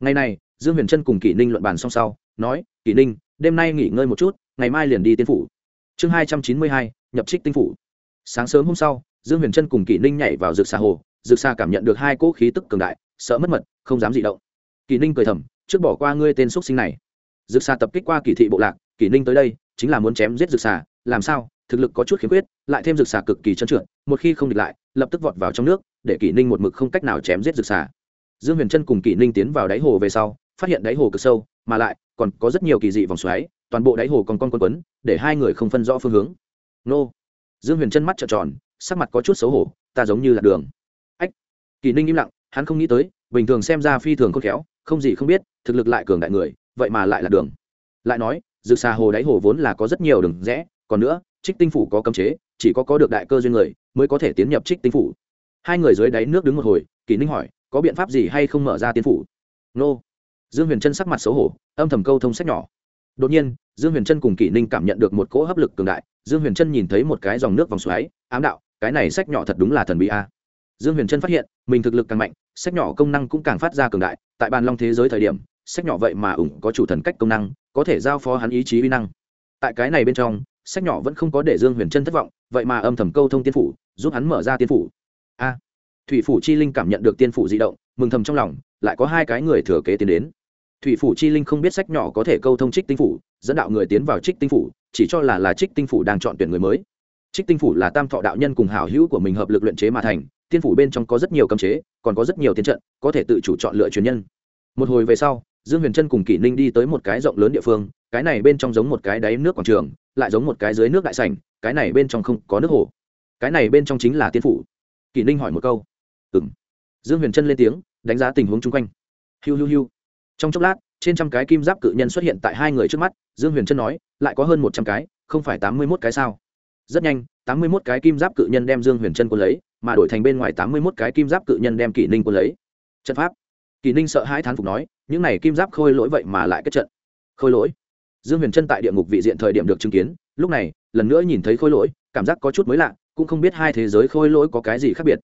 ngày này, dương huyền trân cùng kỷ ninh luận bàn xong sau, nói, kỷ ninh, đêm nay nghỉ ngơi một chút, ngày mai liền đi tiên phủ. Chương hai trăm chín mươi hai, nhập trích tinh phủ. Sáng sớm hôm sau, dương huyền trân cùng kỷ ninh nhảy vào rực xà hồ, rực xà cảm nhận được hai cỗ khí tức cường đại, sợ mất mật, không dám dị động. Kỷ ninh cười thầm, trước bỏ qua ngươi tên x sinh này. Rực xà tập kích qua kỳ thị bộ lạc, kỷ ninh tới đây, chính là muốn chém giết rực xà, làm sao? Thực lực có chút khiếm khuyết, lại thêm rực xà cực kỳ trơn trượt, một khi không địch lại, lập tức vọt vào trong nước, để kỷ ninh một mực không cách nào chém giết rực xà dương huyền trân cùng kỷ ninh tiến vào đáy hồ về sau, phát hiện đáy hồ cực sâu, mà lại còn có rất nhiều kỳ dị vòng xoáy, toàn bộ đáy hồ còn con quân quấn, để hai người không phân rõ phương hướng. Nô. Dương huyền chân mắt trợn tròn, sắc mặt có chút xấu hổ, ta giống như là đường. Ách. Kỳ ninh im lặng, hắn không nghĩ tới, bình thường xem ra phi thường khôn khéo, không gì không biết, thực lực lại cường đại người, vậy mà lại là đường. Lại nói dự xa hồ đáy hồ vốn là có rất nhiều đường rẽ, còn nữa, trích tinh phủ có cấm chế, chỉ có có được đại cơ duyên người, mới có thể tiến nhập trích tinh phủ. Hai người dưới đáy nước đứng một hồi kỳ ninh hỏi có biện pháp gì hay không mở ra tiên phủ? Nô. Dương huyền chân sắc mặt xấu hổ, âm thầm câu thông sách nhỏ. Đột nhiên, dương huyền trân cùng kỷ ninh cảm nhận được một cỗ hấp lực cường đại, dương huyền trân nhìn thấy một cái dòng nước vòng xoáy, ám đạo, cái này sách nhỏ thật đúng là thần bí a. Dương huyền trân phát hiện, mình thực lực càng mạnh, sách nhỏ công năng cũng càng phát ra cường đại, tại bàn long thế giới thời điểm, sách nhỏ vậy mà ủng có chủ thần cách công năng, có thể giao phó hắn ý chí uy năng. Tại cái này bên trong, sách nhỏ vẫn không có để dương huyền trân thất vọng, vậy mà âm thầm câu thông tiên phủ, giúp hắn mở ra tiên phủ. A thủy phủ chi linh cảm nhận được tiên phủ di động, mừng thầm trong lòng, lại có hai cái người thừa kế tiến đến. Thủy phủ chi linh không biết sách nhỏ có thể câu thông trích tinh phủ, dẫn đạo người tiến vào trích tinh phủ, chỉ cho là là trích tinh phủ đang chọn tuyển người mới. Trích tinh phủ là tam thọ đạo nhân cùng hảo hữu của mình hợp lực luyện chế mà thành, tiên phủ bên trong có rất nhiều cấm chế, còn có rất nhiều tiên trận, có thể tự chủ chọn lựa truyền nhân. Một hồi về sau, dương huyền trân cùng kỷ ninh đi tới một cái rộng lớn địa phương, cái này bên trong giống một cái đáy nước quảng trường, lại giống một cái dưới nước đại sành cái này bên trong không có nước hồ. Cái này bên trong chính là tiên phủ. Kỷ ninh hỏi một câu ừ dương huyền trân lên tiếng, đánh giá tình huống chung quanh. Hiu hiu hiu. Trong chốc lát, trên trăm cái kim giáp cự nhân xuất hiện tại hai người trước mắt, dương huyền trân nói, lại có hơn một trăm cái, không phải tám mươi mốt cái sao? Rất nhanh, tám mươi mốt cái kim giáp cự nhân đem dương huyền trân quân lấy, mà đổi thành bên ngoài tám mươi mốt cái kim giáp cự nhân đem kỷ ninh quân lấy. Trận pháp. Kỷ ninh sợ hai thán phục nói, những này kim giáp khôi lỗi vậy mà lại kết trận. Khôi lỗi? Dương huyền trân tại địa ngục vị diện thời điểm được chứng kiến, lúc này, lần nữa nhìn thấy khôi lỗi, cảm giác có chút mới lạ, cũng không biết hai thế giới khôi lỗi có cái gì khác biệt.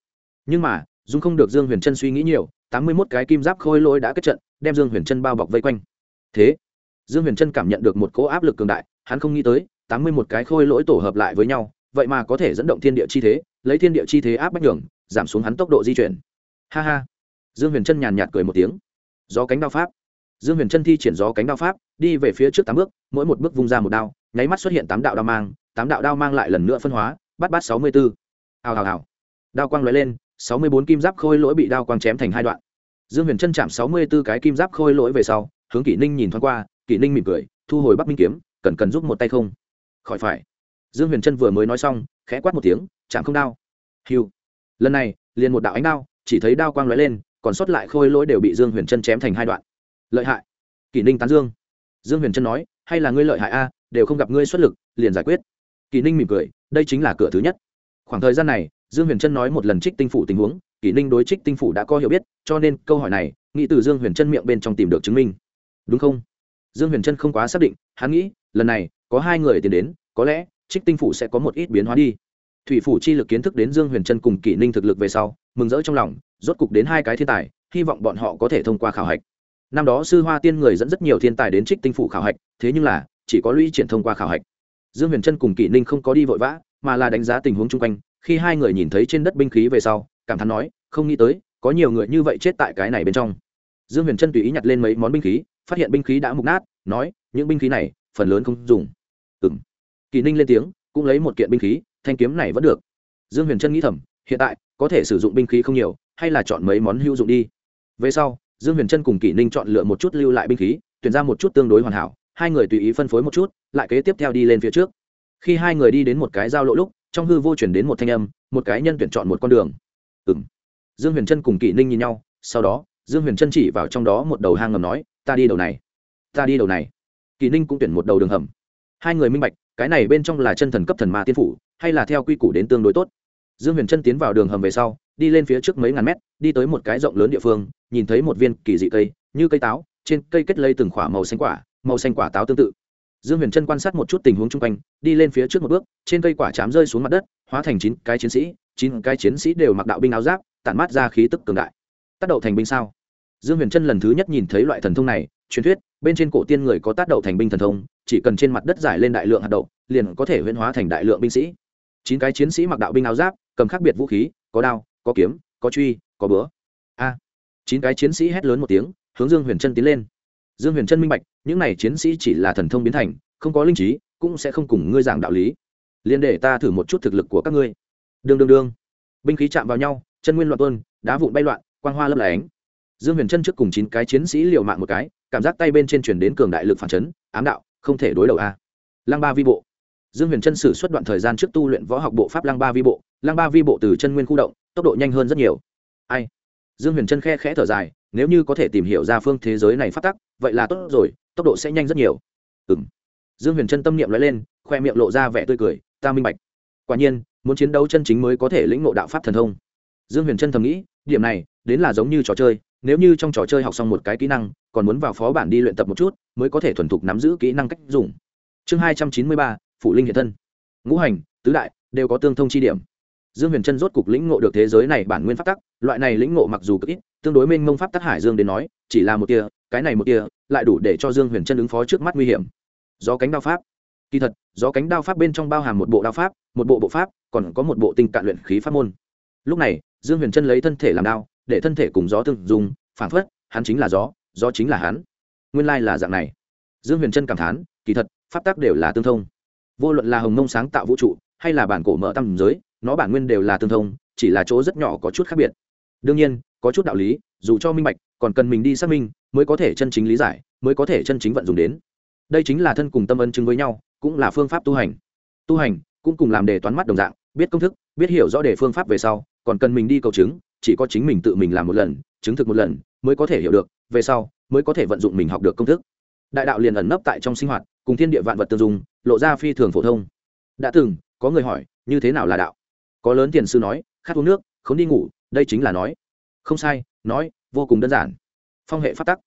Nhưng mà dung không được dương huyền trân suy nghĩ nhiều, tám mươi mốt cái kim giáp khôi lỗi đã kết trận, đem dương huyền trân bao bọc vây quanh. Thế, dương huyền trân cảm nhận được một cỗ áp lực cường đại, hắn không nghĩ tới, tám mươi một cái khôi lỗi tổ hợp lại với nhau, vậy mà có thể dẫn động thiên địa chi thế, lấy thiên địa chi thế áp bách nhường, giảm xuống hắn tốc độ di chuyển. Ha ha. Dương huyền trân nhàn nhạt cười một tiếng. Gió cánh đao pháp. Dương huyền trân thi triển gió cánh đao pháp, đi về phía trước tám bước, mỗi một bước vung ra một đao, nháy mắt xuất hiện tám đạo đao mang, tám đạo đao mang lại lần nữa phân hóa, bắt bắt sáu mươi b ố hào hào hào. Đao quang l lên sáu mươi bốn kim giáp khôi lỗi bị đao quang chém thành hai đoạn. Dương huyền trân chạm sáu mươi b ố cái kim giáp khôi lỗi về sau, hướng kỷ ninh nhìn thoáng qua, kỷ ninh mỉm cười, thu hồi bắc minh kiếm, cần cần giúp một tay không? Khỏi phải. Dương huyền trân vừa mới nói xong, khẽ quát một tiếng, chạm không đao. Hiu. Lần này, liền một đạo ánh đao, chỉ thấy đao quang lóe lên, còn sót lại khôi lỗi đều bị dương huyền trân chém thành hai đoạn. Lợi hại. Kỷ ninh tán dương. Dương huyền trân nói, hay là ngươi lợi hại a, đều không gặp ngươi xuất lực, liền giải quyết. Kỷ ninh mỉm cười, đây chính là cửa thứ nhất. Khoảng thời gian này dương huyền trân nói một lần trích tinh phủ tình huống, kỷ ninh đối trích tinh phủ đã có hiểu biết, cho nên câu hỏi này, nghĩ từ dương huyền trân miệng bên trong tìm được chứng minh. Đúng không? Dương huyền trân không quá xác định, hắn nghĩ, lần này, có hai người tiến đến, có lẽ, trích tinh phủ sẽ có một ít biến hóa đi. Thủy phủ chi lực kiến thức đến dương huyền trân cùng kỷ ninh thực lực về sau, mừng rỡ trong lòng, rốt cục đến hai cái thiên tài, hy vọng bọn họ có thể thông qua khảo hạch. Năm đó sư hoa tiên người dẫn rất nhiều thiên tài đến trích tinh phủ khảo hạch, thế nhưng là, chỉ có lũy triển thông qua khảo hạch. Dương huyền trân cùng kỷ ninh không có đi vội vã, mà là đánh giá tình huống chung quanh khi hai người nhìn thấy trên đất binh khí về sau, cảm thán nói, không nghĩ tới, có nhiều người như vậy chết tại cái này bên trong. Dương huyền trân tùy ý nhặt lên mấy món binh khí, phát hiện binh khí đã mục nát, nói, những binh khí này, phần lớn không dùng. Ừ m kỳ ninh lên tiếng, cũng lấy một kiện binh khí, thanh kiếm này vẫn được. Dương huyền trân nghĩ thầm, hiện tại, có thể sử dụng binh khí không nhiều, hay là chọn mấy món hữu dụng đi. Về sau, dương huyền trân cùng kỳ ninh chọn lựa một chút lưu lại binh khí, tuyển ra một chút tương đối hoàn hảo, hai người tùy ý phân phối một chút, lại kế tiếp theo đi lên phía trước. Khi hai người đi đến một cái giao lộ lúc trong hư vô chuyển đến một thanh âm, một cái nhân tuyển chọn một con đường. Ừng dương huyền trân cùng kỷ ninh nhìn nhau, sau đó, dương huyền trân chỉ vào trong đó một đầu hang ngầm nói, ta đi đầu này. Ta đi đầu này. Kỷ ninh cũng tuyển một đầu đường hầm. Hai người minh bạch, cái này bên trong là chân thần cấp thần ma tiên phủ, hay là theo quy củ đến tương đối tốt. Dương huyền trân tiến vào đường hầm về sau, đi lên phía trước mấy ngàn mét, đi tới một cái rộng lớn địa phương, nhìn thấy một viên kỳ dị cây, như cây táo, trên cây kết lây từng khỏa màu xanh quả, màu xanh quả táo tương tự dương huyền trân quan sát một chút tình huống chung quanh, đi lên phía trước một bước, trên cây quả chám rơi xuống mặt đất, hóa thành chín cái chiến sĩ, chín cái chiến sĩ đều mặc đạo binh áo giáp, tản mát ra khí tức cường đại. Tác đậu thành binh sao? Dương huyền trân lần thứ nhất nhìn thấy loại thần thông này, truyền thuyết, bên trên cổ tiên người có tác đậu thành binh thần thông, chỉ cần trên mặt đất giải lên đại lượng hạt đậu, liền có thể huyễn hóa thành đại lượng binh sĩ. Chín cái chiến sĩ mặc đạo binh áo giáp, cầm khác biệt vũ khí, có đao, có kiếm, có truy, có búa. A! Chín cái chiến sĩ hét lớn một tiếng, hướng dương huyền trân tiến lên dương huyền trân minh bạch, những này chiến sĩ chỉ là thần thông biến thành, không có linh trí, cũng sẽ không cùng ngươi giảng đạo lý. Liền để ta thử một chút thực lực của các ngươi. Đương đương đương. Binh khí chạm vào nhau, chân nguyên loạn tuôn, đá vụn bay loạn, quang hoa lấp lánh. Dương huyền trân trước cùng chín cái chiến sĩ liều mạng một cái, cảm giác tay bên trên chuyển đến cường đại lực phản chấn, ám đạo, không thể đối đầu a. Lăng ba vi bộ. Dương huyền trân sử xuất đoạn thời gian trước tu luyện võ học bộ pháp lăng ba vi bộ. Lăng ba vi bộ từ chân nguyên khu động, tốc độ nhanh hơn rất nhiều. Ai? Dương huyền trân khe khẽ thở dài, nếu như có thể tìm hiểu ra phương thế giới này phát tắc, vậy là tốt rồi, tốc độ sẽ nhanh rất nhiều. Ừ m dương huyền trân tâm niệm nói lên, khoe miệng lộ ra vẻ tươi cười, ta minh bạch. Quả nhiên, muốn chiến đấu chân chính mới có thể lĩnh ngộ đạo pháp thần thông. Dương huyền trân thầm nghĩ, điểm này, đến là giống như trò chơi, nếu như trong trò chơi học xong một cái kỹ năng, còn muốn vào phó bản đi luyện tập một chút, mới có thể thuần thục nắm giữ kỹ năng cách dùng. Chương hai trăm chín mươi ba, phụ linh hiện thân. Ngũ hành, tứ đại, đều có tương thông chi điểm dương huyền Chân rốt cục lĩnh ngộ được thế giới này bản nguyên pháp tắc, loại này lĩnh ngộ mặc dù cực ít, tương đối mênh mông pháp tắc hải dương đến nói, chỉ là một tia, cái này một tia, lại đủ để cho dương huyền Chân ứng phó trước mắt nguy hiểm. Do cánh đao pháp. Kỳ thật do cánh đao pháp bên trong bao hàm một bộ đao pháp, một bộ bộ pháp, còn có một bộ tinh cạn luyện khí pháp môn. Lúc này, dương huyền Chân lấy thân thể làm đao, để thân thể cùng gió tương dùng phảng phất, hắn chính là gió gió chính là hắn. Nguyên lai là dạng này. Dương huyền Chân cảm thán, kỳ thật, pháp tắc đều là tương thông. Vô luận là hồng mông sáng tạo vũ trụ, hay là bản cổ mở tâm giới nó bản nguyên đều là tương thông, chỉ là chỗ rất nhỏ có chút khác biệt. Đương nhiên, có chút đạo lý, dù cho minh bạch, còn cần mình đi xác minh mới có thể chân chính lý giải, mới có thể chân chính vận dụng đến. Đây chính là thân cùng tâm ân chứng với nhau, cũng là phương pháp tu hành. Tu hành cũng cùng làm đề toán mắt đồng dạng, biết công thức, biết hiểu rõ đề phương pháp về sau, còn cần mình đi cầu chứng, chỉ có chính mình tự mình làm một lần, chứng thực một lần mới có thể hiểu được, về sau mới có thể vận dụng mình học được công thức. Đại đạo liền ẩn nấp tại trong sinh hoạt, cùng thiên địa vạn vật tương dùng lộ ra phi thường phổ thông. Đã từng, có người hỏi, như thế nào là đạo? Có lớn tiền sư nói, khát uống nước, không đi ngủ, đây chính là nói. Không sai, nói, vô cùng đơn giản. Phong hệ phát tắc.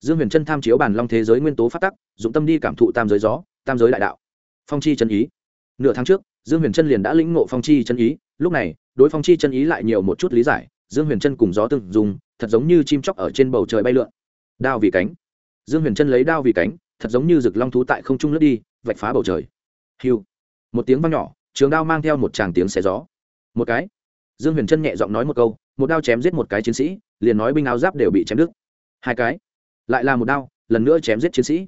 Dương huyền trân tham chiếu bản long thế giới nguyên tố phát tắc, dụng tâm đi cảm thụ tam giới gió, tam giới đại đạo. Phong chi chân ý. Nửa tháng trước, dương huyền trân liền đã lĩnh ngộ phong chi chân ý, lúc này, đối phong chi chân ý lại nhiều một chút lý giải, dương huyền trân cùng gió từng dùng, thật giống như chim chóc ở trên bầu trời bay lượn. Đao vì cánh. Dương huyền trân lấy đao vì cánh, thật giống như rực long thú tại không trung lướt đi, vạch phá bầu trời. Hiu. Một tiếng vang nhỏ, trường đao mang theo một tràng tiếng xé gió một cái. Dương huyền trân nhẹ giọng nói một câu, một đao chém giết một cái chiến sĩ, liền nói binh áo giáp đều bị chém đứt. Hai cái. Lại là một đao, lần nữa chém giết chiến sĩ.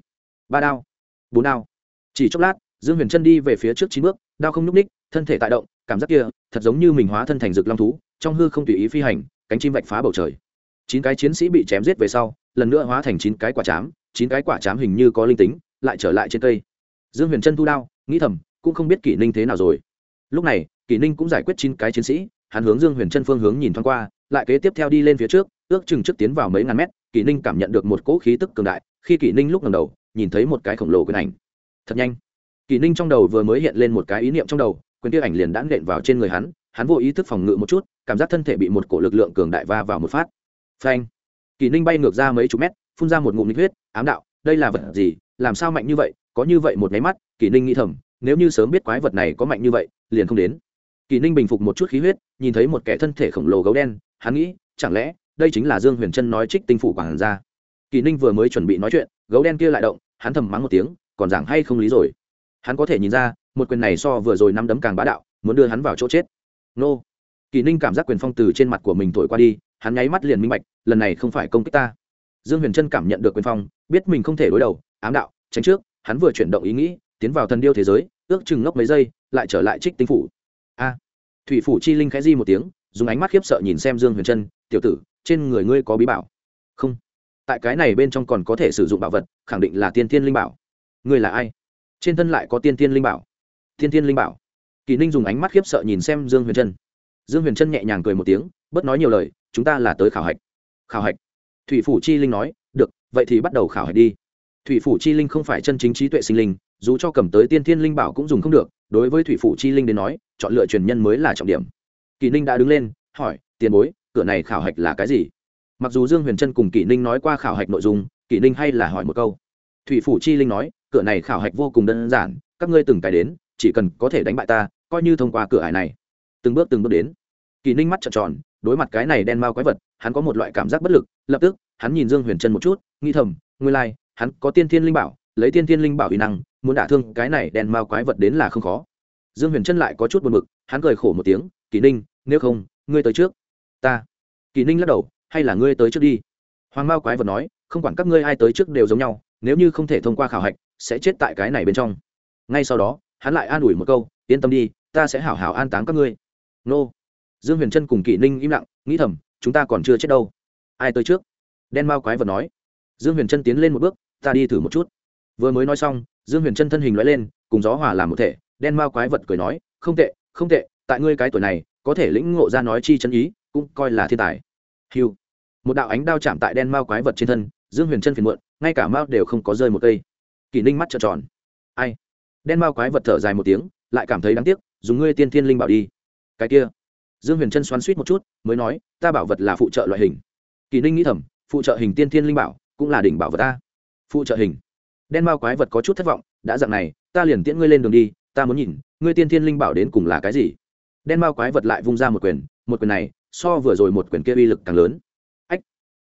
Ba đao. Bốn đao. Chỉ chốc lát, dương huyền trân đi về phía trước chín bước, đao không n ú c ních thân thể tại động, cảm giác kia, thật giống như mình hóa thân thành rực long thú, trong hư không tùy ý phi hành, cánh chim vạch phá bầu trời. Chín cái chiến sĩ bị chém giết về sau, lần nữa hóa thành chín cái quả chám, chín cái quả chám hình như có linh tính, lại trở lại trên cây. Dương huyền trân thu đao, nghĩ thầm, cũng không biết kỷ ninh thế nào rồi lúc này, kỷ ninh cũng giải quyết chín cái chiến sĩ, hắn hướng dương huyền chân phương hướng nhìn thoáng qua, lại kế tiếp theo đi lên phía trước, ước chừng trước tiến vào mấy ngàn mét, kỷ ninh cảm nhận được một cỗ khí tức cường đại, khi kỷ ninh lúc ngầm đầu, nhìn thấy một cái khổng lồ quyền ảnh. Thật nhanh. Kỷ ninh trong đầu vừa mới hiện lên một cái ý niệm trong đầu, quyền tiêu ảnh liền đã nện vào trên người hắn hắn vô ý thức phòng ngự một chút, cảm giác thân thể bị một cổ lực lượng cường đại va vào một phát. Phanh. Kỳ ninh bay ngược ra mấy chục mét, phun ra một ngụm nhiệt huyết, ám đạo, đây là vật gì? Làm sao mạnh như vậy? Có như vậy một máy mắt? Kỳ ninh nghĩ thầm nếu như sớm biết quái vật này có mạnh như vậy, liền không đến. Kỳ ninh bình phục một chút khí huyết, nhìn thấy một kẻ thân thể khổng lồ gấu đen, hắn nghĩ, chẳng lẽ, đây chính là dương huyền trân nói trích tinh phủ quảng ra kỳ ninh vừa mới chuẩn bị nói chuyện, gấu đen kia lại động, hắn thầm mắng một tiếng, còn giảng hay không lý rồi. Hắn có thể nhìn ra, một quyền này so vừa rồi năm đấm càng bá đạo, muốn đưa hắn vào chỗ chết. Nô. Kỳ ninh cảm giác quyền phong từ trên mặt của mình thổi qua đi, hắn nháy mắt liền minh bạch, lần này không phải công kích ta. Dương huyền trân cảm nhận được quyền phong, biết mình không thể đối đầu, ám đạo, tránh trước, hắn vừa chuyển động ý nghĩ tiến vào thần điêu thế giới, ước chừng ngốc mấy giây, lại trở lại trích tinh phủ. A. Thủy phủ chi linh khẽ di một tiếng, dùng ánh mắt khiếp sợ nhìn xem dương huyền trân, tiểu tử, trên người ngươi có bí bảo? Không. Tại cái này bên trong còn có thể sử dụng bảo vật, khẳng định là tiên thiên linh bảo. Ngươi là ai? Trên thân lại có tiên thiên linh bảo. Tiên thiên linh bảo? Kỳ ninh dùng ánh mắt khiếp sợ nhìn xem dương huyền trân. Dương huyền trân nhẹ nhàng cười một tiếng, bất nói nhiều lời, chúng ta là tới khảo hạch. Khảo hạch? Thủy phủ chi linh nói, được, vậy thì bắt đầu khảo hạch đi. Thủy phủ chi linh không phải chân chính trí tuệ sinh linh dù cho cầm tới tiên thiên linh bảo cũng dùng không được đối với thủy phủ chi linh đến nói chọn lựa truyền nhân mới là trọng điểm. Kỳ ninh đã đứng lên hỏi tiền bối cửa này khảo hạch là cái gì? Mặc dù dương huyền trân cùng kỳ ninh nói qua khảo hạch nội dung kỳ ninh hay là hỏi một câu. Thủy phủ chi linh nói cửa này khảo hạch vô cùng đơn giản các ngươi từng cái đến chỉ cần có thể đánh bại ta coi như thông qua cửa hải này. Từng bước từng bước đến. Kỳ ninh mắt trợn tròn đối mặt cái này đen mau quái vật hắn có một loại cảm giác bất lực lập tức hắn nhìn dương huyền trân một chút nghĩ thầm nguyên lai、like, hắn có tiên thiên linh bảo lấy tiên thiên linh bảo uy năng muốn đả thương cái này đèn mao quái vật đến là không khó. Dương huyền chân lại có chút buồn bực, hắn cười khổ một tiếng, kỷ ninh, nếu không, ngươi tới trước. Ta. Kỷ ninh lắc đầu, hay là ngươi tới trước đi. Hoàng mao quái vật nói, không quản các ngươi ai tới trước đều giống nhau, nếu như không thể thông qua khảo hạch, sẽ chết tại cái này bên trong. Ngay sau đó, hắn lại an ủi một câu, yên tâm đi, ta sẽ hảo hảo an táng các ngươi. Nô. Dương huyền trân cùng kỷ ninh im lặng, nghĩ thầm, chúng ta còn chưa chết đâu. Ai tới trước? Đen mao quái vật nói. Dương huyền trân tiến lên một bước, ta đi thử một chút vừa mới nói xong, dương huyền chân thân hình loại lên, cùng gió hòa làm một thể, đen mao quái vật cười nói, không tệ không tệ, tại ngươi cái tuổi này, có thể lĩnh ngộ ra nói chi chân ý, cũng coi là thiên tài. Hiu một đạo ánh đao chạm tại đen mao quái vật trên thân, dương huyền chân phiền muộn, ngay cả mao đều không có rơi một cây. Kỷ ninh mắt trợn tròn. Ai? Đen mao quái vật thở dài một tiếng, lại cảm thấy đáng tiếc, dùng ngươi tiên thiên linh bảo đi. Cái kia. Dương huyền chân xoắn suýt một chút, mới nói, ta bảo vật là phụ trợ loại hình. Kỳ ninh nghĩ thầm, phụ trợ hình tiên thiên linh bảo cũng là đỉnh bảo vật ta. Phụ trợ hình? Đen mao quái vật có chút thất vọng, đã dặn này, ta liền tiễn ngươi lên đường đi, ta muốn nhìn, ngươi tiên thiên linh bảo đến cùng là cái gì? Đen mao quái vật lại vung ra một quyền một quyền này, so vừa rồi một quyền kia uy lực càng lớn. Ách!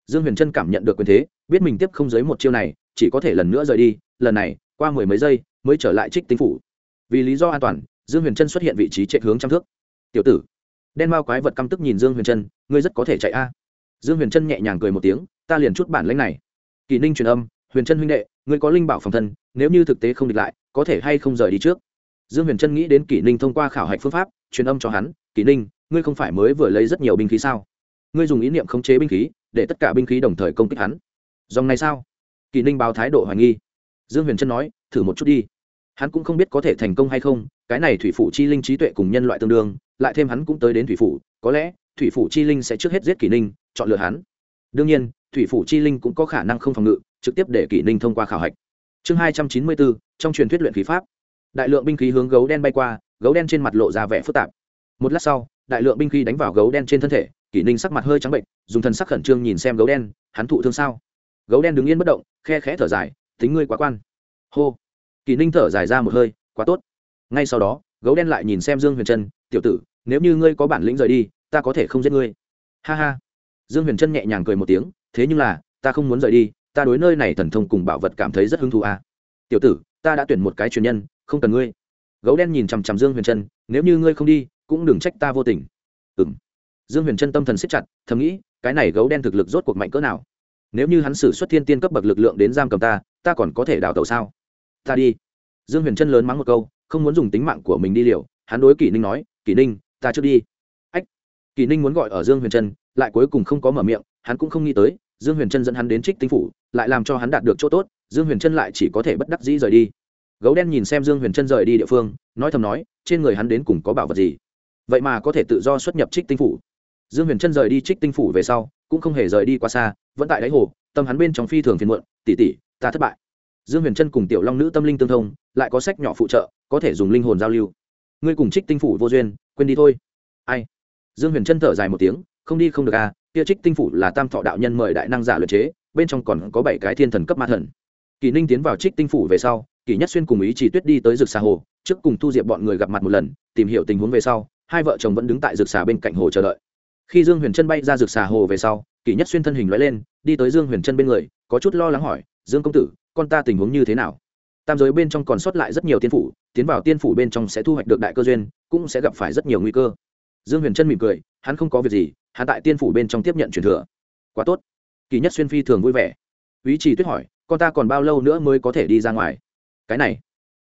Dương huyền trân cảm nhận được quyền thế, biết mình tiếp không dưới một chiêu này, chỉ có thể lần nữa rời đi, lần này, qua mười mấy giây, mới trở lại trích tinh phủ. Vì lý do an toàn, dương huyền trân xuất hiện vị trí chạy hướng trăm thước. Tiểu tử! Đen mao quái vật căm tức nhìn dương huyền trân ngươi rất có thể chạy a. Dương huyền trân nhẹ nhàng cười một tiếng, ta liền chút bản lãnh này. Kỳ ninh truyền âm huyền trân huynh đệ, ngươi có linh bảo phòng thân, nếu như thực tế không địch lại, có thể hay không rời đi trước? Dương huyền trân nghĩ đến kỷ ninh thông qua khảo hạch phương pháp, truyền âm cho hắn, kỷ ninh, ngươi không phải mới vừa lấy rất nhiều binh khí sao? Ngươi dùng ý niệm khống chế binh khí, để tất cả binh khí đồng thời công kích hắn. Dòng này sao? Kỷ ninh báo thái độ hoài nghi. Dương huyền trân nói, thử một chút đi. Hắn cũng không biết có thể thành công hay không, cái này thủy phủ chi linh trí tuệ cùng nhân loại tương đương, lại thêm hắn cũng tới đến thủy phủ, có lẽ thủy phủ chi linh sẽ trước hết giết kỷ ninh, chọn lựa hắn. Đương nhiên, thủy phủ chi linh cũng có khả năng không phòng ngự trực tiếp để kỷ ninh thông qua khảo hạch. Chương hai trăm chín mươi bốn, trong truyền thuyết luyện khí pháp. Đại lượng binh khí hướng gấu đen bay qua, gấu đen trên mặt lộ ra vẻ phức tạp. Một lát sau, đại lượng binh khí đánh vào gấu đen trên thân thể, kỷ ninh sắc mặt hơi trắng bệnh, dùng thần sắc khẩn trương nhìn xem gấu đen, hắn thụ thương sao? Gấu đen đứng yên bất động, khe khẽ thở dài, tính ngươi quá quan. Hô. Kỷ ninh thở dài ra một hơi, quá tốt. Ngay sau đó, gấu đen lại nhìn xem dương huyền trân, tiểu tử, nếu như ngươi có bản lĩnh rời đi, ta có thể không giết ngươi. Ha ha. Dương huyền trân nhẹ nhàng cười một tiếng, thế nhưng là, ta không muốn rời đi ta đối nơi này thần thông cùng bảo vật cảm thấy rất hứng thú à. tiểu tử, ta đã tuyển một cái truyền nhân, không cần ngươi. Gấu đen nhìn chằm chằm dương huyền trân, nếu như ngươi không đi, cũng đừng trách ta vô tình. Ừ m dương huyền trân tâm thần siết chặt, thầm nghĩ, cái này gấu đen thực lực rốt cuộc mạnh cỡ nào? Nếu như hắn xử xuất thiên tiên cấp bậc lực lượng đến giam cầm ta ta còn có thể đào tẩu sao? Ta đi. Dương huyền trân lớn mắng một câu, không muốn dùng tính mạng của mình đi liều. Hắn đối kỷ ninh nói, kỷ ninh, ta trước đi. Ách. Kỷ ninh muốn gọi ở dương huyền trân, lại cuối cùng không có mở miệng, hắn cũng không nghĩ tới dương huyền trân dẫn hắn đến trích tinh phủ, lại làm cho hắn đạt được chỗ tốt, dương huyền trân lại chỉ có thể bất đắc dĩ rời đi. Gấu đen nhìn xem dương huyền trân rời đi địa phương, nói thầm nói, trên người hắn đến cùng có bảo vật gì? Vậy mà có thể tự do xuất nhập trích tinh phủ. Dương huyền trân rời đi trích tinh phủ về sau, cũng không hề rời đi quá xa, vẫn tại đáy hồ, tâm hắn bên trong phi thường phiền muộn tỉ tỉ ta thất bại. Dương huyền trân cùng tiểu long nữ tâm linh tương thông, lại có sách nhỏ phụ trợ, có thể dùng linh hồn giao lưu. Ngươi cùng trích tinh phủ vô duyên, quên đi thôi. Ai? Dương huyền trân thở dài một tiếng, không đi không được à kia trích tinh phủ là tam thọ đạo nhân mời đại năng giả luyện chế, bên trong còn có bảy cái thiên thần cấp ma thần. Kỳ ninh tiến vào trích tinh phủ về sau, kỳ nhất xuyên cùng ý chỉ tuyết đi tới rực xà hồ, trước cùng thu diệp bọn người gặp mặt một lần, tìm hiểu tình huống về sau, hai vợ chồng vẫn đứng tại rực xà bên cạnh hồ chờ đợi. Khi dương huyền trân bay ra rực xà hồ về sau, kỳ nhất xuyên thân hình nói lên, đi tới dương huyền trân bên người, có chút lo lắng hỏi, dương công tử, con ta tình huống như thế nào? Tam giới bên trong còn sót lại rất nhiều tiên phủ, tiến vào tiên phủ bên trong sẽ thu hoạch được đại cơ duyên, cũng sẽ gặp phải rất nhiều nguy cơ dương huyền trân mỉm cười, hắn không có việc gì, hắn tại tiên phủ bên trong tiếp nhận truyền thừa. Quá tốt. Kỳ nhất xuyên phi thường vui vẻ. Ý chỉ tuyết hỏi, con ta còn bao lâu nữa mới có thể đi ra ngoài? Cái này.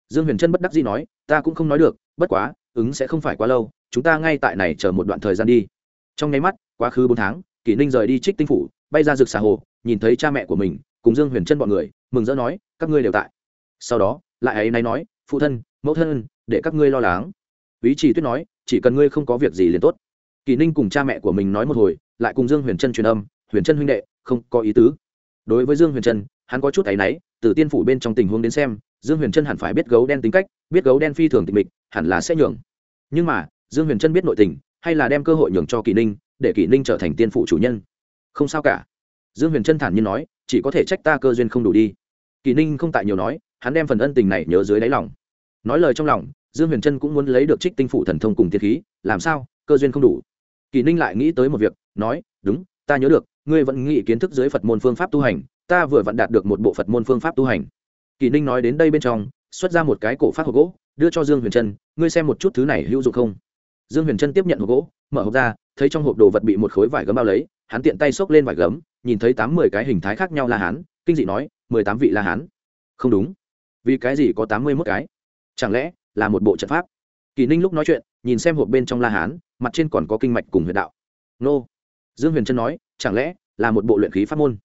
Dương huyền trân bất đắc dĩ nói, ta cũng không nói được, bất quá, ứng sẽ không phải quá lâu, chúng ta ngay tại này chờ một đoạn thời gian đi. Trong nháy mắt, quá khứ bốn tháng kỷ ninh rời đi trích tinh phủ, bay ra rực xà hồ, nhìn thấy cha mẹ của mình, cùng dương huyền trân bọn người, mừng rỡ nói, các ngươi đều tại. Sau đó, lại ấy nay nói, phụ thân, mẫu thân, để các ngươi lo lắng. Ý chỉ tuyết nói chỉ cần ngươi không có việc gì liền tốt. Kỳ ninh cùng cha mẹ của mình nói một hồi, lại cùng dương huyền trân truyền âm, huyền trân huynh đệ, không có ý tứ. Đối với dương huyền trân, hắn có chút áy náy, từ tiên phủ bên trong tình huống đến xem, dương huyền trân hẳn phải biết gấu đen tính cách, biết gấu đen phi thường tịch mịch, hẳn là sẽ nhường. Nhưng mà, dương huyền trân biết nội tình, hay là đem cơ hội nhường cho kỳ ninh, để kỳ ninh trở thành tiên phủ chủ nhân? Không sao cả. Dương huyền trân thản nhiên nói, chỉ có thể trách ta cơ duyên không đủ đi. Kỳ ninh không tại nhiều nói, hắn đem phần ân tình này nhớ dưới đáy lòng. Nói lời trong lòng dương huyền trân cũng muốn lấy được trích tinh phủ thần thông cùng tiên khí, làm sao? Cơ duyên không đủ. Kỳ ninh lại nghĩ tới một việc, nói, đúng, ta nhớ được, ngươi vẫn nghĩ kiến thức dưới phật môn phương pháp tu hành, ta vừa vặn đạt được một bộ phật môn phương pháp tu hành. Kỳ ninh nói đến đây bên trong, xuất ra một cái cổ phát hộp gỗ, đưa cho dương huyền trân, ngươi xem một chút thứ này hữu dụng không? Dương huyền trân tiếp nhận hộp gỗ, mở hộp ra, thấy trong hộp đồ vật bị một khối vải gấm bao lấy, hắn tiện tay xốc lên vải gấm, nhìn thấy tám mươi cái hình thái khác nhau la hán, kinh dị nói, mười tám vị la hán. Không đúng. Vì cái gì có tám mươi mốt cái? Chẳng lẽ là một bộ trận pháp. Kỳ ninh lúc nói chuyện, nhìn xem hộp bên trong la hán, mặt trên còn có kinh mạch cùng huyền đạo. Nô. Dương huyền trân nói, chẳng lẽ là một bộ luyện khí pháp môn?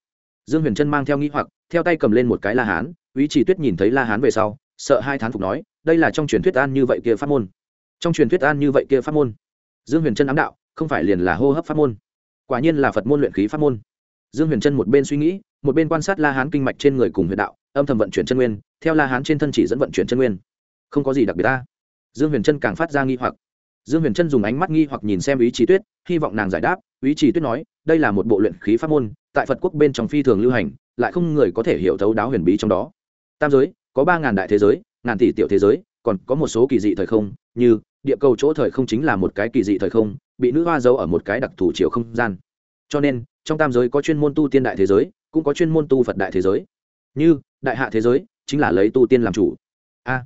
Dương huyền trân mang theo nghĩ hoặc, theo tay cầm lên một cái la hán ý chỉ tuyết nhìn thấy la hán về sau, sợ hai thán phục nói, đây là trong truyền thuyết an như vậy kia pháp môn. Trong truyền thuyết an như vậy kia pháp môn. Dương huyền trân ám đạo, không phải liền là hô hấp pháp môn. Quả nhiên là phật môn luyện khí pháp môn. Dương huyền trân một bên suy nghĩ, một bên quan sát la hán kinh mạch trên người cùng huyền đạo, âm thầm vận chuyển chân nguyên, theo la hán trên thân chỉ dẫn vận chuyển chân nguyên không có gì đặc biệt ta. Dương huyền trân càng phát ra nghi hoặc. Dương huyền trân dùng ánh mắt nghi hoặc nhìn xem ý chí tuyết, hy vọng nàng giải đáp. Ý chí tuyết nói, đây là một bộ luyện khí pháp môn, tại phật quốc bên trong phi thường lưu hành, lại không người có thể hiểu thấu đáo huyền bí trong đó. Tam giới, có ba ngàn đại thế giới, ngàn tỷ tiểu thế giới, còn có một số kỳ dị thời không, như địa cầu chỗ thời không chính là một cái kỳ dị thời không, bị nữ hoa giấu ở một cái đặc thù chiều không gian. Cho nên, trong tam giới có chuyên môn tu tiên đại thế giới, cũng có chuyên môn tu phật đại thế giới. Như, đại hạ thế giới, chính là lấy tu tiên làm chủ. A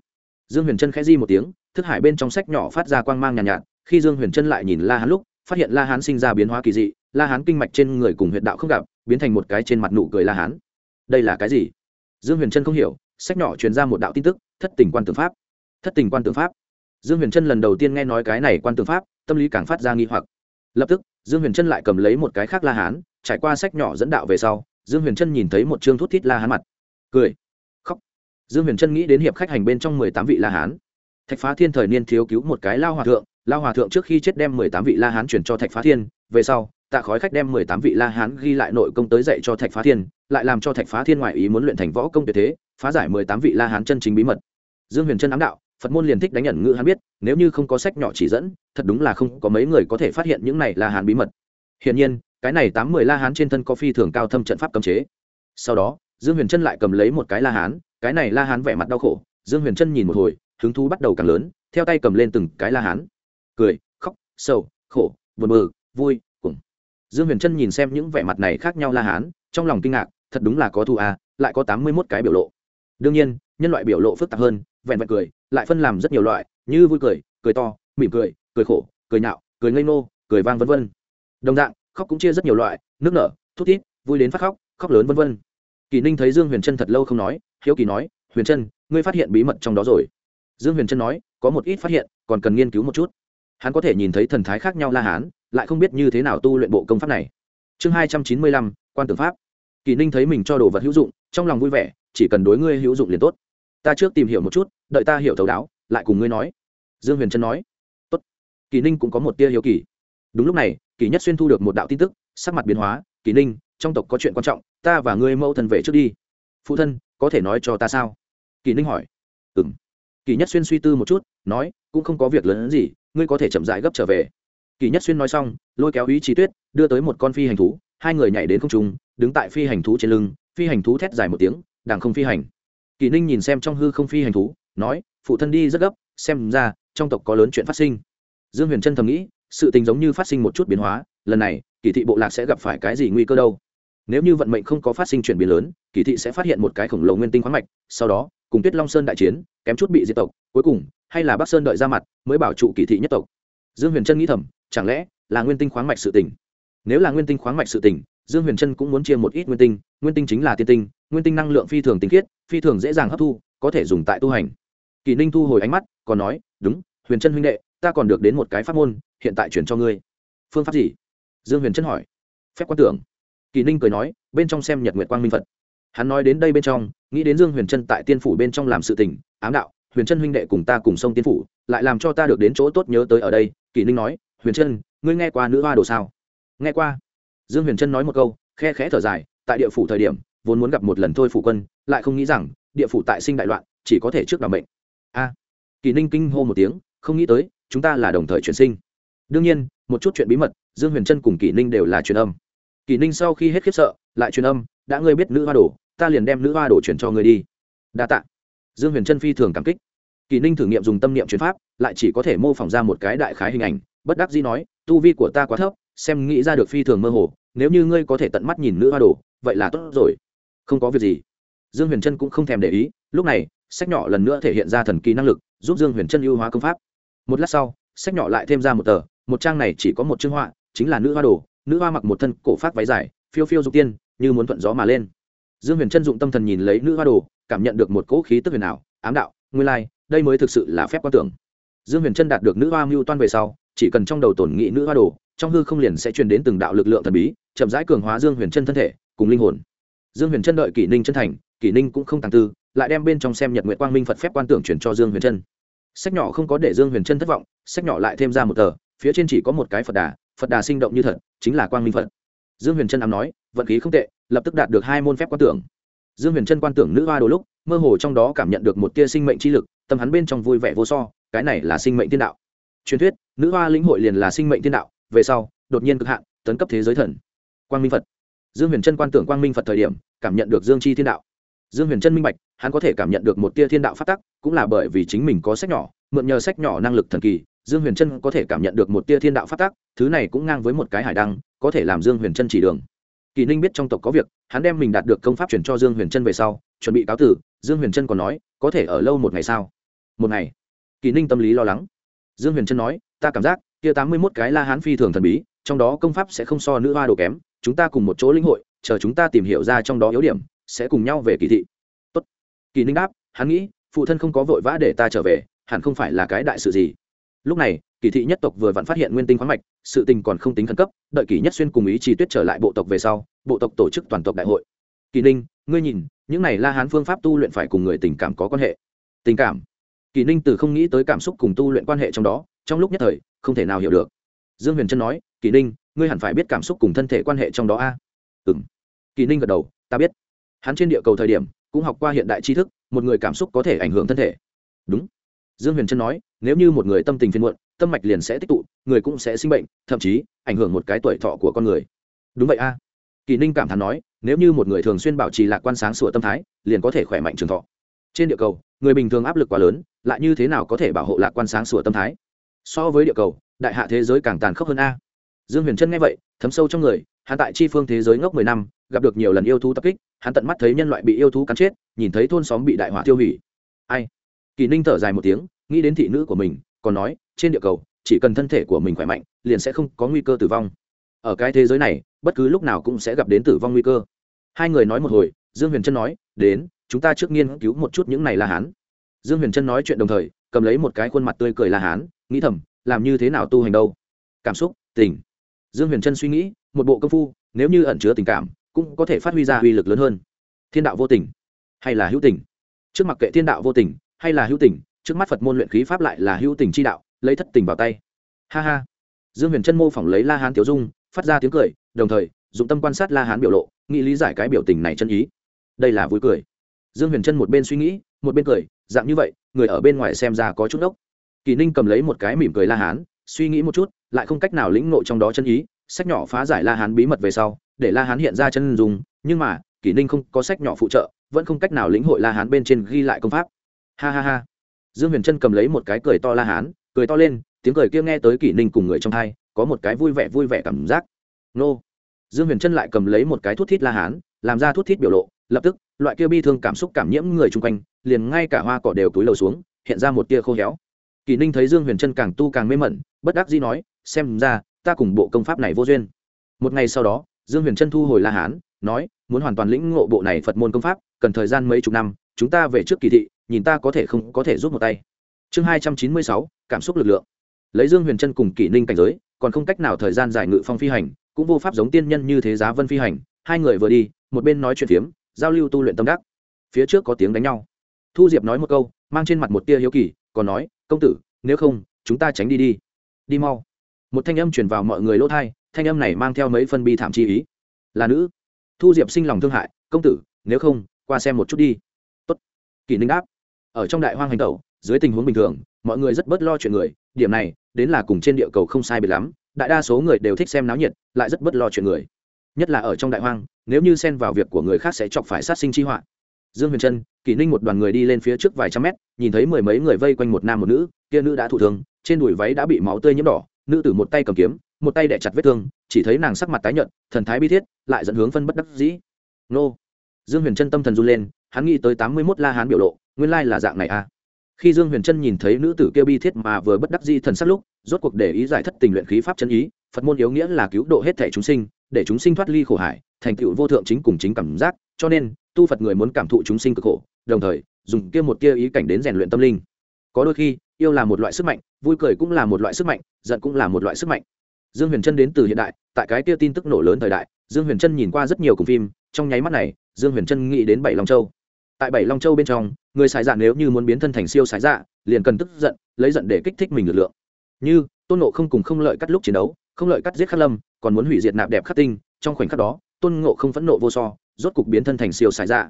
dương huyền trân khẽ di một tiếng thức hải bên trong sách nhỏ phát ra quang mang nhàn nhạt, nhạt. Khi dương huyền trân lại nhìn la hán lúc phát hiện la hán sinh ra biến hóa kỳ dị la hán kinh mạch trên người cùng huyện đạo không gặp biến thành một cái trên mặt nụ cười la hán. Đây là cái gì? Dương huyền trân không hiểu sách nhỏ truyền ra một đạo tin tức thất tình quan tượng pháp. Thất tình quan tượng pháp. Dương huyền trân lần đầu tiên nghe nói cái này quan tượng pháp tâm lý càng phát ra nghi hoặc. Lập tức dương huyền trân lại cầm lấy một cái khác la hán trải qua sách nhỏ dẫn đạo về sau dương huyền trân nhìn thấy một chương thút thít la hán mặt. Cười dương huyền trân nghĩ đến hiệp khách hành bên trong mười tám vị la hán. Thạch phá thiên thời niên thiếu cứu một cái lao hòa thượng, lao hòa thượng trước khi chết đem mười tám vị la hán chuyển cho thạch phá thiên, về sau, tạ khói khách đem mười tám vị la hán ghi lại nội công tới dạy cho thạch phá thiên, lại làm cho thạch phá thiên ngoại ý muốn luyện thành võ công tuyệt thế, phá giải mười tám vị la hán chân chính bí mật. Dương huyền trân ám đạo, phật môn liền thích đánh nhận ngữ hắn biết, nếu như không có sách nhỏ chỉ dẫn, thật đúng là không có mấy người có thể phát hiện những này la hán bí mật. Hiển nhiên, cái này tám mười la hán trên thân có phi thường cao thâm trận pháp cấm chế. Sau đó dương huyền trân lại cầm lấy một cái la hán, cái này la hán vẻ mặt đau khổ, dương huyền trân nhìn một hồi, hứng thú bắt đầu càng lớn, theo tay cầm lên từng cái la hán. Cười, khóc, sầu, khổ, buồn bực, vui cùng dương huyền trân nhìn xem những vẻ mặt này khác nhau la hán, trong lòng kinh ngạc, thật đúng là có thu à lại có tám mươi mốt cái biểu lộ. Đương nhiên, nhân loại biểu lộ phức tạp hơn, vẹn vẹn cười, lại phân làm rất nhiều loại, như vui cười cười to, mỉm cười cười khổ, cười nhạo, cười ngây nô cười vang vân vân. Đồng dạng, khóc cũng chia rất nhiều loại, nước nở, thút thít, vui đến phát khóc khóc lớn vân vân kỳ ninh thấy dương huyền trân thật lâu không nói, hiếu kỳ nói, huyền trân, ngươi phát hiện bí mật trong đó rồi. Dương huyền trân nói, có một ít phát hiện, còn cần nghiên cứu một chút. Hắn có thể nhìn thấy thần thái khác nhau la hán, lại không biết như thế nào tu luyện bộ công pháp này. Chương hai trăm chín mươi lăm, quan tưởng pháp. Kỳ ninh thấy mình cho đồ vật hữu dụng, trong lòng vui vẻ, chỉ cần đối ngươi hữu dụng liền tốt. Ta trước tìm hiểu một chút, đợi ta hiểu thấu đáo, lại cùng ngươi nói. Dương huyền trân nói. Tốt. Kỳ ninh cũng có một tia hiếu kỳ. Đúng lúc này, kỳ nhất xuyên thu được một đạo tin tức, sắc mặt biến hóa, kỳ ninh, trong tộc có chuyện quan trọng ta và ngươi mẫu thân về trước đi. Phụ thân, có thể nói cho ta sao? Kỳ ninh hỏi. Ừ m kỳ nhất xuyên suy tư một chút, nói, cũng không có việc lớn gì, ngươi có thể chậm dại gấp trở về. Kỳ nhất xuyên nói xong, lôi kéo ý chí tuyết, đưa tới một con phi hành thú, hai người nhảy đến không trung, đứng tại phi hành thú trên lưng, phi hành thú thét dài một tiếng đàng không phi hành. Kỳ ninh nhìn xem trong hư không phi hành thú, nói, phụ thân đi rất gấp, xem ra, trong tộc có lớn chuyện phát sinh. Dương huyền trân thầm nghĩ, sự tình giống như phát sinh một chút biến hóa, lần này, kỳ thị bộ lạc sẽ gặp phải cái gì nguy cơ đâu? Nếu như vận mệnh không có phát sinh chuyển biến lớn kỳ thị sẽ phát hiện một cái khổng lồ nguyên tinh khoáng mạch sau đó cùng tuyết long sơn đại chiến kém chút bị diệt tộc cuối cùng hay là bắc sơn đợi ra mặt mới bảo trụ kỳ thị nhất tộc. Dương huyền trân nghĩ thầm chẳng lẽ là nguyên tinh khoáng mạch sự tỉnh? nếu là nguyên tinh khoáng mạch sự tỉnh, dương huyền trân cũng muốn chia một ít nguyên tinh nguyên tinh chính là tiên tinh nguyên tinh năng lượng phi thường tinh khiết phi thường dễ dàng hấp thu có thể dùng tại tu hành. Kỳ ninh thu hồi ánh mắt còn nói đúng huyền trân huynh đệ ta còn được đến một cái pháp môn hiện tại chuyển cho ngươi. Phương pháp gì? Dương huyền trân hỏi. Phép quan tưởng kỳ ninh cười nói, bên trong xem nhật nguyệt quang minh phật. Hắn nói đến đây bên trong, nghĩ đến dương huyền trân tại tiên phủ bên trong làm sự tình, ám đạo, huyền trân huynh đệ cùng ta cùng sông tiên phủ, lại làm cho ta được đến chỗ tốt nhớ tới ở đây. Kỳ ninh nói, huyền trân ngươi nghe qua nữ hoa đồ sao? Nghe qua. Dương huyền trân nói một câu, khe khẽ thở dài, tại địa phủ thời điểm, vốn muốn gặp một lần thôi phủ quân, lại không nghĩ rằng, địa phủ tại sinh đại loạn, chỉ có thể trước đảm bệnh a. Kỳ ninh kinh hô một tiếng, không nghĩ tới, chúng ta là đồng thời chuyển sinh. Đương nhiên, một chút chuyện bí mật, dương huyền trân cùng kỳ ninh đều là truyền âm kỳ ninh sau khi hết khiếp sợ, lại truyền âm, đã ngươi biết nữ hoa đồ, ta liền đem nữ hoa đồ chuyển cho ngươi đi. Đa tạ. Dương huyền trân phi thường cảm kích. Kỳ ninh thử nghiệm dùng tâm niệm chuyển pháp, lại chỉ có thể mô phỏng ra một cái đại khái hình ảnh, bất đắc dĩ nói, tu vi của ta quá thấp, xem nghĩ ra được phi thường mơ hồ, nếu như ngươi có thể tận mắt nhìn nữ hoa đồ, vậy là tốt rồi. Không có việc gì. Dương huyền trân cũng không thèm để ý, lúc này, sách nhỏ lần nữa thể hiện ra thần kỳ năng lực, giúp dương huyền trân ưu hóa công pháp. Một lát sau, sách nhỏ lại thêm ra một tờ, một trang này chỉ có một chương họa, chính là nữ hoa đồ nữ hoa mặc một thân cổ phát váy dài phiêu phiêu dục tiên như muốn thuận gió mà lên. Dương huyền trân dụng tâm thần nhìn lấy nữ hoa đồ cảm nhận được một cỗ khí tức huyền ảo ám đạo nguyên lai、like, đây mới thực sự là phép quan tưởng. Dương huyền trân đạt được nữ hoa mưu toan về sau chỉ cần trong đầu tổn nghị nữ hoa đồ trong hư không liền sẽ truyền đến từng đạo lực lượng thần bí chậm rãi cường hóa dương huyền trân thân thể cùng linh hồn. Dương huyền trân đợi kỷ ninh chân thành kỷ ninh cũng không tàng tư lại đem bên trong xem nhật nguyện quang minh phật phép quan tưởng chuyển cho dương huyền trân. Sách nhỏ không có để dương huyền trân thất vọng sách nhỏ lại thêm ra một tờ phía trên chỉ có một cái phật đà phật đà sinh động như thật, chính là quang minh phật. Dương huyền trân ám nói, vận khí không tệ, lập tức đạt được hai môn phép quan tưởng. Dương huyền trân quan tưởng nữ hoa đôi lúc, mơ hồ trong đó cảm nhận được một tia sinh mệnh chi lực, tâm hắn bên trong vui vẻ vô so, cái này là sinh mệnh tiên đạo. Truyền thuyết, nữ hoa lĩnh hội liền là sinh mệnh tiên đạo, về sau, đột nhiên cực hạn, tấn cấp thế giới thần. Quang minh phật. Dương huyền trân quan tưởng quang minh phật thời điểm, cảm nhận được dương chi thiên đạo. Dương huyền trân minh bạch, hắn có thể cảm nhận được một tia thiên đạo phát tắc, cũng là bởi vì chính mình có sách nhỏ, mượn nhờ sách nhỏ năng lực thần kỳ dương huyền trân có thể cảm nhận được một tia thiên đạo phát tắc, thứ này cũng ngang với một cái hải đăng, có thể làm dương huyền trân chỉ đường. Kỳ ninh biết trong tộc có việc, hắn đem mình đạt được công pháp chuyển cho dương huyền trân về sau, chuẩn bị cáo tử, dương huyền trân còn nói, có thể ở lâu một ngày sao? Một ngày. Kỳ ninh tâm lý lo lắng. Dương huyền trân nói, ta cảm giác, kia tám mươi mốt cái la hán phi thường thần bí, trong đó công pháp sẽ không so nữ hoa đồ kém, chúng ta cùng một chỗ lĩnh hội, chờ chúng ta tìm hiểu ra trong đó yếu điểm, sẽ cùng nhau về kỳ thị. Tốt. kỳ ninh đáp, hắn nghĩ, phụ thân không có vội vã để ta trở về, hẳn không phải là cái đại sự gì lúc này, kỳ thị nhất tộc vừa vặn phát hiện nguyên tinh khoáng mạch, sự tình còn không tính khẩn cấp, đợi kỳ nhất xuyên cùng ý chi tuyết trở lại bộ tộc về sau, bộ tộc tổ chức toàn tộc đại hội. Kỳ ninh, ngươi nhìn, những này la hán phương pháp tu luyện phải cùng người tình cảm có quan hệ? Tình cảm? Kỳ ninh từ không nghĩ tới cảm xúc cùng tu luyện quan hệ trong đó, trong lúc nhất thời, không thể nào hiểu được. Dương huyền trân nói, kỳ ninh, ngươi hẳn phải biết cảm xúc cùng thân thể quan hệ trong đó a. À? ừ m kỳ ninh gật đầu, ta biết. Hắn trên địa cầu thời điểm, cũng học qua hiện đại tri thức, một người cảm xúc có thể ảnh hưởng thân thể. Đúng dương huyền trân nói, nếu như một người tâm tình phiền muộn, tâm mạch liền sẽ tích tụ, người cũng sẽ sinh bệnh, thậm chí ảnh hưởng một cái tuổi thọ của con người. Đúng vậy a. À. kỳ ninh cảm thán nói, nếu như một người thường xuyên bảo trì lạc quan sáng sủa tâm thái, liền có thể khỏe mạnh trường thọ. Trên địa cầu, người bình thường áp lực quá lớn, lại như thế nào có thể bảo hộ lạc quan sáng sủa tâm thái? So với địa cầu, đại hạ thế giới càng tàn khốc hơn a. Dương huyền trân nghe vậy, thấm sâu trong người, hắn tại chi phương thế giới ngốc mười năm, gặp được nhiều lần yêu thú tập kích, hắn tận mắt thấy nhân loại bị yêu thú cắn chết, nhìn thấy thôn xóm bị đại hỏa tiêu hủy. Ai? Kỳ ninh thở dài một tiếng, nghĩ đến thị nữ của mình, còn nói, trên địa cầu, chỉ cần thân thể của mình khỏe mạnh, liền sẽ không có nguy cơ tử vong. Ở cái thế giới này, bất cứ lúc nào cũng sẽ gặp đến tử vong nguy cơ. Hai người nói một hồi, dương huyền trân nói, đến, chúng ta trước nghiên cứu một chút những này là hán. Dương huyền trân nói chuyện đồng thời, cầm lấy một cái khuôn mặt tươi cười là hán, nghĩ thầm, làm như thế nào tu hành đâu? Cảm xúc, tình. Dương huyền trân suy nghĩ, một bộ công phu, nếu như ẩn chứa tình cảm, cũng có thể phát huy ra uy lực lớn hơn. Thiên đạo vô tình hay là hữu tình? Trước mặt kệ thiên đạo vô tình hay là hữu tình, trước mắt phật môn luyện khí pháp lại là hữu tình chi đạo, lấy thất tình vào tay. Ha ha. Dương huyền trân mô phỏng lấy la hán tiểu dung, phát ra tiếng cười, đồng thời, dụng tâm quan sát la hán biểu lộ, nghĩ lý giải cái biểu tình này chân ý. Đây là vui cười. Dương huyền trân một bên suy nghĩ, một bên cười, dạng như vậy, người ở bên ngoài xem ra có chút ốc kỳ ninh cầm lấy một cái mỉm cười la hán, suy nghĩ một chút, lại không cách nào lĩnh ngộ trong đó chân ý, sách nhỏ phá giải la hán bí mật về sau, để la hán hiện ra chân dùng nhưng mà kỷ ninh không có sách nhỏ phụ trợ, vẫn không cách nào lĩnh hội la hán bên trên ghi lại công pháp ha ha ha. Dương huyền trân cầm lấy một cái cười to la hán, cười to lên, tiếng cười kia nghe tới kỷ ninh cùng người trong thai, có một cái vui vẻ vui vẻ cảm giác. Nô. Dương huyền trân lại cầm lấy một cái thuốc thít la hán, làm ra thuốc thít biểu lộ, lập tức, loại kia bi thương cảm xúc cảm nhiễm người chung quanh, liền ngay cả hoa cỏ đều túi lầu xuống, hiện ra một tia khô héo. Kỷ ninh thấy dương huyền trân càng tu càng mê mẩn, bất đắc dĩ nói, xem ra, ta cùng bộ công pháp này vô duyên. Một ngày sau đó, dương huyền trân thu hồi la hán, nói, muốn hoàn toàn lĩnh ngộ bộ này phật môn công pháp, cần thời gian mấy chục năm chúng ta về trước kỳ thị, nhìn ta có thể không, có thể giúp một tay. Chương hai trăm chín mươi sáu, cảm xúc lực lượng. Lấy dương huyền chân cùng kỷ ninh cảnh giới, còn không cách nào thời gian giải ngự phong phi hành, cũng vô pháp giống tiên nhân như thế giá vân phi hành. Hai người vừa đi, một bên nói chuyện phiếm, giao lưu tu luyện tâm đắc. Phía trước có tiếng đánh nhau. Thu diệp nói một câu, mang trên mặt một tia hiếu kỳ, còn nói, công tử, nếu không, chúng ta tránh đi đi. Đi mau. Một thanh âm truyền vào mọi người lỗ thai thanh âm này mang theo mấy phân bi thảm chi ý. Là nữ. Thu diệp sinh lòng thương hại, công tử, nếu không, qua xem một chút đi kỷ ninh đáp ở trong đại hoang hành tẩu, dưới tình huống bình thường, mọi người rất bớt lo chuyện người, điểm này, đến là cùng trên địa cầu không sai biệt lắm, đại đa số người đều thích xem náo nhiệt, lại rất bớt lo chuyện người. Nhất là ở trong đại hoang, nếu như xen vào việc của người khác sẽ chọc phải sát sinh chi họa. Dương huyền trân, kỷ ninh một đoàn người đi lên phía trước vài trăm mét, nhìn thấy mười mấy người vây quanh một nam một nữ, kia nữ đã thụ thương, trên đùi váy đã bị máu tươi nhiễm đỏ, nữ tử một tay cầm kiếm, một tay đẻ chặt vết thương, chỉ thấy nàng sắc mặt tái nhợt, thần thái bi thiết, lại dẫn hướng phân bất đắc dĩ. Nô! Dương huyền trân tâm thần run lên hắn nghĩ tới tám mươi mốt la hán biểu lộ, nguyên lai là dạng này à. Khi dương huyền trân nhìn thấy nữ tử kia bi thiết mà vừa bất đắc dĩ thần sắc lúc, rốt cuộc để ý giải thất tình luyện khí pháp chân ý, phật môn yếu nghĩa là cứu độ hết thể chúng sinh, để chúng sinh thoát ly khổ hải, thành tựu vô thượng chính cùng chính cảm giác, cho nên, tu phật người muốn cảm thụ chúng sinh cực khổ, đồng thời, dùng kia một kia ý cảnh đến rèn luyện tâm linh. Có đôi khi, yêu là một loại sức mạnh, vui cười cũng là một loại sức mạnh, giận cũng là một loại sức mạnh. Dương huyền trân đến từ hiện đại, tại cái kia tin tức nổ lớn thời đại, dương huyền trân nhìn qua rất nhiều cùng phim, trong nháy mắt này, dương huyền trân nghĩ đến bảy long châu tại bảy long châu bên trong, người xài dạ nếu như muốn biến thân thành siêu xài dạ liền cần tức giận, lấy giận để kích thích mình lực lượng. Như, tôn nộ không cùng không lợi cắt lúc chiến đấu, không lợi cắt giết khắc lâm, còn muốn hủy diệt nạp đẹp khắc tinh, trong khoảnh khắc đó, tôn ngộ không phẫn nộ vô so, rốt cục biến thân thành siêu xài dạ.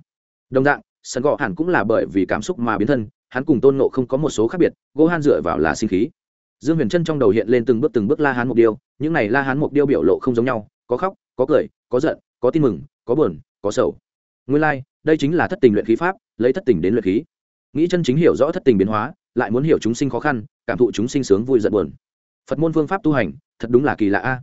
Đồng dạng sân gọ hẳn cũng là bởi vì cảm xúc mà biến thân, hắn cùng tôn nộ không có một số khác biệt, gỗ han dựa vào là sinh khí. Dương huyền trân trong đầu hiện lên từng bước từng bước la hán mục điêu, những này la hán mục điêu biểu lộ không giống nhau, có khóc, có cười, có giận, có tin mừng, có buồn, có sầu. Nguyên lai đây chính là thất tình luyện khí pháp, lấy thất tình đến luyện khí. Nghĩ chân chính hiểu rõ thất tình biến hóa, lại muốn hiểu chúng sinh khó khăn, cảm thụ chúng sinh sướng vui giận buồn. Phật môn phương pháp tu hành, thật đúng là kỳ lạ a.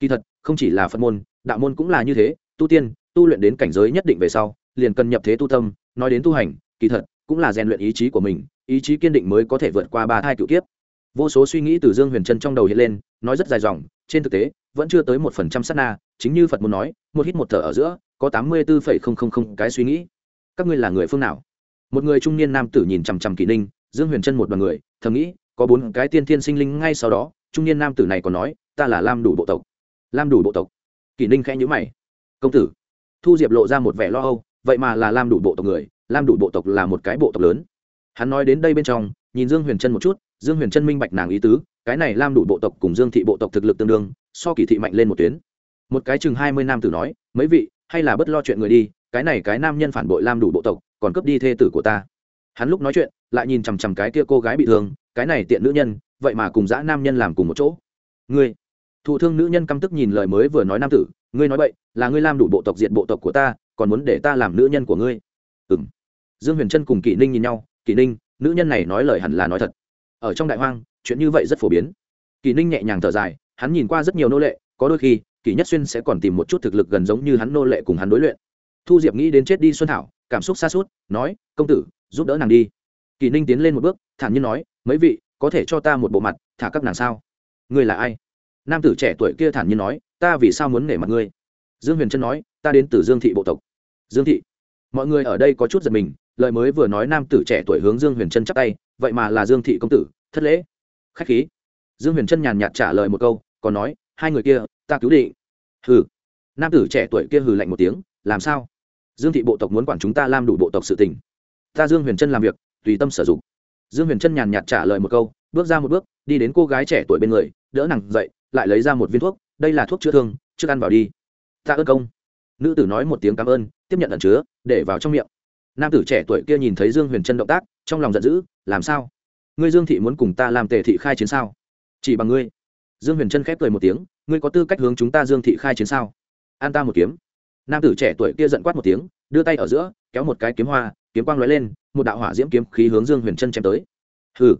Kỳ thật, không chỉ là phật môn, đạo môn cũng là như thế, tu tiên, tu luyện đến cảnh giới nhất định về sau, liền cần nhập thế tu tâm, nói đến tu hành, kỳ thật, cũng là rèn luyện ý chí của mình, ý chí kiên định mới có thể vượt qua ba thai cựu kiếp. Vô số suy nghĩ từ dương huyền trân trong đầu hiện lên, nói rất dài dòng, trên thực tế, vẫn chưa tới một phần trăm sát na, chính như phật muốn nói, một hít một thở ở giữa có tám mươi bốn phẩy không không không cái suy nghĩ. Các ngươi là người phương nào? Một người trung niên nam tử nhìn chằm chằm kỷ ninh, dương huyền chân một đoàn người, thầm nghĩ, có bốn cái tiên thiên sinh linh ngay sau đó, trung niên nam tử này còn nói, ta là lam đủ bộ tộc. Lam đủ bộ tộc? Kỷ ninh khẽ nhữ mày. Công tử. Thu diệp lộ ra một vẻ lo âu, vậy mà là lam đủ bộ tộc người, lam đủ bộ tộc là một cái bộ tộc lớn. Hắn nói đến đây bên trong, nhìn dương huyền trân một chút, dương huyền trân minh bạch nàng ý tứ, cái này lam đủ bộ tộc cùng dương thị bộ tộc thực lực tương đương, so kỳ thị mạnh lên một tuyến. Một cái chừng hai mươi nam tử nói, mấy vị hay là bất lo chuyện người đi, cái này cái nam nhân phản bội lam đủ bộ tộc, còn cướp đi thê tử của ta. Hắn lúc nói chuyện, lại nhìn chằm chằm cái kia cô gái bị thương, cái này tiện nữ nhân, vậy mà cùng dã nam nhân làm cùng một chỗ. Ngươi, thụ thương nữ nhân căm tức nhìn lời mới vừa nói nam tử, ngươi nói vậy là ngươi lam đủ bộ tộc diện bộ tộc của ta, còn muốn để ta làm nữ nhân của ngươi. Ừ m dương huyền trân cùng kỷ ninh nhìn nhau, kỷ ninh, nữ nhân này nói lời hẳn là nói thật. Ở trong đại hoang, chuyện như vậy rất phổ biến. Kỷ ninh nhẹ nhàng thở dài, hắn nhìn qua rất nhiều nô lệ, có đôi khi kỷ nhất xuyên sẽ còn tìm một chút thực lực gần giống như hắn nô lệ cùng hắn đối luyện. Thu diệp nghĩ đến chết đi xuân thảo, cảm xúc xa suốt, nói, công tử, giúp đỡ nàng đi. Kỷ ninh tiến lên một bước, thản nhiên nói, mấy vị, có thể cho ta một bộ mặt, thả các nàng sao? Ngươi là ai? Nam tử trẻ tuổi kia thản nhiên nói, ta vì sao muốn nể mặt ngươi? Dương huyền trân nói, ta đến từ dương thị bộ tộc. Dương thị? Mọi người ở đây có chút giật mình, lời mới vừa nói nam tử trẻ tuổi hướng dương huyền trân chắc tay, vậy mà là dương thị công tử, thất lễ. Khách khí. Dương huyền trân nhàn nhạt trả lời một câu, còn nói hai người kia, ta cứu định. Hừ. Nam tử trẻ tuổi kia hừ lạnh một tiếng, làm sao? Dương thị bộ tộc muốn quản chúng ta làm đủ bộ tộc sự tình. Ta dương huyền trân làm việc, tùy tâm sử dụng. Dương huyền trân nhàn nhạt trả lời một câu, bước ra một bước, đi đến cô gái trẻ tuổi bên người, đỡ nàng dậy, lại lấy ra một viên thuốc, đây là thuốc chữa thương, trước ăn vào đi. Ta ơn công. Nữ tử nói một tiếng cảm ơn, tiếp nhận ẩn chứa, để vào trong miệng. Nam tử trẻ tuổi kia nhìn thấy dương huyền trân động tác, trong lòng giận dữ, làm sao? Ngươi dương thị muốn cùng ta làm tề thị khai chiến sao? Chỉ bằng ngươi. Dương huyền trân khép cười một tiếng ngươi có tư cách hướng chúng ta dương thị khai chiến sao? An ta một kiếm. Nam tử trẻ tuổi kia giận quát một tiếng, đưa tay ở giữa, kéo một cái kiếm hoa, kiếm quang lóe lên, một đạo hỏa diễm kiếm khí hướng dương huyền trân chém tới. Hừ.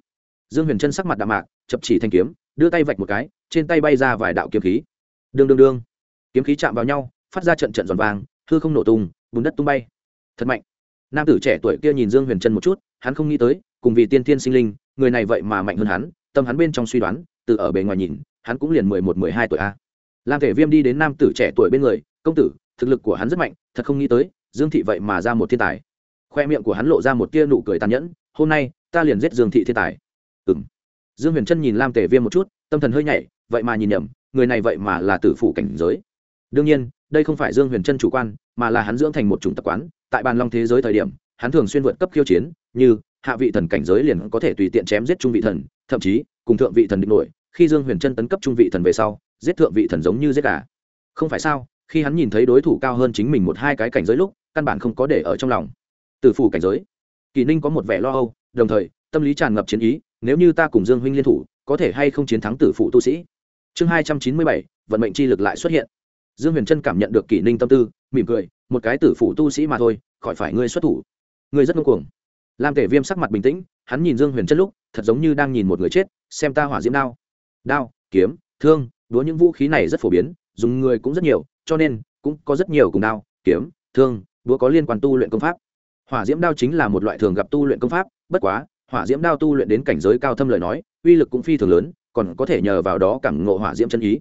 Dương huyền trân sắc mặt đạm mạc, chập chỉ thanh kiếm, đưa tay vạch một cái, trên tay bay ra vài đạo kiếm khí. Đương đương đương. Kiếm khí chạm vào nhau, phát ra trận trận giòn vàng, hư không nổ tung, bùn đất tung bay. Thật mạnh. Nam tử trẻ tuổi kia nhìn dương huyền trân một chút, hắn không nghĩ tới, cùng vì tiên tiên sinh linh, người này vậy mà mạnh hơn hắn, tâm hắn bên trong suy đoán, từ ở bề ngoài nhìn hắn cũng liền mười một, mười hai tuổi a. Lam thể viêm đi đến nam tử trẻ tuổi bên người, công tử, thực lực của hắn rất mạnh, thật không nghĩ tới, dương thị vậy mà ra một thiên tài. Khoe miệng của hắn lộ ra một tia nụ cười tàn nhẫn, hôm nay, ta liền giết dương thị thiên tài. Ừ m dương huyền trân nhìn lam Tề viêm một chút, tâm thần hơi nhảy, vậy mà nhìn nhầm, người này vậy mà là tử phủ cảnh giới. Đương nhiên, đây không phải dương huyền trân chủ quan, mà là hắn dưỡng thành một chủng tập quán, tại bàn long thế giới thời điểm, hắn thường xuyên vượt cấp khiêu chiến, như, hạ vị thần cảnh giới liền có thể tùy tiện chém giết trung vị thần, thậm chí, cùng thượng vị thần địch nổi khi dương huyền trân tấn cấp trung vị thần về sau, giết thượng vị thần giống như giết gà. Không phải sao, khi hắn nhìn thấy đối thủ cao hơn chính mình một hai cái cảnh giới lúc, căn bản không có để ở trong lòng. Từ phủ cảnh giới, kỳ ninh có một vẻ lo âu, đồng thời, tâm lý tràn ngập chiến ý, nếu như ta cùng dương huynh liên thủ, có thể hay không chiến thắng tử phụ tu sĩ? Chương hai trăm chín mươi bảy, vận mệnh chi lực lại xuất hiện. Dương huyền trân cảm nhận được kỷ ninh tâm tư, mỉm cười, một cái tử phụ tu sĩ mà thôi, khỏi phải ngươi xuất thủ. Ngươi rất ngông cuồng. Lam tể viêm sắc mặt bình tĩnh, hắn nhìn dương huyền trân lúc, thật giống như đang nhìn một người chết, xem ta hỏa diễm đao đao, kiếm, thương đúa những vũ khí này rất phổ biến, dùng người cũng rất nhiều, cho nên cũng có rất nhiều cùng đao, kiếm, thương đúa có liên quan tu luyện công pháp. Hỏa diễm đao chính là một loại thường gặp tu luyện công pháp, bất quá, hỏa diễm đao tu luyện đến cảnh giới cao thâm lời nói, uy lực cũng phi thường lớn, còn có thể nhờ vào đó cảm ngộ hỏa diễm chân ý.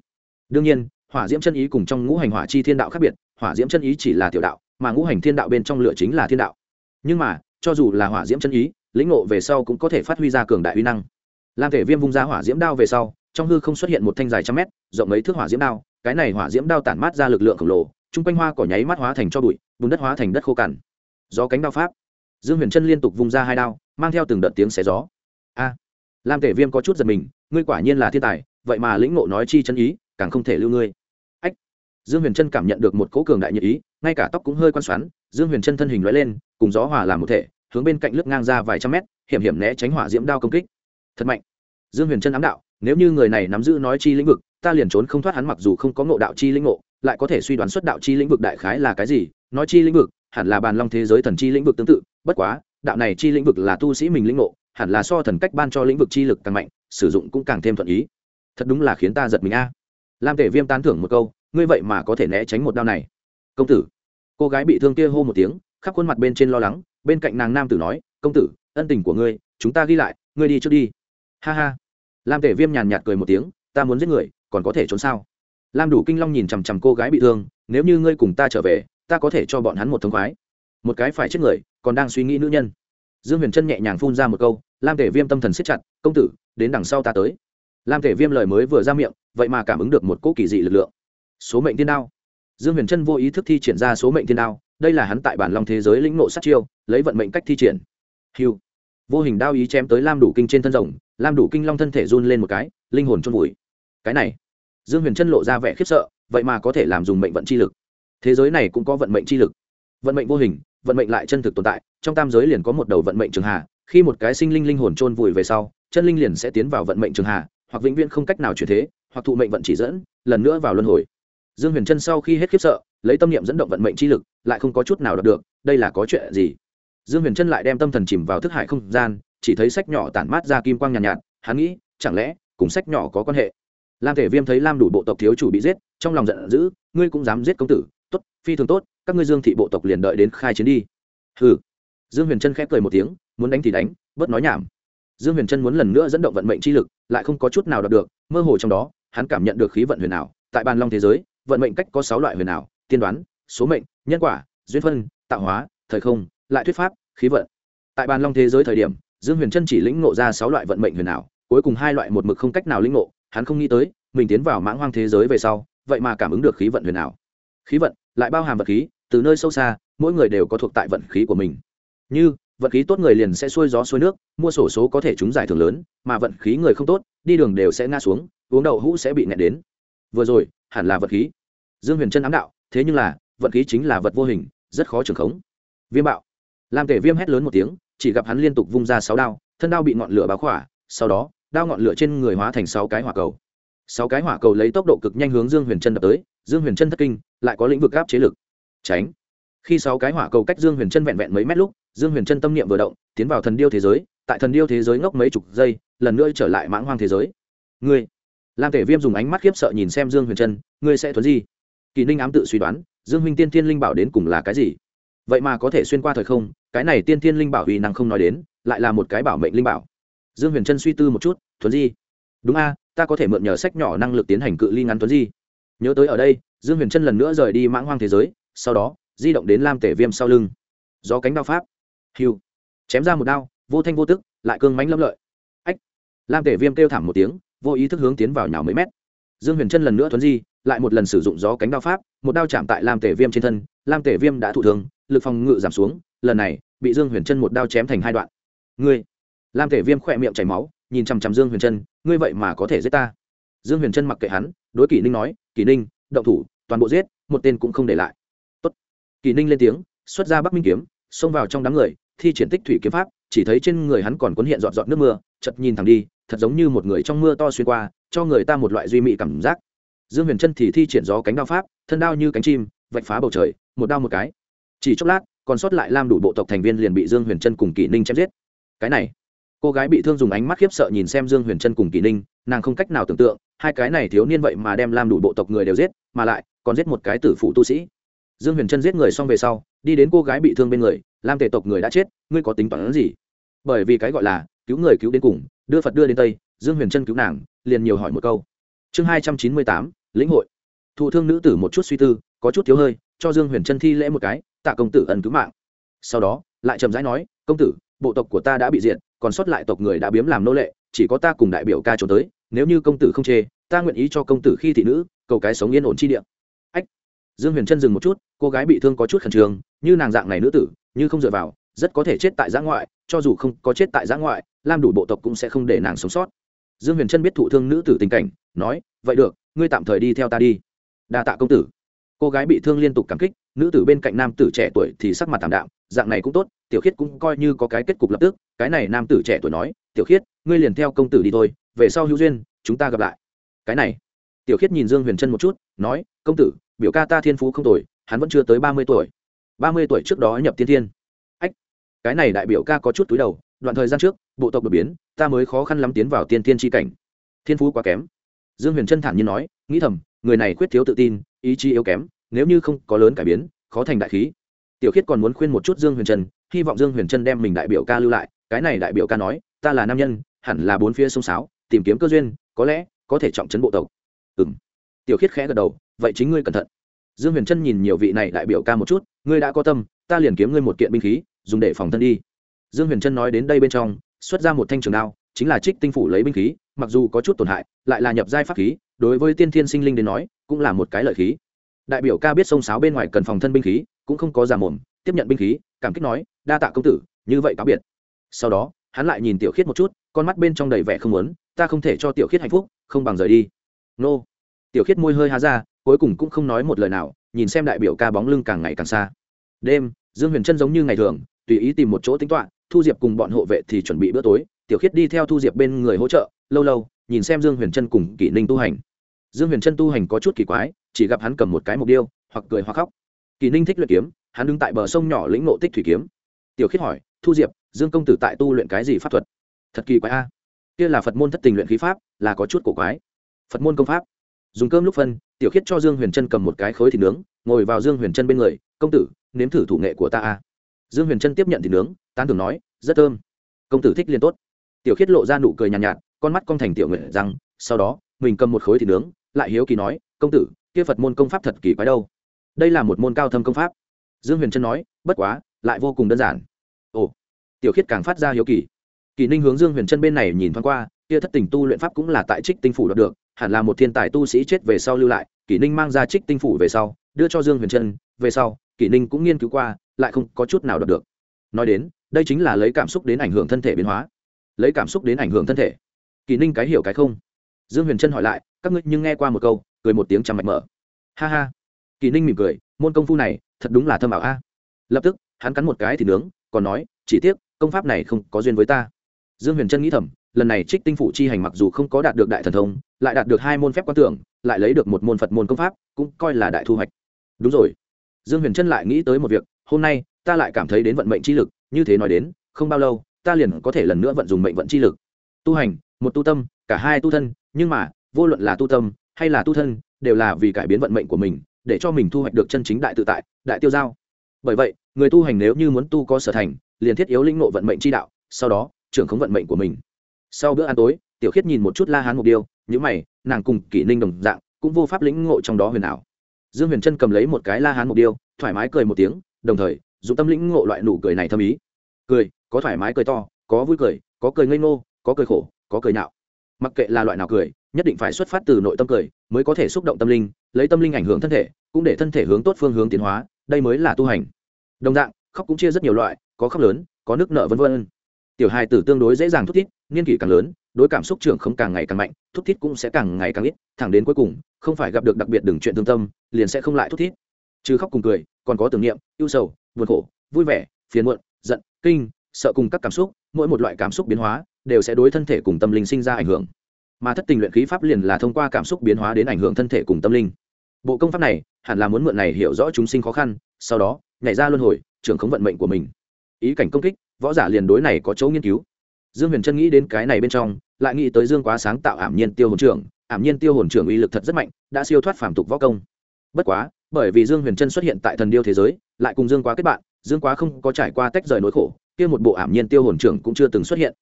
Đương nhiên, hỏa diễm chân ý cùng trong ngũ hành hỏa chi thiên đạo khác biệt, hỏa diễm chân ý chỉ là tiểu đạo, mà ngũ hành thiên đạo bên trong lửa chính là thiên đạo. Nhưng mà, cho dù là hỏa diễm chân ý, lĩnh ngộ về sau cũng có thể phát huy ra cường đại uy năng. Lam thể viêm vung ra hỏa diễm đao về sau trong hư không xuất hiện một thanh dài trăm mét, rộng mấy thước hỏa diễm đao, cái này hỏa diễm đao tản mát ra lực lượng khổng lồ, chung quanh hoa cỏ nháy mắt hóa thành cho bụi, bùn đất hóa thành đất khô cằn. Gió cánh đao pháp. Dương huyền trân liên tục vung ra hai đao, mang theo từng đợt tiếng xé gió. A! Lam tể viêm có chút giật mình, ngươi quả nhiên là thiên tài, vậy mà lĩnh ngộ nói chi chân ý, càng không thể lưu ngươi. Ách! Dương huyền trân cảm nhận được một cỗ cường đại nhiệt ý, ngay cả tóc cũng hơi quan xoắn, dương huyền trân thân hình lóe lên, cùng gió hòa làm một thể, hướng bên cạnh lướt ngang ra vài trăm mét, hiểm hiểm né tránh hỏa diễm đao công kích. Thật mạnh! Dương huyền trân ám đạo nếu như người này nắm giữ nói chi lĩnh vực, ta liền trốn không thoát hắn mặc dù không có ngộ đạo chi lĩnh ngộ, lại có thể suy đoán xuất đạo chi lĩnh vực đại khái là cái gì. Nói chi lĩnh vực, hẳn là bàn long thế giới thần chi lĩnh vực tương tự, bất quá, đạo này chi lĩnh vực là tu sĩ mình lĩnh ngộ, hẳn là so thần cách ban cho lĩnh vực chi lực càng mạnh, sử dụng cũng càng thêm thuận ý. Thật đúng là khiến ta giật mình a. Lam tể viêm tán thưởng một câu, ngươi vậy mà có thể né tránh một đao này. Công tử. Cô gái bị thương kia hô một tiếng, khắp khuôn mặt bên trên lo lắng, bên cạnh nàng nam tử nói, công tử, ân tình của ngươi, chúng ta ghi lại, ngươi đi trước đi. Ha ha lam tể viêm nhàn nhạt cười một tiếng, ta muốn giết người, còn có thể trốn sao? Lam đủ kinh long nhìn chằm chằm cô gái bị thương, nếu như ngươi cùng ta trở về, ta có thể cho bọn hắn một thống khoái. Một cái phải chết người, còn đang suy nghĩ nữ nhân. Dương huyền trân nhẹ nhàng phun ra một câu, lam tể viêm tâm thần siết chặt, công tử, đến đằng sau ta tới. Lam tể viêm lời mới vừa ra miệng, vậy mà cảm ứng được một cỗ kỳ dị lực lượng. Số mệnh thiên đao. Dương huyền trân vô ý thức thi triển ra số mệnh thiên đao, đây là hắn tại bản long thế giới lĩnh nộ sát chiêu, lấy vận mệnh cách thi triển. Hiu vô hình đao ý chém tới lam đủ kinh trên thân rồng lam đủ kinh long thân thể run lên một cái, linh hồn trôn vùi. Cái này, dương huyền chân lộ ra vẻ khiếp sợ, vậy mà có thể làm dùng mệnh vận chi lực. Thế giới này cũng có vận mệnh chi lực. Vận mệnh vô hình, vận mệnh lại chân thực tồn tại, trong tam giới liền có một đầu vận mệnh trường hà, khi một cái sinh linh linh hồn trôn vùi về sau, chân linh liền sẽ tiến vào vận mệnh trường hà, hoặc vĩnh viễn không cách nào chuyển thế, hoặc thụ mệnh vận chỉ dẫn, lần nữa vào luân hồi. Dương huyền chân sau khi hết khiếp sợ, lấy tâm niệm dẫn động vận mệnh chi lực, lại không có chút nào đạt được, đây là có chuyện gì? Dương huyền chân lại đem tâm thần chìm vào thức hải không gian chỉ thấy sách nhỏ tản mát ra kim quang nhàn nhạt, nhạt hắn nghĩ chẳng lẽ cùng sách nhỏ có quan hệ? Lam thể viêm thấy lam đủ bộ tộc thiếu chủ bị giết trong lòng giận dữ ngươi cũng dám giết công tử. Tốt phi thường tốt các ngươi dương thị bộ tộc liền đợi đến khai chiến đi. Hừ. Dương huyền trân khép cười một tiếng muốn đánh thì đánh bớt nói nhảm. Dương huyền trân muốn lần nữa dẫn động vận mệnh chi lực lại không có chút nào đạt được mơ hồ trong đó hắn cảm nhận được khí vận huyền ảo. Tại bàn long thế giới vận mệnh cách có sáu loại huyền ảo tiên đoán số mệnh nhân quả duyên phân tạo hóa thời không lại thuyết pháp khí vận. Tại bàn long thế giới thời điểm dương huyền trân chỉ lĩnh ngộ ra sáu loại vận mệnh huyền ảo, cuối cùng hai loại một mực không cách nào lĩnh ngộ, hắn không nghĩ tới, mình tiến vào mãng hoang thế giới về sau, vậy mà cảm ứng được khí vận huyền ảo. Khí vận, lại bao hàm vật khí, từ nơi sâu xa, mỗi người đều có thuộc tại vận khí của mình. Như, vận khí tốt người liền sẽ xuôi gió xuôi nước, mua sổ số có thể trúng giải thưởng lớn, mà vận khí người không tốt, đi đường đều sẽ ngã xuống, uống đậu hũ sẽ bị nẹt đến. Vừa rồi, hẳn là vật khí. Dương huyền trân ám đạo, thế nhưng là, vận khí chính là vật vô hình, rất khó trường khống. Viêm bạo. Làm tể viêm hét lớn một tiếng chỉ gặp hắn liên tục vung ra sáu đao, thân đao bị ngọn lửa báo khỏa, sau đó, đao ngọn lửa trên người hóa thành sáu cái hỏa cầu. Sáu cái hỏa cầu lấy tốc độ cực nhanh hướng dương huyền trân đập tới, dương huyền trân thất kinh, lại có lĩnh vực gáp chế lực. Tránh. Khi sáu cái hỏa cầu cách dương huyền trân vẹn vẹn mấy mét lúc, dương huyền trân tâm niệm vừa động, tiến vào thần điêu thế giới, tại thần điêu thế giới ngốc mấy chục giây, lần nữa trở lại mãng hoang thế giới. Ngươi. Lam tể viêm dùng ánh mắt khiếp sợ nhìn xem dương huyền trân ngươi sẽ thuấn gì? Kỳ ninh ám tự suy đoán, dương huynh tiên thiên linh bảo đến cùng là cái gì? Vậy mà có thể xuyên qua thời không, cái này tiên thiên linh bảo uy năng không nói đến, lại là một cái bảo mệnh linh bảo. Dương huyền trân suy tư một chút, thuấn di. Đúng a, ta có thể mượn nhờ sách nhỏ năng lực tiến hành cự ly ngắn thuấn di. Nhớ tới ở đây. Dương huyền trân lần nữa rời đi mãng hoang thế giới, sau đó, di động đến lam tể viêm sau lưng. Do cánh đao pháp. Hiu chém ra một đao, vô thanh vô tức, lại cương mánh lâm lợi. Ách. Lam tể viêm kêu thảm một tiếng, vô ý thức hướng tiến vào nhào mấy mét. Dương huyền trân lần nữa thuấn di, lại một lần sử dụng gió cánh đao pháp, một đao chạm tại lam tể viêm trên thân, lam tể viêm đã thụ thường lực phòng ngự giảm xuống, lần này, bị dương huyền trân một đao chém thành hai đoạn. Ngươi, lam Thể viêm khỏe miệng chảy máu, nhìn chằm chằm dương huyền trân, ngươi vậy mà có thể giết ta. Dương huyền trân mặc kệ hắn, đối kỷ ninh nói, kỷ ninh, động thủ, toàn bộ giết, một tên cũng không để lại. Tốt. kỷ ninh lên tiếng, xuất ra bắc minh kiếm, xông vào trong đám người, thi triển tích thủy kiếm pháp, chỉ thấy trên người hắn còn cuốn hiện giọt giọt nước mưa chật nhìn thẳng đi, thật giống như một người trong mưa to xuyên qua, cho người ta một loại duy mị cảm giác. Dương huyền trân thì thi triển gió cánh đao pháp, thân đao như cánh chim, vạch phá bầu trời, một đao một cái chỉ chốc lát, còn sót lại lam đủ bộ tộc thành viên liền bị dương huyền trân cùng kỷ ninh chém giết. Cái này, cô gái bị thương dùng ánh mắt khiếp sợ nhìn xem dương huyền trân cùng kỷ ninh, nàng không cách nào tưởng tượng, hai cái này thiếu niên vậy mà đem lam đủ bộ tộc người đều giết, mà lại còn giết một cái tử phụ tu sĩ. Dương huyền trân giết người xong về sau, đi đến cô gái bị thương bên người, lam tề tộc người đã chết, ngươi có tính toán gì? Bởi vì cái gọi là cứu người cứu đến cùng, đưa phật đưa đến tây, dương huyền trân cứu nàng, liền nhiều hỏi một câu. Chương hai trăm chín mươi tám, lĩnh hội. Thụ thương nữ tử một chút suy tư, có chút thiếu hơi, cho dương huyền trân thi lễ một cái tạ công tử ẩn cứu mạng. Sau đó, lại trầm rãi nói, công tử, bộ tộc của ta đã bị diệt, còn sót lại tộc người đã biếm làm nô lệ, chỉ có ta cùng đại biểu ca trốn tới, nếu như công tử không chê, ta nguyện ý cho công tử khi thị nữ, cầu cái sống yên ổn chi địa. Ách. Dương huyền trân dừng một chút, cô gái bị thương có chút khẩn trương, như nàng dạng này nữ tử, như không dựa vào, rất có thể chết tại giã ngoại, cho dù không có chết tại giã ngoại lam đủ bộ tộc cũng sẽ không để nàng sống sót. Dương huyền trân biết thụ thương nữ tử tình cảnh, nói, vậy được, ngươi tạm thời đi theo ta đi. Đa tạ công tử. Cô gái bị thương liên tục cảm kích nữ tử bên cạnh nam tử trẻ tuổi thì sắc mặt thảm đạm, dạng này cũng tốt, tiểu khiết cũng coi như có cái kết cục lập tức. Cái này nam tử trẻ tuổi nói, tiểu khiết, ngươi liền theo công tử đi thôi, về sau hữu duyên, chúng ta gặp lại. Cái này, tiểu khiết nhìn dương huyền trân một chút, nói, công tử, biểu ca ta thiên phú không tuổi hắn vẫn chưa tới ba mươi tuổi. Ba mươi tuổi trước đó nhập tiên thiên. Ách, cái này đại biểu ca có chút túi đầu, đoạn thời gian trước, bộ tộc đột biến, ta mới khó khăn lắm tiến vào tiên thiên tri cảnh. Thiên phú quá kém. Dương huyền trân thản nhiên nói, nghĩ thầm, người này quyết thiếu tự tin, ý chí yếu kém nếu như không có lớn cải biến, khó thành đại khí. Tiểu khiết còn muốn khuyên một chút dương huyền trân, hy vọng dương huyền trân đem mình đại biểu ca lưu lại. Cái này đại biểu ca nói, ta là nam nhân, hẳn là bốn phía sông sáo, tìm kiếm cơ duyên, có lẽ có thể trọng trấn bộ tộc. Ừ m tiểu khiết khẽ gật đầu, vậy chính ngươi cẩn thận. Dương huyền trân nhìn nhiều vị này đại biểu ca một chút, ngươi đã có tâm, ta liền kiếm ngươi một kiện binh khí, dùng để phòng thân đi. Dương huyền trân nói đến đây bên trong, xuất ra một thanh trường đao, chính là trích tinh phủ lấy binh khí, mặc dù có chút tổn hại, lại là nhập giai pháp khí, đối với tiên thiên sinh linh đến nói, cũng là một cái lợi khí đại biểu ca biết sông sáo bên ngoài cần phòng thân binh khí, cũng không có giả mồm, tiếp nhận binh khí, cảm kích nói, đa tạ công tử, như vậy cáo biệt. Sau đó, hắn lại nhìn tiểu khiết một chút, con mắt bên trong đầy vẻ không muốn, ta không thể cho tiểu khiết hạnh phúc, không bằng rời đi. Nô. Tiểu khiết môi hơi há ra, cuối cùng cũng không nói một lời nào, nhìn xem đại biểu ca bóng lưng càng ngày càng xa. Đêm, dương huyền trân giống như ngày thường, tùy ý tìm một chỗ tính toán, thu diệp cùng bọn hộ vệ thì chuẩn bị bữa tối, tiểu khiết đi theo thu diệp bên người hỗ trợ, lâu lâu, nhìn xem dương huyền trân cùng kỷ ninh tu hành dương huyền trân tu hành có chút kỳ quái chỉ gặp hắn cầm một cái mục điêu hoặc cười hoặc khóc. Kỳ ninh thích luyện kiếm hắn đứng tại bờ sông nhỏ lĩnh ngộ tích thủy kiếm. Tiểu khiết hỏi thu diệp dương công tử tại tu luyện cái gì pháp thuật? Thật kỳ quái a. Kia là phật môn thất tình luyện khí pháp là có chút cổ quái. Phật môn công pháp. Dùng cơm lúc phân tiểu khiết cho dương huyền trân cầm một cái khối thịt nướng ngồi vào dương huyền trân bên người công tử nếm thử thủ nghệ của ta a. Dương huyền trân tiếp nhận thịt nướng tán tưởng nói rất thơm. Công tử thích liên tốt. Tiểu khiết lộ ra nụ cười nhàn nhạt, nhạt con mắt cong thành tiểu nguyện rằng sau đó mình cầm một khối thịt nướng lại hiếu kỳ nói, công tử, kia phật môn công pháp thật kỳ quái đâu? Đây là một môn cao thâm công pháp. Dương huyền trân nói, bất quá, lại vô cùng đơn giản. Ồ, tiểu khiết càng phát ra hiếu kỳ. Kỳ ninh hướng dương huyền trân bên này nhìn thoáng qua, kia thất tình tu luyện pháp cũng là tại trích tinh phủ đoạt được, hẳn là một thiên tài tu sĩ chết về sau lưu lại, kỳ ninh mang ra trích tinh phủ về sau, đưa cho dương huyền trân, về sau, kỳ ninh cũng nghiên cứu qua, lại không có chút nào đoạt được. Nói đến, đây chính là lấy cảm xúc đến ảnh hưởng thân thể biến hóa. Lấy cảm xúc đến ảnh hưởng thân thể. Kỳ ninh cái hiểu cái không? Dương huyền trân hỏi lại, các ngươi nhưng nghe qua một câu, cười một tiếng chằm mạch mở. Ha ha. Kỳ ninh mỉm cười, môn công phu này, thật đúng là thâm ảo a. Lập tức, hắn cắn một cái thì nướng, còn nói, chỉ tiếc, công pháp này không có duyên với ta. Dương huyền trân nghĩ thầm, lần này trích tinh phủ chi hành mặc dù không có đạt được đại thần thông, lại đạt được hai môn phép quan tưởng, lại lấy được một môn phật môn công pháp, cũng coi là đại thu hoạch. Đúng rồi. Dương huyền trân lại nghĩ tới một việc, hôm nay, ta lại cảm thấy đến vận mệnh chi lực, như thế nói đến, không bao lâu, ta liền có thể lần nữa vận dùng mệnh vận chi lực. Tu hành, một tu tâm cả hai tu thân, nhưng mà, vô luận là tu tâm hay là tu thân, đều là vì cải biến vận mệnh của mình, để cho mình thu hoạch được chân chính đại tự tại, đại tiêu giao. Bởi vậy, người tu hành nếu như muốn tu có sở thành, liền thiết yếu linh ngộ vận mệnh chi đạo, sau đó, trưởng khống vận mệnh của mình. Sau bữa ăn tối, tiểu khiết nhìn một chút la hán mục điêu nhữ mày, nàng cùng kỷ ninh đồng dạng, cũng vô pháp lĩnh ngộ trong đó huyền ảo. Dương huyền trân cầm lấy một cái la hán mục điêu, thoải mái cười một tiếng, đồng thời dùng tâm lĩnh ngộ loại nụ cười này thâm ý. Cười, có thoải mái cười to, có vui cười, có cười ngây ngô, có cười khổ, có cười nạo mặc kệ là loại nào cười, nhất định phải xuất phát từ nội tâm cười mới có thể xúc động tâm linh, lấy tâm linh ảnh hưởng thân thể, cũng để thân thể hướng tốt phương hướng tiến hóa, đây mới là tu hành. Đồng dạng, khóc cũng chia rất nhiều loại, có khóc lớn, có nước nợ vân vân. Tiểu hài tử tương đối dễ dàng thúc thiết niên kỷ càng lớn, đối cảm xúc trưởng không càng ngày càng mạnh thúc thiết cũng sẽ càng ngày càng ít, thẳng đến cuối cùng, không phải gặp được đặc biệt đừng chuyện thương tâm, liền sẽ không lại thúc thiết chứ khóc cùng cười, còn có tưởng niệm, ưu sầu, buồn khổ, vui vẻ, phiền muộn, giận, kinh, sợ cùng các cảm xúc, mỗi một loại cảm xúc biến hóa đều sẽ đối thân thể cùng tâm linh sinh ra ảnh hưởng. Mà thất tình luyện khí pháp liền là thông qua cảm xúc biến hóa đến ảnh hưởng thân thể cùng tâm linh. Bộ công pháp này, hẳn là muốn mượn này hiểu rõ chúng sinh khó khăn, sau đó, nhảy ra luân hồi, trưởng khống vận mệnh của mình. Ý cảnh công kích, võ giả liền đối này có chỗ nghiên cứu. Dương huyền trân nghĩ đến cái này bên trong, lại nghĩ tới dương quá sáng tạo ảm nhiên tiêu hồn trưởng. Ảm nhiên tiêu hồn trưởng uy lực thật rất mạnh, đã siêu thoát phàm tục võ công. Bất quá, bởi vì dương huyền trân xuất hiện tại thần điêu thế giới, lại cùng dương quá kết bạn, dương quá không có trải qua tách rời nỗi khổ, kia một bộ ảm nhiên tiêu hồn trưởng cũng chưa từng xuất hiện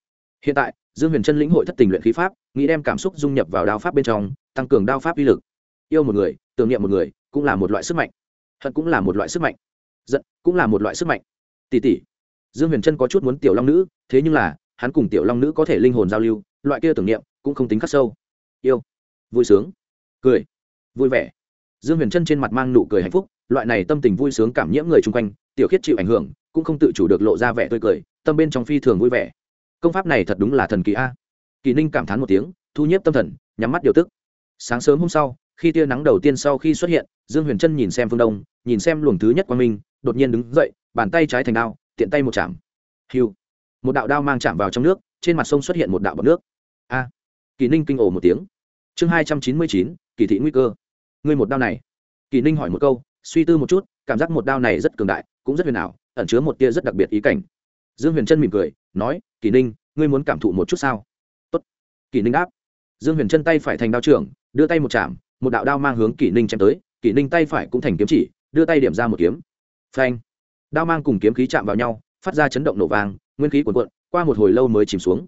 hiện tại, dương huyền trân lĩnh hội thất tình luyện khí pháp, nghĩ đem cảm xúc dung nhập vào đao pháp bên trong, tăng cường đao pháp uy lực. Yêu một người, tưởng niệm một người, cũng là một loại sức mạnh. Hận cũng là một loại sức mạnh. Giận cũng là một loại sức mạnh. Tỷ tỷ, dương huyền trân có chút muốn tiểu long nữ, thế nhưng là, hắn cùng tiểu long nữ có thể linh hồn giao lưu, loại kia tưởng niệm cũng không tính khắc sâu. Yêu, vui sướng, cười, vui vẻ. Dương huyền trân trên mặt mang nụ cười hạnh phúc, loại này tâm tình vui sướng cảm nhiễm người chung quanh, tiểu khiết chịu ảnh hưởng, cũng không tự chủ được lộ ra vẻ tươi cười, tâm bên trong phi thường vui vẻ công pháp này thật đúng là thần kỳ a. Kỳ ninh cảm thán một tiếng, thu nhếp tâm thần, nhắm mắt điều tức. Sáng sớm hôm sau, khi tia nắng đầu tiên sau khi xuất hiện, dương huyền trân nhìn xem phương đông, nhìn xem luồng thứ nhất quang minh, đột nhiên đứng dậy, bàn tay trái thành đao, tiện tay một chạm. Hiu. Một đạo đao mang chạm vào trong nước, trên mặt sông xuất hiện một đạo bọc nước. A. Kỳ ninh kinh ổ một tiếng. Chương hai trăm chín mươi chín, kỳ thị nguy cơ. Ngươi một đao này. Kỳ ninh hỏi một câu, suy tư một chút, cảm giác một đao này rất cường đại, cũng rất huyền ảo, ẩn chứa một tia rất đặc biệt ý cảnh. Dương huyền trân mỉm cười nói kỳ ninh, ngươi muốn cảm thụ một chút sao? Tốt. kỳ ninh đáp. Dương huyền chân tay phải thành đao trưởng đưa tay một chạm, một đạo đao mang hướng kỳ ninh chém tới. Kỳ ninh tay phải cũng thành kiếm chỉ, đưa tay điểm ra một kiếm. Phanh. Đao mang cùng kiếm khí chạm vào nhau, phát ra chấn động nổ vàng nguyên khí cuồn cuộn, qua một hồi lâu mới chìm xuống.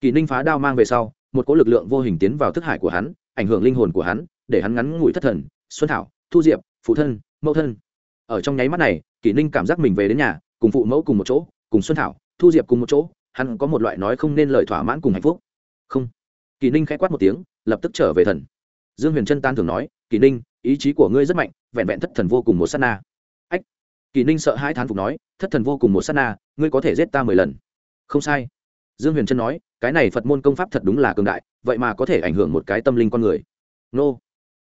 Kỳ ninh phá đao mang về sau, một cỗ lực lượng vô hình tiến vào thức hải của hắn, ảnh hưởng linh hồn của hắn, để hắn ngắn ngủi thất thần, xuân thảo, thu diệp phụ thân, mẫu thân. Ở trong nháy mắt này, kỷ ninh cảm giác mình về đến nhà, cùng phụ mẫu cùng một chỗ, cùng xuân thảo thu diệp cùng một chỗ, hắn có một loại nói không nên lời thỏa mãn cùng hạnh phúc. Không. Kỳ ninh khẽ quát một tiếng, lập tức trở về thần. Dương huyền trân tan thường nói, kỳ ninh, ý chí của ngươi rất mạnh, vẹn vẹn thất thần vô cùng một s á t na. Ách. Kỳ ninh sợ hai thán phục nói, thất thần vô cùng một s á t na, ngươi có thể giết ta mười lần. Không sai. Dương huyền trân nói, cái này phật môn công pháp thật đúng là cường đại, vậy mà có thể ảnh hưởng một cái tâm linh con người. Nô.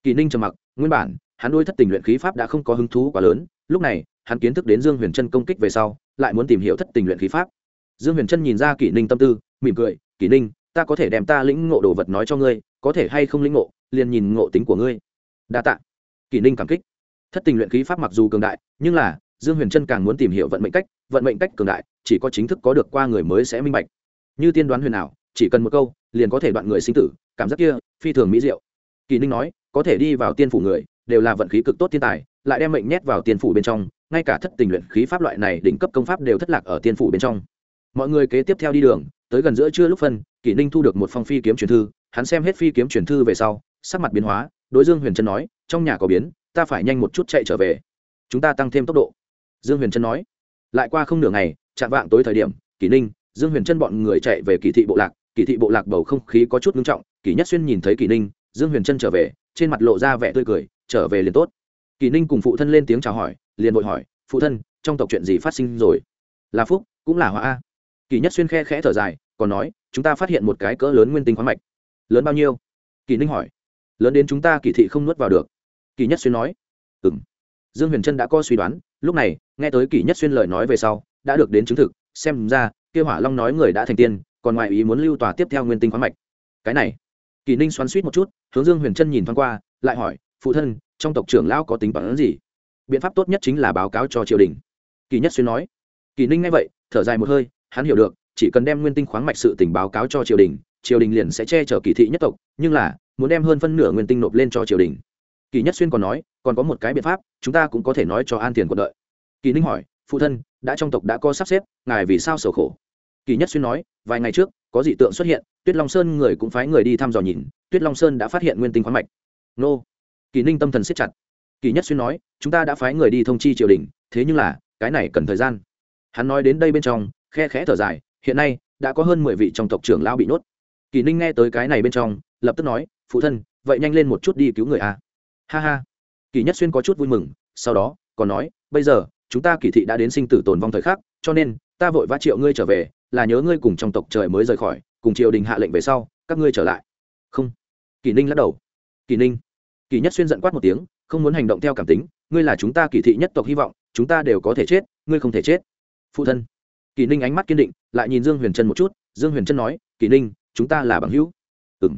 Kỳ ninh trầm mặc, nguyên bản, hắn đôi thất tình luyện khí pháp đã không có hứng thú quá lớn, lúc này, hắn kiến thức đến dương huyền trân công kích về sau, lại muốn tìm hiểu thất tình luyện khí pháp dương huyền trân nhìn ra kỷ ninh tâm tư, mỉm cười, kỷ ninh, ta có thể đem ta lĩnh ngộ đồ vật nói cho ngươi, có thể hay không lĩnh ngộ, liền nhìn ngộ tính của ngươi. Đa t ạ kỷ ninh cảm kích. Thất tình luyện khí pháp mặc dù cường đại, nhưng là, dương huyền trân càng muốn tìm hiểu vận mệnh cách, vận mệnh cách cường đại, chỉ có chính thức có được qua người mới sẽ minh bạch. Như tiên đoán huyền ảo, chỉ cần một câu, liền có thể đoạn người sinh tử, cảm giác kia, phi thường mỹ diệu. Kỳ ninh nói, có thể đi vào tiên phủ người, đều là vận khí cực tốt thiên tài, lại đem mệnh nhét vào tiên phủ bên trong, ngay cả thất tình luyện khí pháp loại này đỉnh cấp công pháp đều thất lạc ở tiên phủ bên trong mọi người kế tiếp theo đi đường, tới gần giữa trưa lúc phân, kỷ ninh thu được một phong phi kiếm truyền thư, hắn xem hết phi kiếm truyền thư về sau, sắc mặt biến hóa, đối dương huyền trân nói, trong nhà có biến, ta phải nhanh một chút chạy trở về. Chúng ta tăng thêm tốc độ. Dương huyền trân nói. Lại qua không nửa ngày, chạm vạng tối thời điểm, kỷ ninh, dương huyền trân bọn người chạy về kỳ thị bộ lạc. Kỳ thị bộ lạc bầu không khí có chút ngưng trọng, kỷ nhất xuyên nhìn thấy kỷ ninh, dương huyền trân trở về, trên mặt lộ ra vẻ tươi cười, trở về liền tốt. Kỷ ninh cùng phụ thân lên tiếng chào hỏi, liền vội hỏi, phụ thân, trong tộc chuyện gì phát sinh rồi? Là phúc, cũng là họa a? Kỷ nhất xuyên khe khẽ thở dài, còn nói, chúng ta phát hiện một cái cỡ lớn nguyên tinh khoáng mạch. Lớn bao nhiêu? Kỷ ninh hỏi. Lớn đến chúng ta kỳ thị không nuốt vào được. Kỷ nhất xuyên nói. Ừ m dương huyền trân đã có suy đoán, lúc này, nghe tới kỷ nhất xuyên lời nói về sau, đã được đến chứng thực, xem ra kêu hỏa long nói người đã thành tiên, còn ngoại ý muốn lưu tòa tiếp theo nguyên tinh khoáng mạch. Cái này, kỳ ninh xoắn suýt một chút, hướng dương huyền trân nhìn thoáng qua, lại hỏi, phụ thân, trong tộc trưởng lão có tính bằng ứng gì? Biện pháp tốt nhất chính là báo cáo cho triều đình. Kỳ nhất xuyên nói. Kỳ ninh nghe vậy, thở dài một hơi hắn hiểu được, chỉ cần đem nguyên tinh khoáng mạch sự tình báo cáo cho triều đình triều đình liền sẽ che chở kỳ thị nhất tộc, nhưng là, muốn đem hơn phân nửa nguyên tinh nộp lên cho triều đình. Kỳ nhất xuyên còn nói, còn có một cái biện pháp, chúng ta cũng có thể nói cho an tiền quận đợi. Kỳ ninh hỏi, phụ thân, đã trong tộc đã có sắp xếp, ngài vì sao sầu khổ? Kỳ nhất xuyên nói, vài ngày trước, có dị tượng xuất hiện, tuyết long sơn người cũng phái người đi thăm dò nhìn, tuyết long sơn đã phát hiện nguyên tinh khoáng mạch. Nô. Kỳ ninh tâm thần siết chặt. Kỳ nhất xuyên nói, chúng ta đã phái người đi thông chi triều đình, thế nhưng là, cái này cần thời gian. Hắn nói đến đây bên trong khe khẽ thở dài, hiện nay, đã có hơn mười vị trong tộc trưởng lao bị nhốt. Kỳ ninh nghe tới cái này bên trong, lập tức nói, phụ thân, vậy nhanh lên một chút đi cứu người a ha ha. Kỳ nhất xuyên có chút vui mừng, sau đó, còn nói, bây giờ, chúng ta kỳ thị đã đến sinh tử tồn vong thời khắc, cho nên, ta vội vã triệu ngươi trở về, là nhớ ngươi cùng trong tộc trời mới rời khỏi, cùng triều đình hạ lệnh về sau, các ngươi trở lại. Không. Kỳ ninh lắc đầu. Kỳ ninh. Kỳ nhất xuyên giận quát một tiếng, không muốn hành động theo cảm tính, ngươi là chúng ta kỳ thị nhất tộc hy vọng, chúng ta đều có thể chết, ngươi không thể chết. Phụ thân kỳ ninh ánh mắt kiên định, lại nhìn dương huyền trân một chút, dương huyền trân nói, kỳ ninh, chúng ta là bằng hữu. Ừ m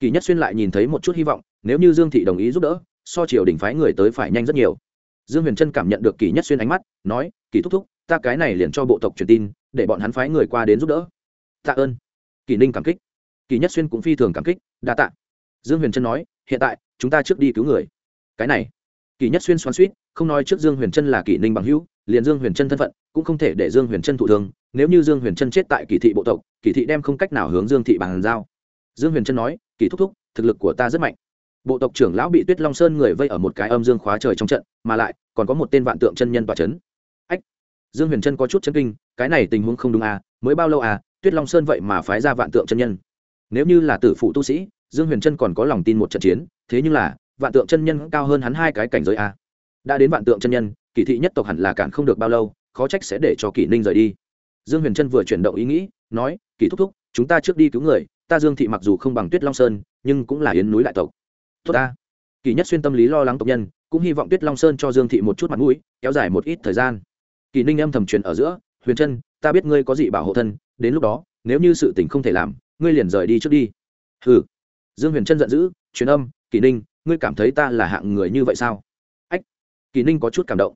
kỳ nhất xuyên lại nhìn thấy một chút hy vọng, nếu như dương thị đồng ý giúp đỡ, so triều đình phái người tới phải nhanh rất nhiều. Dương huyền trân cảm nhận được kỳ nhất xuyên ánh mắt, nói, kỳ thúc thúc, ta cái này liền cho bộ tộc truyền tin, để bọn hắn phái người qua đến giúp đỡ. Tạ ơn. Kỳ ninh cảm kích. Kỳ nhất xuyên cũng phi thường cảm kích, đa tạ. Dương huyền trân nói, hiện tại, chúng ta trước đi cứu người. Cái này. Kỳ nhất xuyên xoắn suýt không nói trước dương huyền trân là kỷ ninh bằng hữu, liền dương huyền trân thân phận cũng không thể để dương huyền trân thụ thương, nếu như dương huyền trân chết tại kỳ thị bộ tộc kỳ thị đem không cách nào hướng dương thị bàn giao. Dương huyền trân nói kỳ thúc thúc, thực lực của ta rất mạnh. Bộ tộc trưởng lão bị tuyết long sơn người vây ở một cái âm dương khóa trời trong trận, mà lại còn có một tên vạn tượng chân nhân tòa c h ấ n ách, dương huyền trân có chút chân kinh, cái này tình huống không đúng à mới bao lâu à tuyết long sơn vậy mà phái ra vạn tượng chân nhân? Nếu như là tử phụ tu sĩ, dương huyền trân còn có lòng tin một trận chiến, thế nhưng là vạn tượng chân nhân cao hơn hắn hai cái cảnh giới à đã đến vạn tượng chân nhân, kỳ thị nhất tộc hẳn là cản không được bao lâu, khó trách sẽ để cho kỷ ninh rời đi. Dương huyền trân vừa chuyển động ý nghĩ, nói, kỳ thúc thúc, chúng ta trước đi cứu người, ta dương thị mặc dù không bằng tuyết long sơn, nhưng cũng là yến núi đại tộc. Tốt ta. Kỳ nhất xuyên tâm lý lo lắng tộc nhân, cũng hy vọng tuyết long sơn cho dương thị một chút mặt mũi, kéo dài một ít thời gian. Kỳ ninh âm thầm truyền ở giữa, huyền trân ta biết ngươi có gì bảo hộ thân, đến lúc đó, nếu như sự tình không thể làm, ngươi liền rời đi trước đi. Ừ dương huyền trân giận dữ, truyền âm kỳ ninh, ngươi cảm thấy ta là hạng người như vậy sao? Kỳ ninh có chút cảm động.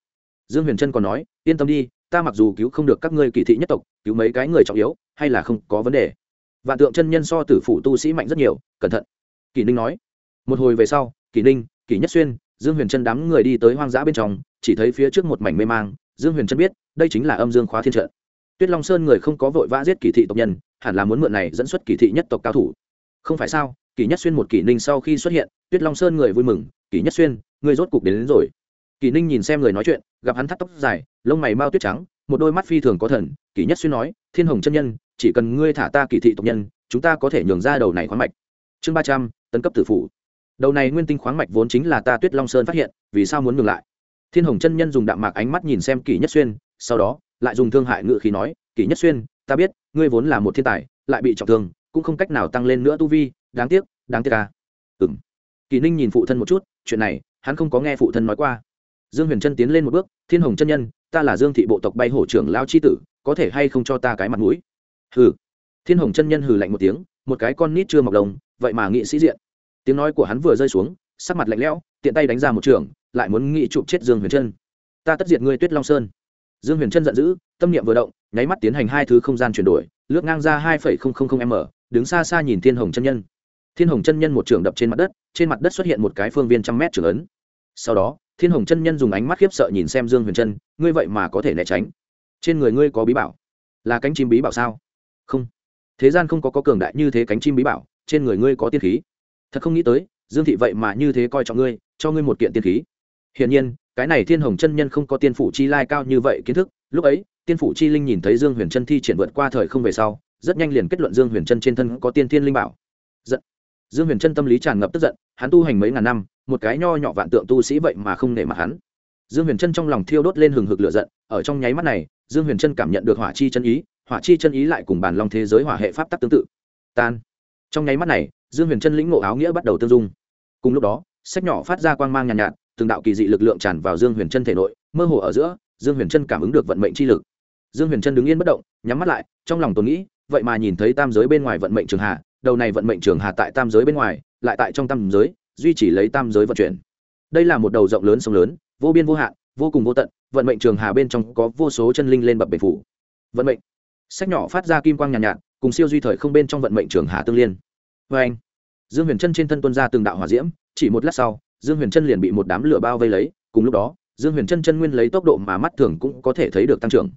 Dương huyền trân còn nói yên tâm đi ta mặc dù cứu không được các ngươi kỳ thị nhất tộc cứu mấy cái người trọng yếu hay là không có vấn đề. Vạn tượng chân nhân so tử phủ tu sĩ mạnh rất nhiều cẩn thận. Kỳ ninh nói. Một hồi về sau kỳ ninh kỳ nhất xuyên dương huyền trân đám người đi tới hoang dã bên trong chỉ thấy phía trước một mảnh mê mang. Dương huyền trân biết đây chính là âm dương khóa thiên trận tuyết long sơn người không có vội vã giết kỳ thị tộc nhân hẳn là muốn mượn này dẫn xuất kỳ thị nhất tộc cao thủ. Không phải sao? Kỳ nhất xuyên một kỳ ninh sau khi xuất hiện tuyết long sơn người vui mừng. Kỳ nhất xuyên người rốt cục đến, đến rồi kỳ ninh nhìn xem người nói chuyện, gặp hắn thắt tóc dài, lông mày mau tuyết trắng, một đôi mắt phi thường có thần, kỳ nhất xuyên nói, thiên hồng chân nhân, chỉ cần ngươi thả ta kỳ thị tộc nhân, chúng ta có thể nhường ra đầu này khoáng mạch. Chương ba trăm, tấn cấp tử phủ. Đầu này nguyên tinh khoáng mạch vốn chính là ta tuyết long sơn phát hiện, vì sao muốn ngừng lại? Thiên hồng chân nhân dùng đạm mạc ánh mắt nhìn xem kỷ nhất xuyên, sau đó, lại dùng thương hại ngự khí nói kỷ nhất xuyên, ta biết, ngươi vốn là một thiên tài, lại bị trọng thương, cũng không cách nào tăng lên nữa tu vi, đáng tiếc đáng tiếc à. ừng kỳ ninh nhìn phụ thân một chút, chuyện này, hắn không có nghe phụ thân nói qua dương huyền trân tiến lên một bước, thiên hồng chân nhân, ta là dương thị bộ tộc bay hổ trưởng lao c h i tử, có thể hay không cho ta cái mặt mũi? Hừ. Thiên hồng chân nhân hừ lạnh một tiếng, một cái con nít chưa mọc lồng vậy mà nghị sĩ diện. Tiếng nói của hắn vừa rơi xuống, sắc mặt lạnh lẽo, tiện tay đánh ra một trường, lại muốn nghị chụp chết dương huyền trân. Ta tất diệt ngươi, tuyết long sơn. Dương huyền trân giận dữ, tâm niệm vừa động, nháy mắt tiến hành hai thứ không gian chuyển đổi, lướt ngang ra hai m, đứng xa xa nhìn thiên hồng chân nhân. Thiên hồng chân nhân một trường đập trên mặt đất, trên mặt đất xuất hiện một cái phương viên trăm mét trường ấn. Sau đó thiên hồng chân nhân dùng ánh mắt khiếp sợ nhìn xem dương huyền Chân, ngươi vậy mà có thể né tránh. Trên người ngươi có bí bảo. Là cánh chim bí bảo sao? Không. Thế gian không có có cường đại như thế cánh chim bí bảo trên người ngươi có tiên khí. Thật không nghĩ tới dương thị vậy mà như thế coi trọng ngươi cho ngươi một kiện tiên khí. Hiển nhiên cái này thiên hồng chân nhân không có tiên phủ chi lai cao như vậy kiến thức. Lúc ấy tiên phủ chi linh nhìn thấy dương huyền chân thi triển vượt qua thời không về sau rất nhanh liền kết luận dương huyền chân trên thân có tiên thiên linh bảo. Giận. Dương huyền chân tâm lý tràn ngập tức giận hắn tu hành mấy ngàn năm một cái nho nhỏ vạn tượng tu sĩ vậy mà không nể mặt hắn. Dương huyền chân trong lòng thiêu đốt lên hừng hực lửa giận ở trong nháy mắt này dương huyền chân cảm nhận được hỏa chi chân ý hỏa chi chân ý lại cùng bàn long thế giới hỏa hệ pháp tắc tương tự. Tan. Trong nháy mắt này dương huyền chân lĩnh ngộ áo nghĩa bắt đầu tương dung. Cùng lúc đó sách nhỏ phát ra quang mang nhàn nhạt, nhạt từng đạo kỳ dị lực lượng tràn vào dương huyền chân thể nội mơ hồ ở giữa dương huyền chân cảm ứng được vận mệnh chi lực. Dương huyền chân đứng yên bất động nhắm mắt lại trong lòng tôi nghĩ vậy mà nhìn thấy tam giới bên ngoài vận mệnh trường hà đầu này vận mệnh trường hà tại tam giới bên ngoài lại tại trong tam giới duy trì lấy tam giới vận chuyển. Đây là một đầu rộng lớn sông lớn vô biên vô hạn vô cùng vô tận vận mệnh trường hà bên trong có vô số chân linh lên bậc bể phủ. Vận mệnh. Sách nhỏ phát ra kim quang nhàn nhạt, nhạt cùng siêu duy thời không bên trong vận mệnh trường hà tương liên. Vê anh dương huyền chân trên thân tuân ra từng đạo hỏa diễm chỉ một lát sau dương huyền chân liền bị một đám lửa bao vây lấy cùng lúc đó dương huyền chân chân nguyên lấy tốc độ mà mắt thường cũng có thể thấy được tăng trưởng.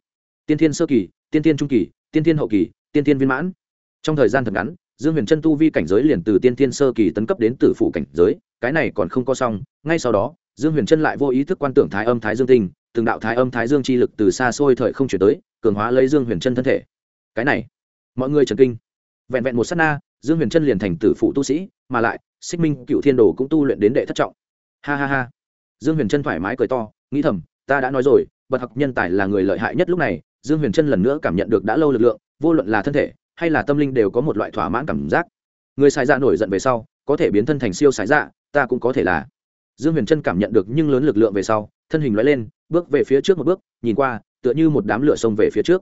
Tiên thiên sơ kỳ tiên thiên trung kỳ tiên thiên hậu kỳ tiên thiên viên mãn. Trong thời gian thật ngắn dương huyền chân tu vi cảnh giới liền từ tiên thiên sơ kỳ tấn cấp đến tử phụ cảnh giới, cái này còn không có xong, ngay sau đó, dương huyền chân lại vô ý thức quan tưởng thái âm thái dương tinh, từng đạo thái âm thái dương chi lực từ xa xôi thời không chuyển tới, cường hóa lấy dương huyền chân thân thể. Cái này, mọi người trần kinh. Vẹn vẹn một s á t na, dương huyền chân liền thành tử phụ tu sĩ, mà lại, xích minh cựu thiên đồ cũng tu luyện đến đệ thất trọng. Ha ha ha. Dương huyền chân thoải mái cười to, nghĩ thầm, ta đã nói rồi, bậc học nhân tài là người lợi hại nhất lúc này, dương huyền chân lần nữa cảm nhận được đã lâu lực lượng, vô luận là thân thể hay là tâm linh đều có một loại thỏa mãn cảm giác. Người xài dạ nổi giận về sau, có thể biến thân thành siêu xài dạ ta cũng có thể là. Dương huyền trân cảm nhận được nhưng lớn lực lượng về sau, thân hình loại lên, bước về phía trước một bước, nhìn qua, tựa như một đám lửa sông về phía trước.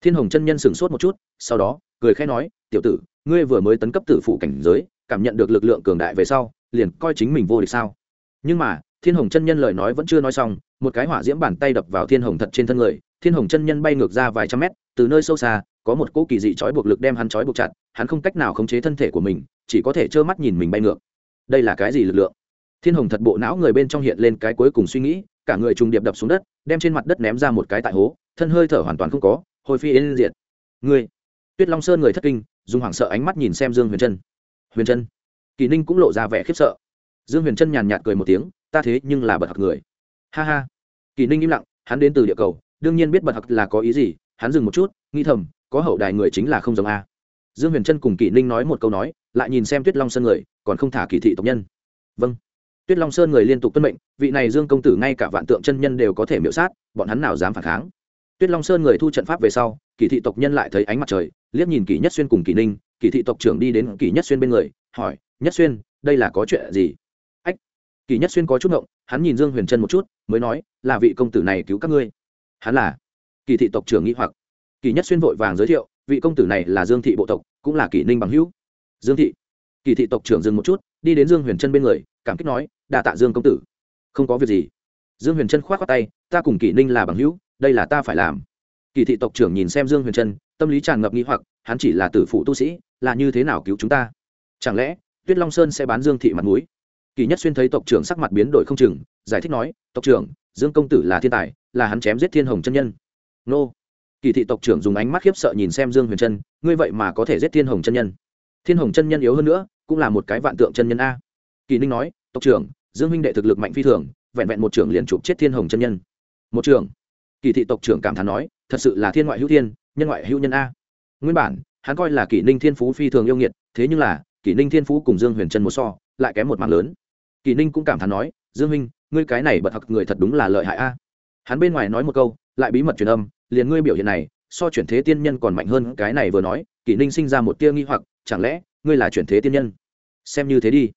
Thiên hồng chân nhân sửng sốt một chút, sau đó, cười khẽ nói, tiểu tử, ngươi vừa mới tấn cấp tử phụ cảnh giới, cảm nhận được lực lượng cường đại về sau, liền coi chính mình vô địch sao? Nhưng mà, thiên hồng chân nhân lời nói vẫn chưa nói xong, một cái hỏa diễm bàn tay đập vào thiên hồng thật trên thân người, thiên hồng chân nhân bay ngược ra vài trăm mét, từ nơi sâu xa có một cỗ kỳ dị trói buộc lực đem hắn trói buộc chặt, hắn không cách nào khống chế thân thể của mình, chỉ có thể trơ mắt nhìn mình bay ngược. Đây là cái gì lực lượng? Thiên hồng thật bộ não người bên trong hiện lên cái cuối cùng suy nghĩ, cả người trùng điệp đập xuống đất, đem trên mặt đất ném ra một cái tại hố, thân hơi thở hoàn toàn không có, hồi phi yên diệt. Người tuyết long sơn người thất kinh, dùng hoảng sợ ánh mắt nhìn xem dương huyền trân. Huyền trân! Kỳ ninh cũng lộ ra vẻ khiếp sợ. Dương huyền trân nhàn nhạt cười một tiếng, ta thế nhưng là bật hặc người. Ha ha. Kỳ ninh im lặng, hắn đến từ địa cầu, đương nhiên biết bật hặc là có ý gì hắn dừng một chút, nghĩ thầm, có hậu đài người chính là không giống a. Dương huyền trân cùng Kỷ ninh nói một câu nói, lại nhìn xem tuyết long sơn người, còn không thả kỳ thị tộc nhân. Vâng. Tuyết long sơn người liên tục tuân mệnh, vị này dương công tử ngay cả vạn tượng chân nhân đều có thể miễu sát, bọn hắn nào dám phản kháng. Tuyết long sơn người thu trận pháp về sau, kỳ thị tộc nhân lại thấy ánh mặt trời, liếc nhìn kỳ nhất xuyên cùng kỳ ninh, kỳ thị tộc trưởng đi đến kỳ nhất xuyên bên người, hỏi, nhất xuyên, đây là có chuyện gì? Ách. Kỳ nhất xuyên có chút ngộng, hắn nhìn dương huyền trân một chút, mới nói, là vị công tử này cứu các ngươi. Hắn là kỳ thị tộc trưởng nghĩ hoặc. Kỳ nhất xuyên vội vàng giới thiệu, vị công tử này là dương thị bộ tộc, cũng là kỳ ninh bằng hữu. Dương thị. Kỳ thị tộc trưởng dừng một chút, đi đến dương huyền trân bên người, cảm kích nói, đa tạ dương công tử. Không có việc gì. Dương huyền trân k h o á t khoác tay, ta cùng kỳ ninh là bằng hữu, đây là ta phải làm. Kỳ thị tộc trưởng nhìn xem dương huyền trân, tâm lý tràn ngập nghĩ hoặc, hắn chỉ là tử phụ tu sĩ, là như thế nào cứu chúng ta? Chẳng lẽ, tuyết long sơn sẽ bán dương thị mặt m ũ i kỳ nhất xuyên thấy tộc trưởng sắc mặt biến đổi không chừng, giải thích nói, tộc trưởng, dương công tử là thiên tài, là hắn chém giết thiên hồng chân nhân nô. Kỳ thị tộc trưởng dùng ánh mắt khiếp sợ nhìn xem dương huyền trân, ngươi vậy mà có thể giết thiên hồng chân nhân. Thiên hồng chân nhân yếu hơn nữa, cũng là một cái vạn tượng chân nhân a. Kỳ ninh nói, tộc trưởng, dương minh đệ thực lực mạnh phi thường, vẹn vẹn một trưởng liền chụp chết thiên hồng chân nhân. Một trưởng? Kỳ thị tộc trưởng cảm thán nói, thật sự là thiên ngoại hữu thiên, nhân ngoại hữu nhân a. Nguyên bản, hắn coi là kỷ ninh thiên phú phi thường yêu nghiệt, thế nhưng là kỷ ninh thiên phú cùng dương huyền trân một so, lại kém một mạng lớn. Kỷ ninh cũng cảm thán nói, dương minh ngươi cái này bật thật người thật đúng là lợi hại a. Hắn bên ngoài nói một câu lại bí mật truyền âm, liền ngươi biểu hiện này, so chuyển thế tiên nhân còn mạnh hơn cái này vừa nói, kỷ ninh sinh ra một tia nghi hoặc, chẳng lẽ, ngươi là chuyển thế tiên nhân? Xem như thế đi.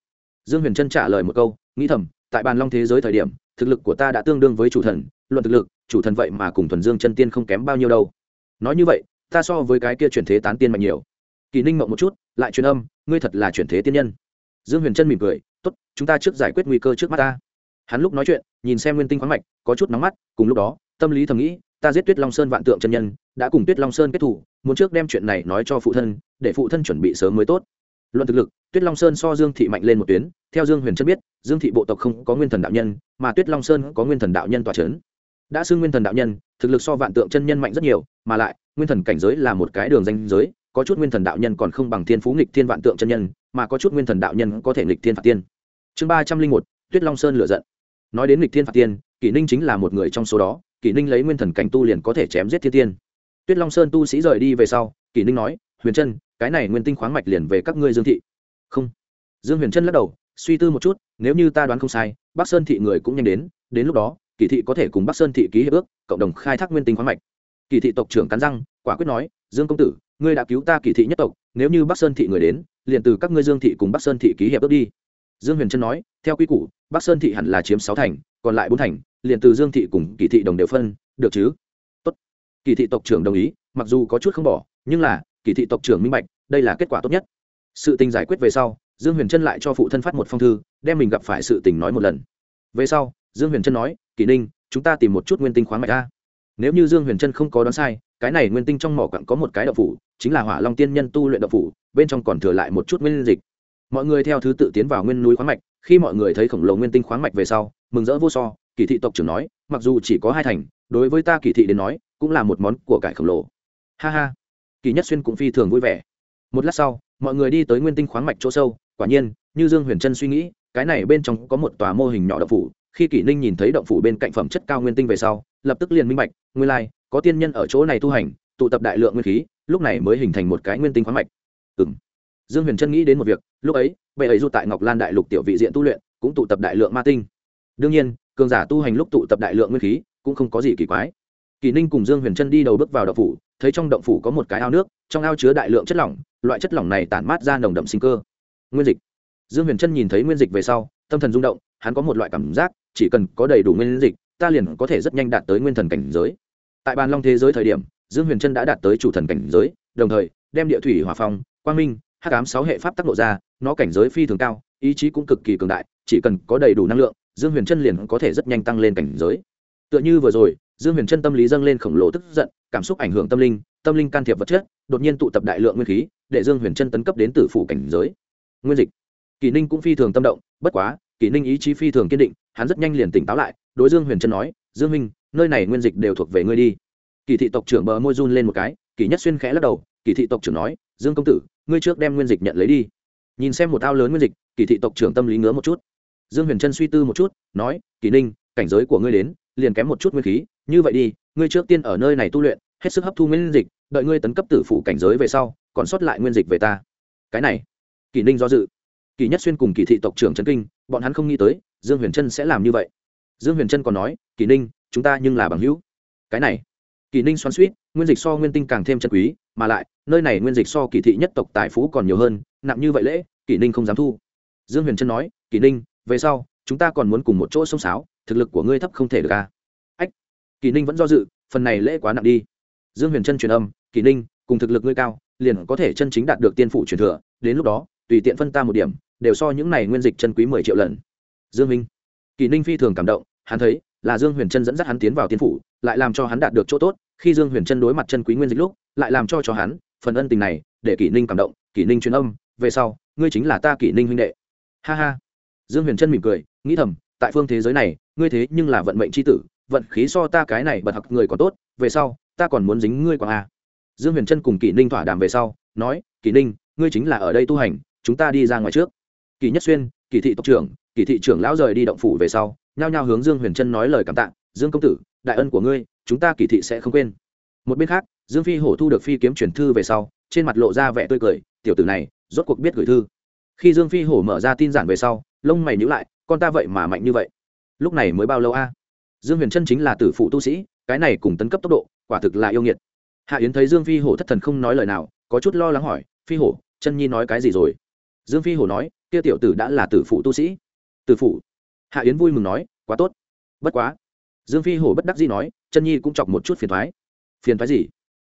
Dương huyền trân trả lời một câu, nghĩ thầm, tại bàn long thế giới thời điểm, thực lực của ta đã tương đương với chủ thần, luận thực lực, chủ thần vậy mà cùng thuần dương chân tiên không kém bao nhiêu đâu. Nói như vậy, ta so với cái kia chuyển thế tán tiên mạnh nhiều. Kỳ ninh mộng một chút, lại truyền âm, ngươi thật là chuyển thế tiên nhân. Dương huyền trân mỉm cười, tốt, chúng ta trước giải quyết nguy cơ trước mắt ta. Hắn lúc nói chuyện, nhìn xem nguyên tinh khoáng mạch, có chút nóng mắt, cùng lúc đó tâm lý thầm nghĩ, ta giết tuyết long sơn vạn tượng chân nhân, đã cùng tuyết long sơn kết thủ, muốn trước đem chuyện này nói cho phụ thân, để phụ thân chuẩn bị sớm mới tốt. Luận thực lực, tuyết long sơn so dương thị mạnh lên một tuyến, theo dương huyền chân biết, dương thị bộ tộc không có nguyên thần đạo nhân, mà tuyết long sơn có nguyên thần đạo nhân tòa c h ấ n đã xưng nguyên thần đạo nhân, thực lực so vạn tượng chân nhân mạnh rất nhiều, mà lại, nguyên thần cảnh giới là một cái đường danh giới, có chút nguyên thần đạo nhân còn không bằng thiên phú nghịch thiên vạn tượng chân nhân, mà có chút nguyên thần đạo nhân có thể nghịch thiên phạt tiên. Chương ba trăm linh một, tuyết long sơn lựa giận. Nói đến nghịch thiên phạt tiên, kỷ ninh chính là một người trong số đó kỷ ninh lấy nguyên thần cảnh tu liền có thể chém giết thiên tiên. Tuyết long sơn tu sĩ rời đi về sau, kỷ ninh nói, huyền trân, cái này nguyên tinh khoáng mạch liền về các ngươi dương thị. Không. Dương huyền trân lắc đầu, suy tư một chút, nếu như ta đoán không sai, bắc sơn thị người cũng nhanh đến đến lúc đó kỳ thị có thể cùng bắc sơn thị ký hiệp ước, cộng đồng khai thác nguyên tinh khoáng mạch. Kỳ thị tộc trưởng cắn răng, quả quyết nói, dương công tử, ngươi đã cứu ta kỳ thị nhất tộc, nếu như bắc sơn thị người đến, liền từ các ngươi dương thị cùng bắc sơn thị ký hiệp ước đi dương huyền trân nói, theo quy củ, bắc sơn thị hẳn là chiếm sáu thành, còn lại bốn thành, liền từ dương thị cùng kỳ thị đồng đều phân, được chứ? Tốt. kỳ thị tộc trưởng đồng ý, mặc dù có chút không bỏ, nhưng là, kỳ thị tộc trưởng minh bạch, đây là kết quả tốt nhất. Sự tình giải quyết về sau, dương huyền trân lại cho phụ thân phát một phong thư, đem mình gặp phải sự tình nói một lần. Về sau, dương huyền trân nói, kỳ ninh, chúng ta tìm một chút nguyên tinh khoáng mạch ra nếu như dương huyền trân không có đoán sai, cái này nguyên tinh trong mỏ quặng có một cái đậu phủ, chính là hỏa long tiên nhân tu luyện đậu phủ, bên trong còn thừa lại một chút nguyên dịch mọi người theo thứ tự tiến vào nguyên núi khoáng mạch khi mọi người thấy khổng lồ nguyên tinh khoáng mạch về sau mừng rỡ vô so kỳ thị tộc trưởng nói mặc dù chỉ có hai thành đối với ta kỳ thị đến nói cũng là một món của cải khổng lồ. Ha ha. Kỳ nhất xuyên cũng phi thường vui vẻ. Một lát sau mọi người đi tới nguyên tinh khoáng mạch chỗ sâu quả nhiên như dương huyền trân suy nghĩ cái này bên trong có một tòa mô hình nhỏ động phủ khi kỷ ninh nhìn thấy động phủ bên cạnh phẩm chất cao nguyên tinh về sau lập tức liền minh bạch nguyên lai、like, có tiên nhân ở chỗ này tu hành tụ tập đại lượng nguyên khí lúc này mới hình thành một cái nguyên tinh khoáng mạch. Ừ m dương huyền trân nghĩ đến một việc, lúc ấy, bệ ấy du tại ngọc lan đại lục tiểu vị diện tu luyện, cũng tụ tập đại lượng ma tinh. Đương nhiên, cường giả tu hành lúc tụ tập đại lượng nguyên khí, cũng không có gì kỳ quái. Kỳ ninh cùng dương huyền trân đi đầu bước vào động phủ, thấy trong động phủ có một cái ao nước, trong ao chứa đại lượng chất lỏng, loại chất lỏng này tản mát ra nồng đậm sinh cơ. Nguyên dịch. Dương huyền trân nhìn thấy nguyên dịch về sau, tâm thần rung động, hắn có một loại cảm giác, chỉ cần có đầy đủ nguyên dịch, ta liền có thể rất nhanh đạt tới nguyên thần cảnh giới. Tại bàn long thế giới thời điểm, dương huyền trân đã đạt tới chủ thần cảnh giới, đồng thời, đem địa thủy hòa phong, quang minh hắc ám sáu hệ pháp tác độ ra, nó cảnh giới phi thường cao, ý chí cũng cực kỳ cường đại, chỉ cần có đầy đủ năng lượng, dương huyền trân liền có thể rất nhanh tăng lên cảnh giới. Tựa như vừa rồi, dương huyền trân tâm lý dâng lên khổng lồ tức giận, cảm xúc ảnh hưởng tâm linh tâm linh can thiệp vật chất, đột nhiên tụ tập đại lượng nguyên khí, để dương huyền trân tấn cấp đến tử phủ cảnh giới. Nguyên dịch. Kỷ ninh cũng phi thường tâm động, bất quá, kỷ ninh ý chí phi thường kiên định, hắn rất nhanh liền tỉnh táo lại, đối dương huyền trân nói, dương minh nơi này nguyên dịch đều thuộc về ngươi đi. Kỳ thị tộc trưởng bờ môi run lên một cái kỳ nhất xuyên khẽ lắc đầu kỳ thị tộc trưởng nói, dương công tử ngươi trước đem nguyên dịch nhận lấy đi. Nhìn xem một ao lớn nguyên dịch, kỳ thị tộc trưởng tâm lý ngứa một chút. Dương huyền trân suy tư một chút, nói, kỳ ninh, cảnh giới của ngươi đến, liền kém một chút nguyên khí. Như vậy đi, ngươi trước tiên ở nơi này tu luyện, hết sức hấp thu nguyên dịch, đợi ngươi tấn cấp tử phủ cảnh giới về sau, còn sót lại nguyên dịch về ta. Cái này, kỳ ninh do dự. Kỳ nhất xuyên cùng kỳ thị tộc trưởng trấn kinh, bọn hắn không nghĩ tới, dương huyền trân sẽ làm như vậy. Dương huyền trân còn nói, kỳ ninh, chúng ta nhưng là bằng hữu. Cái này kỳ ninh xoắn suýt nguyên dịch so nguyên tinh càng thêm chân quý, mà lại, nơi này nguyên dịch so kỳ thị nhất tộc tài phú còn nhiều hơn, nặng như vậy lễ kỳ ninh không dám thu. Dương huyền trân nói kỳ ninh, về sau, chúng ta còn muốn cùng một chỗ sông sáo, thực lực của ngươi thấp không thể được à? ách kỳ ninh vẫn do dự, phần này lễ quá nặng đi. Dương huyền trân truyền âm kỳ ninh, cùng thực lực ngươi cao, liền có thể chân chính đạt được tiên phụ truyền thừa, đến lúc đó, tùy tiện phân ta một điểm, đều so những này nguyên dịch chân quý mười triệu lần. Dương minh kỳ ninh phi thường cảm động, hắn thấy là dương huyền trân dẫn dắt hắn tiến vào tiên phủ lại làm cho hắn đạt được chỗ tốt, khi dương huyền chân đối mặt chân quý nguyên dịch lúc, lại làm cho cho hắn phần ân tình này, để kỷ ninh cảm động, kỷ ninh truyền âm, về sau, ngươi chính là ta kỷ ninh huynh đệ. Ha ha. Dương huyền chân mỉm cười, nghĩ thầm, tại phương thế giới này, ngươi thế nhưng là vận mệnh c h i tử, vận khí so ta cái này bật học người còn tốt, về sau, ta còn muốn dính ngươi quảng a à. dương huyền chân cùng kỷ ninh thỏa đàm về sau, nói, kỷ ninh, ngươi chính là ở đây tu hành, chúng ta đi ra ngoài trước. Kỷ nhất xuyên, kỷ thị tộc trưởng, kỷ thị trưởng lão rời đi động phủ về sau, nhao nhao hướng dương huyền chân nói lời cảm tạ dương công tử, đại ân của ngươi, chúng ta kỳ thị sẽ không quên. Một bên khác, dương phi hổ thu được phi kiếm chuyển thư về sau, trên mặt lộ ra vẻ tươi cười, tiểu tử này, rốt cuộc biết gửi thư. Khi dương phi hổ mở ra tin giản về sau, lông mày nhữ lại, con ta vậy mà mạnh như vậy. Lúc này mới bao lâu a? Dương huyền trân chính là tử phụ tu sĩ, cái này cùng tấn cấp tốc độ, quả thực là yêu nghiệt. Hạ yến thấy dương phi hổ thất thần không nói lời nào, có chút lo lắng hỏi, phi hổ, chân nhi nói cái gì rồi? Dương phi hổ nói, kia tiểu tử đã là tử phụ tu sĩ. Tử phụ? Hạ yến vui mừng nói, quá tốt. Bất quá dương phi hổ bất đắc dĩ nói, chân nhi cũng chọc một chút phiền thoái phiền thoái gì?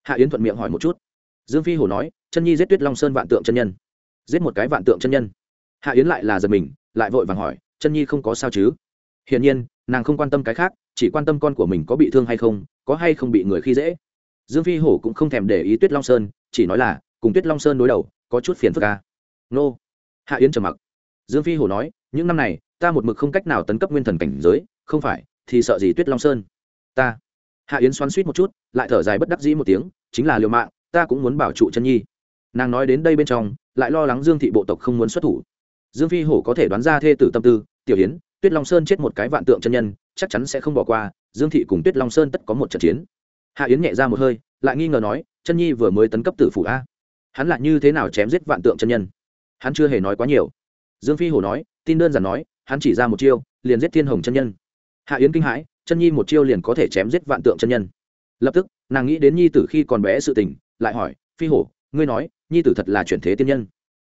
Hạ yến thuận miệng hỏi một chút. Dương phi hổ nói, chân nhi giết tuyết long sơn vạn tượng chân nhân. Giết một cái vạn tượng chân nhân? Hạ yến lại là giật mình, lại vội vàng hỏi, chân nhi không có sao chứ? Hiển nhiên, nàng không quan tâm cái khác, chỉ quan tâm con của mình có bị thương hay không, có hay không bị người khi dễ. Dương phi hổ cũng không thèm để ý tuyết long sơn, chỉ nói là, cùng tuyết long sơn đối đầu, có chút phiền phức ca à. nô. Hạ yến trầm mặc. Dương phi hổ nói, những năm này, ta một mực không cách nào tấn cấp nguyên thần cảnh giới, không phải thì sợ gì tuyết long sơn? Ta. Hạ yến xoắn suýt một chút, lại thở dài bất đắc dĩ một tiếng, chính là liều mạng, ta cũng muốn bảo trụ chân nhi. Nàng nói đến đây bên trong, lại lo lắng dương thị bộ tộc không muốn xuất thủ. Dương phi hổ có thể đoán ra thê tử tâm tư, tiểu hiến tuyết long sơn chết một cái vạn tượng chân nhân, chắc chắn sẽ không bỏ qua, dương thị cùng tuyết long sơn tất có một trận chiến. Hạ yến nhẹ ra một hơi, lại nghi ngờ nói, chân nhi vừa mới tấn cấp tử phủ a, hắn lại như thế nào chém giết vạn tượng chân nhân? Hắn chưa hề nói quá nhiều. Dương phi hổ nói, tin đơn giản nói, hắn chỉ ra một chiêu, liền giết thiên hồng chân nhân hạ yến kinh hãi, chân nhi một chiêu liền có thể chém giết vạn tượng chân nhân. Lập tức, nàng nghĩ đến nhi tử khi còn bé sự tình, lại hỏi, phi hổ, ngươi nói, nhi tử thật là chuyển thế tiên nhân?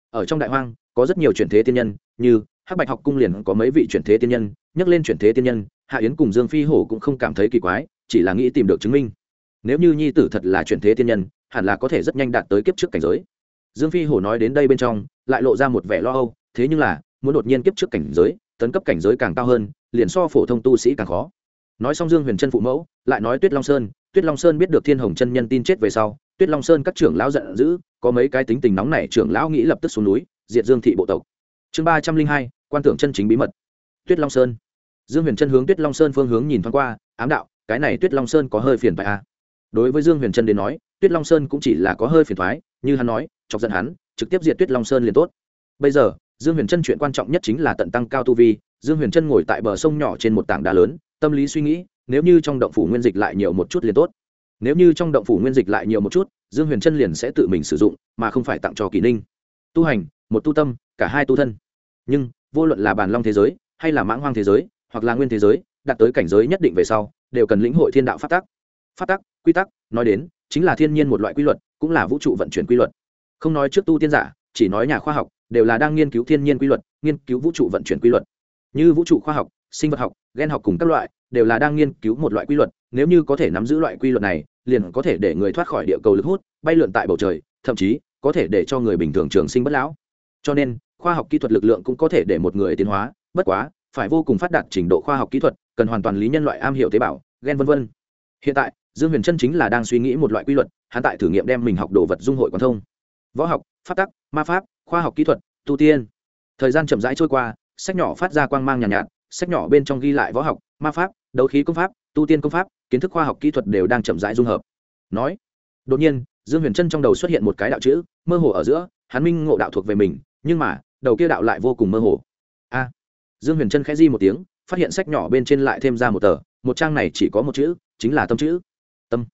Ở trong đại hoang, có rất nhiều chuyển thế tiên nhân, như hắc bạch học cung liền có mấy vị chuyển thế tiên nhân, nhắc lên chuyển thế tiên nhân, hạ yến cùng dương phi hổ cũng không cảm thấy kỳ quái, chỉ là nghĩ tìm được chứng minh. Nếu như nhi tử thật là chuyển thế tiên nhân, hẳn là có thể rất nhanh đạt tới kiếp trước cảnh giới. Dương phi hổ nói đến đây bên trong, lại lộ ra một vẻ lo âu, thế nhưng là, muốn đột nhiên kiếp trước cảnh giới, tấn cấp cảnh giới càng cao hơn liền so phổ thông tu sĩ càng khó. Nói xong dương huyền trân phụ mẫu, lại nói tuyết long sơn. Tuyết long sơn biết được thiên hồng chân nhân tin chết về sau, tuyết long sơn các trưởng lão giận dữ, có mấy cái tính tình nóng này trưởng lão nghĩ lập tức xuống núi, diệt dương thị bộ tộc. Chương ba trăm linh hai, quan tưởng chân chính bí mật. Tuyết long sơn. Dương huyền trân hướng tuyết long sơn phương hướng nhìn thoáng qua, ám đạo, cái này tuyết long sơn có hơi phiền phải à. đối với dương huyền trân đến nói, tuyết long sơn cũng chỉ là có hơi phiền thoái như hắn nói, chọc giận hắn, trực tiếp diệt tuyết long sơn liền tốt. Bây giờ, dương huyền trân chuyện quan trọng nhất chính là tận tăng cao tu vi dương huyền trân ngồi tại bờ sông nhỏ trên một tảng đá lớn, tâm lý suy nghĩ, nếu như trong động phủ nguyên dịch lại nhiều một chút liền tốt. Nếu như trong động phủ nguyên dịch lại nhiều một chút, dương huyền trân liền sẽ tự mình sử dụng, mà không phải tặng cho kỳ ninh. Tu hành, một tu tâm, cả hai tu thân. Nhưng, vô luận là bàn long thế giới, hay là mãng hoang thế giới, hoặc là nguyên thế giới, đạt tới cảnh giới nhất định về sau, đều cần lĩnh hội thiên đạo phát tắc. Phát tắc, quy tắc, nói đến, chính là thiên nhiên một loại quy luật, cũng là vũ trụ vận chuyển quy luật. Không nói trước tu tiên giả, chỉ nói nhà khoa học, đều là đang nghiên cứu thiên nhiên quy luật, nghiên cứu vũ trụ vận chuyển quy luật như vũ trụ khoa học, sinh vật học ghen học cùng các loại, đều là đang nghiên cứu một loại quy luật. Nếu như có thể nắm giữ loại quy luật này, liền có thể để người thoát khỏi địa cầu lực hút, bay lượn tại bầu trời, thậm chí có thể để cho người bình thường trường sinh bất lão. Cho nên, khoa học kỹ thuật lực lượng cũng có thể để một người tiến hóa. Bất quá, phải vô cùng phát đạt trình độ khoa học kỹ thuật, cần hoàn toàn lý nhân loại am hiểu tế bào ghen vân vân. Hiện tại, dương huyền trân chính là đang suy nghĩ một loại quy luật, hắn tại thử nghiệm đem mình học đồ vật dung hội quan thông võ học, pháp tắc, ma pháp, khoa học kỹ thuật, tu tiên. Thời gian chậm rãi trôi qua sách nhỏ phát ra quang mang nhàn nhạt, nhạt sách nhỏ bên trong ghi lại võ học ma pháp đấu khí công pháp tu tiên công pháp kiến thức khoa học kỹ thuật đều đang chậm rãi dung hợp. Nói đột nhiên dương huyền trân trong đầu xuất hiện một cái đạo chữ mơ hồ ở giữa hắn minh ngộ đạo thuộc về mình nhưng mà đầu kia đạo lại vô cùng mơ hồ. A. Dương huyền trân khẽ di một tiếng phát hiện sách nhỏ bên trên lại thêm ra một tờ một trang này chỉ có một chữ chính là tâm chữ. Tâm.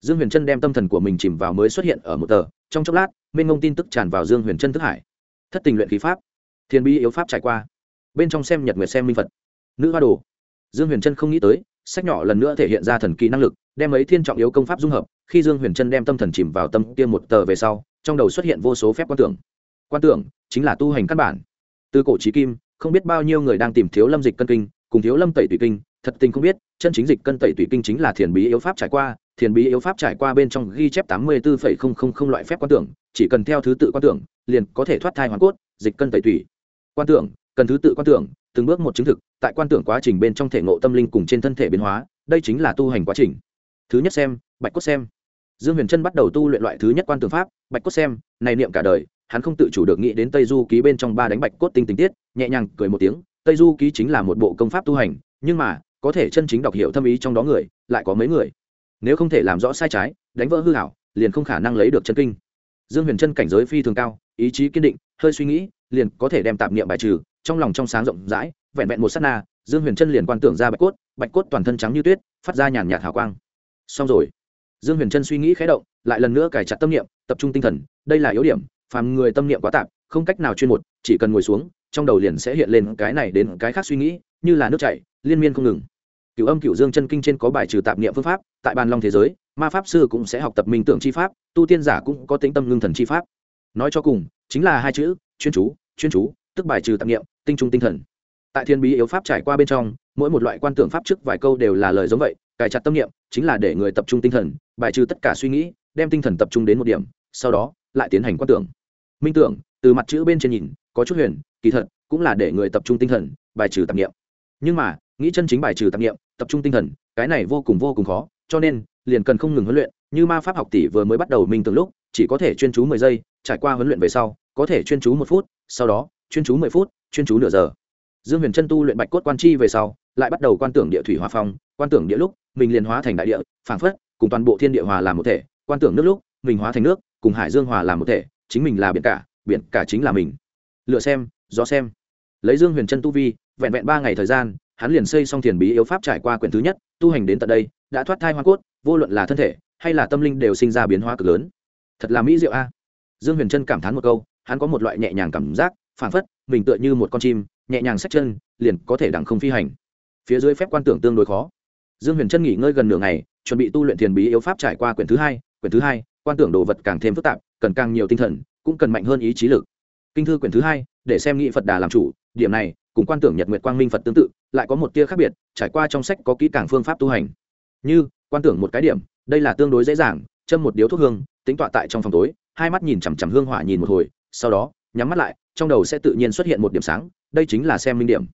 Dương huyền trân đem tâm thần của mình chìm vào mới xuất hiện ở một tờ trong chốc lát mênh ngông tin tức tràn vào dương huyền trân thức hải. Thất tình luyện khí pháp. Thiên bi yếu pháp trải qua bên trong xem nhật nguyệt xem minh phật. Nữ hoa đồ. Dương huyền trân không nghĩ tới, sách nhỏ lần nữa thể hiện ra thần kỳ năng lực, đem ấy thiên trọng yếu công pháp dung hợp, khi dương huyền trân đem tâm thần chìm vào tâm kia một tờ về sau, trong đầu xuất hiện vô số phép quan tưởng. Quan tưởng chính là tu hành căn bản. Từ cổ trí kim, không biết bao nhiêu người đang tìm thiếu lâm dịch cân kinh, cùng thiếu lâm tẩy tùy kinh, thật tình không biết, chân chính dịch cân tẩy tùy kinh chính là thiền bí yếu pháp trải qua, thiền bí yếu pháp trải qua bên trong ghi chép tám mươi bốn loại phép quan tưởng, chỉ cần theo thứ tự quan tưởng, liền có thể thoát thai hoàn cốt, dịch cân tẩy tùy quan tưởng cần thứ tự quan tưởng, từng bước một chứng thực, tại quan tưởng quá trình bên trong thể ngộ tâm linh cùng trên thân thể biến hóa, đây chính là tu hành quá trình. Thứ nhất xem, bạch cốt xem. Dương huyền trân bắt đầu tu luyện loại thứ nhất quan tưởng pháp, bạch cốt xem, này niệm cả đời, hắn không tự chủ được nghĩ đến tây du ký bên trong ba đánh bạch cốt tinh tình tiết, nhẹ nhàng cười một tiếng, tây du ký chính là một bộ công pháp tu hành, nhưng mà, có thể chân chính đọc hiểu thâm ý trong đó người, lại có mấy người. Nếu không thể làm rõ sai trái, đánh vỡ hư hảo, liền không khả năng lấy được chân kinh. Dương huyền trân cảnh giới phi thường cao, ý chí kiên định, hơi suy nghĩ, liền có thể đem tạp niệm bài trừ trong lòng trong sáng rộng rãi, vẹn vẹn một s á t na, dương huyền trân liền quan tưởng ra bạch cốt bạch cốt toàn thân trắng như tuyết, phát ra nhàn nhạt hào quang. Xong rồi. Dương huyền trân suy nghĩ khé động, lại lần nữa cài chặt tâm niệm, tập trung tinh thần, đây là yếu điểm, phàm người tâm niệm quá tạp, không cách nào chuyên một, chỉ cần ngồi xuống, trong đầu liền sẽ hiện lên cái này đến cái khác suy nghĩ, như là nước chảy, liên miên không ngừng. Cựu âm cựu dương chân kinh trên có bài trừ tạp niệm phương pháp, tại bàn long thế giới, ma pháp sư cũng sẽ học tập minh tượng chi pháp, tu tiên giả cũng có tính tâm ngưng thần chi pháp. Nói cho cùng, chính là hai chữ, chuyên chú chuyên chú tức bài trừ tạp niệm, tinh trung tinh thần. Tại thiên bí yếu pháp trải qua bên trong, mỗi một loại quan tưởng pháp trước vài câu đều là lời giống vậy, cài chặt tâm niệm, chính là để người tập trung tinh thần, bài trừ tất cả suy nghĩ, đem tinh thần tập trung đến một điểm, sau đó, lại tiến hành quan tưởng. Minh tưởng, từ mặt chữ bên trên nhìn, có chút huyền, kỳ thật, cũng là để người tập trung tinh thần, bài trừ tạp niệm. Nhưng mà, nghĩ chân chính bài trừ tạp niệm, tập trung tinh thần, cái này vô cùng vô cùng khó, cho nên, liền cần không ngừng huấn luyện, như ma pháp học tỷ vừa mới bắt đầu minh tưởng lúc, chỉ có thể chuyên chú mười giây, trải qua huấn luyện về sau, có thể chuyên chú một phút, sau đó chuyên chú mười phút, chuyên chú nửa giờ. Dương huyền chân tu luyện bạch cốt quan chi về sau, lại bắt đầu quan tưởng địa thủy hòa phong, quan tưởng địa lúc, mình liền hóa thành đại địa, phảng phất, cùng toàn bộ thiên địa hòa làm một thể, quan tưởng nước lúc, mình hóa thành nước, cùng hải dương hòa làm một thể, chính mình là biển cả biển cả chính là mình. Lựa xem gió xem. Lấy dương huyền chân tu vi, vẹn vẹn ba ngày thời gian, hắn liền xây xong thiền bí yếu pháp trải qua quyển thứ nhất, tu hành đến tận đây, đã thoát thai hoa cốt, vô luận là thân thể, hay là tâm linh đều sinh ra biến hóa cực lớn. Thật là mỹ diệu a. Dương huyền trân cảm thán một câu, hắn có một loại nhẹ nhàng cảm giác phản phất, mình tựa như một con chim, nhẹ nhàng xách chân, liền có thể đằng không phi hành. Phía dưới phép quan tưởng tương đối khó. Dương huyền trân nghỉ ngơi gần nửa ngày, chuẩn bị tu luyện thiền bí yếu pháp trải qua quyển thứ hai, quyển thứ hai, quan tưởng đồ vật càng thêm phức tạp, cần càng nhiều tinh thần, cũng cần mạnh hơn ý chí lực. Kinh thư quyển thứ hai, để xem nghị phật đà làm chủ, điểm này, cùng quan tưởng nhật nguyệt quang minh phật tương tự, lại có một tia khác biệt, trải qua trong sách có kỹ càng phương pháp tu hành. Như, quan tưởng một cái điểm, đây là tương đối dễ dàng, châm một điếu thuốc hương, tính tọa tại trong phòng tối, hai mắt nhìn chằm chằm hương hỏa nhìn một hồi, sau đó nhắm mắt lại, trong đầu sẽ tự nhiên xuất hiện một điểm sáng, đây chính là xem minh điểm.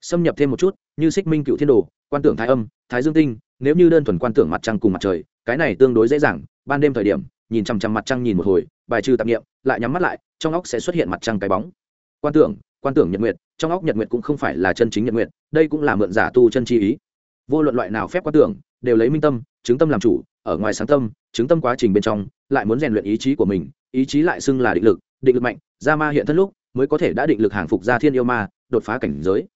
Xâm nhập thêm một chút, như xích minh cựu thiên đồ, quan tưởng thái âm, thái dương tinh, nếu như đơn thuần quan tưởng mặt trăng cùng mặt trời, cái này tương đối dễ dàng, ban đêm thời điểm, nhìn chằm chằm mặt trăng nhìn một hồi, bài trừ tạp nghiệm lại nhắm mắt lại, trong óc sẽ xuất hiện mặt trăng cái bóng. Quan tưởng quan tưởng nhật nguyệt, trong óc nhật nguyệt cũng không phải là chân chính nhật nguyệt, đây cũng là mượn giả tu chân chi ý. Vô luận loại nào phép quan tưởng, đều lấy minh tâm, chứng tâm làm chủ, ở ngoài sáng tâm, chứng tâm quá trình bên trong, lại muốn rèn luyện ý chí của mình, ý chí lại xưng là định lực định lực mạnh ra ma hiện thân lúc mới có thể đã định lực hàng phục ra thiên yêu ma, đột phá cảnh giới.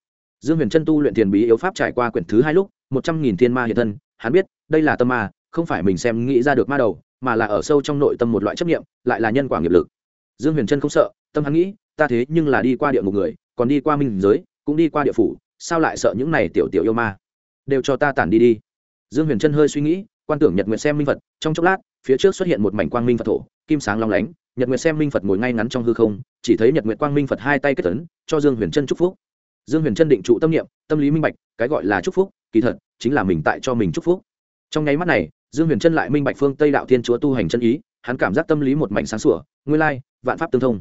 Dương huyền chân tu luyện tiền bí yếu pháp trải qua quyển thứ hai lúc, một trăm nghìn thiên ma hiện thân, hắn biết đây là tâm ma, không phải mình xem nghĩ ra được ma đầu, mà là ở sâu trong nội tâm một loại chấp nghiệm lại là nhân quả nghiệp lực. Dương huyền trân không sợ, tâm hắn nghĩ, ta thế nhưng là đi qua địa ngục người, còn đi qua minh giới, cũng đi qua địa phủ, sao lại sợ những này tiểu tiểu yêu ma? Đều cho ta tản đi đi. Dương huyền trân hơi suy nghĩ, quan tưởng nhật nguyệt xem minh phật, trong chốc lát, phía trước xuất hiện một mảnh quang minh phật thổ, kim sáng long lánh nhật nguyệt xem minh phật ngồi ngay ngắn trong hư không chỉ thấy nhật nguyệt quang minh phật hai tay kết tấn, cho dương huyền trân chúc phúc dương huyền trân định trụ tâm niệm tâm lý minh bạch cái gọi là chúc phúc kỳ thật chính là mình tại cho mình chúc phúc trong nháy mắt này dương huyền trân lại minh bạch phương tây đạo thiên chúa tu hành chân ý hắn cảm giác tâm lý một mảnh sáng sủa nguyên lai vạn pháp tương thông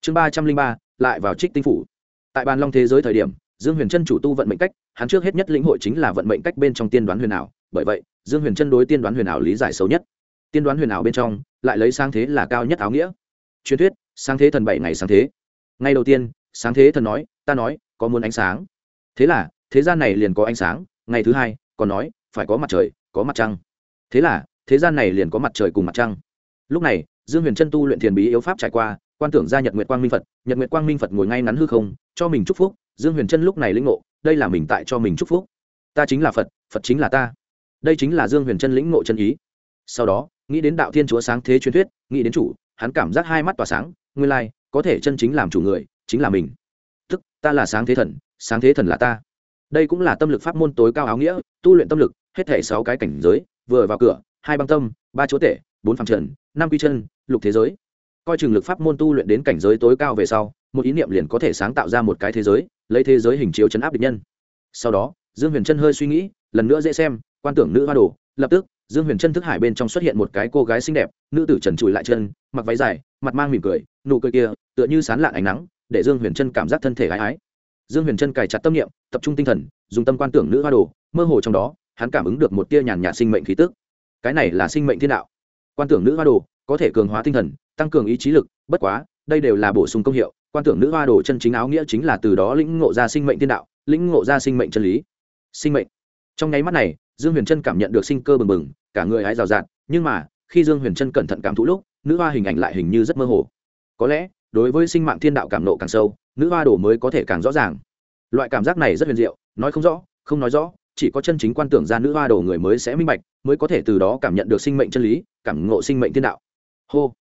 chương ba trăm linh ba lại vào trích tinh phủ tại bàn long thế giới thời điểm dương huyền trân chủ tu vận mệnh cách hắn trước hết nhất lĩnh hội chính là vận mệnh cách bên trong tiên đoán huyền ảo bởi vậy dương huyền trân đối tiên đoán huyền ảo lý giải xấu nhất tiên đoán huyền ảo bên trong, lại lấy sáng thế là cao nhất áo nghĩa. Truyền thuyết, sáng thế thần bảy ngày sáng thế. Ngay đầu tiên, sáng thế thần nói, ta nói, có muốn ánh sáng. Thế là, thế gian này liền có ánh sáng, ngày thứ hai, còn nói, phải có mặt trời, có mặt trăng. Thế là, thế gian này liền có mặt trời cùng mặt trăng. Lúc này, dương huyền chân tu luyện thiền bí yếu pháp trải qua, quan tưởng ra nhật nguyệt quang minh phật, nhật nguyệt quang minh phật ngồi ngay ngắn hư không, cho mình chúc phúc, dương huyền chân lúc này lĩnh ngộ, đây là mình tại cho mình chúc phúc. Ta chính là phật phật chính là ta. Đây chính là dương huyền chân lĩnh ngộ chân ý. Sau đó nghĩ đến đạo thiên chúa sáng thế truyền thuyết, nghĩ đến chủ, hắn cảm giác hai mắt tỏa sáng, nguyên lai, có thể chân chính làm chủ người, chính là mình. Tức ta là sáng thế thần, sáng thế thần là ta. Đây cũng là tâm lực pháp môn tối cao áo nghĩa, tu luyện tâm lực, hết thể sáu cái cảnh giới, vừa vào cửa, hai băng tâm, ba chúa tể, bốn phạm trần, năm quy chân, lục thế giới. Coi chừng lực pháp môn tu luyện đến cảnh giới tối cao về sau, một ý niệm liền có thể sáng tạo ra một cái thế giới, lấy thế giới hình chiếu chấn áp địch nhân. Sau đó, dương huyền trân hơi suy nghĩ, lần nữa dễ xem, quan tưởng nữ hoa đồ, lập tức dương huyền trân thức hải bên trong xuất hiện một cái cô gái xinh đẹp, nữ tử trần trụi lại chân, mặc váy dài, mặt mang mỉm cười, nụ cười kia, tựa như sán lạn ánh nắng, để dương huyền trân cảm giác thân thể ái ái. Dương huyền trân cài chặt tâm niệm, tập trung tinh thần, dùng tâm quan tưởng nữ hoa đồ, mơ hồ trong đó, hắn cảm ứng được một tia nhàn nhạt sinh mệnh khí tức. Cái này là sinh mệnh thiên đạo. Quan tưởng nữ hoa đồ, có thể cường hóa tinh thần, tăng cường ý chí lực, bất quá, đây đều là bổ sung công hiệu. Quan tưởng nữ hoa đồ chân chính áo nghĩa chính là từ đó lĩnh ngộ ra sinh mệnh thiên đạo, lĩnh ngộ ra sinh mệnh chân lý. Sinh mệnh trong nháy mắt này, dương huyền trân cảm nhận được sinh cơ bừng bừng, cả người hãy rào rạt, nhưng mà, khi dương huyền trân cẩn thận cảm thụ lúc, nữ hoa hình ảnh lại hình như rất mơ hồ. Có lẽ, đối với sinh mạng thiên đạo cảm nộ càng sâu, nữ hoa đồ mới có thể càng rõ ràng. Loại cảm giác này rất huyền diệu, nói không rõ, không nói rõ, chỉ có chân chính quan tưởng ra nữ hoa đồ người mới sẽ minh bạch, mới có thể từ đó cảm nhận được sinh mệnh chân lý, cảm ngộ sinh mệnh thiên đạo. Hô.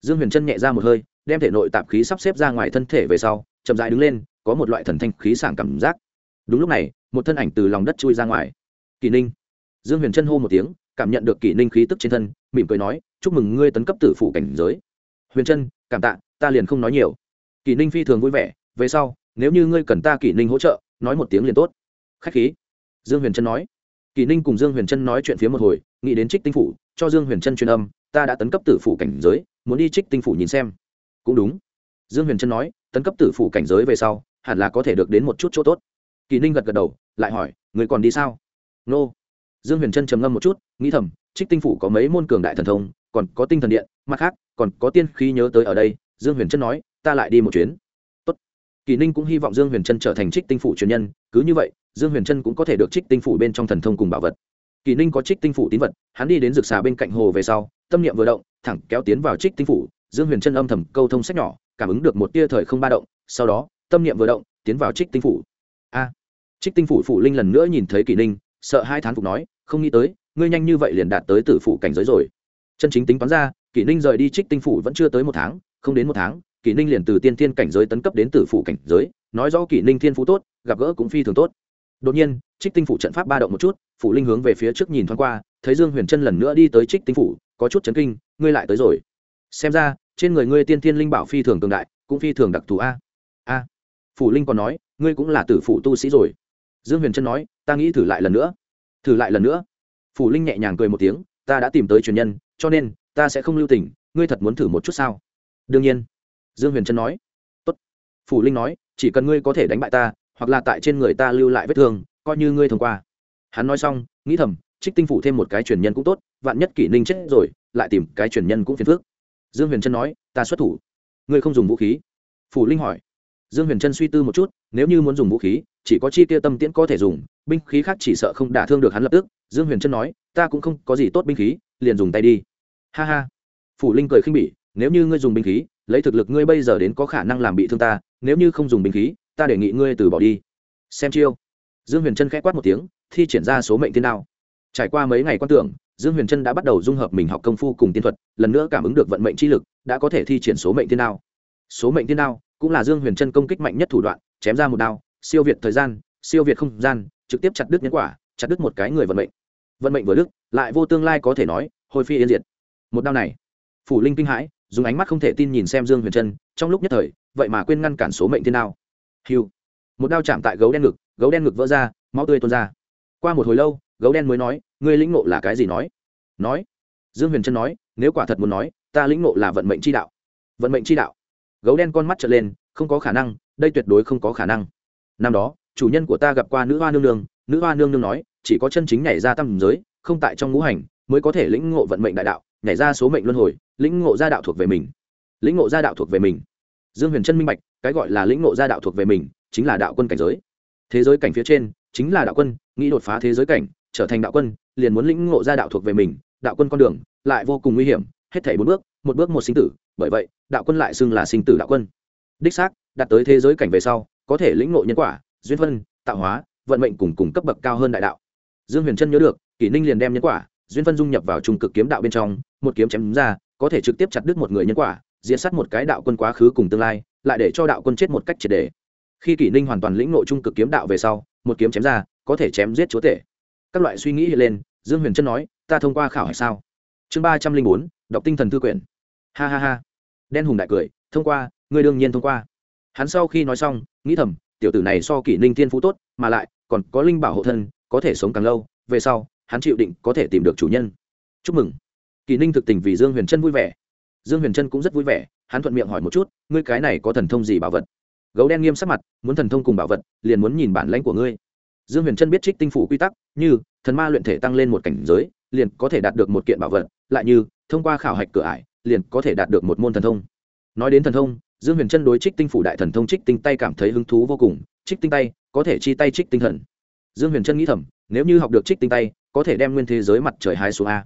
Dương huyền trân nhẹ ra một hơi, đem thể nội tạp khí sắp xếp ra ngoài thân thể về sau, chậm dại đứng lên, có một loại thần thanh khí sảng cảm giác. Đúng lúc này, một thân ảnh từ lòng đất chui ra ngoài kỳ ninh. Dương huyền trân hô một tiếng, cảm nhận được kỷ ninh khí tức trên thân, mỉm cười nói, chúc mừng ngươi tấn cấp tử phủ cảnh giới. Huyền trân cảm tạ, ta liền không nói nhiều. Kỷ ninh phi thường vui vẻ, về sau, nếu như ngươi cần ta kỷ ninh hỗ trợ, nói một tiếng liền tốt. Khách khí. Dương huyền trân nói. Kỷ ninh cùng dương huyền trân nói chuyện phía một hồi, nghĩ đến trích tinh phủ, cho dương huyền trân truyền âm, ta đã tấn cấp tử phủ cảnh giới, muốn đi trích tinh phủ nhìn xem. Cũng đúng. Dương huyền trân nói, tấn cấp tử phủ cảnh giới về sau, hẳn là có thể được đến một chút chỗ tốt. Kỳ ninh gật gật đầu, lại hỏi người còn đi sao? Nô. Dương huyền trân trầm ngâm một chút, nghĩ thầm, trích tinh phủ có mấy môn cường đại thần thông, còn có tinh thần điện, mặt khác, còn có tiên khí nhớ tới ở đây, dương huyền trân nói, ta lại đi một chuyến. Tốt. kỳ ninh cũng hy vọng dương huyền trân trở thành trích tinh phủ truyền nhân, cứ như vậy, dương huyền trân cũng có thể được trích tinh phủ bên trong thần thông cùng bảo vật. Kỳ ninh có trích tinh phủ tín vật, hắn đi đến rực xà bên cạnh hồ về sau, tâm niệm vừa động, thẳng kéo tiến vào trích tinh phủ, dương huyền trân âm thầm câu thông sách nhỏ, cảm ứng được một tia thời không ba động, sau đó, tâm niệm vừa động, tiến vào trích tinh phủ. A. Trích tinh phủ phủ linh lần nữa nhìn thấy kỳ ninh sợ hai thán phục nói, không nghĩ tới, ngươi nhanh như vậy liền đạt tới tử phủ cảnh giới rồi. Chân chính tính toán ra, kỷ ninh rời đi trích tinh phủ vẫn chưa tới một tháng, không đến một tháng, kỷ ninh liền từ tiên thiên cảnh giới tấn cấp đến tử phủ cảnh giới, nói rõ kỷ ninh thiên phú tốt, gặp gỡ cũng phi thường tốt. Đột nhiên, trích tinh phủ trận pháp ba động một chút, phủ linh hướng về phía trước nhìn thoáng qua, thấy dương huyền trân lần nữa đi tới trích tinh phủ, có chút chấn kinh, ngươi lại tới rồi. Xem ra, trên người ngươi tiên thiên linh bảo phi thường cường đại, cũng phi thường đặc thù a. A. Phủ linh còn nói, ngươi cũng là tử phủ tu sĩ rồi dương huyền trân nói, ta nghĩ thử lại lần nữa. Thử lại lần nữa? Phủ linh nhẹ nhàng cười một tiếng, ta đã tìm tới truyền nhân, cho nên ta sẽ không lưu tình, ngươi thật muốn thử một chút sao? Đương nhiên. Dương huyền trân nói. Tốt. phủ linh nói, chỉ cần ngươi có thể đánh bại ta, hoặc là tại trên người ta lưu lại vết thương, coi như ngươi thông qua. Hắn nói xong, nghĩ thầm, trích tinh phủ thêm một cái truyền nhân cũng tốt, vạn nhất kỷ ninh chết rồi, lại tìm cái truyền nhân cũng phiền phước dương huyền trân nói, ta xuất thủ. Ngươi không dùng vũ khí? Phủ linh hỏi dương huyền trân suy tư một chút, nếu như muốn dùng vũ khí, chỉ có chi tiêu tâm tiễn có thể dùng, binh khí khác chỉ sợ không đả thương được hắn lập tức. Dương huyền trân nói, ta cũng không có gì tốt binh khí, liền dùng tay đi. Ha ha. Phủ linh cười khinh bỉ, nếu như ngươi dùng binh khí, lấy thực lực ngươi bây giờ đến có khả năng làm bị thương ta, nếu như không dùng binh khí, ta đề nghị ngươi từ bỏ đi. Xem chiêu. Dương huyền trân k h ẽ quát một tiếng, thi triển ra số mệnh thiên đao. Trải qua mấy ngày quan tưởng, dương huyền trân đã bắt đầu dung hợp mình học công phu cùng tiên thuật, lần nữa cảm ứng được vận mệnh chi lực, đã có thể thi triển số mệnh thiên đao. Số mệnh thiên đao cũng là dương huyền trân công kích mạnh nhất thủ đoạn, chém ra một đao, siêu việt thời gian, siêu việt không gian, trực tiếp chặt đứt nhân quả, chặt đứt một cái người vận mệnh. Vận mệnh vừa đức lại vô tương lai có thể nói, hồi phi yên diệt. Một đao này, phủ linh kinh hãi, dùng ánh mắt không thể tin nhìn xem dương huyền trân trong lúc nhất thời, vậy mà quên ngăn cản số mệnh thiên đao. Hiu một đao chạm tại gấu đen ngực, gấu đen ngực vỡ ra, máu tươi tuôn ra. Qua một hồi lâu, gấu đen mới nói, ngươi lĩnh ngộ là cái gì nói? Nói. Dương huyền trân nói, nếu quả thật muốn nói, ta lĩnh ngộ là vận mệnh chi đạo. Vận mệnh chi đạo gấu đen con mắt trở lên, không có khả năng, đây tuyệt đối không có khả năng. Năm đó, chủ nhân của ta gặp qua nữ hoa nương nương, nữ hoa nương nương nói, chỉ có chân chính nhảy ra tâm giới, không tại trong ngũ hành, mới có thể lĩnh ngộ vận mệnh đại đạo, nhảy ra số mệnh luân hồi, lĩnh ngộ gia đạo thuộc về mình. Lĩnh ngộ gia đạo thuộc về mình. Dương huyền trân minh bạch, cái gọi là lĩnh ngộ gia đạo thuộc về mình, chính là đạo quân cảnh giới. Thế giới cảnh phía trên, chính là đạo quân, nghĩ đột phá thế giới cảnh, trở thành đạo quân, liền muốn lĩnh ngộ gia đạo thuộc về mình, đạo quân con đường, lại vô cùng nguy hiểm, hết thảy bốn bước một bước một sinh tử, bởi vậy, đạo quân lại xưng là sinh tử đạo quân. Đích xác, đạt tới thế giới cảnh về sau, có thể lĩnh ngộ nhân quả, duyên phân, tạo hóa, vận mệnh cùng cùng cấp bậc cao hơn đại đạo. Dương huyền trân nhớ được, kỷ ninh liền đem nhân quả, duyên phân dung nhập vào trung cực kiếm đạo bên trong, một kiếm chém ra, có thể trực tiếp chặt đứt một người nhân quả diễn sát một cái đạo quân quá khứ cùng tương lai, lại để cho đạo quân chết một cách triệt đề khi kỷ ninh hoàn toàn lĩnh nội trung cực kiếm đạo về sau, một kiếm chém ra, có thể chém giết chúa tể. Các loại suy nghĩ hiện lên, dương huyền trân nói, ta thông qua khảo hay sao? Chương ba trăm linh bốn, đọc tinh thần thư quyển ha ha ha. Đen hùng đại cười, thông qua, ngươi đương nhiên thông qua. Hắn sau khi nói xong, nghĩ thầm, tiểu tử này so kỷ ninh thiên phú tốt, mà lại, còn có linh bảo hộ thân, có thể sống càng lâu, về sau, hắn chịu định có thể tìm được chủ nhân. Chúc mừng. Kỷ ninh thực tình vì dương huyền trân vui vẻ. Dương huyền trân cũng rất vui vẻ, hắn thuận miệng hỏi một chút, ngươi cái này có thần thông gì bảo vật? Gấu đen nghiêm sắc mặt, muốn thần thông cùng bảo vật, liền muốn nhìn bản lãnh của ngươi. Dương huyền trân biết trích tinh phủ quy tắc, như, thần ma luyện thể tăng lên một cảnh giới, liền có thể đạt được một kiện bảo vật, lại như, thông qua khảo hạch cửa ải liền có thể đạt được một môn thần thông. Nói đến thần thông, dương huyền trân đối trích tinh phủ đại thần thông trích tinh tay cảm thấy hứng thú vô cùng. Trích tinh tay, có thể chi tay trích tinh thần. Dương huyền trân nghĩ thầm, nếu như học được trích tinh tay, có thể đem nguyên thế giới mặt trời hai xuống a.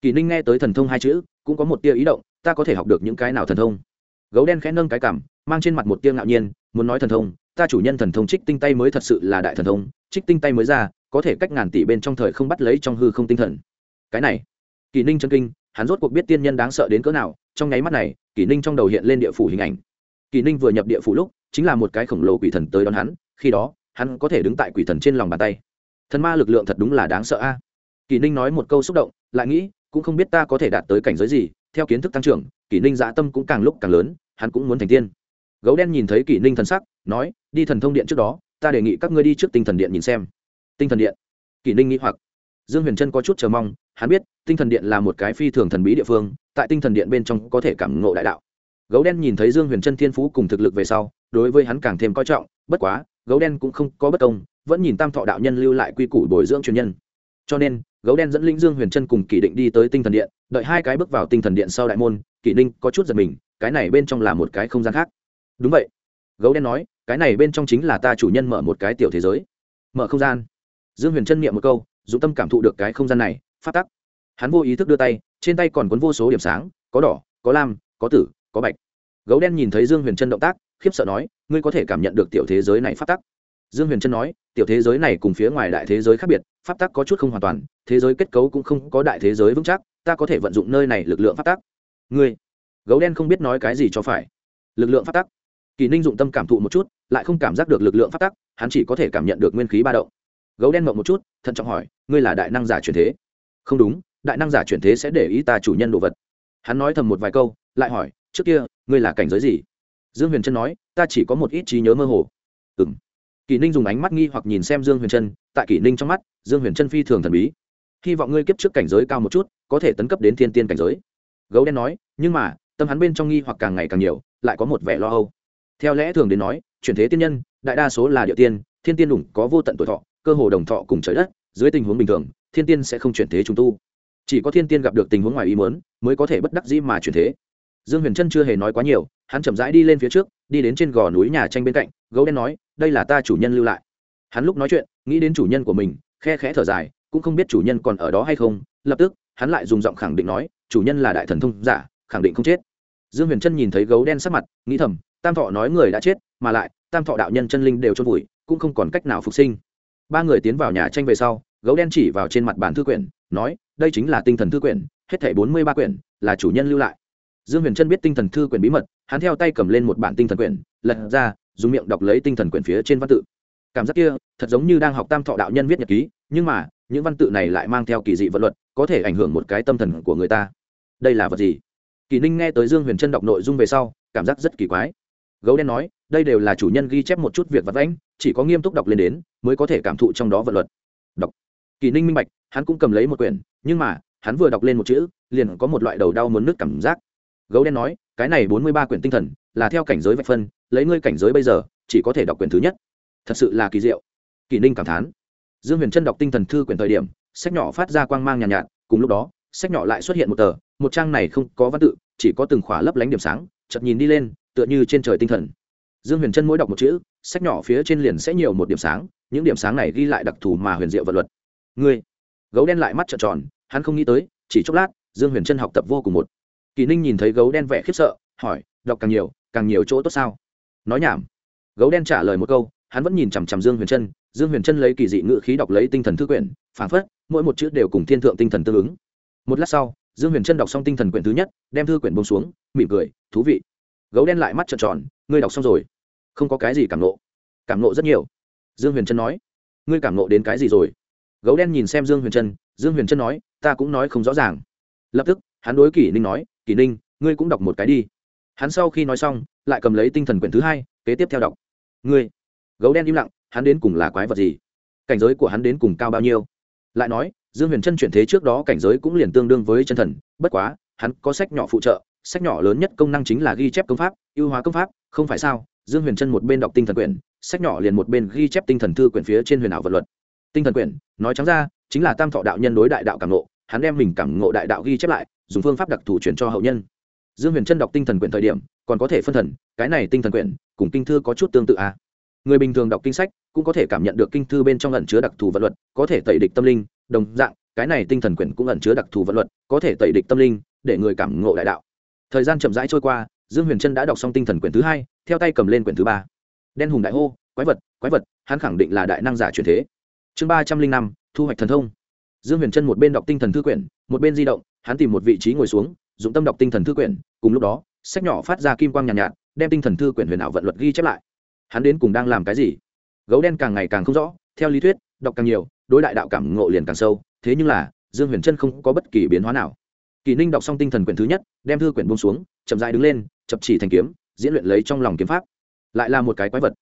Kỳ ninh nghe tới thần thông hai chữ, cũng có một tia ý động, ta có thể học được những cái nào thần thông? Gấu đen khẽ nâng cái cảm mang trên mặt một tia ngạo nhiên, muốn nói thần thông, ta chủ nhân thần thông trích tinh tay mới thật sự là đại thần thông, trích tinh tay mới ra, có thể cách ngàn tỷ bên trong thời không bắt lấy trong hư không tinh thần. Cái này, kỳ ninh chân kinh hắn rốt cuộc biết tiên nhân đáng sợ đến cỡ nào, trong nháy mắt này, Kỷ ninh trong đầu hiện lên địa phủ hình ảnh. Kỷ ninh vừa nhập địa phủ lúc, chính là một cái khổng lồ quỷ thần tới đón hắn, khi đó, hắn có thể đứng tại quỷ thần trên lòng bàn tay. Thần ma lực lượng thật đúng là đáng sợ a. Kỷ ninh nói một câu xúc động, lại nghĩ, cũng không biết ta có thể đạt tới cảnh giới gì, theo kiến thức tăng trưởng, kỷ ninh dã tâm cũng càng lúc càng lớn, hắn cũng muốn thành tiên. Gấu đen nhìn thấy kỷ ninh thần sắc, nói, đi thần thông điện trước đó, ta đề nghị các ngươi đi trước tinh thần điện nhìn xem. Tinh thần điện. Kỷ ninh nghĩ hoặc dương huyền trân có chút chờ mong, hắn biết, tinh thần điện là một cái phi thường thần bí địa phương, tại tinh thần điện bên trong có thể cảm ngộ đại đạo. Gấu đen nhìn thấy dương huyền trân thiên phú cùng thực lực về sau, đối với hắn càng thêm coi trọng, bất quá, gấu đen cũng không có bất công, vẫn nhìn tam thọ đạo nhân lưu lại quy củ bồi dưỡng truyền nhân. Cho nên, gấu đen dẫn linh dương huyền trân cùng kỷ định đi tới tinh thần điện, đợi hai cái bước vào tinh thần điện sau đại môn, kỷ ninh có chút giật mình, cái này bên trong là một cái không gian khác. Đúng vậy. Gấu đen nói, cái này bên trong chính là ta chủ nhân mở một cái tiểu thế giới. Mở không gian. Dương huyền trân niệm một câu Dụng tâm cảm thụ được cái không gian này, phát tắc. Hắn vô ý thức đưa tay, trên tay còn cuốn vô số điểm sáng, có đỏ, có lam, có tử, có bạch. Gấu đen nhìn thấy dương huyền trân động tác, khiếp sợ nói, ngươi có thể cảm nhận được tiểu thế giới này phát tắc? Dương huyền trân nói, tiểu thế giới này cùng phía ngoài đại thế giới khác biệt pháp tắc có chút không hoàn toàn, thế giới kết cấu cũng không có đại thế giới vững chắc, ta có thể vận dụng nơi này lực lượng pháp tắc. Ngươi? Gấu đen không biết nói cái gì cho phải. Lực lượng pháp tắc? Kỳ ninh dụng tâm cảm thụ một chút, lại không cảm giác được lực lượng pháp tắc, hắn chỉ có thể cảm nhận được nguyên khí ba động gấu đen mộng một chút, thận trọng hỏi, ngươi là đại năng giả truyền thế? Không đúng, đại năng giả truyền thế sẽ để ý ta chủ nhân đồ vật. Hắn nói thầm một vài câu, lại hỏi, trước kia, ngươi là cảnh giới gì? Dương huyền trân nói, ta chỉ có một ít trí nhớ mơ hồ. Ừ m kỷ ninh dùng ánh mắt nghi hoặc nhìn xem dương huyền trân, tại kỷ ninh trong mắt, dương huyền trân phi thường thần bí. Hy vọng ngươi kiếp trước cảnh giới cao một chút, có thể tấn cấp đến thiên tiên cảnh giới. Gấu đen nói, nhưng mà, tâm hắn bên trong nghi hoặc càng ngày càng nhiều, lại có một vẻ lo âu. Theo lẽ thường đến nói, chuyển thế tiên nhân, đại đa số là địa tiên, thiên tiên đủng có vô tận tuổi thọ cơ hồ đồng thọ cùng trời đất, dưới tình huống bình thường, thiên tiên sẽ không chuyển thế trung tu. Chỉ có thiên tiên gặp được tình huống ngoài ý muốn, mới có thể bất đắc dĩ mà chuyển thế. Dương huyền trân chưa hề nói quá nhiều, hắn chậm rãi đi lên phía trước, đi đến trên gò núi nhà tranh bên cạnh, gấu đen nói, đây là ta chủ nhân lưu lại. Hắn lúc nói chuyện, nghĩ đến chủ nhân của mình, khe khẽ thở dài, cũng không biết chủ nhân còn ở đó hay không, lập tức, hắn lại dùng giọng khẳng định nói, chủ nhân là đại thần thông giả, khẳng định không chết. Dương huyền trân nhìn thấy gấu đen sắc mặt, nghĩ thầm, tam thọ nói người đã chết, mà lại, tam thọ đạo nhân chân linh đều trôn vùi, cũng không còn cách nào phục sinh ba người tiến vào nhà tranh về sau, gấu đen chỉ vào trên mặt bản thư quyển, nói, đây chính là tinh thần thư quyển, hết thảy bốn mươi ba quyển, là chủ nhân lưu lại. Dương huyền trân biết tinh thần thư quyển bí mật, hắn theo tay cầm lên một bản tinh thần quyển, lật ra, dùng miệng đọc lấy tinh thần quyển phía trên văn tự. Cảm giác kia, thật giống như đang học tam thọ đạo nhân viết nhật ký, nhưng mà, những văn tự này lại mang theo kỳ dị vật luật, có thể ảnh hưởng một cái tâm thần của người ta. Đây là vật gì? Kỳ ninh nghe tới dương huyền trân đọc nội dung về sau, cảm giác rất kỳ quái. Gấu đen nói đây đều là chủ nhân ghi chép một chút việc vật vãnh chỉ có nghiêm túc đọc lên đến mới có thể cảm thụ trong đó vật luật. Đọc. Kỳ ninh minh bạch hắn cũng cầm lấy một quyển nhưng mà hắn vừa đọc lên một chữ liền có một loại đầu đau muốn nứt cảm giác. Gấu đen nói cái này bốn mươi ba quyển tinh thần là theo cảnh giới vạch phân lấy ngươi cảnh giới bây giờ chỉ có thể đọc quyển thứ nhất. Thật sự là kỳ diệu. Kỳ ninh cảm thán. Dương huyền trân đọc tinh thần thư quyển thời điểm sách nhỏ phát ra quang mang nhàn nhạt, nhạt cùng lúc đó sách nhỏ lại xuất hiện một tờ một trang này không có văn tự chỉ có từng khóa lấp lánh điểm sáng chợt nhìn đi lên tựa như trên trời tinh thần dương huyền trân mỗi đọc một chữ, sách nhỏ phía trên liền sẽ nhiều một điểm sáng, những điểm sáng này ghi lại đặc thù mà huyền diệu vật luật. Ngươi, gấu đen lại mắt trợn tròn, hắn không nghĩ tới, chỉ chốc lát, dương huyền trân học tập vô cùng một. Kỳ ninh nhìn thấy gấu đen vẻ khiếp sợ, hỏi, đọc càng nhiều càng nhiều chỗ tốt sao? Nói nhảm. Gấu đen trả lời một câu, hắn vẫn nhìn chằm chằm dương huyền trân dương huyền trân lấy kỳ dị ngự khí đọc lấy tinh thần thư quyển phản phất, mỗi một chữ đều cùng thiên thượng tinh thần tương ứng. Một lát sau, dương huyền trân đọc xong tinh thần quyển thứ nhất, đem thư quyển bông xuống, mỉm cười, thú vị gấu đen lại mắt trợn tròn, ngươi đọc xong rồi? Không có cái gì cảm nộ. Cảm nộ rất nhiều. Dương huyền trân nói. Ngươi cảm nộ đến cái gì rồi? Gấu đen nhìn xem dương huyền trân, dương huyền trân nói, ta cũng nói không rõ ràng. Lập tức, hắn đối kỷ ninh nói, kỷ ninh, ngươi cũng đọc một cái đi. Hắn sau khi nói xong, lại cầm lấy tinh thần quyển thứ hai, kế tiếp theo đọc. Ngươi? Gấu đen im lặng, hắn đến cùng là quái vật gì? Cảnh giới của hắn đến cùng cao bao nhiêu? Lại nói, dương huyền trân chuyển thế trước đó cảnh giới cũng liền tương đương với chân thần, bất quá, hắn có sách nhỏ phụ trợ sách nhỏ lớn nhất công năng chính là ghi chép công pháp, ưu hóa công pháp, không phải sao? Dương huyền trân một bên đọc tinh thần quyển, sách nhỏ liền một bên ghi chép tinh thần thư quyển phía trên huyền ảo vật luật. Tinh thần quyển, nói trắng ra, chính là tam thọ đạo nhân đối đại đạo cảm ngộ, hắn đem mình cảm ngộ đại đạo ghi chép lại, dùng phương pháp đặc thù chuyển cho hậu nhân. Dương huyền trân đọc tinh thần quyển thời điểm, còn có thể phân thần, cái này tinh thần quyển, cùng kinh thư có chút tương tự à. người bình thường đọc kinh sách cũng có thể cảm nhận được kinh thư bên trong ẩn chứa đặc thù vật luật, có thể tẩy địch tâm linh, đồng dạng, cái này tinh thần quyển cũng ẩn chứa đặc thù vật luật, có thể tẩy địch tâm linh, để người cảm ngộ đại đạo thời gian chậm rãi trôi qua dương huyền trân đã đọc xong tinh thần quyển thứ hai theo tay cầm lên quyển thứ ba. Đen hùng đại hô quái vật quái vật hắn khẳng định là đại năng giả truyền thế. Chương ba trăm linh năm thu hoạch thần thông. Dương huyền trân một bên đọc tinh thần thư quyển một bên di động hắn tìm một vị trí ngồi xuống dụng tâm đọc tinh thần thư quyển cùng lúc đó sách nhỏ phát ra kim quang nhàn nhạt, nhạt đem tinh thần thư quyển huyền ảo vận luật ghi chép lại. Hắn đến cùng đang làm cái gì? Gấu đen càng ngày càng không rõ theo lý thuyết đọc càng nhiều đối đại đạo cảm ngộ liền càng sâu thế nhưng là dương huyền trân không có bất kỳ biến hóa nào kỳ ninh đọc xong tinh thần quyển thứ nhất, đem thư quyển bông xuống, chậm dại đứng lên, chập chỉ thành kiếm, diễn luyện lấy trong lòng kiếm pháp. Lại là một cái quái vật.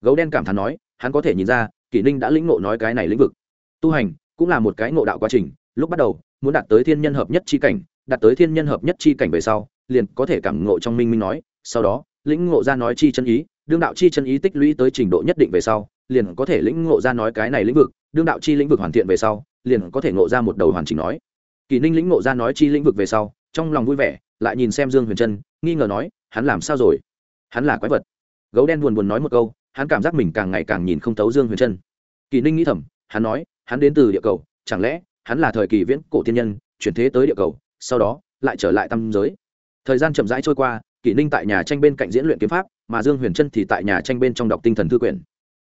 Gấu đen cảm thán nói, hắn có thể nhìn ra, Kỳ ninh đã lĩnh ngộ nói cái này lĩnh vực. Tu hành cũng là một cái ngộ đạo quá trình, lúc bắt đầu, muốn đạt tới thiên nhân hợp nhất chi cảnh, đạt tới thiên nhân hợp nhất chi cảnh về sau, liền có thể cảm ngộ trong minh minh nói, sau đó, lĩnh ngộ ra nói chi chân ý, đương đạo chi chân ý tích lũy tới trình độ nhất định về sau, liền có thể lĩnh ngộ ra nói cái này lĩnh vực, đương đạo chi lĩnh vực hoàn thiện về sau, liền có thể ngộ ra một đầu hoàn chỉnh nói kỳ ninh lĩnh ngộ ra nói chi lĩnh vực về sau, trong lòng vui vẻ, lại nhìn xem dương huyền trân, nghi ngờ nói, hắn làm sao rồi? Hắn là quái vật. Gấu đen buồn buồn nói một câu, hắn cảm giác mình càng ngày càng nhìn không thấu dương huyền trân. Kỳ ninh nghĩ thầm, hắn nói, hắn đến từ địa cầu, chẳng lẽ, hắn là thời kỳ viễn cổ thiên nhân, chuyển thế tới địa cầu, sau đó, lại trở lại tâm giới? Thời gian chậm rãi trôi qua kỷ ninh tại nhà tranh bên cạnh diễn luyện kiếm pháp, mà dương huyền trân thì tại nhà tranh bên trong đọc tinh thần thư quyển.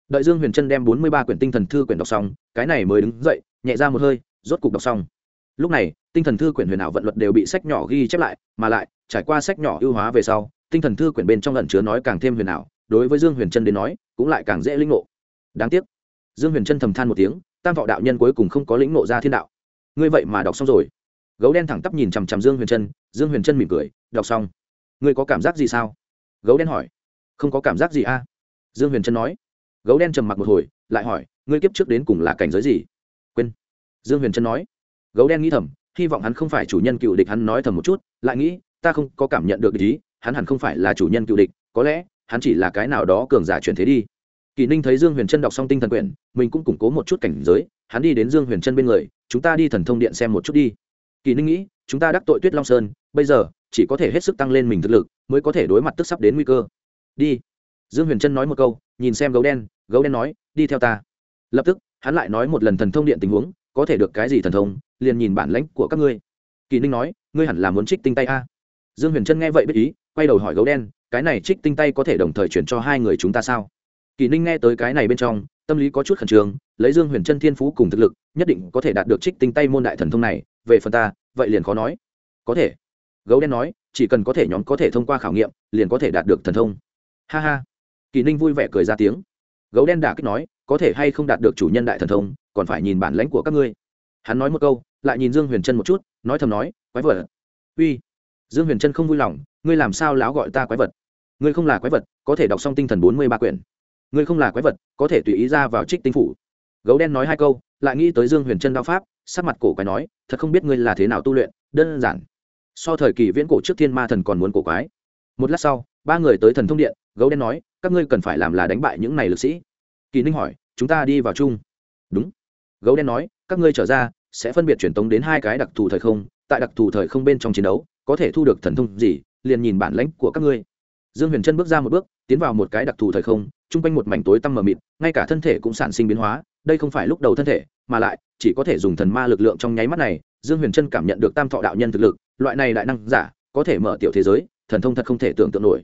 Đợi dương huyền trân đem bốn mươi ba quyển tinh thần thư quyển đọc xong, cái này mới đứng dậy, nhẹ ra một hơi, rốt cục đọc xong lúc này, tinh thần thư quyển huyền ảo vận luật đều bị sách nhỏ ghi chép lại, mà lại, trải qua sách nhỏ ưu hóa về sau, tinh thần thư quyển bên trong lần chứa nói càng thêm huyền ảo, đối với dương huyền trân đến nói, cũng lại càng dễ lĩnh ngộ. Đáng tiếc, dương huyền trân thầm than một tiếng, tam thọ đạo nhân cuối cùng không có lĩnh ngộ ra thiên đạo. Ngươi vậy mà đọc xong rồi. Gấu đen thẳng tắp nhìn chằm chằm dương huyền trân, dương huyền trân mỉm cười, đọc xong. Ngươi có cảm giác gì sao? Gấu đen hỏi. Không có cảm giác gì a. Dương huyền trân nói. Gấu đen trầm mặc một hồi, lại hỏi, ngươi kiếp trước đến cùng là cảnh giới gì? Quên. Dương huyền trân nói gấu đen nghĩ thầm, hy vọng hắn không phải chủ nhân cựu địch, hắn nói thầm một chút, lại nghĩ, ta không có cảm nhận được ý, hắn hẳn không phải là chủ nhân cựu địch, có lẽ, hắn chỉ là cái nào đó cường giả chuyển thế đi. Kỳ ninh thấy dương huyền trân đọc xong tinh thần quyển, mình cũng củng cố một chút cảnh giới, hắn đi đến dương huyền trân bên người, chúng ta đi thần thông điện xem một chút đi. Kỳ ninh nghĩ, chúng ta đắc tội tuyết long sơn, bây giờ, chỉ có thể hết sức tăng lên mình thực lực, mới có thể đối mặt tức sắp đến nguy cơ. Đi. Dương huyền trân nói một câu, nhìn xem gấu đen gấu đen nói, đi theo ta. Lập tức, hắn lại nói một lần thần thông điện tình huống có thể được cái gì thần thông, liền nhìn bản lãnh của các ngươi. Kỳ ninh nói, ngươi hẳn là muốn trích tinh tay a. Dương huyền trân nghe vậy biết ý, quay đầu hỏi gấu đen, cái này trích tinh tay có thể đồng thời chuyển cho hai người chúng ta sao? Kỳ ninh nghe tới cái này bên trong, tâm lý có chút khẩn trương, lấy dương huyền trân thiên phú cùng thực lực, nhất định có thể đạt được trích tinh tay môn đại thần thông này, về phần ta, vậy liền khó nói. Có thể. Gấu đen nói, chỉ cần có thể nhóm có thể thông qua khảo nghiệm, liền có thể đạt được thần thông. Ha ha. Kỳ ninh vui vẻ cười ra tiếng. Gấu đen đả kích nói có thể hay không đạt được chủ nhân đại thần thông, còn phải nhìn bản lãnh của các ngươi. Hắn nói một câu, lại nhìn dương huyền trân một chút, nói thầm nói, quái vật. Uy. Dương huyền trân không vui lòng, ngươi làm sao láo gọi ta quái vật? Ngươi không là quái vật, có thể đọc xong tinh thần bốn mươi ba quyển. Ngươi không là quái vật, có thể tùy ý ra vào trích tinh phủ. Gấu đen nói hai câu, lại nghĩ tới dương huyền trân đao pháp, sắc mặt cổ quái nói, thật không biết ngươi là thế nào tu luyện, đơn giản. So thời kỳ viễn cổ trước thiên ma thần còn muốn cổ quái. Một lát sau, ba người tới thần thông điện, gấu đen nói, các ngươi cần phải làm là đánh bại những này lực sĩ kỳ ninh hỏi, chúng ta đi vào chung. Đúng. Gấu đen nói, các ngươi trở ra, sẽ phân biệt truyền tống đến hai cái đặc thù thời không, tại đặc thù thời không bên trong chiến đấu, có thể thu được thần thông gì, liền nhìn bản lãnh của các ngươi. Dương huyền trân bước ra một bước, tiến vào một cái đặc thù thời không, chung quanh một mảnh tối tăm mờ mịt, ngay cả thân thể cũng sản sinh biến hóa, đây không phải lúc đầu thân thể, mà lại, chỉ có thể dùng thần ma lực lượng trong nháy mắt này, dương huyền trân cảm nhận được tam thọ đạo nhân thực lực, loại này đại năng giả, có thể mở tiểu thế giới, thần thông thật không thể tưởng tượng nổi.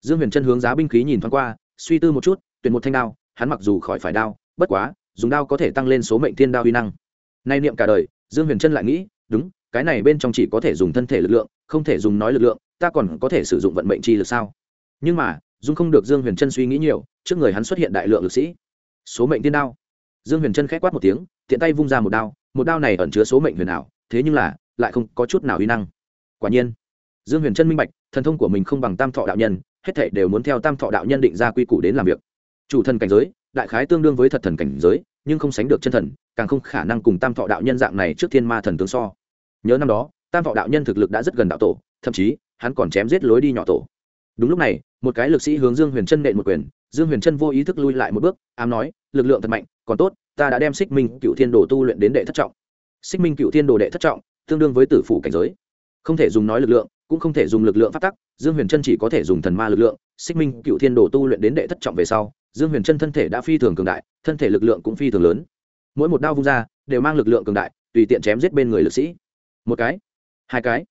Dương huyền trân hướng giá binh khí nhìn thoáng qua, suy tư một chút, tuyển một thanh đao hắn mặc dù khỏi phải đao, bất quá, dùng đao có thể tăng lên số mệnh thiên đao uy năng. Nay niệm cả đời, dương huyền trân lại nghĩ, đúng, cái này bên trong chỉ có thể dùng thân thể lực lượng, không thể dùng nói lực lượng, ta còn có thể sử dụng vận mệnh chi lực sao? Nhưng mà, dung không được dương huyền trân suy nghĩ nhiều, trước người hắn xuất hiện đại lượng lực sĩ. Số mệnh tiên đao? Dương huyền trân k h quát một tiếng, tiện tay vung ra một đao một đao này ẩn chứa số mệnh huyền ảo, thế nhưng là, lại không có chút nào uy năng. Quả nhiên, dương huyền trân minh bạch, thần thông của mình không bằng tam thọ đạo nhân, hết thảy đều muốn theo tam thọ đạo nhân định ra quy củ đến làm việc chủ thần cảnh giới, đại khái tương đương với thật thần cảnh giới, nhưng không sánh được chân thần, càng không khả năng cùng tam thọ đạo nhân dạng này trước thiên ma thần tướng so. Nhớ năm đó, tam thọ đạo nhân thực lực đã rất gần đạo tổ, thậm chí, hắn còn chém giết lối đi nhỏ tổ. Đúng lúc này, một cái lực sĩ hướng dương huyền trân nện một quyền, dương huyền trân vô ý thức lui lại một bước, ám nói, lực lượng thật mạnh, còn tốt, ta đã đem xích minh cựu thiên đồ tu luyện đến đệ thất trọng. Xích minh cựu thiên đồ đệ thất trọng, tương đương với tử phủ cảnh giới. Không thể dùng nói lực lượng, cũng không thể dùng lực lượng phát tắc, dương huyền trân chỉ có thể dùng thần ma lực lượng, xích minh cựu thiên đồ tu luyện đến đệ thất trọng về sau dương huyền Chân thân thể đã phi thường cường đại, thân thể lực lượng cũng phi thường lớn. Mỗi một đao vung ra, đều mang lực lượng cường đại, tùy tiện chém giết bên người lực sĩ. Một cái, hai cái.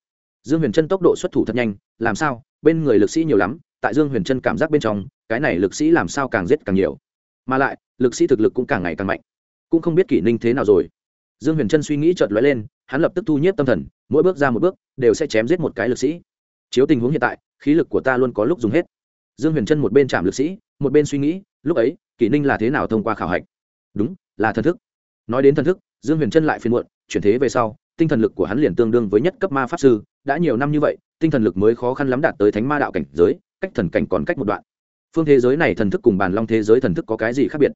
Dương huyền Chân tốc độ xuất thủ thật nhanh, làm sao? Bên người lực sĩ nhiều lắm, tại dương huyền Chân cảm giác bên trong, cái này lực sĩ làm sao càng giết càng nhiều. Mà lại, lực sĩ thực lực cũng càng ngày càng mạnh. Cũng không biết kỷ ninh thế nào rồi. Dương huyền trân suy nghĩ chợt lóe lên, hắn lập tức thu nhếp tâm thần, mỗi bước ra một bước, đều sẽ chém giết một cái lực sĩ. Chiếu tình huống hiện tại, khí lực của ta luôn có lúc dùng hết. Dương huyền trân một bên chạm lực sĩ một bên suy nghĩ, lúc ấy, kỷ ninh là thế nào thông qua khảo hạch? Đúng, là thần thức. Nói đến thần thức, dương huyền trân lại phiên muộn, chuyển thế về sau, tinh thần lực của hắn liền tương đương với nhất cấp ma pháp sư, đã nhiều năm như vậy, tinh thần lực mới khó khăn lắm đạt tới thánh ma đạo cảnh giới, cách thần cảnh còn cách một đoạn. Phương thế giới này thần thức cùng bàn long thế giới thần thức có cái gì khác biệt?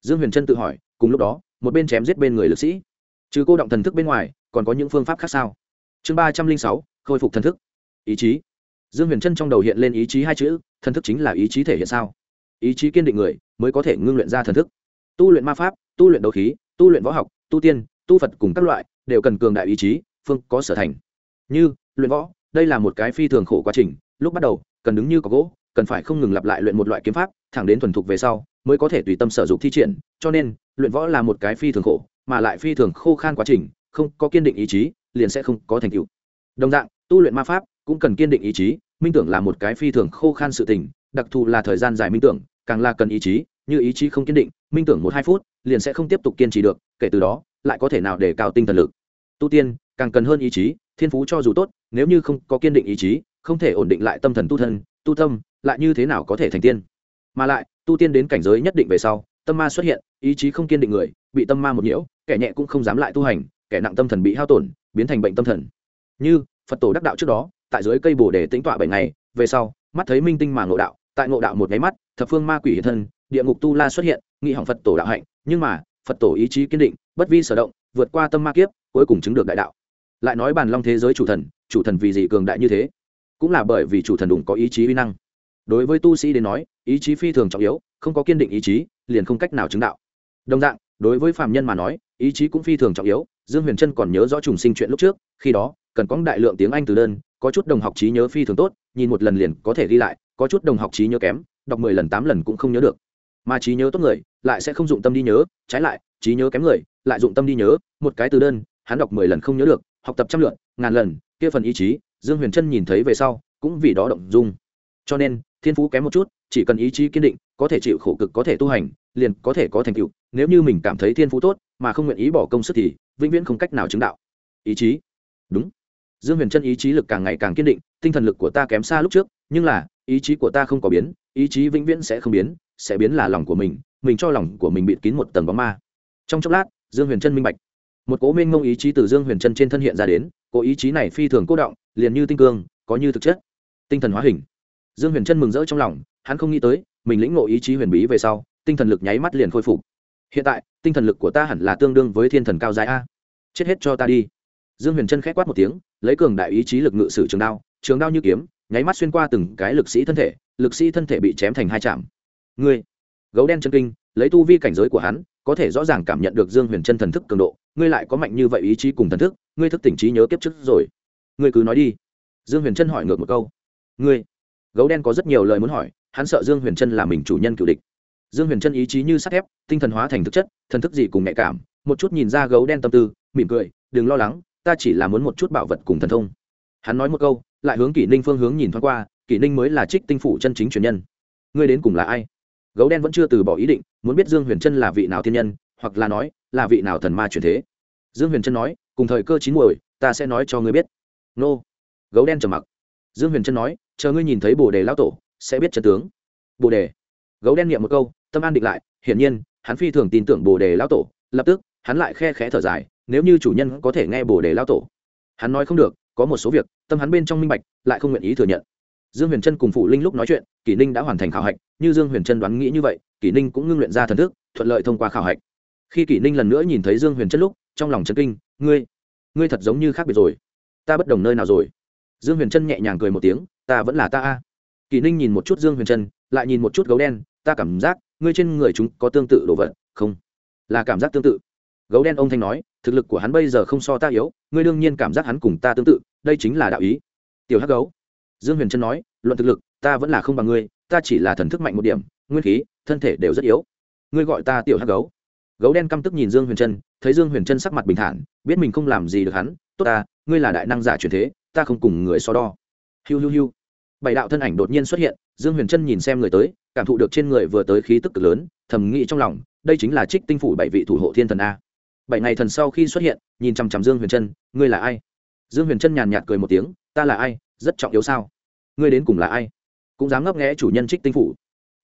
Dương huyền trân tự hỏi, cùng lúc đó, một bên chém giết bên người lực sĩ. Trừ cô động thần thức bên ngoài, còn có những phương pháp khác sao? Chương ba trăm linh sáu, khôi phục thần thức. Ý chí. Dương huyền trân trong đầu hiện lên ý chí hai chữ, thần thức chính là ý chí thể hiện sao? Ý chí kiên định người mới có thể ngưng luyện ra thần thức. Tu luyện ma pháp, tu luyện đấu khí, tu luyện võ học, tu tiên, tu phật cùng các loại đều cần cường đại ý chí, phương có sở thành. Như luyện võ, đây là một cái phi thường khổ quá trình, lúc bắt đầu, cần đứng như có gỗ, cần phải không ngừng lặp lại luyện một loại kiếm pháp, thẳng đến thuần thục về sau, mới có thể tùy tâm sở dụng thi triển, cho nên, luyện võ là một cái phi thường khổ, mà lại phi thường khô khan quá trình, không có kiên định ý chí, liền sẽ không có thành tựu. Đồng dạng, tu luyện ma pháp cũng cần kiên định ý chí, minh tưởng là một cái phi thường khô khan sự tình, đặc thù là thời gian dài minh tưởng càng là cần ý chí, như ý chí không kiên định, minh tưởng một hai phút, liền sẽ không tiếp tục kiên trì được, kể từ đó, lại có thể nào để cao tinh thần lực. Tu tiên, càng cần hơn ý chí, thiên phú cho dù tốt, nếu như không có kiên định ý chí, không thể ổn định lại tâm thần tu thân, tu tâm, lại như thế nào có thể thành tiên? Mà lại, tu tiên đến cảnh giới nhất định về sau, tâm ma xuất hiện, ý chí không kiên định người, bị tâm ma một nhiễu, kẻ nhẹ cũng không dám lại tu hành, kẻ nặng tâm thần bị hao tổn, biến thành bệnh tâm thần. Như phật tổ đắc đạo trước đó, tại dưới cây bồ đề tĩnh tọa bảy ngày, về sau, mắt thấy minh tinh mà ngộ đạo, tại ngộ đạo một nháy mắt thập phương ma quỷ hiện thân, địa ngục tu la xuất hiện nghị hỏng phật tổ đạo hạnh, nhưng mà, phật tổ ý chí kiên định, bất vi sở động, vượt qua tâm ma kiếp, cuối cùng chứng được đại đạo. Lại nói bàn long thế giới chủ thần chủ thần vì gì cường đại như thế? Cũng là bởi vì chủ thần đủng có ý chí uy năng. Đối với tu sĩ đến nói, ý chí phi thường trọng yếu, không có kiên định ý chí, liền không cách nào chứng đạo. Đồng dạng, đối với phạm nhân mà nói, ý chí cũng phi thường trọng yếu, dương huyền trân còn nhớ rõ trùng sinh chuyện lúc trước, khi đó, cần có đại lượng tiếng anh từ đơn, có chút đồng học trí nhớ phi thường tốt, nhìn một lần liền có thể ghi lại, có chút đồng học trí nhớ kém đọc mười lần tám lần cũng không nhớ được. Mà trí nhớ tốt người, lại sẽ không dụng tâm đi nhớ, trái lại, trí nhớ kém người, lại dụng tâm đi nhớ, một cái từ đơn, hắn đọc mười lần không nhớ được, học tập trăm lượt, ngàn lần, kia phần ý chí, dương huyền trân nhìn thấy về sau, cũng vì đó động dung. Cho nên, thiên phú kém một chút, chỉ cần ý chí kiên định, có thể chịu khổ cực, có thể tu hành, liền có thể có thành tựu. Nếu như mình cảm thấy thiên phú tốt, mà không nguyện ý bỏ công sức thì vĩnh viễn không cách nào chứng đạo. Ý chí? Đúng. Dương huyền trân ý chí lực càng ngày càng kiên định, tinh thần lực của ta kém xa lúc trước, nhưng là, ý chí của ta không có biến ý chí vĩnh viễn sẽ không biến, sẽ biến là lòng của mình mình cho lòng của mình bịt kín một tầng bóng ma. Trong chốc lát, dương huyền trân minh bạch. Một cố minh ngông ý chí từ dương huyền trân trên thân hiện ra đến, cố ý chí này phi thường cố động, liền như tinh cương, có như thực chất. Tinh thần hóa hình. Dương huyền trân mừng rỡ trong lòng, hắn không nghĩ tới, mình lĩnh ngộ ý chí huyền bí về sau, tinh thần lực nháy mắt liền khôi phục. Hiện tại, tinh thần lực của ta hẳn là tương đương với thiên thần cao dài a. Chết hết cho ta đi. Dương huyền trân khép quát một tiếng, lấy cường đại ý chí lực ngự sử trường đao trường đao như kiếm nháy mắt xuyên qua từng cái lực sĩ thân thể, lực sĩ thân thể bị chém thành hai chạm ngươi, gấu đen chân kinh, lấy tu vi cảnh giới của hắn, có thể rõ ràng cảm nhận được dương huyền chân thần thức cường độ, ngươi lại có mạnh như vậy ý chí cùng thần thức, ngươi thức tỉnh trí nhớ kiếp trước rồi. Ngươi cứ nói đi. Dương huyền chân hỏi ngược một câu. Ngươi, gấu đen có rất nhiều lời muốn hỏi, hắn sợ dương huyền Chân là mình chủ nhân cựu địch. Dương huyền Chân ý chí như sắt thép, tinh thần hóa thành thực chất, thần thức gì cùng nhạy cảm, một chút nhìn ra gấu đen tâm tư, mỉm cười, đừng lo lắng, ta chỉ là muốn một chút bảo vật cùng thần thông. Hắn nói một câu lại hướng kỷ ninh phương hướng nhìn thoáng qua, kỷ ninh mới là trích tinh phủ chân chính truyền nhân. Ngươi đến cùng là ai? Gấu đen vẫn chưa từ bỏ ý định, muốn biết dương huyền trân là vị nào thiên nhân, hoặc là nói, là vị nào thần ma truyền thế. Dương huyền trân nói, cùng thời cơ chín muồi, ta sẽ nói cho ngươi biết. Nô. Gấu đen trầm mặc. Dương huyền trân nói, chờ ngươi nhìn thấy bồ đề lão tổ, sẽ biết chân tướng. Bồ đề. Gấu đen niệm một câu, tâm an định lại, hiển nhiên, hắn phi thường tin tưởng bồ đề lão tổ, lập tức, hắn lại khe khẽ thở dài, nếu như chủ nhân có thể nghe bồ đề lão tổ. Hắn nói không được có một số việc, tâm hắn bên trong minh bạch, lại không nguyện ý thừa nhận. Dương huyền trân cùng phụ linh lúc nói chuyện, kỷ ninh đã hoàn thành khảo hạch, như dương huyền trân đoán nghĩ như vậy, kỷ ninh cũng ngưng luyện ra thần thức, thuận lợi thông qua khảo hạch. Khi kỷ ninh lần nữa nhìn thấy dương huyền trân lúc, trong lòng chân kinh, ngươi ngươi thật giống như khác biệt rồi. Ta bất đồng nơi nào rồi? Dương huyền trân nhẹ nhàng cười một tiếng, ta vẫn là ta a. Kỷ ninh nhìn một chút dương huyền trân, lại nhìn một chút gấu đen, ta cảm giác ngươi trên người chúng có tương tự đồ vật, không? Là cảm giác tương tự. Gấu đen ông thanh nói thực lực của hắn bây giờ không so ta yếu, ngươi đương nhiên cảm giác hắn cùng ta tương tự, đây chính là đạo ý. Tiểu hắc gấu. Dương huyền trân nói, luận thực lực, ta vẫn là không bằng ngươi, ta chỉ là thần thức mạnh một điểm, nguyên khí, thân thể đều rất yếu. Ngươi gọi ta tiểu hắc gấu. Gấu đen căm tức nhìn dương huyền trân, thấy dương huyền trân sắc mặt bình thản, biết mình không làm gì được hắn, tốt ta, ngươi là đại năng giả truyền thế, ta không cùng người so đo. Hiu hiu hiu. Bảy đạo thân ảnh đột nhiên xuất hiện, dương huyền trân nhìn xem người tới, cảm thụ được trên người vừa tới khí tức cực lớn, thầm nghĩ trong lòng, đây chính là trích tinh phủ bảy vị thủ hộ thiên thần a bảy ngày thần sau khi xuất hiện, nhìn chằm chằm dương huyền trân, ngươi là ai? Dương huyền trân nhàn nhạt cười một tiếng, ta là ai? Rất trọng yếu sao? Ngươi đến cùng là ai? Cũng dám ngấp nghẽ chủ nhân trích tinh phủ.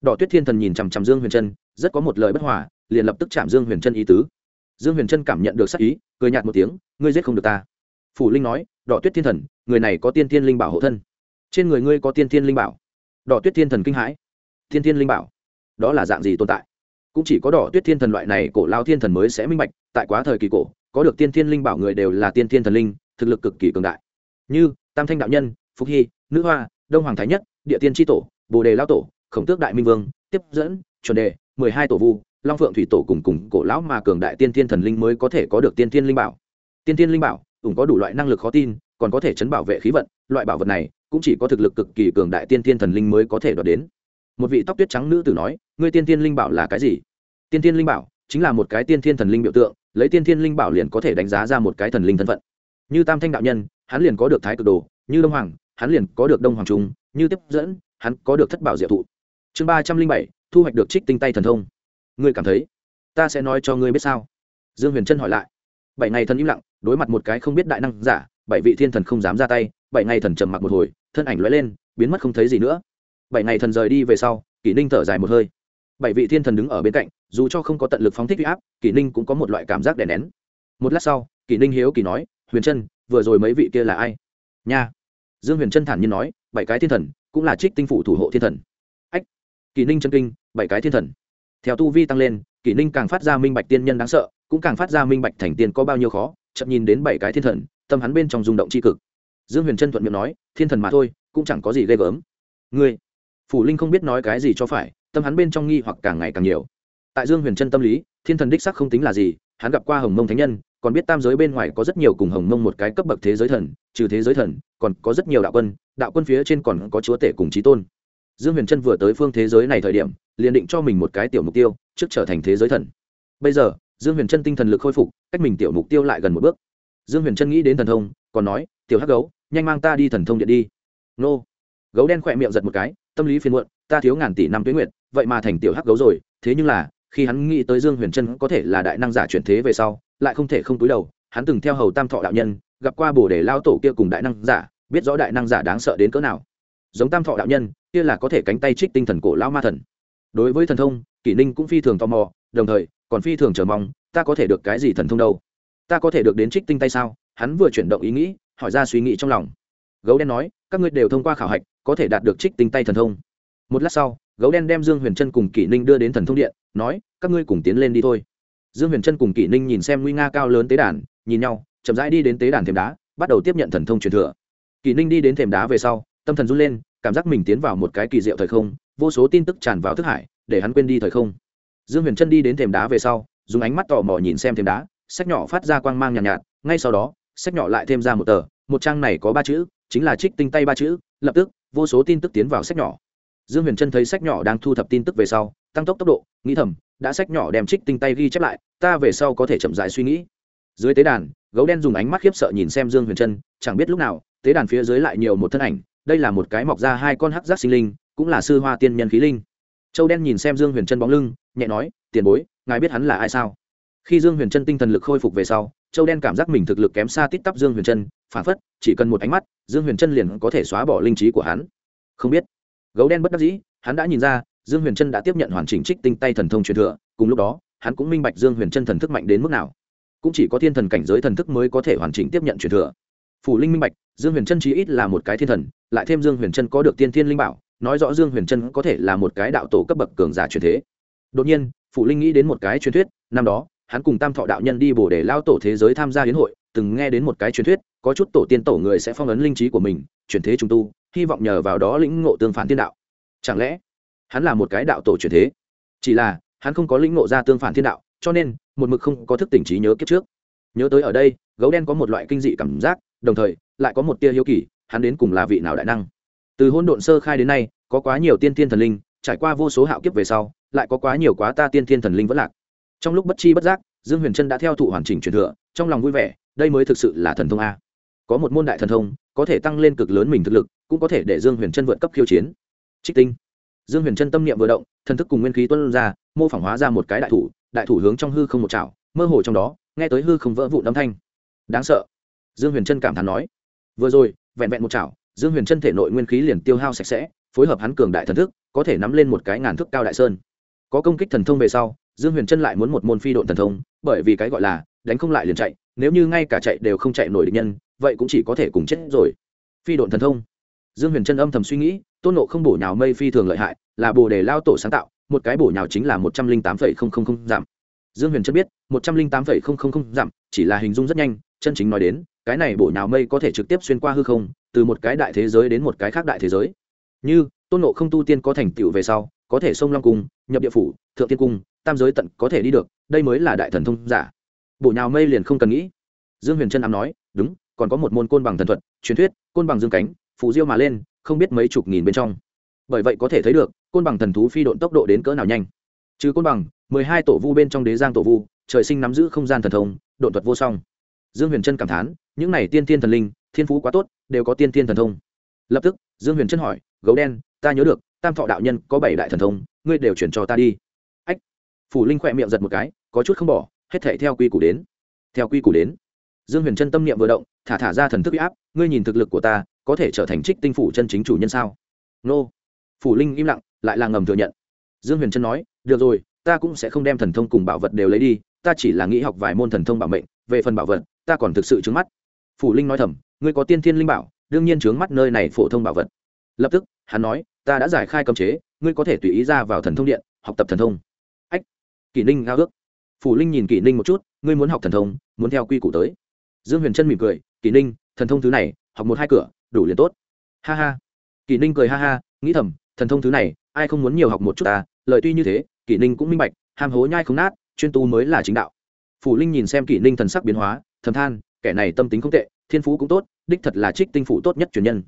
Đỏ tuyết thiên thần nhìn chằm chằm dương huyền trân, rất có một lời bất hòa, liền lập tức chạm dương huyền trân ý tứ. Dương huyền trân cảm nhận được sắc ý, cười nhạt một tiếng, ngươi giết không được ta. Phủ linh nói, đỏ tuyết thiên thần, người này có tiên thiên linh bảo hộ thân. Trên người ngươi có tiên thiên linh bảo. Đỏ tuyết thiên thần kinh hãi, tiên thiên linh bảo? Đó là dạng gì tồn tại? Cũng chỉ có đỏ tuyết thiên thần loại này cổ lao thiên thần mới sẽ minh bạch, tại quá thời kỳ cổ, có được tiên thiên linh bảo người đều là tiên thiên thần linh, thực lực cực kỳ cường đại. Như, tam thanh đạo nhân phúc hy, nữ hoa, đông hoàng thái nhất, địa tiên tri tổ, bồ đề lao tổ, khổng tước đại minh vương, tiếp dẫn, chuẩn đề, mười hai tổ vu, long phượng thủy tổ cùng cùng cổ lão mà cường đại tiên thiên thần linh mới có thể có được tiên thiên linh bảo. Tiên thiên linh bảo, cũng có đủ loại năng lực khó tin, còn có thể chấn bảo vệ khí vận, loại bảo vật này cũng chỉ có thực lực cực kỳ cường đại tiên thiên thần linh mới có thể đoạt đến một vị tóc tuyết trắng nữ tử nói, ngươi tiên thiên linh bảo là cái gì? Tiên thiên linh bảo chính là một cái tiên thiên thần linh biểu tượng, lấy tiên thiên linh bảo liền có thể đánh giá ra một cái thần linh thân phận. Như tam thanh đạo nhân, hắn liền có được thái cực đồ, như đông hoàng, hắn liền có được đông hoàng trung như tiếp dẫn, hắn có được thất bảo diệu thụ. Chương ba trăm linh bảy, thu hoạch được trích tinh tay thần thông. Ngươi cảm thấy, ta sẽ nói cho ngươi biết sao? Dương huyền trân hỏi lại. Bảy ngày thần im lặng, đối mặt một cái không biết đại năng giả, bảy vị thiên thần không dám ra tay, bảy ngày thần trầm mặc một hồi, thân ảnh lóe lên, biến mất không thấy gì nữa bảy ngày thần rời đi về sau, kỷ ninh thở dài một hơi. Bảy vị thiên thần đứng ở bên cạnh, dù cho không có tận lực phóng thích huy áp, kỷ ninh cũng có một loại cảm giác đè nén. Một lát sau, kỷ ninh hiếu kỳ nói, huyền trân, vừa rồi mấy vị kia là ai? Nha. Dương huyền trân thản nhiên nói, bảy cái thiên thần, cũng là trích tinh phủ thủ hộ thiên thần. Ách. Kỷ ninh chân kinh, bảy cái thiên thần. Theo tu vi tăng lên, kỷ ninh càng phát ra minh bạch tiên nhân đáng sợ, cũng càng phát ra minh bạch thành tiên có bao nhiêu khó chậm nhìn đến bảy cái thiên thần, tâm hắn bên trong rung động c cực. Dương huyền trân thuận miệng nói, thiên thần mà thôi, cũng chẳng có gì ghê gớm. Ngươi phủ linh không biết nói cái gì cho phải, tâm hắn bên trong nghi hoặc càng ngày càng nhiều. Tại dương huyền trân tâm lý, thiên thần đích sắc không tính là gì, hắn gặp qua hồng mông thánh nhân, còn biết tam giới bên ngoài có rất nhiều cùng hồng mông một cái cấp bậc thế giới thần, trừ thế giới thần, còn có rất nhiều đạo quân đạo quân phía trên còn có chúa tể cùng trí tôn. Dương huyền trân vừa tới phương thế giới này thời điểm, liền định cho mình một cái tiểu mục tiêu, trước trở thành thế giới thần. Bây giờ, dương huyền trân tinh thần lực khôi phục, cách mình tiểu mục tiêu lại gần một bước. Dương huyền trân nghĩ đến thần thông, còn nói, tiểu hắc gấu, nhanh mang ta đi thần thông điện đi. Nô. Gấu đen khỏe miệng giật một cái tâm lý phiền muộn, ta thiếu ngàn tỷ năm tuyến nguyện vậy mà thành tiểu hắc gấu rồi, thế nhưng là, khi hắn nghĩ tới dương huyền trân có thể là đại năng giả chuyển thế về sau, lại không thể không túi đầu, hắn từng theo hầu tam thọ đạo nhân, gặp qua bồ đề lao tổ kia cùng đại năng giả, biết rõ đại năng giả đáng sợ đến cỡ nào. Giống tam thọ đạo nhân, kia là có thể cánh tay trích tinh thần cổ lao ma thần. Đối với thần thông, kỷ ninh cũng phi thường tò mò, đồng thời, còn phi thường chờ mong, ta có thể được cái gì thần thông đâu? Ta có thể được đến trích tinh tay sao? Hắn vừa chuyển động ý nghĩ, hỏi ra suy nghĩ trong lòng. Gấu đen nói các ngươi đều thông qua khảo hạch có thể đạt được trích tinh tay thần thông. Một lát sau gấu đen đem dương huyền trân cùng kỷ ninh đưa đến thần thông điện nói các ngươi cùng tiến lên đi thôi. Dương huyền trân cùng kỷ ninh nhìn xem nguy nga cao lớn tế đàn nhìn nhau chậm rãi đi đến tế đàn thềm đá bắt đầu tiếp nhận thần thông truyền thừa. Kỷ ninh đi đến thềm đá về sau tâm thần run lên cảm giác mình tiến vào một cái kỳ diệu thời không vô số tin tức tràn vào thức hải để hắn quên đi thời không. Dương huyền trân đi đến thềm đá về sau dùng ánh mắt tò mò nhìn xem thềm đá sách nhỏ phát ra quang mang nhàn nhạt, nhạt ngay sau đó sách nhỏ lại thêm ra một tờ một trang này có ba chữ chính là trích tinh tay ba chữ, lập tức, vô số tin tức tiến vào sách nhỏ. Dương huyền trân thấy sách nhỏ đang thu thập tin tức về sau, tăng tốc tốc độ, nghĩ thầm, đã sách nhỏ đem trích tinh tay ghi chép lại, ta về sau có thể chậm dài suy nghĩ. Dưới tế đàn, gấu đen dùng ánh mắt khiếp sợ nhìn xem dương huyền trân, chẳng biết lúc nào, tế đàn phía dưới lại nhiều một thân ảnh, đây là một cái mọc ra hai con hắc giác sinh linh, cũng là sư hoa tiên nhân khí linh. Châu đen nhìn xem dương huyền trân bóng lưng, nhẹ nói, tiền bối, ngài biết hắn là ai sao? Khi dương huyền trân tinh thần lực khôi phục về sau, châu đen cảm giác mình thực lực kém xa tít tắp dương huyền trân phản phất, chỉ cần một ánh mắt, dương huyền trân liền có thể xóa bỏ linh trí của hắn. Không biết. Gấu đen bất đắc dĩ, hắn đã nhìn ra, dương huyền trân đã tiếp nhận hoàn chỉnh trích tinh tay thần thông truyền thừa, cùng lúc đó, hắn cũng minh bạch dương huyền trân thần thức mạnh đến mức nào. Cũng chỉ có thiên thần cảnh giới thần thức mới có thể hoàn chỉnh tiếp nhận truyền thừa. Phủ linh minh bạch, dương huyền trân chí ít là một cái thiên thần, lại thêm dương huyền trân có được tiên thiên linh bảo, nói rõ dương huyền trân có thể là một cái đạo tổ cấp bậc cường giả truyền thế. Đột nhiên, phủ linh nghĩ đến một cái truyền thuyết, năm đó, hắn cùng tam thọ đạo nhân đi bổ để lao tổ thế giới tham gia hiến hội từng nghe đến một cái truyền thuyết, có chút tổ tiên tổ người sẽ phong ấn linh trí của mình, chuyển thế trung tu, hy vọng nhờ vào đó lĩnh ngộ tương phản thiên đạo. Chẳng lẽ, hắn là một cái đạo tổ truyền thế? Chỉ là, hắn không có lĩnh ngộ ra tương phản thiên đạo, cho nên, một mực không có thức tỉnh trí nhớ kiếp trước. Nhớ tới ở đây, gấu đen có một loại kinh dị cảm giác, đồng thời, lại có một tia hiếu kỳ, hắn đến cùng là vị nào đại năng? Từ hôn độn sơ khai đến nay, có quá nhiều tiên thiên thần linh, trải qua vô số hạo kiếp về sau, lại có quá nhiều quá ta tiên thiên thần linh vẫn lạc. Trong lúc bất chi bất giác, dương huyền trân đã theo thụ hoàn chỉnh truyền thừa, trong lòng vui vẻ đây mới thực sự là thần thông a. Có một môn đại thần thông, có thể tăng lên cực lớn mình thực lực, cũng có thể để dương huyền trân vượt cấp khiêu chiến. Trích tinh. Dương huyền trân tâm niệm vừa động, thần thức cùng nguyên khí tuân ra, mô phỏng hóa ra một cái đại thủ đại thủ hướng trong hư không một chảo, mơ hồ trong đó, nghe tới hư không vỡ vụn âm thanh. Đáng sợ. Dương huyền trân cảm thán nói. Vừa rồi, vẹn vẹn một chảo, dương huyền trân thể nội nguyên khí liền tiêu hao sạch sẽ, phối hợp hắn cường đại thần thức, có thể nắm lên một cái ngàn thước cao đại sơn. Có công kích thần thông về sau, dương huyền trân lại muốn một môn phi độn thần thông, bởi vì cái gọi là, đánh không lại liền chạy nếu như ngay cả chạy đều không chạy nổi địch nhân, vậy cũng chỉ có thể cùng chết rồi. Phi độn thần thông. Dương huyền trân âm thầm suy nghĩ, tôn nộ không bổ nhào mây phi thường lợi hại, là bồ đề lao tổ sáng tạo, một cái bổ nhào chính là một trăm linh tám phẩy không không không giảm. Dương huyền trân biết, một trăm linh tám phẩy không không không giảm chỉ là hình dung rất nhanh, chân chính nói đến, cái này bổ nhào mây có thể trực tiếp xuyên qua hư không, từ một cái đại thế giới đến một cái khác đại thế giới. Như, tôn nộ không tu tiên có thành tựu về sau, có thể sông long cung, nhập địa phủ, thượng tiên cung, tam giới tận có thể đi được, đây mới là đại thần thông giả bổ nhào mây liền không cần nghĩ. Dương huyền trân ám nói, đúng, còn có một môn côn bằng thần thuật, truyền thuyết, côn bằng dương cánh, phù diêu mà lên, không biết mấy chục nghìn bên trong. Bởi vậy có thể thấy được, côn bằng thần thú phi độn tốc độ đến cỡ nào nhanh. Trừ côn bằng, mười hai tổ vu bên trong đế giang tổ vu, trời sinh nắm giữ không gian thần thông, độn thuật vô song. Dương huyền trân cảm thán, những này tiên tiên thần linh, thiên phú quá tốt, đều có tiên tiên thần thông. Lập tức, dương huyền trân hỏi, gấu đen, ta nhớ được, tam thọ đạo nhân có bảy đại thần thông, ngươi đều chuyển cho ta đi. Ách, phủ linh khỏe miệng giật một cái, có chút không bỏ hết thể theo quy củ đến. Theo quy củ đến. Dương huyền trân tâm niệm vừa động, thả thả ra thần thức áp, ngươi nhìn thực lực của ta, có thể trở thành trích tinh phủ chân chính chủ nhân sao? Nô. Phủ linh im lặng, lại là ngầm thừa nhận. Dương huyền trân nói, được rồi, ta cũng sẽ không đem thần thông cùng bảo vật đều lấy đi, ta chỉ là nghĩ học vài môn thần thông bảo mệnh, về phần bảo vật, ta còn thực sự trướng mắt. Phủ linh nói thầm, ngươi có tiên thiên linh bảo, đương nhiên trướng mắt nơi này phổ thông bảo vật. Lập tức, hắn nói, ta đã giải khai cấm chế, ngươi có thể tùy ý ra vào thần thông điện, học tập thần thông. Ách. Kỷ ninh ngao ước phủ linh nhìn kỷ ninh một chút, ngươi muốn học thần thông, muốn theo quy củ tới. Dương huyền trân mỉm cười, kỷ ninh, thần thông thứ này, học một hai cửa, đủ liền tốt. Ha ha. Kỷ ninh cười ha ha, nghĩ thầm, thần thông thứ này, ai không muốn nhiều học một chút ta? Lời tuy như thế, kỷ ninh cũng minh bạch, ham hố nhai không nát, chuyên tu mới là chính đạo. Phủ linh nhìn xem kỷ ninh thần sắc biến hóa, thầm than, kẻ này tâm tính không tệ, thiên phú cũng tốt, đích thật là trích tinh phủ tốt nhất truyền nhân.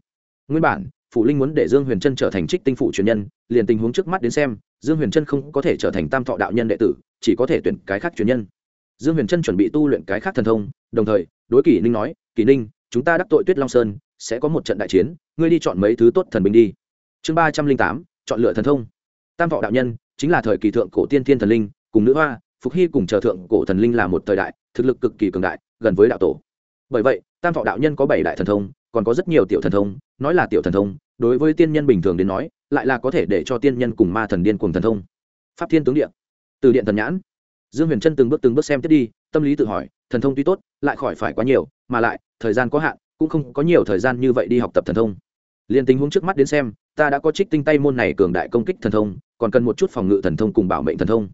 Nguyên bản Phụ linh muốn để dương huyền trân trở thành trích tinh phụ truyền nhân, liền tình huống trước mắt đến xem, dương huyền trân không có thể trở thành tam thọ đạo nhân đệ tử, chỉ có thể tuyển cái khác truyền nhân. Dương huyền trân chuẩn bị tu luyện cái khác thần thông, đồng thời, đối kỷ ninh nói, kỷ ninh, chúng ta đắc tội tuyết long sơn, sẽ có một trận đại chiến, ngươi đi chọn mấy thứ tốt thần binh đi. Chương ba trăm linh tám, chọn lựa thần thông. Tam thọ đạo nhân, chính là thời kỳ thượng cổ tiên thiên thần linh, cùng nữ hoa, phục hy cùng chờ thượng cổ thần linh là một thời đại, thực lực cực kỳ cường đại, gần với đạo tổ. Bởi vậy, tam thọ đạo nhân có bảy đại thần thông còn có rất nhiều tiểu thần thông, nói là tiểu thần thông, đối với tiên nhân bình thường đến nói, lại là có thể để cho tiên nhân cùng ma thần điên cùng thần thông. Pháp thiên tướng điện từ điện thần nhãn. Dương huyền trân từng bước từng bước xem tiếp đi, tâm lý tự hỏi, thần thông tuy tốt, lại khỏi phải quá nhiều, mà lại, thời gian có hạn, cũng không có nhiều thời gian như vậy đi học tập thần thông. Liền tình huống trước mắt đến xem, ta đã có trích tinh tay môn này cường đại công kích thần thông, còn cần một chút phòng ngự thần thông cùng bảo mệnh thần thông.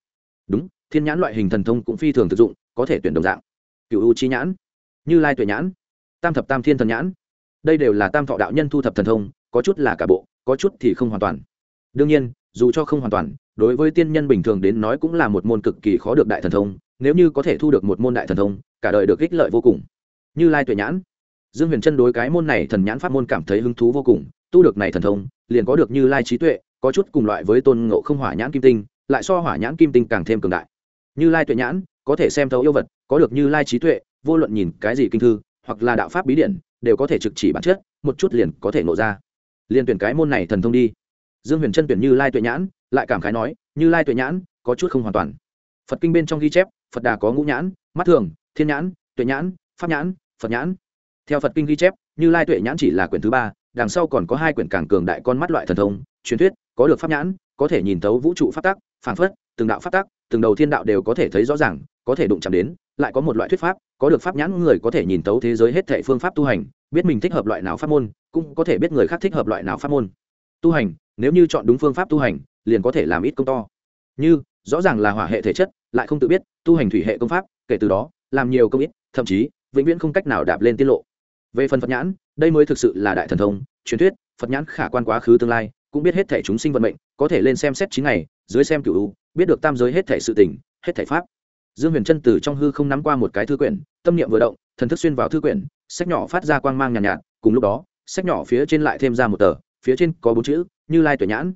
Đúng, thiên nhãn loại hình thần thông cũng phi thường thực dụng, có thể tuyển đồng dạng. Cựu u chi nhãn, như lai tuệ nhãn, tam thập tam thiên thần nhãn đây đều là tam thọ đạo nhân thu thập thần thông, có chút là cả bộ, có chút thì không hoàn toàn. Đương nhiên, dù cho không hoàn toàn, đối với tiên nhân bình thường đến nói cũng là một môn cực kỳ khó được đại thần thông, nếu như có thể thu được một môn đại thần thông, cả đời được ích lợi vô cùng. Như lai tuệ nhãn, dương huyền chân đối cái môn này thần nhãn pháp môn cảm thấy hứng thú vô cùng, tu được này thần thông, liền có được như lai trí tuệ, có chút cùng loại với tôn ngộ không hỏa nhãn kim tinh, lại so hỏa nhãn kim tinh càng thêm cường đại. Như lai tuệ nhãn, có thể xem thấu yêu vật, có được như lai trí tuệ, vô luận nhìn cái gì kinh thư, hoặc là đạo pháp bí điển đều có thể trực chỉ bản chất, một chút liền có thể nộ ra. Liền tuyển cái môn này thần thông đi. Dương huyền trân tuyển như lai tuệ nhãn, lại cảm khái nói, như lai tuệ nhãn, có chút không hoàn toàn. Phật kinh bên trong ghi chép, phật đà có ngũ nhãn, mắt thường, thiên nhãn, tuệ nhãn, pháp nhãn, phật nhãn. Theo phật kinh ghi chép, như lai tuệ nhãn chỉ là quyển thứ ba, đằng sau còn có hai quyển càng cường đại con mắt loại thần thông, truyền thuyết, có được pháp nhãn, có thể nhìn thấu vũ trụ pháp tắc phản phất, từng đạo pháp tắc, từng đầu thiên đạo đều có thể thấy rõ ràng, có thể đụng chạm đến lại có một loại thuyết pháp, có được pháp nhãn người có thể nhìn tấu thế giới hết thệ phương pháp tu hành, biết mình thích hợp loại nào pháp môn, cũng có thể biết người khác thích hợp loại nào pháp môn. Tu hành, nếu như chọn đúng phương pháp tu hành, liền có thể làm ít công to. Như, rõ ràng là hỏa hệ thể chất, lại không tự biết, tu hành thủy hệ công pháp, kể từ đó, làm nhiều công ít, thậm chí, vĩnh viễn không cách nào đạp lên tiết lộ. Về phần phật nhãn, đây mới thực sự là đại thần thông, truyền thuyết, phật nhãn khả quan quá khứ tương lai, cũng biết hết thể chúng sinh vận mệnh, có thể lên xem xét chín ngày, dưới xem cựu biết được tam giới hết thể sự tình, hết thể pháp dương huyền trân từ trong hư không nắm qua một cái thư quyển tâm niệm vừa động thần thức xuyên vào thư quyển sách nhỏ phát ra quang mang nhàn nhạt, nhạt cùng lúc đó sách nhỏ phía trên lại thêm ra một tờ phía trên có bốn chữ như lai tuệ nhãn.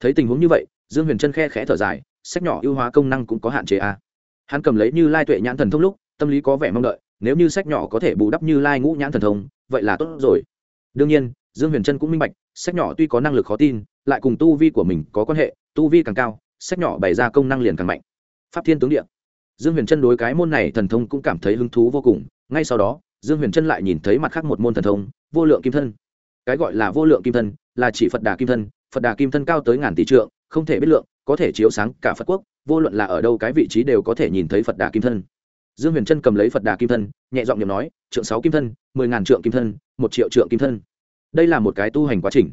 Thấy tình huống như vậy dương huyền trân khe khẽ thở dài sách nhỏ ưu hóa công năng cũng có hạn chế a à. hắn cầm lấy như lai tuệ nhãn thần thông lúc tâm lý có vẻ mong đợi nếu như sách nhỏ có thể bù đắp như lai ngũ nhãn thần thông vậy là tốt rồi. Đương nhiên dương huyền trân cũng minh bạch sách nhỏ tuy có năng lực khó tin lại cùng tu vi của mình có quan hệ tu vi càng cao sách nhỏ bày ra công năng liền càng mạnh. Pháp thiên tướng điện dương huyền trân đối cái môn này thần thông cũng cảm thấy hứng thú vô cùng, ngay sau đó, dương huyền trân lại nhìn thấy mặt khác một môn thần thông, vô lượng kim thân. Cái gọi là vô lượng kim thân là chỉ phật đà kim thân, phật đà kim thân cao tới ngàn tỷ trượng, không thể biết lượng, có thể chiếu sáng cả phật quốc, vô luận là ở đâu cái vị trí đều có thể nhìn thấy phật đà kim thân. Dương huyền trân cầm lấy phật đà kim thân, nhẹ giọng niệm nói, trượng sáu kim thân, mười ngàn trượng kim thân, một triệu trượng kim thân. Đây là một cái tu hành quá trình.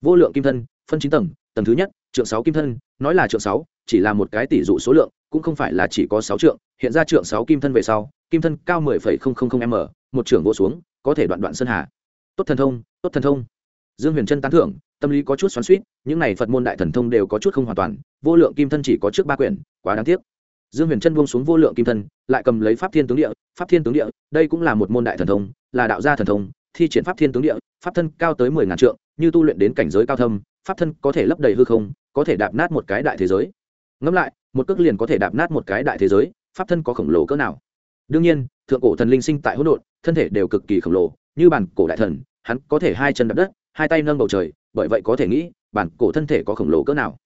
Vô lượng kim thân, phân chín tầng tầng thứ nhất, trượng sáu kim thân, nói là trượng sáu, chỉ là một cái tỷ dụ số lượng cũng không phải là chỉ có sáu trượng, hiện ra trượng sáu kim thân về sau, kim thân cao mười phẩy không không không m, một trưởng vỗ xuống, có thể đoạn đoạn sơn hà. Tốt thần thông, tốt thần thông. Dương huyền trân tán thưởng, tâm lý có chút xoắn suýt những này phật môn đại thần thông đều có chút không hoàn toàn, vô lượng kim thân chỉ có trước ba quyển, quá đáng tiếc. Dương huyền trân buông xuống vô lượng kim thân, lại cầm lấy pháp thiên tướng địa, pháp thiên tướng địa, đây cũng là một môn đại thần thông, là đạo gia thần thông, thi triển pháp thiên tướng địa, pháp thân cao tới mười ngàn trượng, như tu luyện đến cảnh giới cao thâm, pháp thân có thể lấp đầy hư không, có thể đạp nát một cái đại thế giới ngẫm lại, một cước liền có thể đạp nát một cái đại thế giới, pháp thân có khổng lồ cỡ nào? Đương nhiên, thượng cổ thần linh sinh tại hỗn độn, thân thể đều cực kỳ khổng lồ, như bản cổ đại thần, hắn có thể hai chân đập đất, hai tay nâng bầu trời, bởi vậy có thể nghĩ, bản cổ thân thể có khổng lồ cỡ nào?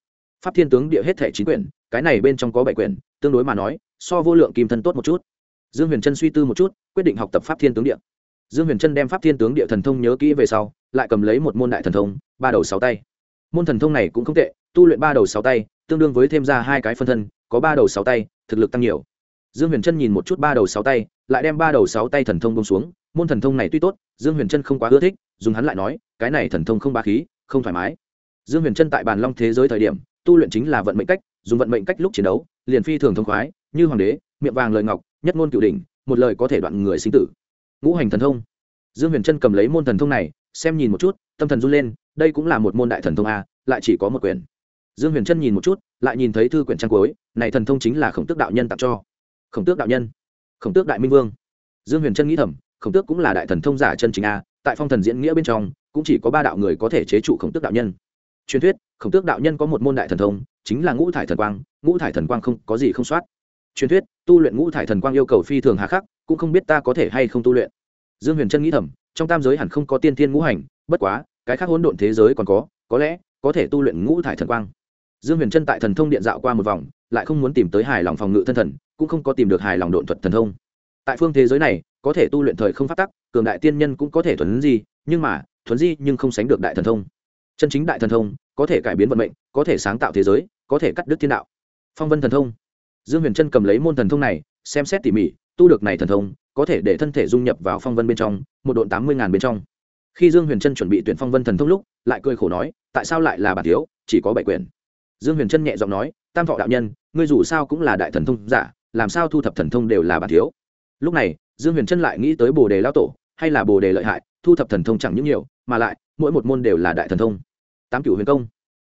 Pháp thiên tướng địa hết thể chín quyển, cái này bên trong có bảy quyển, tương đối mà nói, so vô lượng kim thân tốt một chút. Dương huyền trân suy tư một chút, quyết định học tập pháp thiên tướng địa. Dương huyền trân đem pháp thiên tướng địa thần thông nhớ kỹ về sau, lại cầm lấy một môn đại thần thông, ba đầu sáu tay. Môn thần thông này cũng không tệ tu luyện ba đầu sáu tay, tương đương với thêm ra hai cái phân thân, có ba đầu sáu tay, thực lực tăng nhiều. Dương huyền trân nhìn một chút ba đầu sáu tay, lại đem ba đầu sáu tay thần thông bông xuống, môn thần thông này tuy tốt, dương huyền trân không quá ưa thích, dùng hắn lại nói, cái này thần thông không ba khí, không thoải mái. Dương huyền trân tại bàn long thế giới thời điểm, tu luyện chính là vận mệnh cách, dùng vận mệnh cách lúc chiến đấu, liền phi thường thông khoái, như hoàng đế, miệng vàng lời ngọc, nhất ngôn cựu đỉnh, một lời có thể đoạn người sinh tử. Ngũ hành thần thông. Dương huyền trân cầm lấy môn thần thông này, xem nhìn một chút, tâm thần run lên, đây cũng là một môn đại thần thông a, lại chỉ có một quyển dương huyền trân nhìn một chút, lại nhìn thấy thư quyển trang cuối, này thần thông chính là khổng tước đạo nhân tặng cho. Khổng tước đạo nhân? Khổng tước đại minh vương. Dương huyền trân nghĩ thầm, khổng tước cũng là đại thần thông giả chân chính a, tại phong thần diễn nghĩa bên trong, cũng chỉ có ba đạo người có thể chế trụ khổng tước đạo nhân. Truyền thuyết, khổng tước đạo nhân có một môn đại thần thông, chính là ngũ thải thần quang, ngũ thải thần quang không, có gì không soát. Truyền thuyết, tu luyện ngũ thải thần quang yêu cầu phi thường hà khắc, cũng không biết ta có thể hay không tu luyện. Dương huyền trân nghĩ thầm, trong tam giới hẳn không có tiên thiên ngũ hành, bất quá, cái khác hỗn độn thế giới còn có có lẽ có thể tu luyện ngũ thải thần quang dương huyền trân tại thần thông điện dạo qua một vòng lại không muốn tìm tới hài lòng phòng ngự thân thần cũng không có tìm được hài lòng độn thuật thần thông. Tại phương thế giới này có thể tu luyện thời không phát tắc cường đại tiên nhân cũng có thể thuần di, nhưng mà thuần di nhưng không sánh được đại thần thông. Chân chính đại thần thông có thể cải biến vận mệnh có thể sáng tạo thế giới có thể cắt đứt thiên đạo. Phong vân thần thông. Dương huyền trân cầm lấy môn thần thông này xem xét tỉ mỉ tu được này thần thông có thể để thân thể dung nhập vào phong vân bên trong một độn tám mươi ngàn bên trong. Khi dương huyền trân chuẩn bị tuyển phong vân thần thông lúc lại cười khổ nói tại sao lại là bản thiếu chỉ có bảy quyền dương huyền trân nhẹ giọng nói, tam thọ đạo nhân, ngươi dù sao cũng là đại thần thông giả, làm sao thu thập thần thông đều là bản thiếu? Lúc này, dương huyền trân lại nghĩ tới bồ đề lao tổ, hay là bồ đề lợi hại, thu thập thần thông chẳng những nhiều, mà lại, mỗi một môn đều là đại thần thông. Tám cửu huyền công.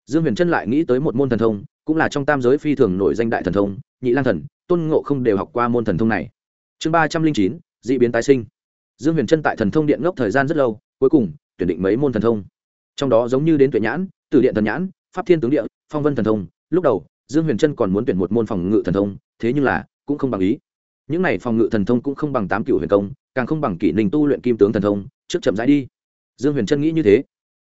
Dương huyền trân lại nghĩ tới một môn thần thông, cũng là trong tam giới phi thường nổi danh đại thần thông, nhị lang thần, tôn ngộ không đều học qua môn thần thông này. Chương ba trăm linh chín d ị biến tái sinh. Dương huyền trân tại thần thông điện ngốc thời gian rất lâu, cuối cùng, tuyển định mấy môn thần thông. Trong đó giống như đến tuệ nhãn từ điện thần nhãn pháp thiên tướng địa, phong vân thần thông, lúc đầu, dương huyền trân còn muốn tuyển một môn phòng ngự thần thông, thế nhưng là, cũng không bằng ý. Những này phòng ngự thần thông cũng không bằng tám cựu huyền công, càng không bằng kỷ ninh tu luyện kim tướng thần thông, trước chậm rãi đi. Dương huyền trân nghĩ như thế.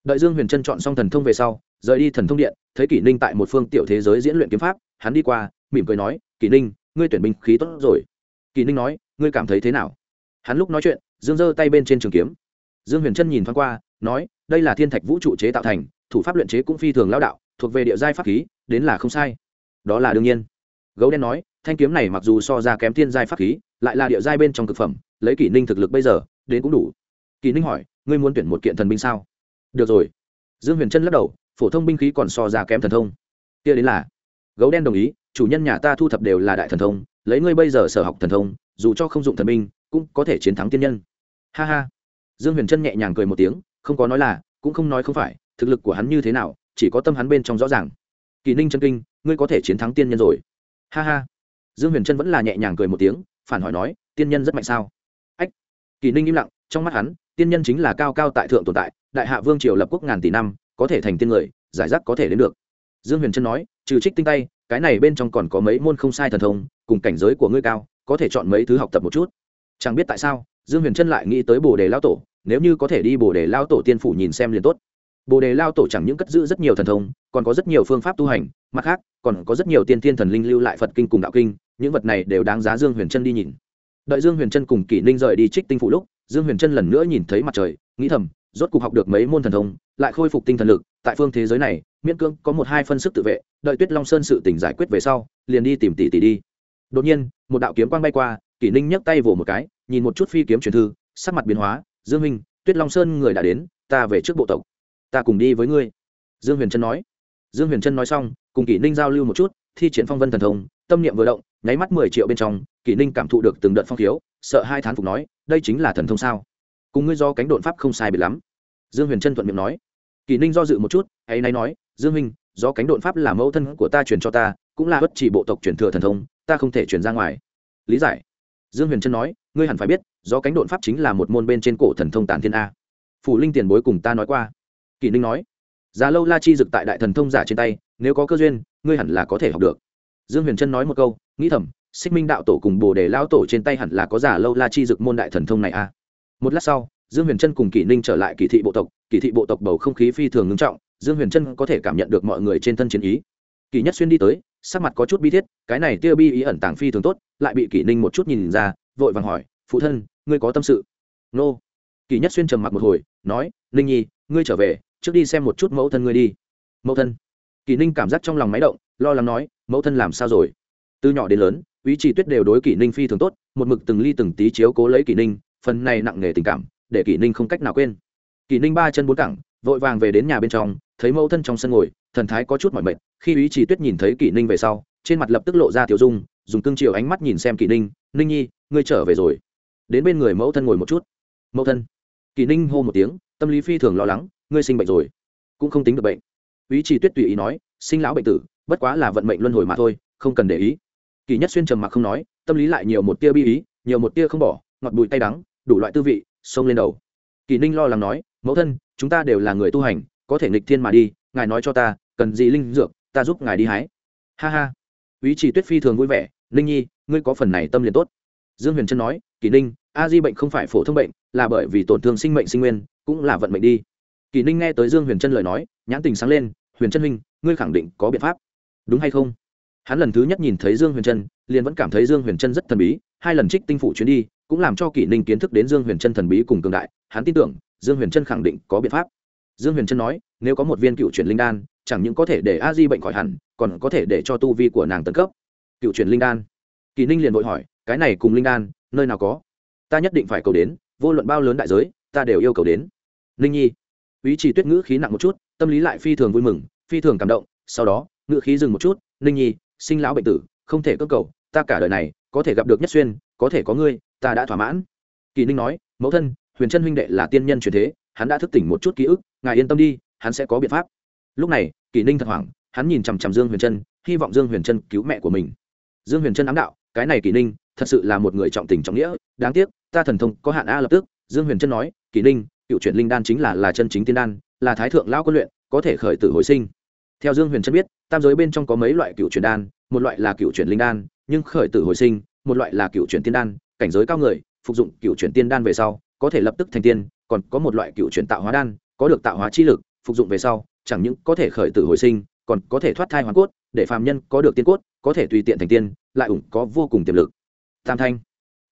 Đợi dương huyền trân chọn xong thần thông về sau, rời đi thần thông điện, thấy kỷ ninh tại một phương tiểu thế giới diễn luyện kiếm pháp, hắn đi qua, mỉm cười nói, kỷ ninh, ngươi tuyển binh khí tốt rồi. Kỷ ninh nói, ngươi cảm thấy thế nào? Hắn lúc nói chuyện, dương giơ tay bên trên trường kiếm. Dương huyền trân nhìn thoáng qua, nói đây là thiên thạch vũ trụ chế tạo thành, thủ pháp luyện chế cũng phi thường lao đạo, thuộc về địa giai pháp khí, đến là không sai. Đó là đương nhiên. Gấu đen nói, thanh kiếm này mặc dù so ra kém thiên giai pháp khí, lại là địa giai bên trong thực phẩm, lấy kỷ ninh thực lực bây giờ, đến cũng đủ. Kỷ ninh hỏi, ngươi muốn tuyển một kiện thần binh sao? Được rồi. Dương huyền trân lắc đầu, phổ thông binh khí còn so ra kém thần thông. Kia đến là. Gấu đen đồng ý, chủ nhân nhà ta thu thập đều là đại thần thông, lấy ngươi bây giờ sở học thần thông, dù cho không dụng thần binh, cũng có thể chiến thắng tiên nhân. Ha ha. Dương huyền trân nhẹ nhàng cười một tiếng không có nói là, cũng không nói không phải, thực lực của hắn như thế nào, chỉ có tâm hắn bên trong rõ ràng. Kỳ ninh chân kinh, ngươi có thể chiến thắng tiên nhân rồi. Ha ha. Dương huyền trân vẫn là nhẹ nhàng cười một tiếng, phản hỏi nói, tiên nhân rất mạnh sao? Ách. Kỳ ninh im lặng, trong mắt hắn, tiên nhân chính là cao cao tại thượng tồn tại, đại hạ vương triều lập quốc ngàn tỷ năm, có thể thành tiên người, giải rác có thể đến được. Dương huyền trân nói, trừ trích tinh tay, cái này bên trong còn có mấy môn không sai thần thông, cùng cảnh giới của ngươi cao, có thể chọn mấy thứ học tập một chút. Chẳng biết tại sao, dương huyền trân lại nghĩ tới bồ đề lao tổ nếu như có thể đi bồ đề lao tổ tiên phủ nhìn xem liền tốt. Bồ đề lao tổ chẳng những cất giữ rất nhiều thần thông, còn có rất nhiều phương pháp tu hành, mặt khác, còn có rất nhiều tiên tiên thần linh lưu lại phật kinh cùng đạo kinh, những vật này đều đáng giá dương huyền trân đi nhìn. Đợi dương huyền trân cùng kỷ ninh rời đi trích tinh phủ lúc, dương huyền trân lần nữa nhìn thấy mặt trời, nghĩ thầm, rốt cuộc học được mấy môn thần thông, lại khôi phục tinh thần lực, tại phương thế giới này, miễn cưỡng có một hai phân sức tự vệ, đợi tuyết long sơn sự tỉnh giải quyết về sau, liền đi tìm tỷ tỷ đi. Đột nhiên, một đạo kiếm quang bay qua, kỷ ninh nhấc tay vỗ một cái, nhìn một chút phi kiếm truyền thư, sắc mặt biến hóa dương minh tuyết long sơn người đã đến, ta về trước bộ tộc. Ta cùng đi với ngươi. Dương huyền trân nói. Dương huyền trân nói xong, cùng kỷ ninh giao lưu một chút, thi triển phong vân thần thông, tâm niệm vừa động, nháy mắt mười triệu bên trong, kỷ ninh cảm thụ được từng đợt phong thiếu sợ hai thán phục nói, đây chính là thần thông sao? Cùng ngươi do cánh đột pháp không sai biệt lắm. Dương huyền trân thuận miệng nói. Kỷ ninh do dự một chút, ấy nay nói, dương minh do cánh đột pháp là mẫu thân của ta truyền cho ta, cũng là bất chỉ bộ tộc truyền thừa thần thông, ta không thể truyền ra ngoài. Lý giải. Dương huyền trân nói ngươi hẳn phải biết, do cánh đột pháp chính là một môn bên trên cổ thần thông tản thiên a. Phủ linh tiền bối cùng ta nói qua. Kỷ ninh nói, già lâu la chi dực tại đại thần thông giả trên tay, nếu có cơ duyên, ngươi hẳn là có thể học được. Dương huyền trân nói một câu, nghĩ thầm, xích minh đạo tổ cùng bồ đề lao tổ trên tay hẳn là có giả lâu la chi dực môn đại thần thông này a. Một lát sau, dương huyền trân cùng kỷ ninh trở lại kỳ thị bộ tộc. Kỳ thị bộ tộc bầu không khí phi thường ngưng trọng, dương huyền trân có thể cảm nhận được mọi người trên thân chiến ý. Kỳ nhất xuyên đi tới, sắc mặt có chút bi thiết, cái này tiêu bi ý ẩn tàng phi thường tốt, lại bị kỷ ninh một chút nhìn ra vội vàng hỏi, phụ thân, ngươi có tâm sự? Nô. Kỳ nhất xuyên trầm mặc một hồi, nói, ninh nhi, ngươi trở về, trước đi xem một chút mẫu thân ngươi đi. Mẫu thân? Kỳ ninh cảm giác trong lòng máy động, lo lắng nói, mẫu thân làm sao rồi? Từ nhỏ đến lớn, ý chỉ tuyết đều đối kỷ ninh phi thường tốt, một mực từng ly từng tí chiếu cố lấy kỷ ninh, phần này nặng nề tình cảm, để kỷ ninh không cách nào quên. Kỷ ninh ba chân bốn cẳng, vội vàng về đến nhà bên trong, thấy mẫu thân trong sân ngồi, thần thái có chút mỏi mệt, khi ý chỉ tuyết nhìn thấy kỷ ninh về sau, trên mặt lập tức lộ ra tiểu dung dùng cương chiều ánh mắt nhìn xem kỷ ninh ninh nhi, ngươi trở về rồi. Đến bên người mẫu thân ngồi một chút. Mẫu thân. Kỷ ninh hô một tiếng, tâm lý phi thường lo lắng, ngươi sinh bệnh rồi, cũng không tính được bệnh. Ý chỉ tuyết tùy ý nói, sinh lão bệnh tử, bất quá là vận mệnh luân hồi mà thôi, không cần để ý. Kỳ nhất xuyên trầm mặc không nói, tâm lý lại nhiều một tia bi ý, nhiều một tia không bỏ, ngọt bụi tay đắng, đủ loại tư vị, xông lên đầu. Kỳ ninh lo lắng nói, mẫu thân, chúng ta đều là người tu hành, có thể nghịch thiên mà đi, ngài nói cho ta, cần gì linh dược, ta giúp ngài đi hái. Ha ha. Ý chỉ tuyết phi thường vui vẻ ninh nhi, ngươi có phần này tâm liền tốt. Dương huyền trân nói kỳ ninh, a di bệnh không phải phổ thông bệnh, là bởi vì tổn thương sinh mệnh sinh nguyên, cũng là vận mệnh đi. Kỳ ninh nghe tới dương huyền trân lời nói, nhãn tình sáng lên, huyền trân huynh, ngươi khẳng định có biện pháp. Đúng hay không? Hắn lần thứ nhất nhìn thấy dương huyền trân, liền vẫn cảm thấy dương huyền trân rất thần bí, hai lần trích tinh phủ chuyến đi, cũng làm cho kỷ ninh kiến thức đến dương huyền trân thần bí cùng cường đại, hắn tin tưởng, dương huyền trân khẳng định có biện pháp. Dương huyền trân nói, nếu có một viên cựu truyền linh đan, chẳng những có thể để a di bệnh khỏi hẳn, còn có thể để cho tu vi của nàng tấn cấp cựu truyền linh đan. Kỳ ninh liền vội hỏi, cái này cùng linh đan, nơi nào có? Ta nhất định phải cầu đến, vô luận bao lớn đại giới, ta đều yêu cầu đến. Ninh nhi, ý chỉ tuyết ngữ khí nặng một chút, tâm lý lại phi thường vui mừng, phi thường cảm động. Sau đó, ngữ khí dừng một chút, ninh nhi, sinh lão bệnh tử, không thể cơ cầu, ta cả đời này có thể gặp được nhất xuyên, có thể có ngươi, ta đã thỏa mãn. Kỳ ninh nói, mẫu thân, huyền trân huynh đệ là tiên nhân truyền thế, hắn đã thức tỉnh một chút ký ức, ngài yên tâm đi, hắn sẽ có biện pháp. Lúc này, kỳ ninh thật hoảng, hắn nhìn chằm chằm dương huyền trân hy vọng dương huyền trân cứu mẹ của mình dương huyền trân ám đạo, cái này Kỷ ninh, thật sự là một người trọng tình trọng nghĩa, đáng tiếc, ta thần thông có hạn a lập tức. Dương huyền trân nói, Kỷ ninh, cựu chuyển linh đan chính là là chân chính tiên đan, là thái thượng lao quân luyện, có thể khởi tử hồi sinh. Theo dương huyền trân biết, tam giới bên trong có mấy loại cựu truyền đan, một loại là cựu truyền linh đan, nhưng khởi tử hồi sinh, một loại là cựu truyền tiên đan, cảnh giới cao người, phục dụng cựu truyền tiên đan về sau, có thể lập tức thành tiên, còn có một loại cựu truyền tạo hóa đan, có được tạo hóa chi lực, phục dụng về sau, chẳng những có thể khởi tử hồi sinh, còn có thể thoát thai hoàn cốt, để phàm nhân có được tiên cốt có thể tùy tiện thành tiên, lại ủng có vô cùng tiềm lực. Tam thanh,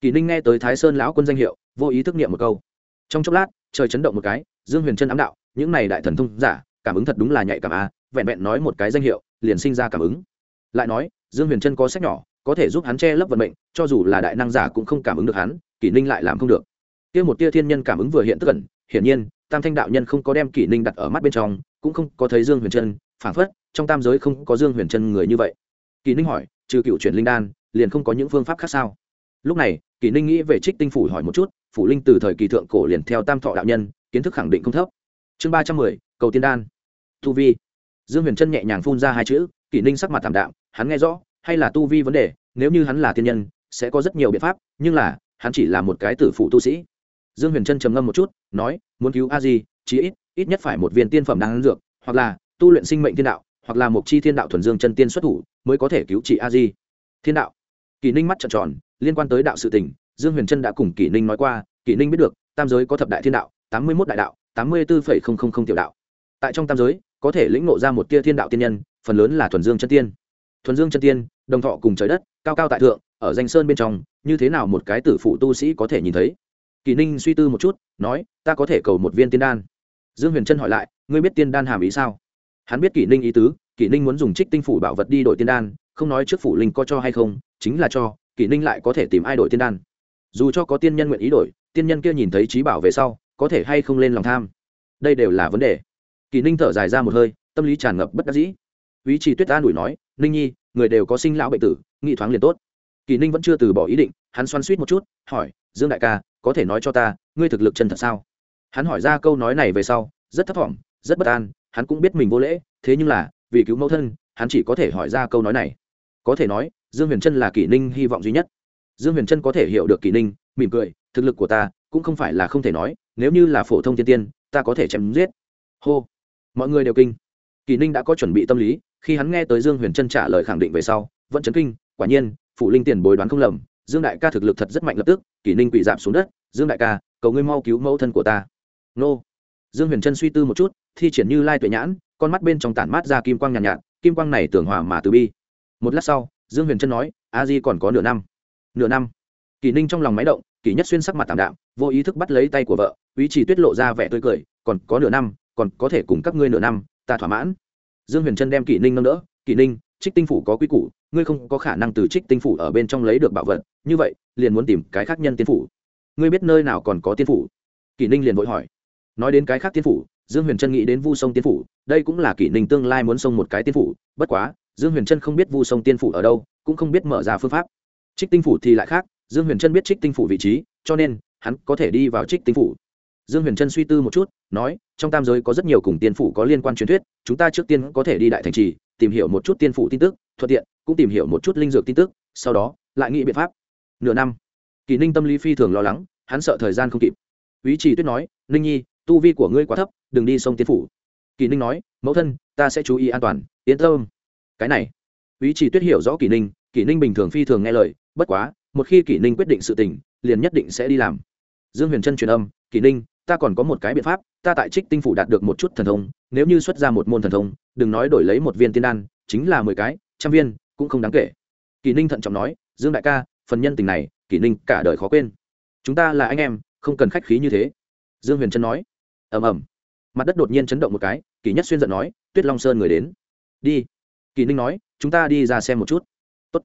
kỳ ninh nghe tới thái sơn lão quân danh hiệu, vô ý thức niệm một câu. Trong chốc lát, trời chấn động một cái, dương huyền trân ám đạo, những này đại thần thông giả, cảm ứng thật đúng là nhạy cảm a, vẹn vẹn nói một cái danh hiệu, liền sinh ra cảm ứng. Lại nói, dương huyền trân có sách nhỏ, có thể giúp hắn che lấp vận mệnh, cho dù là đại năng giả cũng không cảm ứng được hắn kỷ ninh lại làm không được. Kia một tia thiên nhân cảm ứng vừa hiện tức cẩn hiển nhiên, tam thanh đạo nhân không có đem kỷ ninh đặt ở mắt bên trong, cũng không có thấy dương huyền trân phản phất, trong tam giới không có dương huyền trân người như vậy. Kỳ ninh hỏi, trừ cựu chuyển linh đan, liền không có những phương pháp khác sao? Lúc này, Kỳ ninh nghĩ về trích tinh phủ hỏi một chút, phủ linh từ thời kỳ thượng cổ liền theo tam thọ đạo nhân, kiến thức khẳng định không thấp. Chương ba trăm mười, cầu tiên đan. Tu vi. Dương huyền trân nhẹ nhàng phun ra hai chữ, Kỳ ninh sắc mặt thảm đạm, hắn nghe rõ, hay là tu vi vấn đề, nếu như hắn là thiên nhân, sẽ có rất nhiều biện pháp, nhưng là, hắn chỉ là một cái tử phụ tu sĩ. Dương huyền trân trầm ngâm một chút, nói, muốn cứu a di, chí ít ít nhất phải một viên tiên phẩm đan dược, hoặc là tu luyện sinh mệnh thiên đạo hoặc là một chi thiên đạo thuần dương chân tiên xuất thủ, mới có thể cứu trị a di. Thiên đạo. Kỳ ninh mắt trợn tròn, liên quan tới đạo sự tình, dương huyền trân đã cùng kỳ ninh nói qua kỳ ninh biết được, tam giới có thập đại thiên đạo, tám mươi mốt đại đạo, tám mươi bốn tiểu đạo. Tại trong tam giới, có thể lĩnh ngộ ra một tia thiên đạo tiên nhân, phần lớn là thuần dương chân tiên. Thuần dương chân tiên, đồng thọ cùng trời đất, cao cao tại thượng, ở danh sơn bên trong, như thế nào một cái tử phụ tu sĩ có thể nhìn thấy? Kỳ ninh suy tư một chút, nói, ta có thể cầu một viên tiên đan. Dương huyền trân hỏi lại, ngươi biết tiên đan hàm ý sao? Hắn biết kỷ ninh ý tứ, kỷ ninh muốn dùng trích tinh phủ bảo vật đi đổi tiên đan, không nói trước phủ linh có cho hay không, chính là cho, kỷ ninh lại có thể tìm ai đổi tiên đan. Dù cho có tiên nhân nguyện ý đổi, tiên nhân kia nhìn thấy trí bảo về sau, có thể hay không lên lòng tham. Đây đều là vấn đề. Kỷ ninh thở dài ra một hơi, tâm lý tràn ngập bất đắc dĩ. Ý chỉ tuyết an ủi nói, ninh nhi, người đều có sinh lão bệnh tử, nghị thoáng liền tốt. Kỷ ninh vẫn chưa từ bỏ ý định, hắn xoan suýt một chút, hỏi, dương đại ca, có thể nói cho ta, ngươi thực lực chân thật sao? Hắn hỏi ra câu nói này về sau, rất thấp thỏm, rất bất an hắn cũng biết mình vô lễ, thế nhưng là, vì cứu mẫu thân, hắn chỉ có thể hỏi ra câu nói này. Có thể nói, dương huyền trân là kỷ ninh hy vọng duy nhất. Dương huyền trân có thể hiểu được kỷ ninh, mỉm cười, thực lực của ta cũng không phải là không thể nói, nếu như là phổ thông tiên tiên, ta có thể chém giết. Hô. Mọi người đều kinh. Kỷ ninh đã có chuẩn bị tâm lý, khi hắn nghe tới dương huyền trân trả lời khẳng định về sau, vẫn chấn kinh, quả nhiên, phủ linh tiền bồi đoán không lầm, dương đại ca thực lực thật rất mạnh lập tức, kỷ ninh quỳ dạp xuống đất, dương đại ca, cầu ngươi mau cứu mẫu thân của ta. Nô. Dương huyền trân suy tư một chút thi triển như lai tuệ nhãn con mắt bên trong tản mát ra kim quang nhàn nhạt, nhạt kim quang này tưởng hòa mà từ bi. Một lát sau dương huyền trân nói a di còn có nửa năm. Nửa năm? Kỷ ninh trong lòng máy động kỷ nhất xuyên sắc mặt tảm đạm vô ý thức bắt lấy tay của vợ ý chỉ tuyết lộ ra vẻ tươi cười còn có nửa năm còn có thể cùng các ngươi nửa năm ta thỏa mãn. Dương huyền trân đem kỷ ninh nâng đỡ kỷ ninh trích tinh phủ có quy củ ngươi không có khả năng từ trích tinh phủ ở bên trong lấy được bảo vật như vậy liền muốn tìm cái khác nhân tiên phủ. Ngươi biết nơi nào còn có tiên phủ? Kỷ ninh liền vội hỏi. Nói đến cái khác tiên phủ dương huyền trân nghĩ đến vu sông tiên phủ, đây cũng là kỷ ninh tương lai muốn sông một cái tiên phủ, bất quá, dương huyền trân không biết vu sông tiên phủ ở đâu, cũng không biết mở ra phương pháp. Trích tinh phủ thì lại khác, dương huyền trân biết trích tinh phủ vị trí, cho nên, hắn có thể đi vào trích tinh phủ. Dương huyền trân suy tư một chút, nói, trong tam giới có rất nhiều cùng tiên phủ có liên quan truyền thuyết, chúng ta trước tiên có thể đi đại thành trì, tìm hiểu một chút tiên phủ tin tức, thuận tiện, cũng tìm hiểu một chút linh dược tin tức, sau đó, lại nghĩ biện pháp. Nửa năm. Kỳ ninh tâm lý phi thường lo lắng, hắn sợ thời gian không kịp. Ý chỉ tuyết nói, ninh nhi tu vi của ngươi quá thấp, đừng đi sông tiến phủ. Kỳ ninh nói, mẫu thân, ta sẽ chú ý an toàn, yên tâm. Cái này, ý chỉ tuyết hiểu rõ kỳ ninh kỳ ninh bình thường phi thường nghe lời, bất quá, một khi kỳ ninh quyết định sự tình, liền nhất định sẽ đi làm. Dương huyền trân truyền âm, kỳ ninh, ta còn có một cái biện pháp, ta tại trích tinh phủ đạt được một chút thần thông, nếu như xuất ra một môn thần thông, đừng nói đổi lấy một viên tiên đan, chính là mười cái, trăm viên, cũng không đáng kể. Kỳ ninh thận trọng nói, dương đại ca, phần nhân tình này, kỳ ninh cả đời khó quên. Chúng ta là anh em, không cần khách khí như thế. Dương huyền trân nói ầm ầm. Mặt đất đột nhiên chấn động một cái Kỷ nhất xuyên giận nói, tuyết long sơn người đến. Đi. Kỳ ninh nói, chúng ta đi ra xem một chút. Tốt.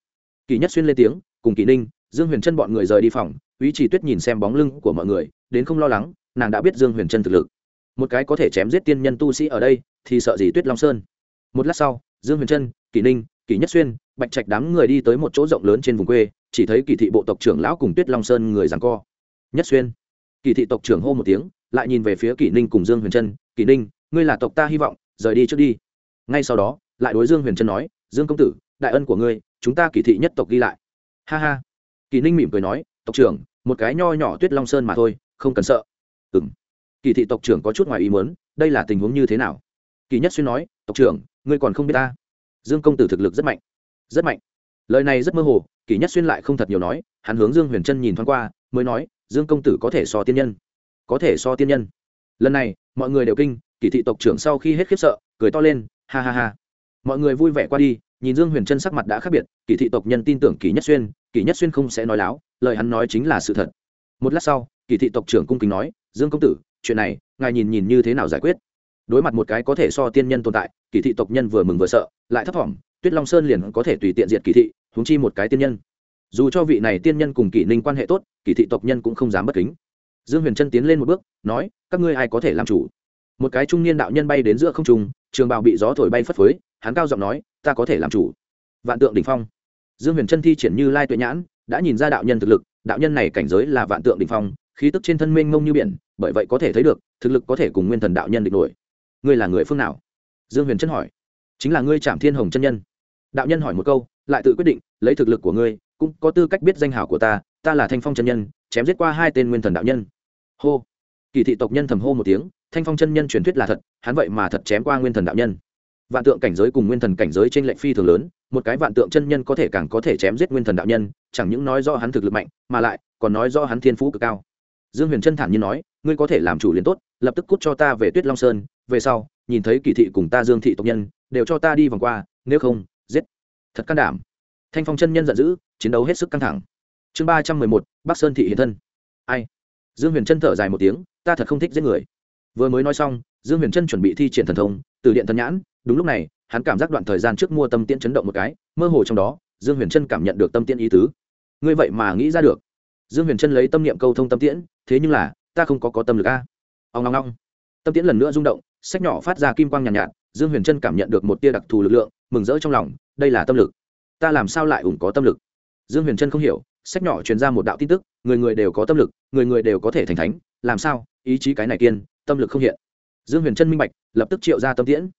kỳ nhất xuyên lên tiếng, cùng kỳ ninh, dương huyền trân bọn người rời đi phòng ý chỉ tuyết nhìn xem bóng lưng của mọi người, đến không lo lắng, nàng đã biết dương huyền trân thực lực. Một cái có thể chém giết tiên nhân tu sĩ ở đây, thì sợ gì tuyết long sơn. Một lát sau, dương huyền trân kỷ ninh kỷ nhất xuyên, bạch trạch đám người đi tới một chỗ rộng lớn trên vùng quê, chỉ thấy kỳ thị bộ tộc trưởng lão cùng tuyết long sơn người rằng co. Nhất xuyên. Kỳ thị tộc trưởng hô một tiếng lại nhìn về phía kỷ ninh cùng dương huyền trân, kỷ ninh, ngươi là tộc ta hy vọng, rời đi trước đi. Ngay sau đó, lại đối dương huyền trân nói, dương công tử, đại ân của ngươi, chúng ta Kỷ thị nhất tộc ghi lại. Ha ha. Kỷ ninh mỉm cười nói, tộc trưởng, một cái nho nhỏ tuyết long sơn mà thôi, không cần sợ. Ừng kỳ thị tộc trưởng có chút ngoài ý muốn, đây là tình huống như thế nào? Kỳ nhất xuyên nói, tộc trưởng, ngươi còn không biết ta. Dương công tử thực lực rất mạnh. Rất mạnh. Lời này rất mơ hồ kỳ nhất xuyên lại không thật nhiều nói, hắn hướng dương huyền trân nhìn thoáng qua, mới nói, dương công tử có thể so tiên nhân có thể so tiên nhân. Lần này, mọi người đều kinh kỳ thị tộc trưởng sau khi hết khiếp sợ, cười to lên, ha ha ha. Mọi người vui vẻ qua đi, nhìn dương huyền trân sắc mặt đã khác biệt kỳ thị tộc nhân tin tưởng kỳ nhất xuyên kỳ nhất xuyên không sẽ nói láo, lời hắn nói chính là sự thật. Một lát sau kỳ thị tộc trưởng cung kính nói, dương công tử, chuyện này, ngài nhìn nhìn như thế nào giải quyết? Đối mặt một cái có thể so tiên nhân tồn tại kỳ thị tộc nhân vừa mừng vừa sợ, lại thấp thỏm, tuyết long sơn liền có thể tùy tiện diệt kỳ thị húng chi một cái tiên nhân. Dù cho vị này tiên nhân cùng kỷ ninh quan hệ tốt kỳ thị tộc nhân cũng không dám bất kính dương huyền trân tiến lên một bước, nói, các ngươi ai có thể làm chủ? Một cái trung niên đạo nhân bay đến giữa không trung, trường bào bị gió thổi bay phất phới, hắn cao giọng nói, ta có thể làm chủ. Vạn tượng đỉnh phong. Dương huyền trân thi triển như lai tuệ nhãn, đã nhìn ra đạo nhân thực lực, đạo nhân này cảnh giới là vạn tượng đỉnh phong, khí tức trên thân mênh mông như biển, bởi vậy có thể thấy được, thực lực có thể cùng nguyên thần đạo nhân địch nổi. Ngươi là người phương nào? Dương huyền trân hỏi. Chính là ngươi trạm thiên hồng chân nhân. Đạo nhân hỏi một câu, lại tự quyết định, lấy thực lực của ngươi, cũng có tư cách biết danh hảo của ta ta là thanh phong chân nhân chém giết qua hai tên nguyên thần đạo nhân. Hô. Kỳ thị tộc nhân thầm hô một tiếng, thanh phong chân nhân truyền thuyết là thật, hắn vậy mà thật chém qua nguyên thần đạo nhân. Vạn tượng cảnh giới cùng nguyên thần cảnh giới trên lệnh phi thường lớn, một cái vạn tượng chân nhân có thể càng có thể chém giết nguyên thần đạo nhân, chẳng những nói do hắn thực lực mạnh, mà lại còn nói do hắn thiên phú cực cao. Dương huyền chân thản nhiên nói, ngươi có thể làm chủ liền tốt, lập tức cút cho ta về tuyết long sơn, về sau, nhìn thấy kỳ thị cùng ta dương thị tộc nhân, đều cho ta đi vòng qua, nếu không, giết. Thật can đảm. Thanh phong chân nhân giận dữ, chiến đấu hết sức căng thẳng chương ba trăm mười một bắc sơn thị hiện thân. Ai? Dương huyền trân thở dài một tiếng ta thật không thích giết người. Vừa mới nói xong dương huyền trân chuẩn bị thi triển thần thông từ điện thần nhãn đúng lúc này hắn cảm giác đoạn thời gian trước mua tâm tiễn chấn động một cái mơ hồ trong đó dương huyền trân cảm nhận được tâm tiễn ý tứ. Ngươi vậy mà nghĩ ra được. Dương huyền trân lấy tâm niệm câu thông tâm tiễn thế nhưng là ta không có có tâm lực a. Ông long long tâm tiễn lần nữa rung động sách nhỏ phát ra kim quang nhàn nhạt, nhạt dương huyền trân cảm nhận được một tia đặc thù lực lượng mừng rỡ trong lòng đây là tâm lực. Ta làm sao lại ủng có tâm lực? Dương huyền trân không hiểu sách nhỏ truyền ra một đạo tin tức, người người đều có tâm lực, người người đều có thể thành thánh, làm sao? Ý chí cái này kiên, tâm lực không hiện. Dương huyền trân minh bạch, lập tức triệu ra tâm tiễn.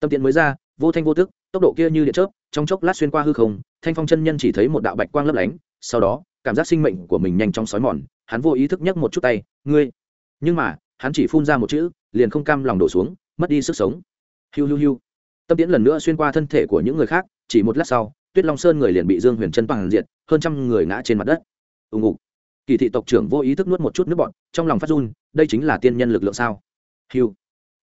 Tâm tiễn mới ra, vô thanh vô tức, tốc độ kia như điện chớp, trong chốc lát xuyên qua hư không, thanh phong chân nhân chỉ thấy một đạo bạch quang lấp lánh, sau đó, cảm giác sinh mệnh của mình nhanh chóng xói mòn, hắn vô ý thức nhấc một chút tay, ngươi. Nhưng mà, hắn chỉ phun ra một chữ, liền không cam lòng đổ xuống, mất đi sức sống. Hiu hiu hiu. Tâm tiễn lần nữa xuyên qua thân thể của những người khác, chỉ một lát sau, tuyết long sơn người liền bị dương huyền chân bằng diện hơn trăm người ngã trên mặt đất. Ù ngục. Kỳ thị tộc trưởng vô ý thức nuốt một chút nước bọn trong lòng phát run, đây chính là tiên nhân lực lượng sao? Hiu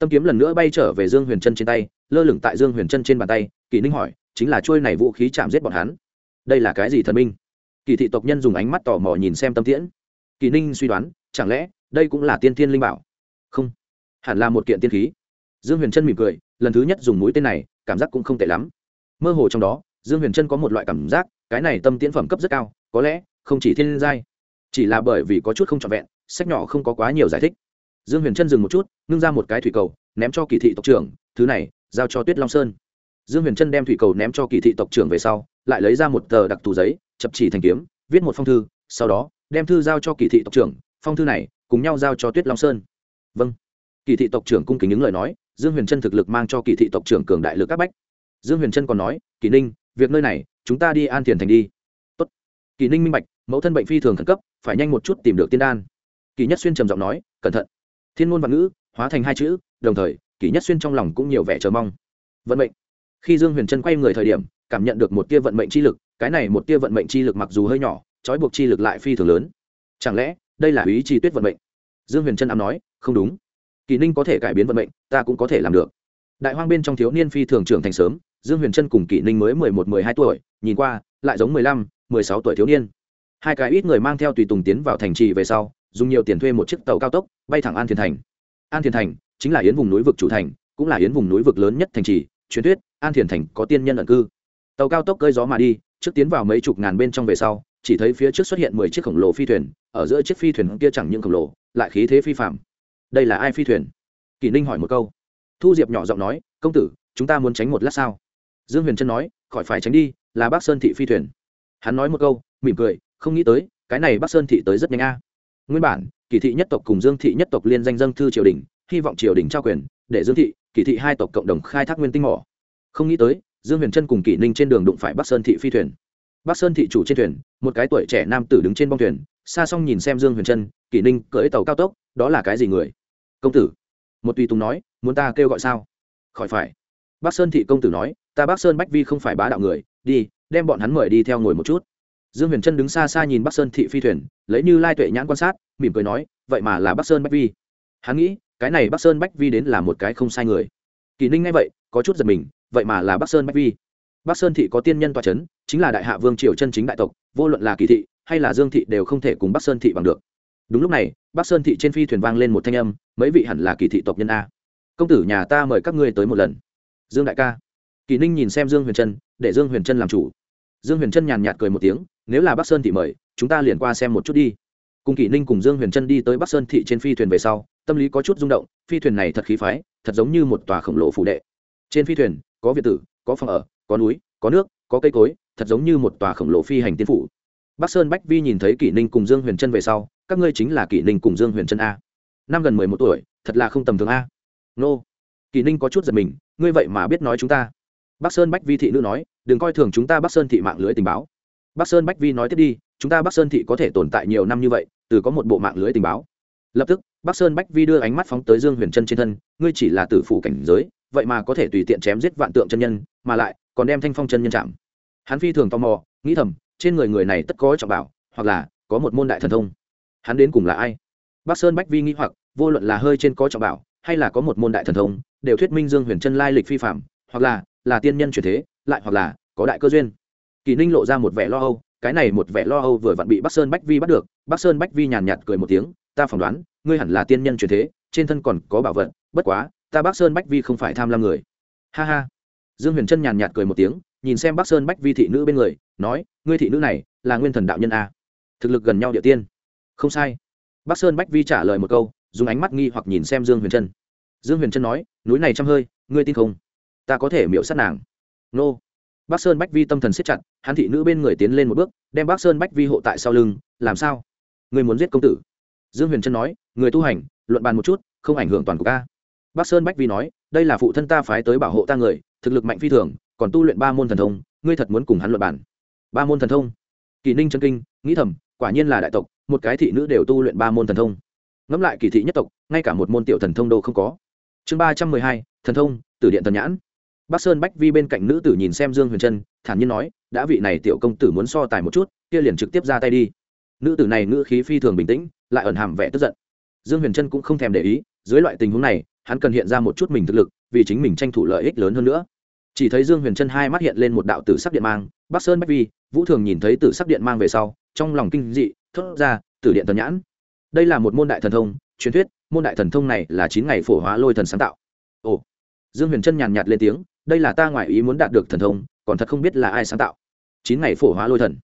tâm kiếm lần nữa bay trở về dương huyền chân trên tay, lơ lửng tại dương huyền chân trên bàn tay, kỳ ninh hỏi, chính là trôi này vũ khí chạm giết bọn hắn? Đây là cái gì thần minh? Kỳ thị tộc nhân dùng ánh mắt tò mò nhìn xem tâm tiễn. Kỳ ninh suy đoán, chẳng lẽ, đây cũng là tiên thiên linh bảo? Không. Hẳn là một kiện tiên khí. Dương huyền chân mỉm cười, lần thứ nhất dùng mũi tên này, cảm giác cũng không tệ lắm. Mơ hồ trong đó dương huyền trân có một loại cảm giác, cái này tâm tiễn phẩm cấp rất cao, có lẽ không chỉ thiên giai, chỉ là bởi vì có chút không trọn vẹn, sách nhỏ không có quá nhiều giải thích. Dương huyền trân dừng một chút, ngưng ra một cái thủy cầu, ném cho kỳ thị tộc trưởng, thứ này, giao cho tuyết long sơn. Dương huyền trân đem thủy cầu ném cho kỳ thị tộc trưởng về sau, lại lấy ra một tờ đặc thù giấy, chập chỉ thành kiếm, viết một phong thư, sau đó đem thư giao cho kỳ thị tộc trưởng, phong thư này cùng nhau giao cho tuyết long sơn. Vâng. Kỳ thị tộc trưởng cung kính những lời nói, dương huyền trân thực lực mang cho kỳ thị tộc trưởng cường đại lực các bách. Dương huyền trân còn nói, kỳ ninh việc nơi này, chúng ta đi an tiền thành đi. Tốt. kỳ ninh minh bạch, mẫu thân bệnh phi thường khẩn cấp, phải nhanh một chút tìm được tiên đan. Kỳ nhất xuyên trầm giọng nói, cẩn thận. Thiên ngôn văn ngữ, hóa thành hai chữ, đồng thời, kỳ nhất xuyên trong lòng cũng nhiều vẻ chờ mong. Vận mệnh. Khi dương huyền trân quay người thời điểm, cảm nhận được một tia vận mệnh chi lực, cái này một tia vận mệnh chi lực mặc dù hơi nhỏ, trói buộc chi lực lại phi thường lớn. Chẳng lẽ, đây là ý chi tuyết vận mệnh? Dương huyền trân ám nói, không đúng. Kỳ ninh có thể cải biến vận mệnh, ta cũng có thể làm được. Đại hoang bên trong thiếu niên phi thường trưởng thành sớm dương huyền trân cùng kỷ ninh mới mười một, mười hai tuổi, nhìn qua, lại giống mười lăm, mười sáu tuổi thiếu niên. Hai cái ít người mang theo tùy tùng tiến vào thành trì về sau, dùng nhiều tiền thuê một chiếc tàu cao tốc, bay thẳng an Thiên thành. An Thiên thành chính là yến vùng núi vực chủ thành, cũng là yến vùng núi vực lớn nhất thành trì, truyền thuyết, an Thiên thành có tiên nhân ẩn cư. Tàu cao tốc cơi gió mà đi, trước tiến vào mấy chục ngàn bên trong về sau, chỉ thấy phía trước xuất hiện mười chiếc khổng lồ phi thuyền, ở giữa chiếc phi thuyền kia chẳng những khổng lồ, lại khí thế phi phạm đây là ai phi thuyền? Kỷ ninh hỏi một câu. Thu diệp nhỏ giọng nói, công tử, chúng ta muốn tránh một lát sao? Dương huyền trân nói, khỏi phải tránh đi, là bác sơn thị phi thuyền. Hắn nói một câu, mỉm cười, không nghĩ tới, cái này bác sơn thị tới rất nhanh a. Nguyên bản, kỳ thị nhất tộc cùng dương thị nhất tộc liên danh dân thư triều đình, hy vọng triều đình trao quyền, để dương thị, kỳ thị hai tộc cộng đồng khai thác nguyên tinh mỏ. Không nghĩ tới, dương huyền trân cùng kỷ ninh trên đường đụng phải bắc sơn thị phi thuyền. Bắc sơn thị chủ trên thuyền, một cái tuổi trẻ nam tử đứng trên bong thuyền, xa xong nhìn xem dương huyền trân, kỷ ninh cưỡi tàu cao tốc, đó là cái gì người? Công tử, một tùy tùng nói, muốn ta kêu gọi sao? Khỏi phải bắc sơn thị công tử nói, ta bắc sơn bách vi không phải bá đạo người, đi, đem bọn hắn mời đi theo ngồi một chút. Dương huyền trân đứng xa xa nhìn bắc sơn thị phi thuyền, lấy như lai tuệ nhãn quan sát, mỉm cười nói, vậy mà là bắc sơn bách vi. Hắn nghĩ, cái này bắc sơn bách vi đến là một cái không sai người. Kỳ ninh nghe vậy, có chút giật mình, vậy mà là bắc sơn bách vi. Bắc sơn thị có tiên nhân toa c h ấ n chính là đại hạ vương triều chân chính đại tộc, vô luận là kỳ thị hay là dương thị đều không thể cùng bắc sơn thị bằng được. Đúng lúc này bắc sơn thị trên phi thuyền vang lên một thanh âm, mấy vị hẳn là kỳ thị tộc nhân a. Công tử nhà ta mời các ngươi tới một lần dương đại ca. Kỳ ninh nhìn xem dương huyền trân, để dương huyền trân làm chủ. Dương huyền trân nhàn nhạt cười một tiếng, nếu là bắc sơn thị mời, chúng ta liền qua xem một chút đi. Cùng kỳ ninh cùng dương huyền trân đi tới bắc sơn thị trên phi thuyền về sau, tâm lý có chút rung động, phi thuyền này thật khí phái, thật giống như một tòa khổng lồ phủ đệ. Trên phi thuyền, có việt tử, có phòng ở, có núi, có nước, có cây cối, thật giống như một tòa khổng lồ phi hành tiên phủ. Bắc sơn bách vi nhìn thấy kỷ ninh cùng dương huyền trân về sau, các ngươi chính là kỷ ninh cùng dương huyền trân a. Năm gần mười một tuổi, thật là không tầm thường a. Nô. Kỷ ninh có chút giật mình ngươi vậy mà biết nói chúng ta. Bắc sơn bách vi thị nữ nói, đừng coi thường chúng ta bắc sơn thị mạng lưới tình báo. Bắc sơn bách vi nói tiếp đi, chúng ta bắc sơn thị có thể tồn tại nhiều năm như vậy, từ có một bộ mạng lưới tình báo. Lập tức, bắc sơn bách vi đưa ánh mắt phóng tới dương huyền trân trên thân, ngươi chỉ là tử phủ cảnh giới, vậy mà có thể tùy tiện chém giết vạn tượng chân nhân, mà lại còn đem thanh phong chân nhân chạm. Hắn phi thường tò mò, nghĩ thầm, trên người người này tất có trọng bảo, hoặc là có một môn đại thần thông. Hắn đến cùng là ai? Bắc sơn bách vi nghĩ hoặc, vô luận là hơi trên có trọng bảo hay là có một môn đại thần thông, đều thuyết minh dương huyền chân lai lịch phi phạm, hoặc là là tiên nhân truyền thế, lại hoặc là, có đại cơ duyên. Kỳ ninh lộ ra một vẻ lo âu, cái này một vẻ lo âu vừa vặn bị bắc sơn bách vi bắt được, bắc sơn bách vi nhàn nhạt cười một tiếng, ta phỏng đoán, ngươi hẳn là tiên nhân truyền thế, trên thân còn có bảo vật, bất quá, ta bắc sơn bách vi không phải tham lam người. Ha ha. Dương huyền trân nhàn nhạt cười một tiếng, nhìn xem bắc sơn bách vi thị nữ bên người, nói, ngươi thị nữ này, là nguyên thần đạo nhân a. Thực lực gần nhau địa tiên. Không sai. Bắc sơn bách vi trả lời một câu dùng ánh mắt nghi hoặc nhìn xem dương huyền trân. Dương huyền trân nói, núi này chăm hơi, ngươi tin không? Ta có thể miễu sát nàng. Nô. Bắc sơn bách vi tâm thần siết chặt, hắn thị nữ bên người tiến lên một bước, đem bắc sơn bách vi hộ tại sau lưng, làm sao? Ngươi muốn giết công tử? Dương huyền trân nói, người tu hành, luận bàn một chút, không ảnh hưởng toàn cục ca bắc sơn bách vi nói, đây là phụ thân ta phái tới bảo hộ ta người, thực lực mạnh phi thường, còn tu luyện ba môn thần thông, ngươi thật muốn cùng hắn luận bàn? Ba môn thần thông? Kỳ ninh chân kinh, nghĩ thầm, quả nhiên là đại tộc, một cái thị nữ đều tu luyện ba môn thần thông ngẫm lại kỳ thị nhất tộc, ngay cả một môn tiểu thần thông đô không có. Chương ba trăm mười hai, thần thông, tử điện thần nhãn. Bắc sơn bách vi bên cạnh nữ tử nhìn xem dương huyền trân, thản nhiên nói, đã vị này tiểu công tử muốn so tài một chút, kia liền trực tiếp ra tay đi. Nữ tử này ngữ khí phi thường bình tĩnh, lại ẩn hàm vẻ tức giận. Dương huyền trân cũng không thèm để ý, dưới loại tình huống này, hắn cần hiện ra một chút mình thực lực, vì chính mình tranh thủ lợi ích lớn hơn nữa. Chỉ thấy dương huyền trân hai mắt hiện lên một đạo tử sắc điện mang bắc sơn bách vi, vũ thường nhìn thấy tử sắc điện mang về sau, trong lòng kinh dị, thốt ra, tử điện thần nhãn đây là một môn đại thần thông, truyền thuyết, môn đại thần thông này là chín ngày phổ hóa lôi thần sáng tạo. Ồ. Dương huyền trân nhàn nhạt lên tiếng, đây là ta ngoại ý muốn đạt được thần thông, còn thật không biết là ai sáng tạo. Chín ngày phổ hóa lôi thần.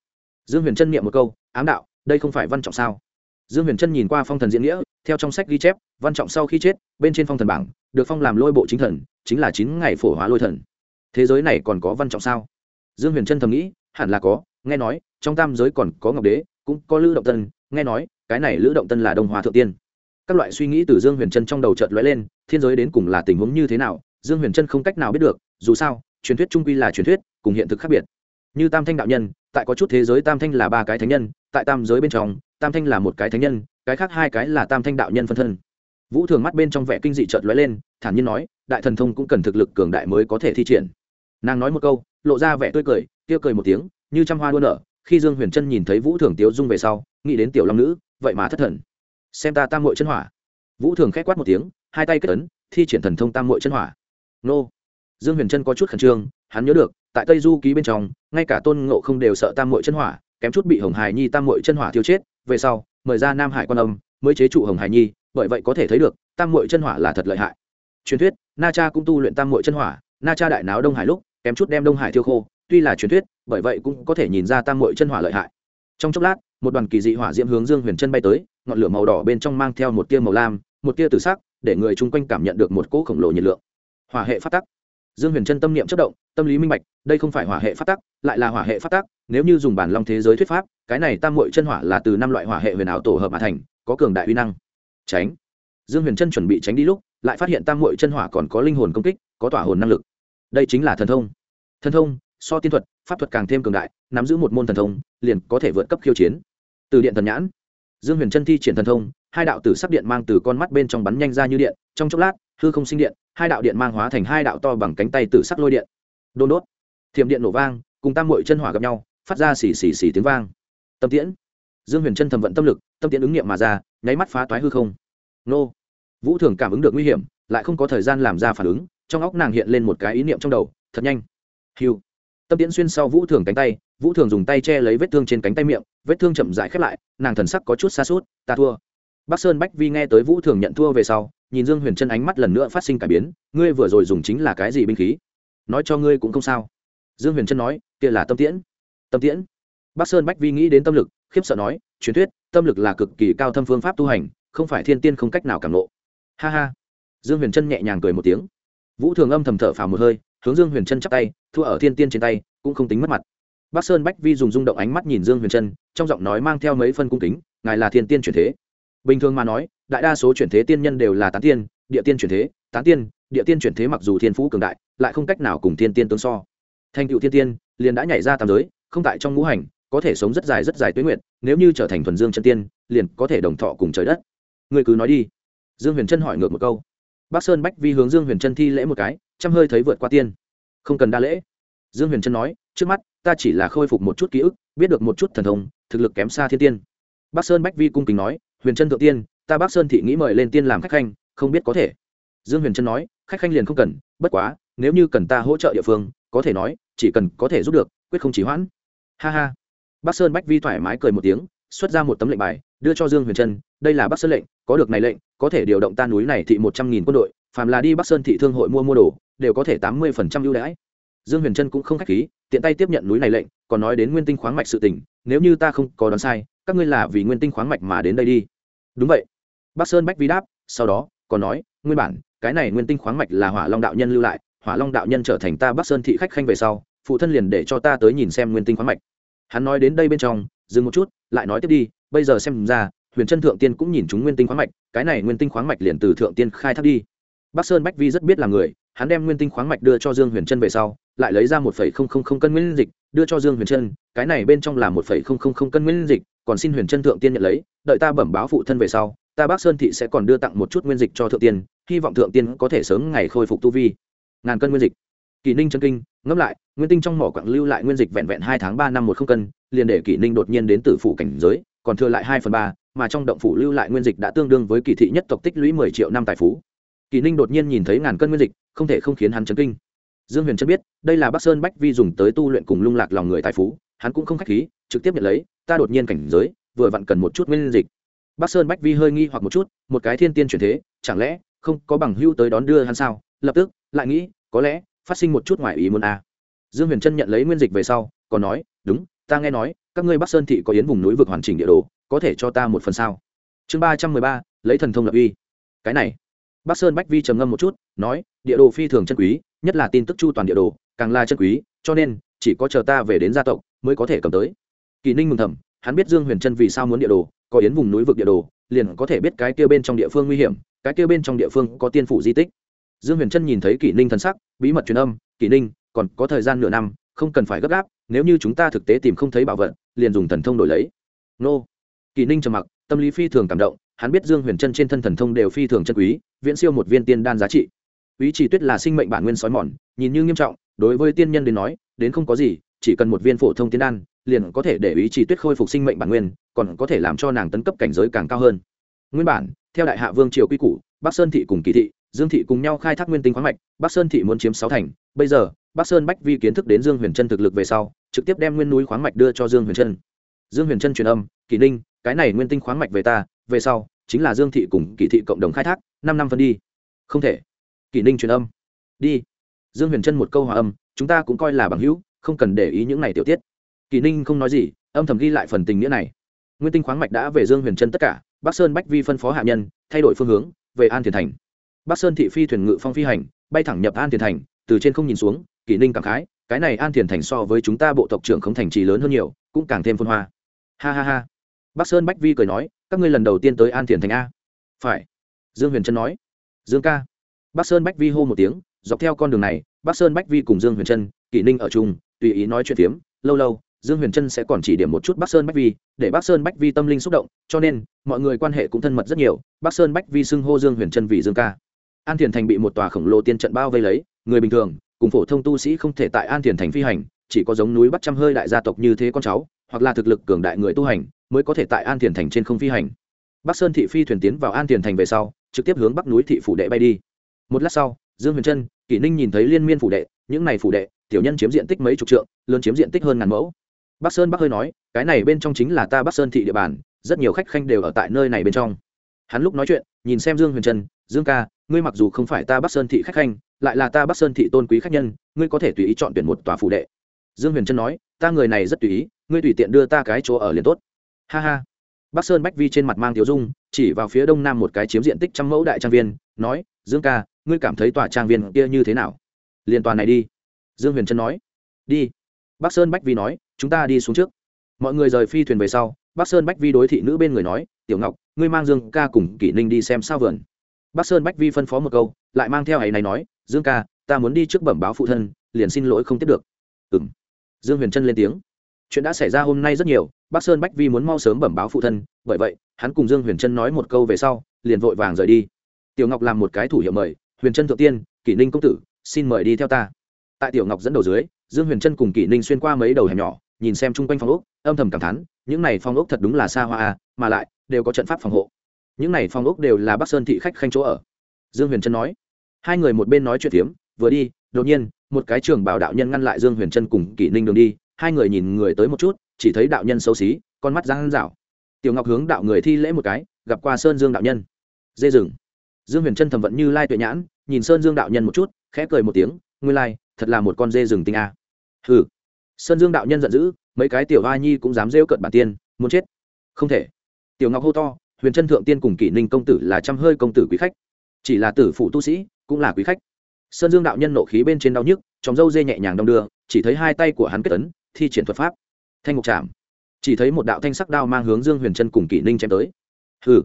Dương huyền trân niệm một câu, ám đạo, đây không phải văn trọng sao? Dương huyền trân nhìn qua phong thần diễn nghĩa, theo trong sách ghi chép, văn trọng sau khi chết, bên trên phong thần bảng, được phong làm lôi bộ chính thần, chính là chín ngày phổ hóa lôi thần. Thế giới này còn có văn trọng sao? Dương huyền trân thầm nghĩ, hẳn là có, nghe nói, trong tam giới còn có ngọc đế, cũng có lữ động tân, nghe nói cái này lữ động tân là đông hòa thượng tiên. Các loại suy nghĩ từ dương huyền trân trong đầu chợt lóe lên, thiên giới đến cùng là tình huống như thế nào, dương huyền trân không cách nào biết được, dù sao, truyền thuyết trung quy là truyền thuyết, cùng hiện thực khác biệt. Như tam thanh đạo nhân, tại có chút thế giới tam thanh là ba cái thánh nhân, tại tam giới bên trong, tam thanh là một cái thánh nhân, cái khác hai cái là tam thanh đạo nhân phân thân. Vũ thường mắt bên trong vẻ kinh dị chợt lóe lên, thản nhiên nói, đại thần thông cũng cần thực lực cường đại mới có thể thi triển. Nàng nói một câu, lộ ra vẻ tươi cười tiêu cười một tiếng, như trăm hoa đua nở, khi dương huyền trân nhìn thấy vũ thường tiếu dung về sau, nghĩ đến tiểu long nữ vậy mà thất thần. Xem ta tam mội chân hỏa. Vũ thường k h é quát một tiếng, hai tay kết ấn, thi triển thần thông tam mội chân hỏa. Nô. Dương huyền trân có chút khẩn trương, hắn nhớ được, tại tây du ký bên trong, ngay cả tôn ngộ không đều sợ tam mội chân hỏa, kém chút bị hồng hải nhi tam mội chân hỏa thiêu chết, về sau, mời ra nam hải quan âm, mới chế trụ hồng hải nhi, bởi vậy có thể thấy được, tam mội chân hỏa là thật lợi hại. Truyền thuyết, na cha cũng tu luyện tam mội chân hỏa, na cha đại náo đông hải lúc, kém chút đem đông hải thiêu khô, tuy là truyền thuyết, bởi vậy cũng có thể nhìn ra tam mội chân hỏa lợi hại. Trong chốc lát một đoàn kỳ dị hỏa diễm hướng dương huyền chân bay tới, ngọn lửa màu đỏ bên trong mang theo một tia màu lam, một tia tử sắc, để người chung quanh cảm nhận được một cỗ khổng lồ nhiệt lượng. Hỏa hệ phát tắc. Dương huyền chân tâm niệm chất động, tâm lý minh bạch, đây không phải hỏa hệ phát tắc, lại là hỏa hệ phát tắc, nếu như dùng bản long thế giới thuyết pháp, cái này tam mội chân hỏa là từ năm loại hỏa hệ huyền ảo tổ hợp mà thành, có cường đại uy năng. Tránh. Dương huyền chân chuẩn bị tránh đi lúc, lại phát hiện tam mội chân hỏa còn có linh hồn công kích, có tỏa hồn năng lực. Đây chính là thần thông. Thần thông, so tiên thuật, pháp thuật càng thêm cường đại, nắm giữ một môn thần thông, liền có thể vượt cấp khiêu chiến từ điện thần nhãn. Dương huyền chân thi triển thần thông, hai đạo tử sắc điện mang từ con mắt bên trong bắn nhanh ra như điện, trong chốc lát, hư không sinh điện, hai đạo điện mang hóa thành hai đạo to bằng cánh tay tử sắc lôi điện. Đôn đốt. Thiểm điện nổ vang, cùng tam mội chân hỏa gặp nhau, phát ra xì xì xì tiếng vang. Tâm tiễn. Dương huyền chân thầm vận tâm lực, tâm tiễn ứng nghiệm mà ra, nháy mắt phá toái hư không. Nô. Vũ thường cảm ứng được nguy hiểm, lại không có thời gian làm ra phản ứng, trong óc nàng hiện lên một cái ý niệm trong đầu, thật nhanh. Hiu tâm tiễn xuyên sau vũ thường cánh tay vũ thường dùng tay che lấy vết thương trên cánh tay miệng vết thương chậm rãi khép lại nàng thần sắc có chút xa suốt ta thua bắc sơn bách vi nghe tới vũ thường nhận thua về sau nhìn dương huyền chân ánh mắt lần nữa phát sinh cải biến ngươi vừa rồi dùng chính là cái gì binh khí nói cho ngươi cũng không sao dương huyền chân nói kia là tâm tiễn tâm tiễn bắc sơn bách vi nghĩ đến tâm lực khiếp sợ nói truyền thuyết tâm lực là cực kỳ cao thâm phương pháp tu hành không phải thiên tiên không cách nào cảm lộ ha ha dương huyền trân nhẹ nhàng cười một tiếng vũ thường âm thầm thở phào một hơi hướng dương huyền trân chắp tay thua ở thiên tiên trên tay cũng không tính mất mặt bắc sơn bách vi dùng rung động ánh mắt nhìn dương huyền trân, trong giọng nói mang theo mấy phân cung kính, ngài là thiên tiên chuyển thế. Bình thường mà nói, đại đa số chuyển thế tiên nhân đều là tán tiên, địa tiên chuyển thế, tán tiên, địa tiên chuyển thế mặc dù thiên phú cường đại, lại không cách nào cùng thiên tiên tương so. Thành cựu thiên tiên, liền đã nhảy ra tam giới, không tại trong ngũ hành, có thể sống rất dài rất dài tuyến nguyện nếu như trở thành thuần dương chân tiên, liền có thể đồng thọ cùng trời đất. Người cứ nói đi. Dương huyền trân hỏi ngược một câu. Bắc sơn bách vi hướng dương huyền trân thi lễ một cái chăm hơi thấy vượt qua tiên. Không cần đa lễ. Dương huyền trân nói, trước mắt ta chỉ là khôi phục một chút ký ức, biết được một chút thần thông, thực lực kém xa thiên tiên. Bắc sơn bách vi cung kính nói, huyền trân thượng tiên, ta bắc sơn thị nghĩ mời lên tiên làm khách khanh, không biết có thể. Dương huyền trân nói, khách khanh liền không cần, bất quá, nếu như cần ta hỗ trợ địa phương, có thể nói, chỉ cần có thể giúp được, quyết không chỉ hoãn. Ha ha. Bắc sơn bách vi thoải mái cười một tiếng, xuất ra một tấm lệnh bài, đưa cho dương huyền trân, đây là bắc sơn lệnh, có được này lệnh, có thể điều động ta núi này thị một trăm nghìn quân đội, phàm là đi bắc sơn thị thương hội mua mua đồ, đều có thể tám mươi phần trăm ưu đãi. Dương huyền trân cũng không k h á c h khí tiện tay tiếp nhận núi này lệnh còn nói đến nguyên tinh khoáng mạch sự tình, nếu như ta không có đoán sai các ngươi là vì nguyên tinh khoáng mạch mà đến đây đi. Đúng vậy. Bắc sơn bách vi đáp sau đó còn nói nguyên bản cái này nguyên tinh khoáng mạch là hỏa long đạo nhân lưu lại hỏa long đạo nhân trở thành ta bắc sơn thị khách khanh về sau phụ thân liền để cho ta tới nhìn xem nguyên tinh khoáng mạch. Hắn nói đến đây bên trong dừng một chút lại nói tiếp đi bây giờ xem ra huyền chân thượng tiên cũng nhìn chúng nguyên tinh khoáng mạch cái này nguyên tinh khoáng mạch liền từ thượng tiên khai thác đi. Bắc sơn bách vi rất biết là người hắn đem nguyên tinh khoáng mạch đưa cho dương huyền chân về sau lại lấy ra một phẩy không không không cân nguyên dịch, đưa cho dương huyền chân cái này bên trong là một phẩy không không không cân nguyên dịch, còn xin huyền chân thượng tiên nhận lấy, đợi ta bẩm báo phụ thân về sau, ta bắc sơn thị sẽ còn đưa tặng một chút nguyên dịch cho thượng tiên, hy vọng thượng tiên có thể sớm ngày khôi phục tu vi. Ngàn cân nguyên dịch. Kỳ ninh chân kinh, ngẫm lại, nguyên tinh trong mỏ quặng lưu lại nguyên dịch vẹn vẹn hai tháng ba năm một không cân, liền để kỷ ninh đột nhiên đến từ phủ cảnh giới, còn thừa lại hai phần ba, mà trong động phủ lưu lại nguyên dịch đã tương đương với kỳ thị nhất tộc tích lũy mười triệu năm tài phú. Kỷ ninh đột nhiên nhìn thấy ngàn cân nguyên dịch, không thể không khiến hắn chấn kinh dương huyền chân biết, đây là bắc sơn bách vi dùng tới tu luyện cùng lung lạc lòng người tài phú, hắn cũng không k h á c h khí, trực tiếp nhận lấy, ta đột nhiên cảnh giới, vừa vặn cần một chút nguyên dịch. Bắc sơn bách vi hơi nghi hoặc một chút, một cái thiên tiên chuyển thế, chẳng lẽ không có bằng hưu tới đón đưa hắn sao? Lập tức, lại nghĩ, có lẽ phát sinh một chút ngoài ý muốn a à. dương huyền trân nhận lấy nguyên dịch về sau, còn nói, đúng, ta nghe nói, các ngươi bắc sơn thị có yến vùng núi vực hoàn chỉnh địa đồ, có thể cho ta một phần sao? Chương ba trăm mười ba, lấy thần thông lập uy. Cái này, bắc sơn bách vi trầm ngâm một chút, nói, địa đồ phi thường chân quý nhất là tin tức chu toàn địa đồ, càng là chân quý, cho nên, chỉ có chờ ta về đến gia tộc mới có thể cầm tới. Kỳ ninh mừng thầm, hắn biết dương huyền trân vì sao muốn địa đồ, có yến vùng núi vực địa đồ, liền có thể biết cái kia bên trong địa phương nguy hiểm, cái kia bên trong địa phương có tiên phủ di tích. Dương huyền trân nhìn thấy kỷ ninh thân sắc, bí mật truyền âm kỷ ninh, còn có thời gian nửa năm, không cần phải gấp gáp, nếu như chúng ta thực tế tìm không thấy bảo vật, liền dùng thần thông đổi lấy. Nô. Kỷ ninh trầm mặc, tâm lý phi thường cảm động, hắn biết dương huyền trân trên thân thần thông đều phi thường chân quý, viễn siêu một viên tiên đan giá trị ý chỉ tuyết là sinh mệnh bản nguyên sói mòn, nhìn như nghiêm trọng, đối với tiên nhân đến nói, đến không có gì, chỉ cần một viên phổ thông tiên đan, liền có thể để ý chỉ tuyết khôi phục sinh mệnh bản nguyên, còn có thể làm cho nàng tấn cấp cảnh giới càng cao hơn. Nguyên bản, theo đại hạ vương triều quy củ, bắc sơn thị cùng kỳ thị, dương thị cùng nhau khai thác nguyên tinh khoáng mạch, bắc sơn thị muốn chiếm sáu thành. Bây giờ, bắc sơn bách vi kiến thức đến dương huyền trân thực lực về sau, trực tiếp đem nguyên núi khoáng mạch đưa cho dương huyền trân. Dương huyền trân truyền âm, kỳ ninh, cái này nguyên tinh khoáng mạch về ta, về sau, chính là dương thị cùng kỳ thị cộng đồng khai thác, năm năm phân đi. Không thể kỳ ninh truyền âm. Đi. Dương huyền trân một câu hòa âm, chúng ta cũng coi là bằng hữu, không cần để ý những này tiểu tiết. Kỷ ninh không nói gì, âm thầm ghi lại phần tình nghĩa này. Nguyên tinh khoáng mạch đã về dương huyền trân tất cả, bắc sơn bách vi phân phó hạ nhân, thay đổi phương hướng, về an thiền thành. Bắc sơn thị phi thuyền ngự phong phi hành, bay thẳng nhập an thiền thành, từ trên không nhìn xuống, kỷ ninh cảm khái, cái này an thiền thành so với chúng ta bộ tộc trưởng không thành trì lớn hơn nhiều, cũng càng thêm phân hoa. Ha ha ha. Bắc sơn bách vi cười nói, các ngươi lần đầu tiên tới an thiền thành a. Phải. Dương huyền trân nói. Dương ca bắc sơn bách vi hô một tiếng, dọc theo con đường này bắc sơn bách vi cùng dương huyền trân, kỷ ninh ở chung, tùy ý nói chuyện phiếm, lâu lâu, dương huyền trân sẽ còn chỉ điểm một chút bắc sơn bách vi, để bắc sơn bách vi tâm linh xúc động, cho nên, mọi người quan hệ cũng thân mật rất nhiều bắc sơn bách vi xưng hô dương huyền trân vì dương ca. An thiền thành bị một tòa khổng lồ tiên trận bao vây lấy, người bình thường, cùng phổ thông tu sĩ không thể tại an thiền thành phi hành, chỉ có giống núi bắt trăm hơi đại gia tộc như thế con cháu, hoặc là thực lực cường đại người tu hành, mới có thể tại an thiền thành trên không phi hành. Bắc sơn thị phi thuyền tiến vào an thiền thành về sau, trực tiếp hướng bắc núi thị phủ đệ bay đi một lát sau, dương huyền trân, kỷ ninh nhìn thấy liên miên phủ đệ, những này phủ đệ, tiểu nhân chiếm diện tích mấy chục trượng, lớn chiếm diện tích hơn ngàn mẫu. Bắc sơn bắc hơi nói, cái này bên trong chính là ta bắc sơn thị địa bàn, rất nhiều khách khanh đều ở tại nơi này bên trong. Hắn lúc nói chuyện, nhìn xem dương huyền trân, dương ca, ngươi mặc dù không phải ta bắc sơn thị khách khanh, lại là ta bắc sơn thị tôn quý khách nhân, ngươi có thể tùy ý chọn tuyển một tòa phủ đệ. Dương huyền trân nói, ta người này rất tùy ý, ngươi tùy tiện đưa ta cái chỗ ở liền tốt. Ha ha. Bắc sơn bách vi trên mặt mang thiếu dung, chỉ vào phía đông nam một cái chiếm diện tích trăm mẫu đại trang viên, nói dương ca, ngươi cảm thấy tòa trang viên kia như thế nào? Liền tòa này đi. Dương huyền trân nói. Đi. Bắc sơn bách vi nói, chúng ta đi xuống trước. Mọi người rời phi thuyền về sau bắc sơn bách vi đối thị nữ bên người nói, tiểu ngọc, ngươi mang dương ca cùng kỷ ninh đi xem sao vườn. Bắc sơn bách vi phân phó một câu, lại mang theo ấy này nói, dương ca, ta muốn đi trước bẩm báo phụ thân, liền xin lỗi không tiếp được. Ừ m dương huyền trân lên tiếng. Chuyện đã xảy ra hôm nay rất nhiều bắc sơn bách vi muốn mau sớm bẩm báo phụ thân, bởi vậy, hắn cùng dương huyền trân nói một câu về sau, liền vội vàng rời đi tiểu ngọc làm một cái thủ hiệu mời huyền trân thượng tiên kỷ ninh công tử xin mời đi theo ta. Tại tiểu ngọc dẫn đầu dưới dương huyền trân cùng kỷ ninh xuyên qua mấy đầu hẻm nhỏ nhìn xem chung quanh phòng ốc âm thầm cảm thán những này phòng ốc thật đúng là xa hoa à mà lại đều có trận pháp phòng hộ. Những này phòng ốc đều là bắc sơn thị khách khanh chỗ ở. Dương huyền trân nói. Hai người một bên nói chuyện tiếm, vừa đi đột nhiên một cái trường bảo đạo nhân ngăn lại dương huyền trân cùng kỷ ninh đường đi. Hai người nhìn người tới một chút chỉ thấy đạo nhân xấu xí con mắt giang rảo tiểu ngọc hướng đạo người thi lễ một cái gặp qua sơn dương đạo nhân. Dê rừng dương huyền trân thầm vận như lai tuệ nhãn, nhìn sơn dương đạo nhân một chút, khẽ cười một tiếng ngươi lai, thật là một con dê rừng tinh a. Hừ. Sơn dương đạo nhân giận dữ, mấy cái tiểu hoa nhi cũng dám rêu cận bản tiên, muốn chết. Không thể. Tiểu ngọc hô to, huyền trân thượng tiên cùng kỷ ninh công tử là trăm hơi công tử quý khách. Chỉ là tử phụ tu sĩ, cũng là quý khách. Sơn dương đạo nhân nộ khí bên trên đau nhức chóng dâu dê nhẹ nhàng đong đưa, chỉ thấy hai tay của hắn kết tấn thi triển thuật pháp. Thanh ngục chạm. Chỉ thấy một đạo thanh sắc đao mang hướng dương huyền trân cùng kỷ ninh chém tới. Hừ.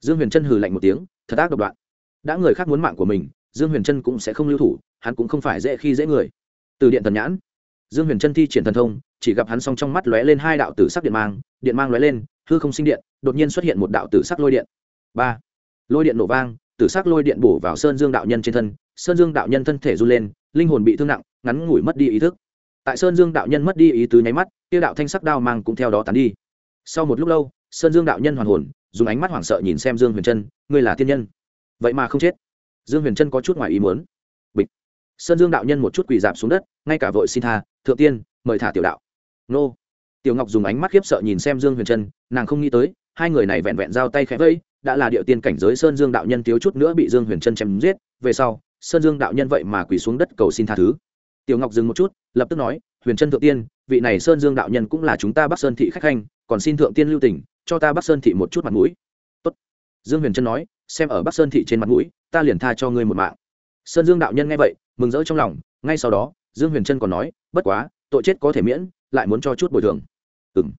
Dương huyền trân hừ lạnh một tiếng, thật ác độc đoạn đã người khác muốn mạng của mình, dương huyền trân cũng sẽ không lưu thủ, hắn cũng không phải dễ khi dễ người. Từ điện thần nhãn, dương huyền trân thi triển thần thông, chỉ gặp hắn s o n g trong mắt lóe lên hai đạo tử sắc điện mang điện mang lóe lên, hư không sinh điện, đột nhiên xuất hiện một đạo tử sắc lôi điện. Ba, lôi điện nổ vang, tử sắc lôi điện bổ vào sơn dương đạo nhân trên thân, sơn dương đạo nhân thân thể run lên, linh hồn bị thương nặng, ngắn ngủi mất đi ý thức. Tại sơn dương đạo nhân mất đi ý tứ nháy mắt tiêu đạo thanh sắc đao mang cũng theo đó tán đi. Sau một lúc lâu, sơn dương đạo nhân hoàn hồn, dùng ánh mắt hoảng sợ nhìn xem dương huyền trân, ngươi là thiên nhân vậy mà không chết. Dương huyền trân có chút ngoài ý muốn. Bịch. Sơn dương đạo nhân một chút quỳ dạp xuống đất, ngay cả vội xin tha, thượng tiên, mời thả tiểu đạo. Nô. Tiểu ngọc dùng ánh mắt khiếp sợ nhìn xem dương huyền trân nàng không nghĩ tới, hai người này vẹn vẹn giao tay khẽ vây đã là điệu tiên cảnh giới sơn dương đạo nhân thiếu chút nữa bị dương huyền trân chém giết. Về sau, sơn dương đạo nhân vậy mà quỳ xuống đất cầu xin tha thứ. Tiểu ngọc dừng một chút, lập tức nói, huyền trân thượng tiên, vị này sơn dương đạo nhân cũng là chúng ta bắc sơn thị khách khanh, còn xin thượng tiên lưu tỉnh cho ta bắc sơn thị một chút mặt mũi. Tốt. dương huyền trân nói xem ở bắc sơn thị trên mặt mũi, ta liền tha cho ngươi một mạng. Sơn dương đạo nhân nghe vậy, mừng rỡ trong lòng, ngay sau đó, dương huyền trân còn nói, bất quá, tội chết có thể miễn, lại muốn cho chút bồi thường. Ừ m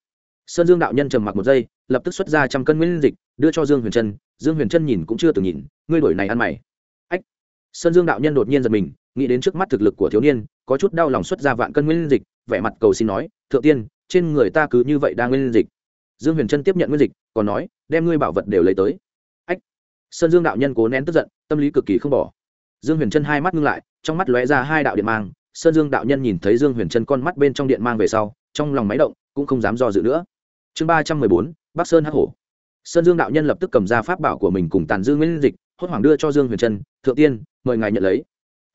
sơn dương đạo nhân trầm mặc một giây, lập tức xuất ra trăm cân nguyên dịch, đưa cho dương huyền trân, dương huyền trân nhìn cũng chưa từng nhìn, ngươi đổi này ăn mày. Ách. Sơn dương đạo nhân đột nhiên giật mình, nghĩ đến trước mắt thực lực của thiếu niên, có chút đau lòng xuất ra vạn cân nguyên dịch, vẻ mặt cầu xin nói, thượng tiên, trên người ta cứ như vậy đang nguyên dịch. Dương huyền trân tiếp nhận nguyên dịch, còn nói, đem ngươi bảo vật đều lấy tới sơn dương đạo nhân cố nén tức giận, tâm lý cực kỳ không bỏ. Dương huyền trân hai mắt ngưng lại, trong mắt lóe ra hai đạo điện mang. Sơn dương đạo nhân nhìn thấy dương huyền trân con mắt bên trong điện mang về sau, trong lòng máy động, cũng không dám do dự nữa. Chương ba trăm mười bốn, bắc sơn hắc hổ. Sơn dương đạo nhân lập tức cầm ra pháp bảo của mình cùng tàn dương nguyên dịch, hốt hoảng đưa cho dương huyền trân thượng tiên, mời ngài nhận lấy.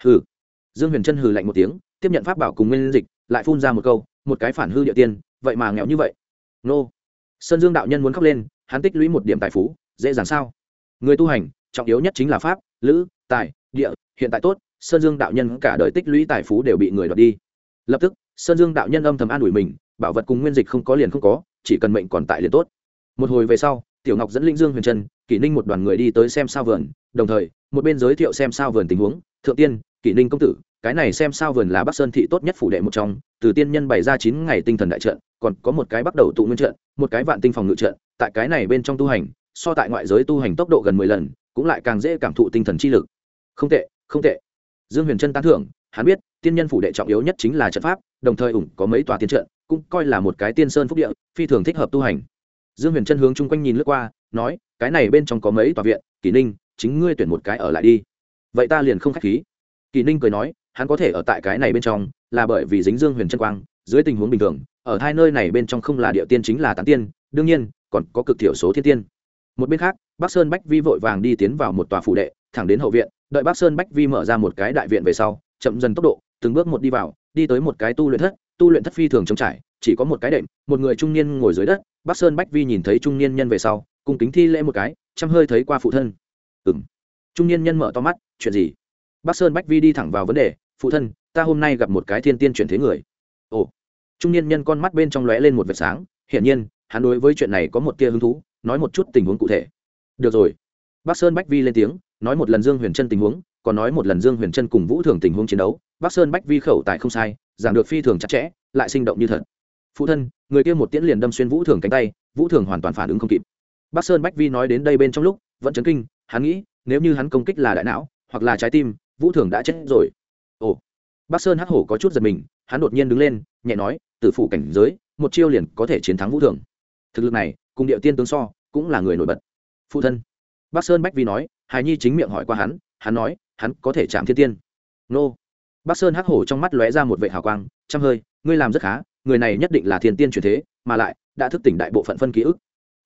Hừ. Dương huyền trân hừ lạnh một tiếng, tiếp nhận pháp bảo cùng nguyên dịch, lại phun ra một câu, một cái phản hư địa tiên, vậy mà nghèo như vậy. Nô. Sơn dương đạo nhân muốn khóc lên, hắn tích lũy một điểm tài phú, dễ dàng sao? Người tu hành, trọng yếu nhất chính là pháp, lữ, tài, địa, hiện tại tốt, sơn dương đạo nhân cả đời tích lũy tài phú đều bị người đoạt đi. Lập tức, sơn dương đạo nhân âm thầm an ủi mình, bảo vật cùng nguyên dịch không có liền không có, chỉ cần mệnh còn tại liền tốt. Một hồi về sau, tiểu ngọc dẫn linh dương huyền trân, kỷ ninh một đoàn người đi tới xem sao vườn, đồng thời, một bên giới thiệu xem sao vườn tình huống, thượng tiên, kỷ ninh công tử, cái này xem sao vườn là bắc sơn thị tốt nhất phủ đệ một trong, từ tiên nhân bày ra chín ngày tinh thần đại trận, còn có một cái bắt đầu tụ nguyên trận, một cái vạn tinh phòng ngự trận, tại cái này bên trong tu hành so tại ngoại giới tu hành tốc độ gần mười lần, cũng lại càng dễ cảm thụ tinh thần chi lực. Không tệ không tệ. Dương huyền trân tán thưởng, hắn biết, tiên nhân phủ đệ trọng yếu nhất chính là trận pháp, đồng thời ủng có mấy tòa tiên trận, cũng coi là một cái tiên sơn phúc địa, phi thường thích hợp tu hành. Dương huyền trân hướng chung quanh nhìn lướt qua, nói, cái này bên trong có mấy tòa viện kỷ ninh, chính ngươi tuyển một cái ở lại đi. Vậy ta liền không khách khí. Kỳ ninh cười nói, hắn có thể ở tại cái này bên trong, là bởi vì dính dương huyền chân quang, dưới tình huống bình thường, ở hai nơi này bên trong không là địa tiên chính là tán tiên, đương nhiên, còn có cực thiểu số thiên tiên một bên khác, bắc sơn bách vi vội vàng đi tiến vào một tòa phủ đệ, thẳng đến hậu viện, đợi bắc sơn bách vi mở ra một cái đại viện về sau, chậm dần tốc độ, từng bước một đi vào, đi tới một cái tu luyện thất, tu luyện thất phi thường trống trải, chỉ có một cái đệm, một người trung niên ngồi dưới đất, bắc sơn bách vi nhìn thấy trung niên nhân về sau cùng kính thi lễ một cái, chăm hơi thấy qua phụ thân. Ừ m trung niên nhân mở to mắt, chuyện gì? Bắc sơn bách vi đi thẳng vào vấn đề, phụ thân, ta hôm nay gặp một cái thiên tiên chuyển thế người. Ồ. Trung niên nhân con mắt bên trong lóe lên một vệt sáng, hiển nhiên, hắn đối với chuyện này có một tia hứng thú nói một chút tình huống cụ thể. Được rồi. Bắc sơn bách vi lên tiếng, nói một lần dương huyền trân tình huống, còn nói một lần dương huyền trân cùng vũ thường tình huống chiến đấu. Bắc sơn bách vi khẩu tại không sai, giảng được phi thường chặt chẽ, lại sinh động như thật. Phụ thân, người kia một tiễn liền đâm xuyên vũ thường cánh tay, vũ thường hoàn toàn phản ứng không kịp. Bắc sơn bách vi nói đến đây bên trong lúc, vẫn chấn kinh, hắn nghĩ, nếu như hắn công kích là đại não, hoặc là trái tim, vũ thường đã chết rồi. Ồ. Bắc sơn hắc hổ có chút giật mình, hắn đột nhiên đứng lên, nhẹ nói từ phụ cảnh giới, một chiêu liền có thể chiến thắng vũ thường. Thực lực này cùng điệu tiên tướng so, cũng là người nổi bật. Phụ thân. Bắc sơn bách vi nói hài nhi chính miệng hỏi qua hắn hắn nói, hắn có thể chạm thiên tiên. Nô. Bắc sơn hắc hổ trong mắt lóe ra một vệ hào quang chăm hơi, ngươi làm rất khá, người này nhất định là thiên tiên truyền thế, mà lại, đã thức tỉnh đại bộ phận phân ký ức.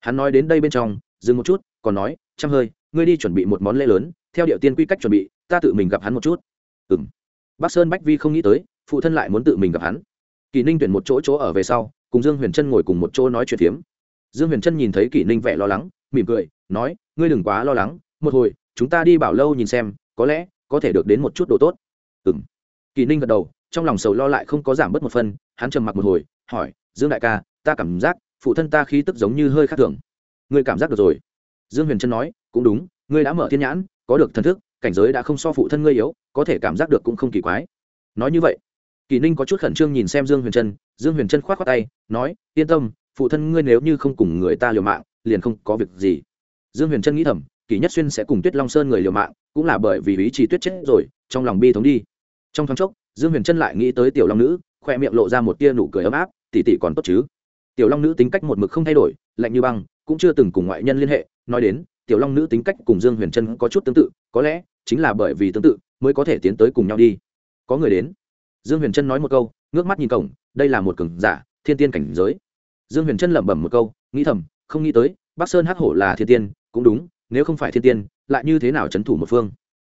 Hắn nói đến đây bên trong, dừng một chút, còn nói chăm hơi, ngươi đi chuẩn bị một món lễ lớn, theo điệu tiên quy cách chuẩn bị, ta tự mình gặp hắn một chút. Ừ m bắc sơn bách vi không nghĩ tới, phụ thân lại muốn tự mình gặp hắn. Kỳ ninh tuyển một chỗ chỗ ở về sau, cùng dương huyền trân ngồi cùng một chỗ nói chuyện phiếm dương huyền trân nhìn thấy kỷ ninh vẻ lo lắng, mỉm cười, nói, ngươi đừng quá lo lắng, một hồi, chúng ta đi bảo lâu nhìn xem, có lẽ có thể được đến một chút đồ tốt. Ừ m kỷ ninh gật đầu, trong lòng sầu lo lại không có giảm bớt một phân hắn trầm mặc một hồi, hỏi, dương đại ca, ta cảm giác phụ thân ta khí tức giống như hơi khác thường. Ngươi cảm giác được rồi. Dương huyền trân nói, cũng đúng, ngươi đã mở thiên nhãn, có được thần thức, cảnh giới đã không so phụ thân ngươi yếu, có thể cảm giác được cũng không kỳ quái. Nói như vậy kỳ ninh có chút khẩn trương nhìn xem dương huyền trân, dương huyền trân k h o á t khoác tay, nói, yên tâm phụ thân ngươi nếu như không cùng người ta liều mạng, liền không có việc gì. Dương huyền trân nghĩ thầm kỳ nhất xuyên sẽ cùng tuyết long sơn người liều mạng, cũng là bởi vì ý chí tuyết chết rồi, trong lòng bi thống đi. Trong thoáng chốc, dương huyền trân lại nghĩ tới tiểu long nữ, khoe miệng lộ ra một tia nụ cười ấm áp tỉ tỉ còn tốt chứ? Tiểu long nữ tính cách một mực không thay đổi, lạnh như băng, cũng chưa từng cùng ngoại nhân liên hệ, nói đến, tiểu long nữ tính cách cùng dương huyền trân có chút tương tự, có lẽ chính là bởi vì tương tự, mới có thể tiến tới cùng nhau đi. Có người đến. Dương huyền trân nói một câu, ngước mắt nhìn cổng, đây là một cường giả, thiên tiên cảnh giới dương huyền trân lẩm bẩm một câu nghĩ thầm không nghĩ tới bắc sơn hắc hổ là thiên tiên cũng đúng nếu không phải thiên tiên lại như thế nào c h ấ n thủ một phương?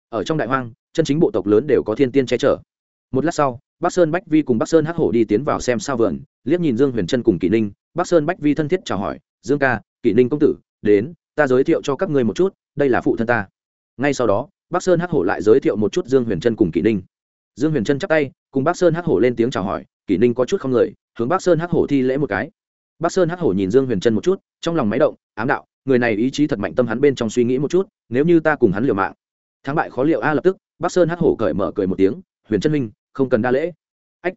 Ở trong đại hoang chân chính bộ tộc lớn đều có thiên tiên che chở. Một lát sau bắc sơn bách vi cùng bắc sơn hắc hổ đi tiến vào xem sao vườn liếc nhìn dương huyền trân cùng kỷ ninh bắc sơn bách vi thân thiết chào hỏi dương ca kỷ ninh công tử đến ta giới thiệu cho các ngươi một chút đây là phụ thân ta. Ngay sau đó bắc sơn hắc hổ lại giới thiệu một chút dương huyền trân cùng kỷ ninh. Dương huyền trân chắp tay cùng Bắc sơn hắc hổ lên tiếng chào hỏi kỷ ninh có chút không lời, hướng Bắc sơn hắc hổ thi lễ một cái bác sơn hắc hổ nhìn dương huyền trân một chút trong lòng máy động ám đạo người này ý chí thật mạnh tâm hắn bên trong suy nghĩ một chút nếu như ta cùng hắn liều mạng thắng bại khó liệu a lập tức bác sơn hắc hổ cởi mở cười một tiếng huyền trân minh không cần đa lễ ách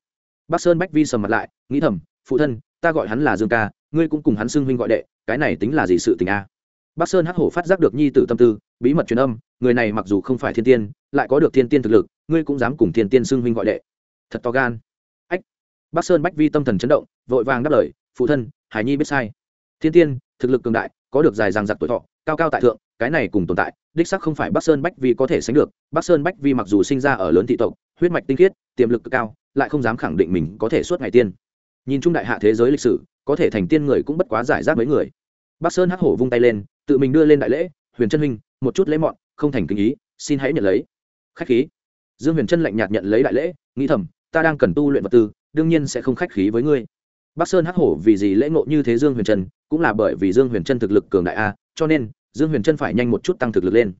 bác sơn bách vi sầm mặt lại nghĩ thầm phụ thân ta gọi hắn là dương ca ngươi cũng cùng hắn xưng huynh gọi đệ cái này tính là gì sự tình a Bắc Sơn Hắc Hổ phát giác được nhi tử tâm tư, bí mật truyền âm, người này mặc dù không phải thiên tiên, lại có được thiên tiên thực lực, ngươi cũng dám cùng thiên tiên xưng huynh gọi đệ. Thật to gan. Ách. Bắc Sơn Bách Vi tâm thần chấn động, vội vàng đáp lời, phụ thân, Hải Nhi biết sai. Thiên tiên, thực lực cường đại, có được dài dằng dặc tuổi thọ, cao cao tại thượng, cái này cùng tồn tại, đích xác không phải Bắc Sơn Bách Vi có thể sánh được. Bắc Sơn Bách Vi mặc dù sinh ra ở lớn thị tộc, huyết mạch tinh khiết, tiềm lực cực cao, lại không dám khẳng định mình có thể suốt ngày tiên. Nhìn chung đại hạ thế giới lịch sử, có thể thành tiên người cũng bất quá giải rác mấy người. Bắc Sơn Hắc Hổ vung tay lên, tự mình đưa lên đại lễ huyền trân huynh một chút lễ mọn không thành kinh ý xin hãy nhận lấy khách khí dương huyền trân lạnh nhạt nhận lấy đại lễ nghĩ thầm ta đang cần tu luyện vật tư đương nhiên sẽ không khách khí với ngươi bắc sơn hắc hổ vì gì lễ ngộ như thế dương huyền trân, cũng là bởi vì dương huyền trân thực lực cường đại a, cho nên, dương huyền trân phải nhanh một chút tăng thực lực lên.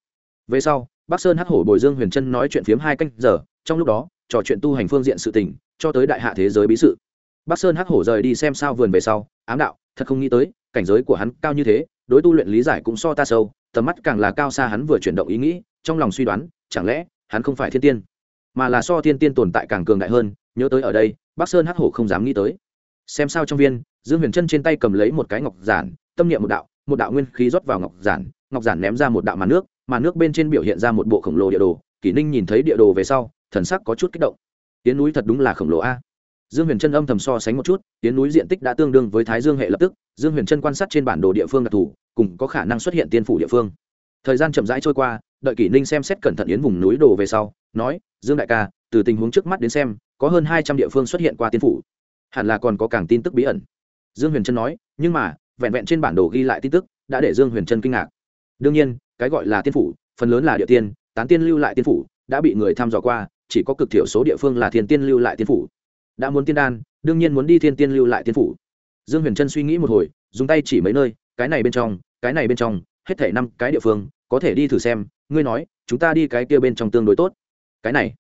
Về sau, bắc sơn hắc hổ bồi dương huyền trân nói chuyện phiếm hai canh giờ, trong lúc đó, trò chuyện tu hành phương diện sự tình, cho tới đại hạ thế giới bí sự. Bắc sơn hắc hổ rời đi xem sao vườn về sau, ám đạo, thật không nghĩ tới, cảnh giới của hắn cao như thế, đối tu luyện lý giải cũng so ta sâu, tầm mắt càng là cao xa hắn vừa chuyển động ý nghĩ, trong lòng suy đoán, chẳng lẽ, hắn không phải thiên tiên? Mà là so thiên tiên tồn tại càng cường đại hơn, nhớ tới ở đây, bắc sơn hắc hổ không dám nghĩ tới xem sao trong viên, dương huyền chân trên tay cầm lấy một cái ngọc giản, tâm niệm một đạo một đạo nguyên khí rót vào ngọc giản ngọc giản ném ra một đạo màn nước màn nước bên trên biểu hiện ra một bộ khổng lồ địa đồ, kỷ ninh nhìn thấy địa đồ về sau, thần sắc có chút kích động. Tiến núi thật đúng là khổng lồ a. Dương huyền chân âm thầm so sánh một chút, tiến núi diện tích đã tương đương với thái dương hệ lập tức, dương huyền chân quan sát trên bản đồ địa phương đặc thù, cùng có khả năng xuất hiện tiên phủ địa phương. Thời gian chậm rãi trôi qua, đợi kỷ ninh xem xét cẩn thận yến vùng núi đồ về sau, nói, dương đại ca, từ tình huống trước mắt đến xem, có hơn hai trăm địa phương xuất hiện qua tiên phủ hẳn là còn có càng tin tức bí ẩn. Dương huyền trân nói, nhưng mà, vẹn vẹn trên bản đồ ghi lại tin tức, đã để dương huyền trân kinh ngạc. Đương nhiên, cái gọi là tiên phủ, phần lớn là địa tiên, tán tiên lưu lại tiên phủ, đã bị người thăm dò qua, chỉ có cực thiểu số địa phương là thiên tiên lưu lại tiên phủ. Đã muốn tiên đan, đương nhiên muốn đi thiên tiên lưu lại tiên phủ. Dương huyền trân suy nghĩ một hồi, dùng tay chỉ mấy nơi, cái này bên trong, cái này bên trong, hết thể năm cái địa phương, có thể đi thử xem, ngươi nói, chúng ta đi cái kia bên trong tương đối tốt. Cái này.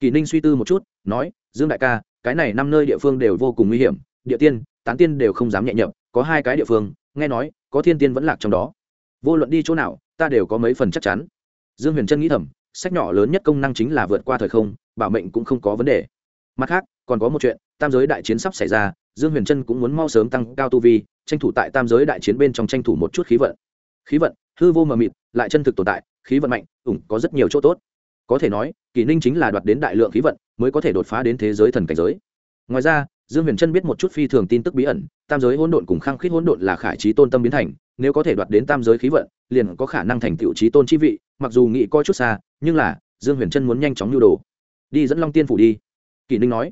Kỳ ninh suy tư một chút, nói, dương đại ca cái này năm nơi địa phương đều vô cùng nguy hiểm, địa tiên, tán tiên đều không dám nhẹ nhậm, có hai cái địa phương, nghe nói, có thiên tiên vẫn lạc trong đó. Vô luận đi chỗ nào, ta đều có mấy phần chắc chắn. Dương huyền trân nghĩ thầm, sách nhỏ lớn nhất công năng chính là vượt qua thời không, bảo mệnh cũng không có vấn đề. Mặt khác, còn có một chuyện, tam giới đại chiến sắp xảy ra, dương huyền trân cũng muốn mau sớm tăng cao tu vi, tranh thủ tại tam giới đại chiến bên trong tranh thủ một chút khí vận. Khí vận, hư vô mờ mịt, lại chân thực tồn tại, khí vận mạnh, ủng có rất nhiều chỗ tốt có thể nói kỳ ninh chính là đoạt đến đại lượng khí vận, mới có thể đột phá đến thế giới thần cảnh giới. Ngoài ra, dương huyền trân biết một chút phi thường tin tức bí ẩn, tam giới hỗn độn cùng khăng khít hỗn độn là khải trí tôn tâm biến thành, nếu có thể đoạt đến tam giới khí vận, liền có khả năng thành tựu trí tôn chi vị, mặc dù nghĩ coi chút xa, nhưng là, dương huyền trân muốn nhanh chóng nhu đồ. Đi dẫn long tiên phủ đi. Kỳ ninh nói.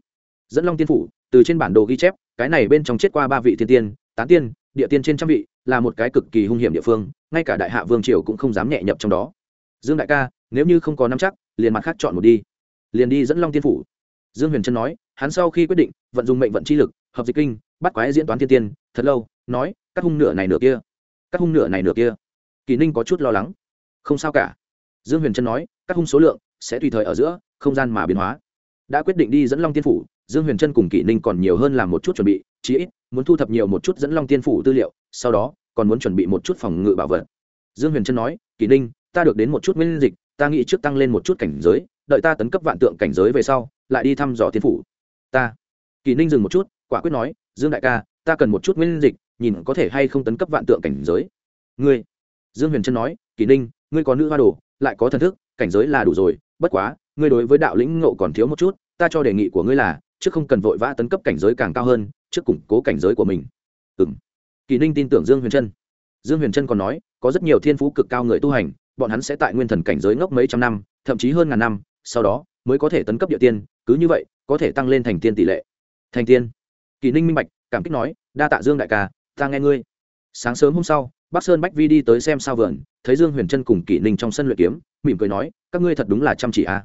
Dẫn long tiên phủ, từ trên bản đồ ghi chép, cái này bên trong chết qua ba vị thiên tiên, tán tiên, địa tiên trên trăm vị, là một cái cực kỳ hung hiểm địa phương, ngay cả đại hạ vương triều cũng không dám nhẹ nhập trong đó. Dương đại ca, nếu như không có nắm chắc liền mặt khác chọn một đi. Liền đi dẫn long tiên phủ. Dương huyền trân nói, hắn sau khi quyết định, vận dụng mệnh vận chi lực, hợp dịch kinh, bắt quái diễn toán thiên tiên, thật lâu, nói, các hung nửa này nửa kia, các hung nửa này nửa kia. Kỳ ninh có chút lo lắng. Không sao cả. Dương huyền trân nói, các hung số lượng sẽ tùy thời ở giữa, không gian mà biến hóa. Đã quyết định đi dẫn long tiên phủ, dương huyền trân cùng kỷ ninh còn nhiều hơn làm một chút chuẩn bị, chí ít muốn thu thập nhiều một chút dẫn long tiên phủ tư liệu, sau đó còn muốn chuẩn bị một chút phòng ngự bảo vật. Dương huyền trân nói kỷ ninh, ta được đến một chút nguyên dịch ta nghĩ trước tăng lên một chút cảnh giới, đợi ta tấn cấp vạn tượng cảnh giới về sau, lại đi thăm dò thiên phủ. Ta. Kỳ ninh dừng một chút, quả quyết nói, dương đại ca, ta cần một chút nguyên dịch, nhìn có thể hay không tấn cấp vạn tượng cảnh giới. Ngươi. Dương huyền trân nói, kỳ ninh, ngươi có nữ hoa đồ, lại có thần thức, cảnh giới là đủ rồi, bất quá, ngươi đối với đạo lĩnh ngộ còn thiếu một chút, ta cho đề nghị của ngươi là, trước không cần vội vã tấn cấp cảnh giới càng cao hơn, trước củng cố cảnh giới của mình. Ừng kỳ ninh tin tưởng dương huyền trân. Dương huyền trân còn nói, có rất nhiều thiên phú cực cao người tu hành bọn hắn sẽ tại nguyên thần cảnh giới ngốc mấy trăm năm, thậm chí hơn ngàn năm, sau đó mới có thể tấn cấp địa tiên, cứ như vậy, có thể tăng lên thành tiên tỷ lệ. Thành tiên. Kỳ ninh minh bạch, cảm kích nói, đa tạ dương đại ca, ta nghe ngươi. Sáng sớm hôm sau, bắc sơn bách vi đi tới xem sao vườn, thấy dương huyền trân cùng kỷ ninh trong sân luyện kiếm, mỉm cười nói, các ngươi thật đúng là chăm chỉ à.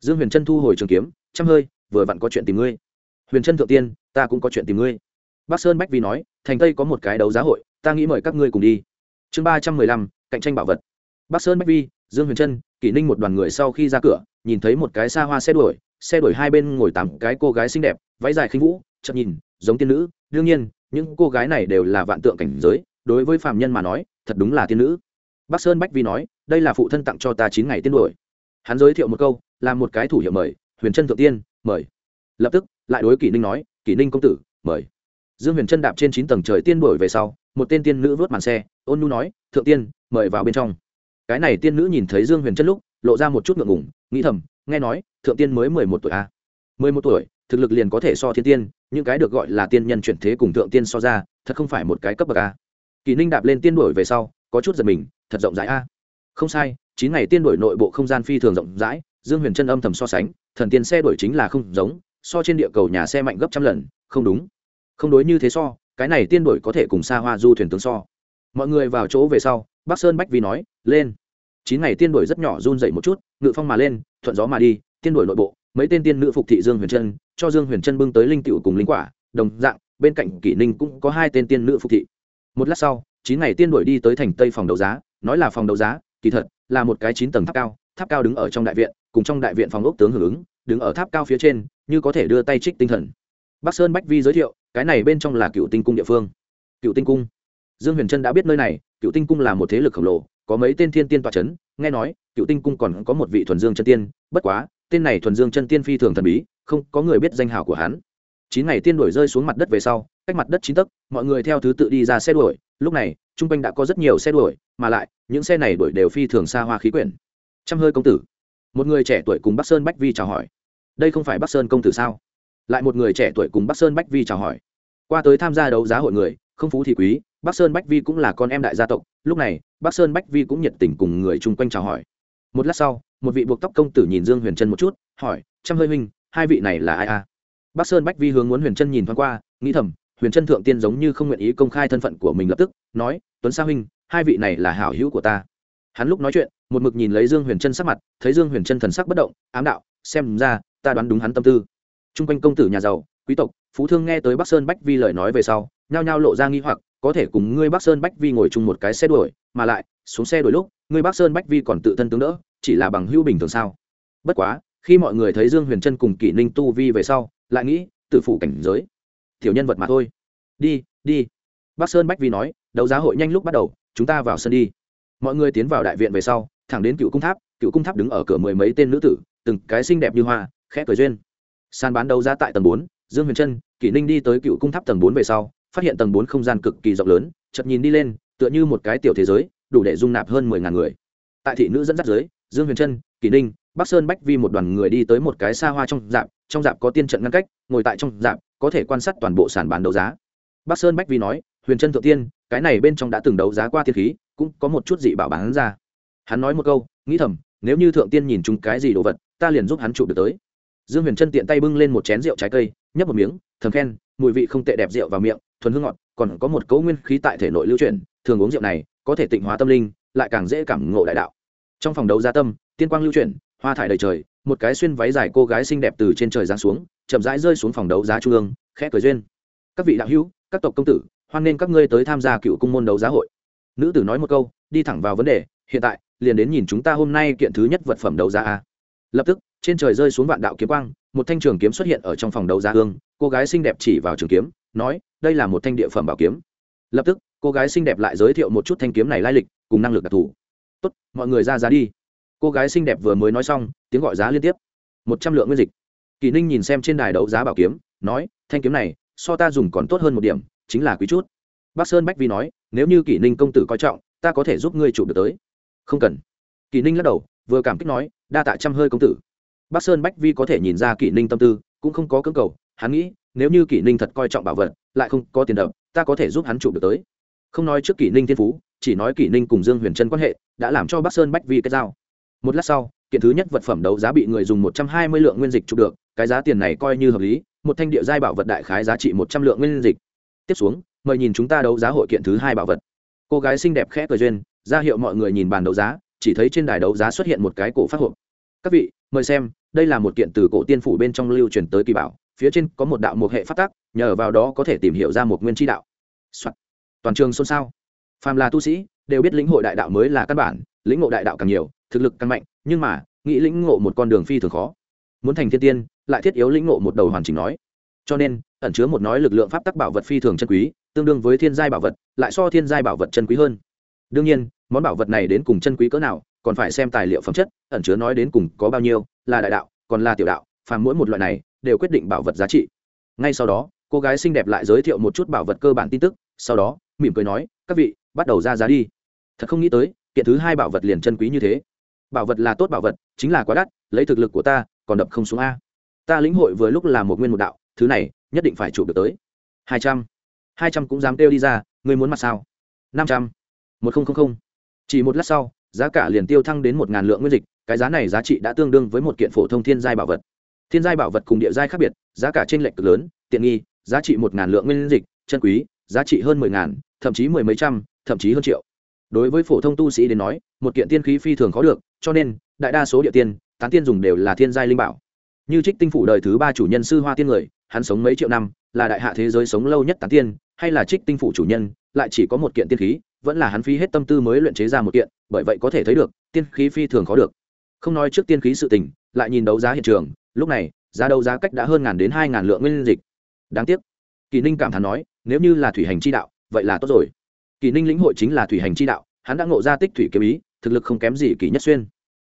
dương huyền trân thu hồi trường kiếm, chăm hơi, vừa vặn có chuyện tìm ngươi. Huyền trân thượng tiên, ta cũng có chuyện tìm ngươi. Bắc sơn bách vi nói, thành tây có một cái đấu giá hội, ta nghĩ mời các ngươi cùng đi. Chương ba trăm mười lăm, cạnh tranh bảo vật bắc sơn bách vi, dương huyền trân, kỷ ninh một đoàn người sau khi ra cửa, nhìn thấy một cái xa hoa xe đuổi xe đuổi hai bên ngồi tám cái cô gái xinh đẹp, váy dài khinh vũ, chậm nhìn, giống tiên nữ. Đương nhiên, những cô gái này đều là vạn tượng cảnh giới, đối với phạm nhân mà nói, thật đúng là tiên nữ. Bắc sơn bách vi nói, đây là phụ thân tặng cho ta chín ngày tiên đuổi. Hắn giới thiệu một câu, là một cái thủ hiệu mời, huyền trân thượng tiên, mời. Lập tức, lại đối kỷ ninh nói, kỷ ninh công tử, mời. Dương huyền trân đạp trên chín tầng trời tiên đuổi về sau, một tên tiên nữ vớt màn xe, ôn nu nói, thượng tiên, mời vào bên trong cái này tiên nữ nhìn thấy dương huyền chân lúc, lộ ra một chút ngượng ngùng, nghĩ thầm, nghe nói, thượng tiên mới mười một tuổi a à? mười một tuổi, thực lực liền có thể so thiên tiên, những cái được gọi là tiên nhân chuyển thế cùng thượng tiên so ra, thật không phải một cái cấp bậc a kỳ ninh đạp lên tiên đổi về sau, có chút giật mình, thật rộng rãi a không sai, chín ngày tiên đổi nội bộ không gian phi thường rộng rãi, dương huyền chân âm thầm so sánh, thần tiên xe đổi chính là không giống, so trên địa cầu nhà xe mạnh gấp trăm lần, không đúng. Không đối như thế so, cái này tiên đổi có thể cùng xa hoa du thuyền tướng so. Mọi người vào chỗ về sau, bắc sơn bách vi nói, lên chín ngày tiên đổi rất nhỏ run dậy một chút, ngự phong mà lên, thuận gió mà đi, tiên đổi nội bộ, mấy tên tiên nữ phục thị dương huyền trân, cho dương huyền trân bưng tới linh cựu cùng linh quả, đồng dạng, bên cạnh kỷ ninh cũng có hai tên tiên nữ phục thị. Một lát sau, chín ngày tiên đuổi đi tới thành tây phòng đấu giá, nói là phòng đấu giá, kỳ thật, là một cái chín tầng tháp cao tháp cao đứng ở trong đại viện, cùng trong đại viện phòng ốc tướng hưởng ứng, đứng ở tháp cao phía trên, như có thể đưa tay trích tinh thần. Bắc sơn bách vi giới thiệu, cái này bên trong là cựu tinh cung địa phương. Cựu tinh cung. Dương huyền trân đã biết nơi này, cựu tinh cung là một thế lực khổng lồ có mấy tên thiên tiên tọa chấn, nghe nói, cựu tinh cung còn có một vị thuần dương chân tiên, bất quá, tên này thuần dương chân tiên phi thường thần bí, không có người biết danh hào của hắn. Chín ngày tiên đuổi rơi xuống mặt đất về sau, cách mặt đất chín tấc, mọi người theo thứ tự đi ra xe đuổi, lúc này, chung quanh đã có rất nhiều xe đuổi, mà lại, những xe này đuổi đều phi thường xa hoa khí quyển. Trăm hơi công tử. Một người trẻ tuổi cùng bắc sơn bách vi chào hỏi. Đây không phải bắc sơn công tử sao? Lại một người trẻ tuổi cùng bắc sơn bách vi chào hỏi. Qua tới tham gia đấu giá hội người, không phú thì quý, bắc sơn bách vi cũng là con em đại gia tộc, lúc này bắc sơn bách vi cũng nhiệt tình cùng người chung quanh chào hỏi. Một lát sau, một vị buộc tóc công tử nhìn dương huyền trân một chút, hỏi, trăm hơi huynh, hai vị này là ai a? Bắc sơn bách vi hướng muốn huyền trân nhìn thoáng qua, nghĩ thầm, huyền trân thượng tiên giống như không nguyện ý công khai thân phận của mình lập tức, nói, tuấn sa huynh, hai vị này là hảo hữu của ta. Hắn lúc nói chuyện, một mực nhìn lấy dương huyền trân sắc mặt, thấy dương huyền trân thần sắc bất động, ám đạo, xem ra, ta đoán đúng hắn tâm tư. T r u n g quanh công tử nhà giàu, quý tộc, phú thương nghe tới bắc sơn bách vi lời nói về sau, nhao nhao lộ ra nghi hoặc, có thể cùng ngươi bắc sơn bách vi ngồi chung một cái xe đuổi mà lại, xuống xe đổi lúc người bắc sơn bách vi còn tự thân tướng đỡ, chỉ là bằng hữu bình thường sao? Bất quá, khi mọi người thấy dương huyền trân cùng kỷ ninh tu vi về sau, lại nghĩ tự phụ cảnh giới, tiểu nhân vật mà thôi. Đi đi. Bắc sơn bách vi nói, đấu giá hội nhanh lúc bắt đầu, chúng ta vào sân đi. Mọi người tiến vào đại viện về sau, thẳng đến cựu cung tháp, cựu cung tháp đứng ở cửa mười mấy tên nữ tử, từng cái xinh đẹp như hoa, khẽ cười duyên. Sàn bán đấu giá tại tầng bốn, dương huyền trân, kỷ ninh đi tới cựu cung tháp tầng bốn về sau, phát hiện tầng bốn không gian cực kỳ rộng lớn chật nhìn đi lên tựa như một cái tiểu thế giới, đủ để dung nạp hơn mười ngàn người. Tại thị nữ dẫn dắt giới, dương huyền trân, kỳ ninh, bắc sơn bách vi một đoàn người đi tới một cái xa hoa trong dạp trong dạp có tiên trận ngăn cách, ngồi tại trong dạp, có thể quan sát toàn bộ sàn bán đấu giá. Bắc sơn bách vi nói, huyền trân thượng tiên, cái này bên trong đã từng đấu giá qua thiên khí, cũng có một chút dị bảo bán ra. Hắn nói một câu, nghĩ thầm, nếu như thượng tiên nhìn chúng cái gì đồ vật, ta liền giúp hắn chụp được tới. Dương huyền trân tiện tay bưng lên một chén rượu trái cây, nhấp một miếng, thầm khen, mùi vị không tệ đẹp rượu vào miệng, thuần hương ngọt còn có một cấu nguyên khí tại thể nội lưu chuyển, thường uống rượu này có thể tịnh hóa tâm linh, lại càng dễ cảm ngộ đại đạo. Trong phòng đấu giá tâm, tiên quang lưu chuyển, hoa thải đầy trời, một cái xuyên váy dài cô gái xinh đẹp từ trên trời giáng xuống, chậm rãi rơi xuống phòng đấu giá trung ương, khẽ cười duyên. Các vị đạo hữu, các tộc công tử, hoan nên các ngươi tới tham gia cựu cung môn đấu giá hội. Nữ tử nói một câu, đi thẳng vào vấn đề, hiện tại, liền đến nhìn chúng ta hôm nay kiện thứ nhất vật phẩm đấu giá a. Lập tức, trên trời rơi xuống vạn đạo kiếm quang, một thanh trường kiếm xuất hiện ở trong phòng đấu giá hương cô gái xinh đẹp chỉ vào trường kiếm nói, đây là một thanh địa phẩm bảo kiếm. Lập tức, cô gái xinh đẹp lại giới thiệu một chút thanh kiếm này lai lịch, cùng năng lực đặc thù. Tốt, mọi người ra giá đi. Cô gái xinh đẹp vừa mới nói xong, tiếng gọi giá liên tiếp. Một trăm lượng nguyên dịch. Kỳ ninh nhìn xem trên đài đấu giá bảo kiếm, nói, thanh kiếm này, so ta dùng còn tốt hơn một điểm, chính là quý chút. Bắc sơn bách vi nói, nếu như kỷ ninh công tử coi trọng, ta có thể giúp ngươi chụp được tới. Không cần. Kỷ ninh lắc đầu, vừa cảm kích nói, đa tạ trăm hơi công tử. Bắc sơn bách vi có thể nhìn ra kỷ ninh tâm tư, cũng không có cưỡng cầu, hắn nghĩ nếu như kỷ ninh thật coi trọng bảo vật, lại không có tiền đậm ta có thể giúp hắn chụp được tới. Không nói trước kỷ ninh thiên phú, chỉ nói kỷ ninh cùng dương huyền trân quan hệ, đã làm cho bắc sơn bách vi cái dao một lát sau, kiện thứ nhất vật phẩm đấu giá bị người dùng một trăm hai mươi lượng nguyên dịch chụp được, cái giá tiền này coi như hợp lý, một thanh địa giai bảo vật đại khái giá trị một trăm lượng nguyên dịch. Tiếp xuống, mời nhìn chúng ta đấu giá hội kiện thứ hai bảo vật. Cô gái xinh đẹp khẽ cười duyên, ra hiệu mọi người nhìn bàn đấu giá, chỉ thấy trên đài đấu giá xuất hiện một cái cổ phát hộp. Các vị, mời xem, đây là một kiện từ cổ tiên phủ bên trong lưu truyền tới kỳ bảo phía trên có một đạo một hệ phát tác nhờ vào đó có thể tìm hiểu ra một nguyên tri đạo、Soạn. toàn trường xôn xao. Phàm là tu sĩ, đều biết lĩnh hội đại đạo mới là căn bản, lĩnh ngộ đại đạo càng nhiều, thực lực càng mạnh, nhưng mà, nghĩ lĩnh ngộ một con đường phi thường khó. Muốn thành thiên tiên, lại thiết yếu lĩnh ngộ một đầu hoàn chỉnh nói. Cho nên, ẩn chứa một nói lực lượng pháp tắc bảo vật phi thường chân quý, tương đương với thiên giai bảo vật, lại so thiên giai bảo vật chân quý hơn. Đương nhiên, món bảo vật này đến cùng chân quý cỡ nào, còn phải xem tài liệu phẩm chất, ẩn chứa nói đến cùng có bao nhiêu, là đại đạo, còn là tiểu đạo, phàm mỗi một loại này đều quyết định bảo vật giá trị. Ngay sau đó, cô gái xinh đẹp lại giới thiệu một chút bảo vật cơ bản tin tức, sau đó, mỉm cười nói, các vị, bắt đầu ra giá đi. Thật không nghĩ tới, kiện thứ hai bảo vật liền chân quý như thế. Bảo vật là tốt bảo vật, chính là quá đắt, lấy thực lực của ta, còn đập không xuống a. Ta lĩnh hội vừa lúc là một nguyên một đạo, thứ này, nhất định phải chụp được tới. Hai trăm. Hai trăm cũng dám kêu đi ra, ngươi muốn mặt sao? Năm trăm. Một nghìn chỉ một lát sau, giá cả liền tiêu thăng đến một ngàn lượng nguyên dịch, cái giá này giá trị đã tương đương với một kiện phổ thông thiên giai bảo vật thiên giai bảo vật cùng địa giai khác biệt, giá cả trên lệch cực lớn, tiện nghi, giá trị một ngàn lượng nguyên dịch, chân quý, giá trị hơn mười ngàn, thậm chí mười mấy trăm, thậm chí hơn triệu. Đối với phổ thông tu sĩ đến nói, một kiện tiên khí phi thường khó được, cho nên, đại đa số địa tiên, tán tiên dùng đều là thiên giai linh bảo. Như trích tinh phủ đời thứ ba chủ nhân sư hoa tiên người, hắn sống mấy triệu năm, là đại hạ thế giới sống lâu nhất tán tiên, hay là trích tinh phủ chủ nhân, lại chỉ có một kiện tiên khí, vẫn là hắn phí hết tâm tư mới luyện chế ra một kiện, bởi vậy có thể thấy được, tiên khí phi thường khó được. Không nói trước tiên khí sự tình, lại nhìn đấu giá hiện trường lúc này giá đấu giá cách đã hơn ngàn đến hai ngàn lượng nguyên dịch. Đáng tiếc. Kỳ ninh cảm thán nói nếu như là thủy hành chi đạo vậy là tốt rồi. Kỳ ninh lĩnh hội chính là thủy hành chi đạo hắn đã ngộ ra tích thủy kiếm ý thực lực không kém gì kỳ nhất xuyên.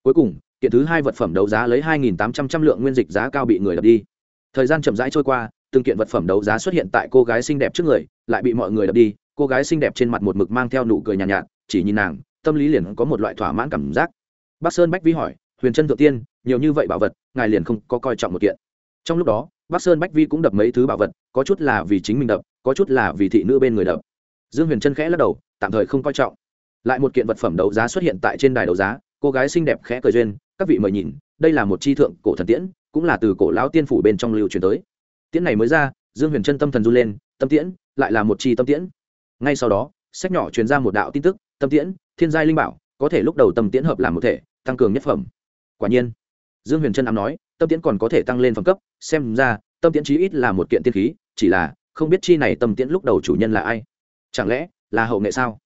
Cuối cùng kiện thứ hai vật phẩm đấu giá lấy hai nghìn tám trăm trăm lượng nguyên dịch giá cao bị người đập đi. Thời gian chậm rãi trôi qua từng kiện vật phẩm đấu giá xuất hiện tại cô gái xinh đẹp trước người lại bị mọi người đập đi cô gái xinh đẹp trên mặt một mực mang theo nụ cười nhàn nhạt, nhạt chỉ nhìn nàng tâm lý liền có một loại thỏa mãn cảm giác. Bắc sơn bách vi hỏi huyền trân thượng tiên nhiều như vậy bảo vật, ngài liền không có coi trọng một kiện. Trong lúc đó, bắc sơn bách vi cũng đập mấy thứ bảo vật, có chút là vì chính mình đập, có chút là vì thị nữ bên người đập. Dương huyền chân khẽ lắc đầu, tạm thời không coi trọng. Lại một kiện vật phẩm đấu giá xuất hiện tại trên đài đấu giá, cô gái xinh đẹp khẽ cười duyên, các vị mời nhìn, đây là một chi thượng cổ thần tiễn, cũng là từ cổ lão tiên phủ bên trong lưu truyền tới. Tiễn này mới ra, dương huyền chân tâm thần run lên, tâm tiễn, lại là một chi tâm tiễn. Ngay sau đó, sách nhỏ truyền ra một đạo tin tức, tâm tiễn, thiên giai linh bảo, có thể lúc đầu tâm tiễn hợp làm một thể, tăng cường nhất phẩm. Quả nhiên dương huyền trân ám nói, tâm tiễn còn có thể tăng lên phẩm cấp, xem ra, tâm tiễn chí ít là một kiện tiên khí, chỉ là, không biết chi này tâm tiễn lúc đầu chủ nhân là ai. Chẳng lẽ, là hậu nghệ sao?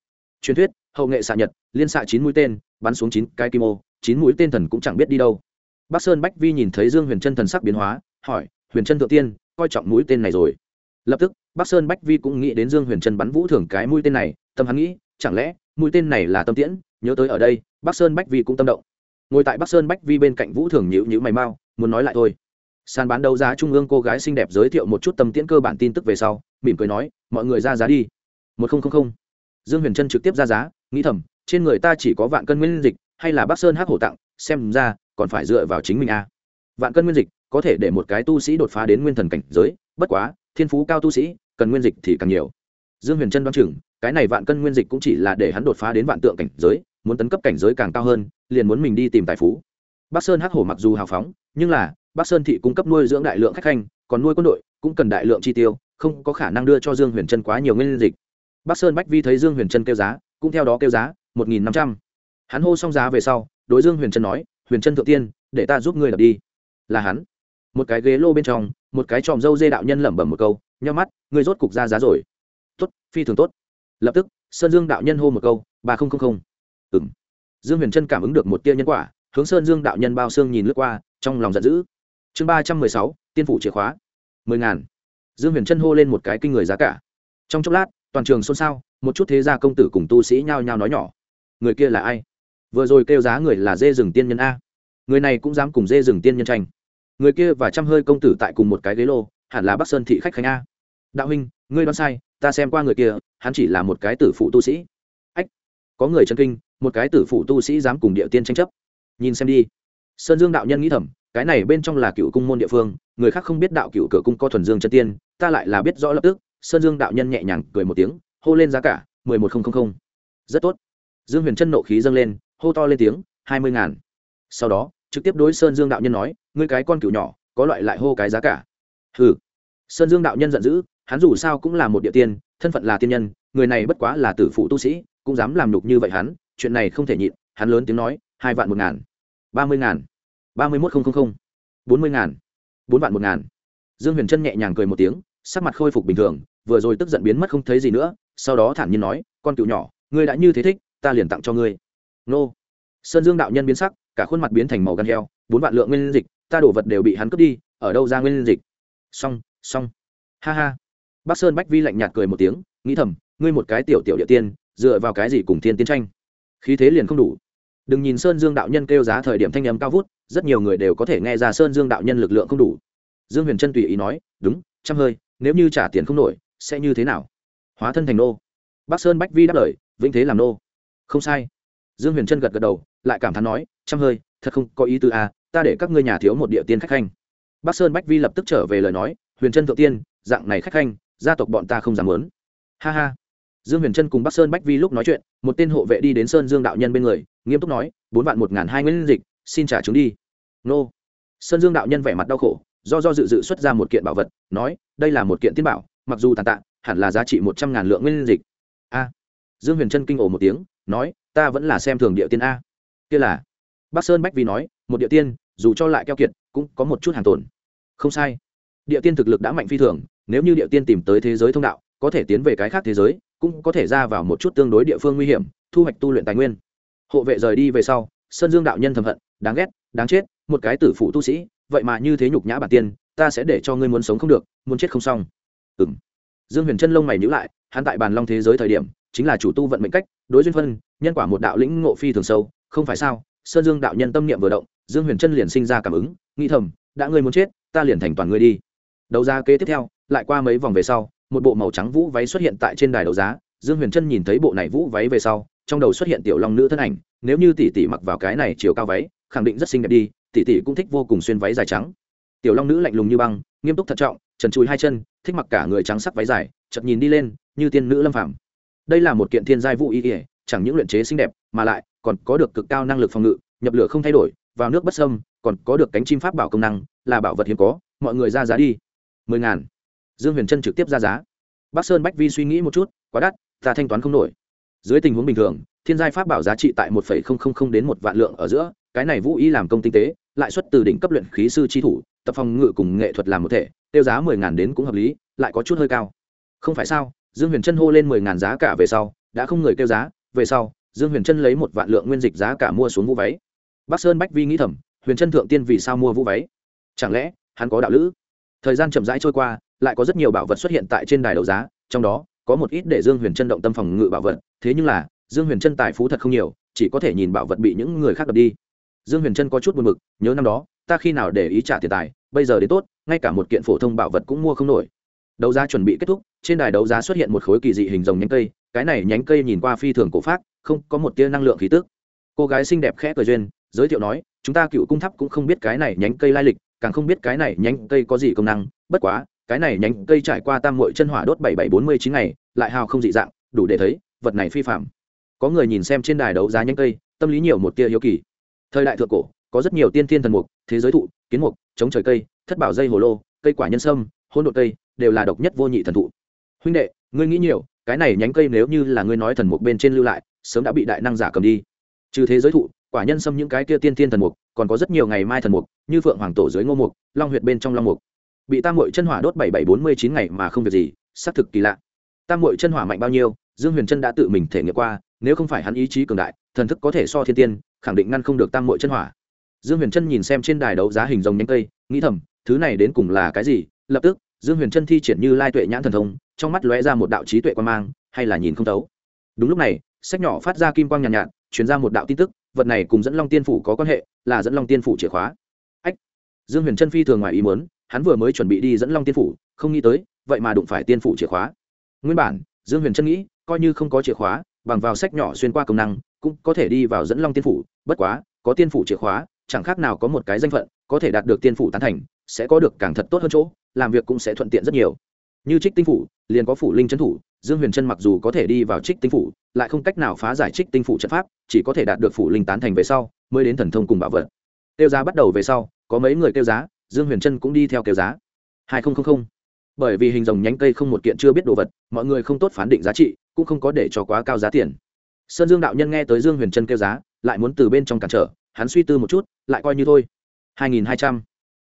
Truyền thuyết, hậu nghệ xạ nhật, liên xạ chín mũi tên, bắn xuống chín cái kim ô, chín mũi tên thần cũng chẳng biết đi đâu. Bắc sơn bách vi nhìn thấy dương huyền trân thần sắc biến hóa, hỏi, huyền trân thượng tiên, coi trọng mũi tên này rồi? Lập tức bắc sơn bách vi cũng nghĩ đến dương huyền trân bắn vũ thưởng cái mũi tên này, tâm hắn nghĩ, chẳng lẽ, mũi tên này là tâm tiễn? Nhớ tới ở đây. Bắc sơn bách vi cũng tâm động ngồi tại bắc sơn bách vi bên cạnh vũ thường nhữ nhữ mày mau, muốn nói lại thôi. Sàn bán đấu giá trung ương cô gái xinh đẹp giới thiệu một chút tâm tiễn cơ bản tin tức về sau, mỉm cười nói, mọi người ra giá đi. Một nghìn dương huyền trân trực tiếp ra giá, nghĩ thầm, trên người ta chỉ có vạn cân nguyên dịch, hay là bắc sơn hắc hổ tặng, xem ra, còn phải dựa vào chính mình a vạn cân nguyên dịch, có thể để một cái tu sĩ đột phá đến nguyên thần cảnh giới, bất quá, thiên phú cao tu sĩ, cần nguyên dịch thì càng nhiều. Dương huyền trân đoán chừng, cái này vạn cân nguyên dịch cũng chỉ là để hắn đột phá đến vạn tượng cảnh giới muốn tấn cấp cảnh giới càng cao hơn, liền muốn mình đi tìm tài phú. Bắc sơn hắc hổ mặc dù hào phóng, nhưng là, bắc sơn thị cung cấp nuôi dưỡng đại lượng khách khanh, còn nuôi quân đội, cũng cần đại lượng chi tiêu, không có khả năng đưa cho dương huyền trân quá nhiều nguyên dịch. Bắc sơn bách vi thấy dương huyền trân kêu giá, cũng theo đó kêu giá, một nghìn năm trăm. Hắn hô xong giá về sau, đối dương huyền trân nói, huyền trân thượng tiên, để ta giúp ngươi đập đi. Là hắn. Một cái ghế lô bên trong, một cái tròm dâu dê đạo nhân lẩm bẩm một câu nhau mắt, ngươi rốt cục ra giá rồi. Tốt, phi thường tốt. Lập tức, sơn dương đạo nhân hô một câu, ba không ừng dương huyền trân cảm ứng được một tia nhân quả, hướng sơn dương đạo nhân bao xương nhìn lướt qua, trong lòng giận dữ. Chương ba trăm mười sáu, tiên phủ chìa khóa. Mười ngàn. Dương huyền trân hô lên một cái kinh người giá cả. Trong chốc lát, toàn trường xôn xao, một chút thế gia công tử cùng tu sĩ nhao nhao nói nhỏ. Người kia là ai? Vừa rồi kêu giá người là dê rừng tiên nhân a. Người này cũng dám cùng dê rừng tiên nhân tranh. Người kia và trăm hơi công tử tại cùng một cái ghế lô, hẳn là bắc sơn thị khách khanh a. Đạo huynh, ngươi đoán sai, ta xem qua người kia, hắn chỉ là một cái tử phụ tu sĩ. Ách, có người chân kinh một cái tử phụ tu sĩ dám cùng địa tiên tranh chấp. Nhìn xem đi. Sơn dương đạo nhân nghĩ thầm, cái này bên trong là cựu cung môn địa phương, người khác không biết đạo cựu cửa cung co thuần dương chân tiên, ta lại là biết rõ lập tức, sơn dương đạo nhân nhẹ nhàng cười một tiếng, hô lên giá cả, mười một nghìn rất tốt. Dương huyền chân nộ khí dâng lên, hô to lên tiếng, hai mươi ngàn. Sau đó, trực tiếp đối sơn dương đạo nhân nói, ngươi cái con cựu nhỏ, có loại lại hô cái giá cả. Hừ. Sơn dương đạo nhân giận dữ, hắn dù sao cũng là một địa tiên, thân phận là tiên nhân, người này bất quá là tử phụ tu sĩ, cũng dám làm nhục như vậy hắn chuyện này không thể nhịn, hắn lớn tiếng nói, hai vạn một ngàn, ba mươi ngàn, ba mươi một nghìn bốn mươi ngàn, bốn vạn một ngàn. Dương huyền trân nhẹ nhàng cười một tiếng, sắc mặt khôi phục bình thường, vừa rồi tức giận biến mất không thấy gì nữa, sau đó thản nhiên nói, con cựu nhỏ, ngươi đã như thế thích, ta liền tặng cho ngươi. Nô. Sơn dương đạo nhân biến sắc, cả khuôn mặt biến thành màu gan heo, bốn vạn lượng nguyên dịch, ta đổ vật đều bị hắn cướp đi, ở đâu ra nguyên dịch? Xong xong. Ha ha. Bác sơn bách vi lạnh nhạt cười một tiếng, nghĩ thầm, ngươi một cái tiểu tiểu địa tiên, dựa vào cái gì cùng thiên tiến tranh? Khí thế liền không đủ. Đừng nhìn sơn dương đạo nhân kêu giá thời điểm thanh âm cao vút, rất nhiều người đều có thể nghe ra sơn dương đạo nhân lực lượng không đủ. Dương huyền trân tùy ý nói, đúng chăm hơi, nếu như trả tiền không nổi, sẽ như thế nào? Hóa thân thành nô. Bắc sơn bách vi đáp lời, vĩnh thế làm nô. Không sai. Dương huyền trân gật gật đầu, lại cảm thán nói chăm hơi, thật không có ý tư à ta để các ngươi nhà thiếu một địa tiên khách khanh. Bắc sơn bách vi lập tức trở về lời nói, huyền trân thượng tiên, dạng này khách khanh, gia tộc bọn ta không dám muốn. Ha ha. Dương huyền trân cùng bắc sơn bách vi lúc nói chuyện một tên hộ vệ đi đến sơn dương đạo nhân bên người, nghiêm túc nói, bốn vạn một n g h n hai nguyên dịch, xin trả chúng đi. Nô. Sơn dương đạo nhân vẻ mặt đau khổ, do do dự dự xuất ra một kiện bảo vật, nói, đây là một kiện tiên bảo, mặc dù tàn tạ, hẳn là giá trị một trăm ngàn lượng nguyên dịch. A. Dương huyền trân kinh ổ một tiếng, nói, ta vẫn là xem thường địa tiên a. Kia là. Bắc sơn bách vi nói, một địa tiên, dù cho lại keo kiệt, cũng có một chút hàng tồn. Không sai. Địa tiên thực lực đã mạnh phi thường, nếu như địa tiên tìm tới thế giới thông đạo, có thể tiến về cái khác thế giới cũng có thể ra vào một chút tương đối địa phương nguy hiểm, thu hoạch tu luyện tài nguyên. Hộ vệ rời đi về sau, sơn dương đạo nhân thầm hận, đáng ghét, đáng chết, một cái tử phụ tu sĩ, vậy mà như thế nhục nhã bản tiên, ta sẽ để cho ngươi muốn sống không được, muốn chết không xong. Ừ m dương huyền chân lông mày nhữ lại, hắn tại bàn long thế giới thời điểm, chính là chủ tu vận mệnh cách, đối duyên phân, nhân quả một đạo lĩnh ngộ phi thường sâu, không phải sao? Sơn dương đạo nhân tâm niệm vừa động, dương huyền chân liền sinh ra cảm ứng, nghĩ thầm, đã ngươi muốn chết, ta liền thành toàn ngươi đi. Đấu ra kế tiếp theo, lại qua mấy vòng về sau một bộ màu trắng vũ váy xuất hiện tại trên đài đấu giá, dương huyền trân nhìn thấy bộ này vũ váy về sau, trong đầu xuất hiện tiểu long nữ thân ảnh, nếu như tỷ tỷ mặc vào cái này chiều cao váy, khẳng định rất xinh đẹp đi, tỷ tỷ cũng thích vô cùng xuyên váy dài trắng. Tiểu long nữ lạnh lùng như băng, nghiêm túc thận trọng, trần chùi hai chân, thích mặc cả người trắng sắc váy dài, chợt nhìn đi lên, như tiên nữ lâm phàm. Đây là một kiện thiên giai vũ y ỉa chẳng những luyện chế xinh đẹp, mà lại còn có được cực cao năng lực phòng ngự, nhập lửa không thay đổi, vào nước bất sâm còn có được cánh chim pháp bảo công năng, là bảo vật hiếm có, mọi người ra giá đi. Mười ngàn dương huyền trân trực tiếp ra giá. Bắc sơn bách vi suy nghĩ một chút, quá đắt, ta thanh toán không nổi. Dưới tình huống bình thường, thiên giai pháp bảo giá trị tại một đến một vạn lượng ở giữa, cái này vũ y làm công tinh tế lại xuất từ đỉnh cấp luyện khí sư chi thủ, tập phòng ngự cùng nghệ thuật làm một thể, tiêu giá mười ngàn đến cũng hợp lý, lại có chút hơi cao. Không phải sao, dương huyền trân hô lên mười ngàn giá cả về sau, đã không người kêu giá, về sau, dương huyền trân lấy một vạn lượng nguyên dịch giá cả mua xuống vũ váy. Bắc sơn bách vi nghĩ thầm, huyền trân thượng tiên vì sao mua vũ váy? Chẳng lẽ, hắn có đạo lữ? Thời gian chậm rãi trôi qua, lại có rất nhiều bảo vật xuất hiện tại trên đài đấu giá, trong đó, có một ít để dương huyền trân động tâm phòng ngự bảo vật, thế nhưng là, dương huyền trân tài phú thật không nhiều, chỉ có thể nhìn bảo vật bị những người khác đập đi. Dương huyền trân có chút buồn mực nhớ năm đó, ta khi nào để ý trả tiền tài, bây giờ đến tốt, ngay cả một kiện phổ thông bảo vật cũng mua không nổi. Đấu giá chuẩn bị kết thúc, trên đài đấu giá xuất hiện một khối kỳ dị hình rồng nhánh cây, cái này nhánh cây nhìn qua phi thường cổ phát không có một tia năng lượng khí tức. Cô gái xinh đẹp khẽ cờ duyên, giới thiệu nói, chúng ta cựu cung thắp cũng không biết cái này nhánh cây lai lịch càng không biết cái này nhánh cây có gì công năng, bất quá, cái này nhánh cây trải qua tam mội chân hỏa đốt bảy bảy bốn mươi chín ngày, lại hào không dị dạng, đủ để thấy, vật này phi phạm có người nhìn xem trên đài đấu giá nhánh cây, tâm lý nhiều một tia hiếu kỳ. Thời đại thượng cổ, có rất nhiều tiên thiên thần mục, thế giới thụ, kiến mục, chống trời cây, thất bảo dây hồ lô, cây quả nhân sâm hôn đột cây, đều là độc nhất vô nhị thần thụ. Huynh đệ, ngươi nghĩ nhiều, cái này nhánh cây nếu như là ngươi nói thần mục bên trên lưu lại, sớm đã bị đại năng giả cầm đi. Trừ thế giới thụ, quả nhân sâm những cái kia tiên thiên thần mục, còn có rất nhiều ngày mai thần mục như phượng hoàng tổ dưới ngô mục long huyệt bên trong long mục. Bị tam mội chân hỏa đốt bảy bảy bốn mươi chín ngày mà không việc gì xác thực kỳ lạ. Tam mội chân hỏa mạnh bao nhiêu dương huyền chân đã tự mình thể nghiệm qua nếu không phải hắn ý chí cường đại thần thức có thể so thiên tiên khẳng định ngăn không được tam mội chân hỏa. Dương huyền trân nhìn xem trên đài đấu giá hình rồng nhánh cây nghĩ thầm thứ này đến cùng là cái gì? Lập tức dương huyền trân thi triển như lai tuệ nhãn thần thông trong mắt lóe ra một đạo trí tuệ quan mang hay là nhìn không tấu đúng lúc này sách nhỏ phát ra kim quang nhàn nhạt, nhạt truyền ra một đạo tin tức vật này cùng dẫn long tiên phủ có quan hệ là dẫn long tiên phủ chìa khóa dương huyền trân phi thường ngoài ý muốn, hắn vừa mới chuẩn bị đi dẫn long tiên phủ, không nghĩ tới, vậy mà đụng phải tiên phủ chìa khóa. Nguyên bản, dương huyền trân nghĩ, coi như không có chìa khóa, bằng vào sách nhỏ xuyên qua công năng, cũng có thể đi vào dẫn long tiên phủ, bất quá, có tiên phủ chìa khóa, chẳng khác nào có một cái danh phận, có thể đạt được tiên phủ tán thành, sẽ có được càng thật tốt hơn chỗ, làm việc cũng sẽ thuận tiện rất nhiều. Như trích tinh phủ, liền có phủ linh trấn thủ, dương huyền trân mặc dù có thể đi vào trích tinh phủ, lại không cách nào phá giải trích tinh phủ trận pháp, chỉ có thể đạt được phủ linh tán thành về sau, mới đến thần thông cùng bảo vật. Tiêu gia bắt đầu về sau có mấy người kêu giá, dương huyền trân cũng đi theo kêu giá. Hai nghìn bởi vì hình rồng nhánh cây không một kiện chưa biết đồ vật, mọi người không tốt phán định giá trị, cũng không có để cho quá cao giá tiền. Sơn dương đạo nhân nghe tới dương huyền trân kêu giá, lại muốn từ bên trong cản trở, hắn suy tư một chút, lại coi như thôi. Hai nghìn hai trăm.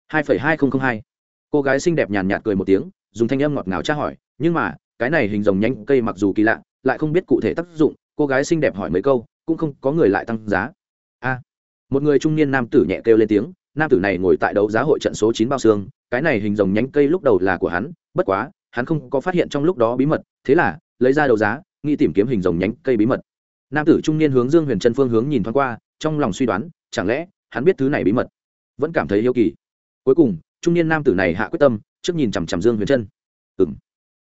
hai phẩy hai nghìn hai. Cô gái xinh đẹp nhàn nhạt cười một tiếng, dùng thanh âm ngọt ngào tra hỏi, nhưng mà, cái này hình rồng nhánh cây mặc dù kỳ lạ, lại không biết cụ thể tác dụng, cô gái xinh đẹp hỏi mấy câu, cũng không có người lại tăng giá. A. Một người trung niên nam tử nhẹ kêu lên tiếng nam tử này ngồi tại đấu giá hội trận số chín bao xương, cái này hình rồng nhánh cây lúc đầu là của hắn, bất quá, hắn không có phát hiện trong lúc đó bí mật, thế là, lấy ra đấu giá, nghĩ tìm kiếm hình rồng nhánh cây bí mật. Nam tử trung niên hướng dương huyền trân phương hướng nhìn thoáng qua, trong lòng suy đoán, chẳng lẽ, hắn biết thứ này bí mật? Vẫn cảm thấy yêu kỳ. Cuối cùng, trung niên nam tử này hạ quyết tâm, trước nhìn chằm chằm dương huyền trân. Ừng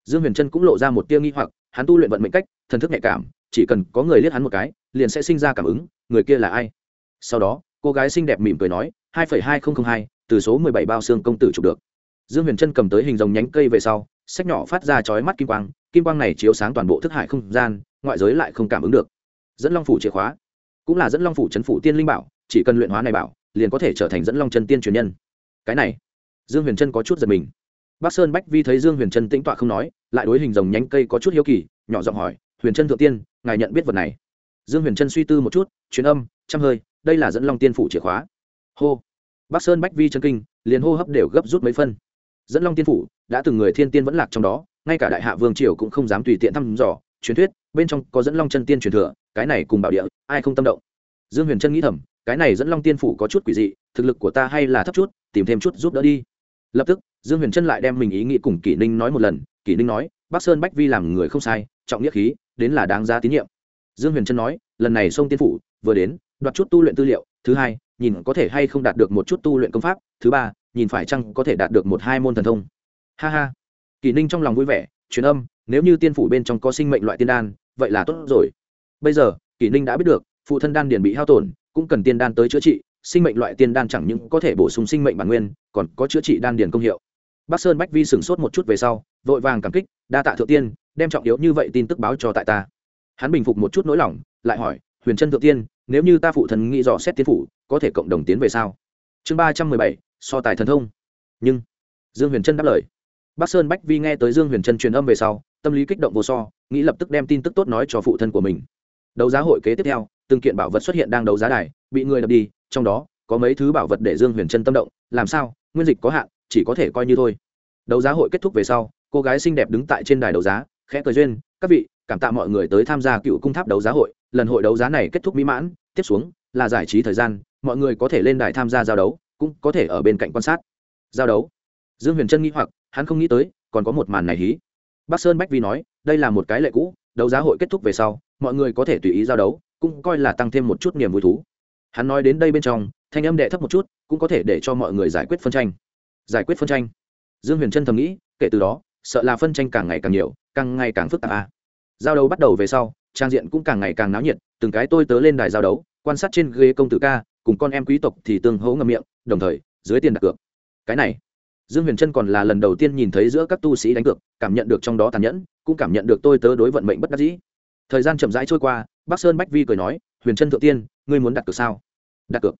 dương huyền trân cũng lộ ra một tia nghi hoặc, hắn tu luyện vận mệnh cách, thần thức nhạy cảm, chỉ cần có người liếc hắn một cái, liền sẽ sinh ra cảm ứng, người kia là ai? Sau đó, cô gái xinh đẹp mỉm cười nói hai phẩy hai nghìn hai, từ số mười bảy bao xương công tử chụp được. Dương huyền trân cầm tới hình dòng nhánh cây về sau, sách nhỏ phát ra chói mắt kim quang kim quang này chiếu sáng toàn bộ thức hải không gian, ngoại giới lại không cảm ứng được. Dẫn long phủ chìa khóa. Cũng là dẫn long phủ trấn phủ tiên linh bảo, chỉ cần luyện hóa này bảo, liền có thể trở thành dẫn long chân tiên truyền nhân. Cái này, dương huyền trân có chút giật mình. Bắc sơn bách vi thấy dương huyền trân tĩnh tọa không nói, lại đối hình dòng nhánh cây có chút hiếu kỳ, nhỏ giọng hỏi, huyền trân thượng tiên, ngài nhận biết vật này? Dương huyền trân suy tư một chút, truyền âm chăm hơi, đây là dẫn long tiên phủ chìa khóa hô. Bắc sơn bách vi chân kinh, liền hô hấp đều gấp rút mấy phân. Dẫn long tiên phủ, đã từng người thiên tiên vẫn lạc trong đó, ngay cả đại hạ vương triều cũng không dám tùy tiện thăm dò. Truyền thuyết, bên trong có dẫn long chân tiên truyền thừa, cái này cùng bảo địa, ai không tâm động? Dương huyền trân nghĩ thầm, cái này dẫn long tiên phủ có chút quỷ dị, thực lực của ta hay là thấp chút, tìm thêm chút giúp đỡ đi. Lập tức, dương huyền trân lại đem mình ý nghĩ cùng kỷ ninh nói một lần. Kỷ ninh nói, bắc sơn bách vi làm người không sai, trọng nghĩa khí, đến là đáng giá tín nhiệm. Dương huyền trân nói, lần này sông tiên phủ, vừa đến, đoạt chút tu luyện tư liệu. Thứ hai nhìn có thể hay không đạt được một chút tu luyện công pháp, thứ ba, nhìn phải chăng có thể đạt được một hai môn thần thông. Ha ha. Kỳ ninh trong lòng vui vẻ, truyền âm, nếu như tiên phủ bên trong có sinh mệnh loại tiên đan, vậy là tốt rồi. Bây giờ, kỳ ninh đã biết được, phụ thân đan điền bị hao tổn, cũng cần tiên đan tới chữa trị, sinh mệnh loại tiên đan chẳng những có thể bổ sung sinh mệnh bản nguyên, còn có chữa trị đan điền công hiệu. Bắc sơn bách vi sửng sốt một chút về sau, vội vàng cảm kích, đa tạ thượng tiên, đem trọng yếu như vậy tin tức báo cho tại ta. Hắn bình phục một chút nỗi lòng, lại hỏi, huyền trân thượng tiên nếu như ta phụ thần nghĩ dò xét tiến phủ, có thể cộng đồng tiến về sao? Chương ba trăm mười bảy, so tài thần thông. Nhưng, dương huyền trân đáp lời. Bắc sơn bách vi nghe tới dương huyền trân truyền âm về sau, tâm lý kích động vô so, nghĩ lập tức đem tin tức tốt nói cho phụ thân của mình. Đấu giá hội kế tiếp theo, từng kiện bảo vật xuất hiện đang đấu giá đài, bị người đập đi, trong đó, có mấy thứ bảo vật để dương huyền trân tâm động, làm sao, nguyên dịch có hạn, chỉ có thể coi như thôi. Đấu giá hội kết thúc về sau, cô gái xinh đẹp đứng tại trên đài đấu giá, khẽ cười duyên các vị, cảm tạ mọi người tới tham gia cựu cung tháp đấu giá hội, lần hội đấu giá này kết thúc mỹ mãn, tiếp xuống là giải trí thời gian, mọi người có thể lên đài tham gia giao đấu, cũng có thể ở bên cạnh quan sát. Giao đấu. Dương huyền trân nghĩ hoặc, hắn không nghĩ tới, còn có một màn này hí. Bắc sơn bách vi nói, đây là một cái lệ cũ, đấu giá hội kết thúc về sau, mọi người có thể tùy ý giao đấu, cũng coi là tăng thêm một chút niềm vui thú. Hắn nói đến đây bên trong, thanh âm đệ thấp một chút, cũng có thể để cho mọi người giải quyết phân tranh. Giải quyết phân tranh. Dương huyền trân thầm nghĩ, kể từ đó sợ là phân tranh càng ngày càng nhiều càng ngày càng phức tạp a giao đấu bắt đầu về sau trang diện cũng càng ngày càng náo nhiệt từng cái tôi tớ lên đài giao đấu quan sát trên ghế công tử ca cùng con em quý tộc thì tương hố ngầm miệng đồng thời dưới tiền đặt cược. Cái này dương huyền trân còn là lần đầu tiên nhìn thấy giữa các tu sĩ đánh cược cảm nhận được trong đó tàn nhẫn cũng cảm nhận được tôi tớ đối vận mệnh bất đắc dĩ. Thời gian chậm rãi trôi qua bắc sơn bách vi cười nói huyền trân thượng tiên ngươi muốn đặt cược sao? Đặt cược.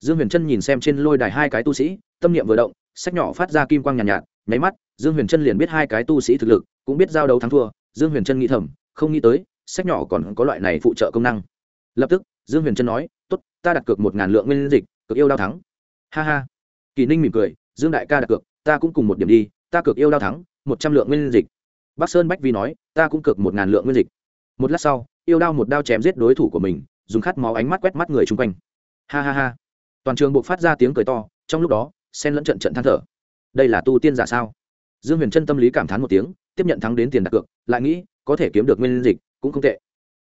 Dương huyền trân nhìn xem trên lôi đài hai cái tu sĩ tâm niệm vừa động sách nhỏ phát ra kim quang nhàn nhạt, nhạt nháy mắt dương huyền trân liền biết hai cái tu sĩ thực lực, cũng biết giao đấu thắng thua, dương huyền trân nghĩ thầm, không nghĩ tới, sách nhỏ còn có loại này phụ trợ công năng. Lập tức, dương huyền trân nói t ố t ta đặt cược một ngàn lượng nguyên dịch cực yêu đao thắng. Ha ha. Kỳ ninh mỉm cười, dương đại ca đặt cược, ta cũng cùng một điểm đi, ta cược yêu đao thắng, một trăm lượng nguyên dịch. Bắc sơn bách vi nói, ta cũng cược một ngàn lượng nguyên dịch. Một lát sau, yêu đao một đao chém giết đối thủ của mình, dùng khát máu ánh mắt quét mắt người chung quanh. Ha ha ha. Toàn trường buộc phát ra tiếng cười to, trong lúc đó sen lẫn trận trận than thở. Đây là tu tiên giả sao? Dương huyền trân tâm lý cảm thán một tiếng, tiếp nhận thắng đến tiền đặt cược, lại nghĩ, có thể kiếm được nguyên dịch, cũng không tệ.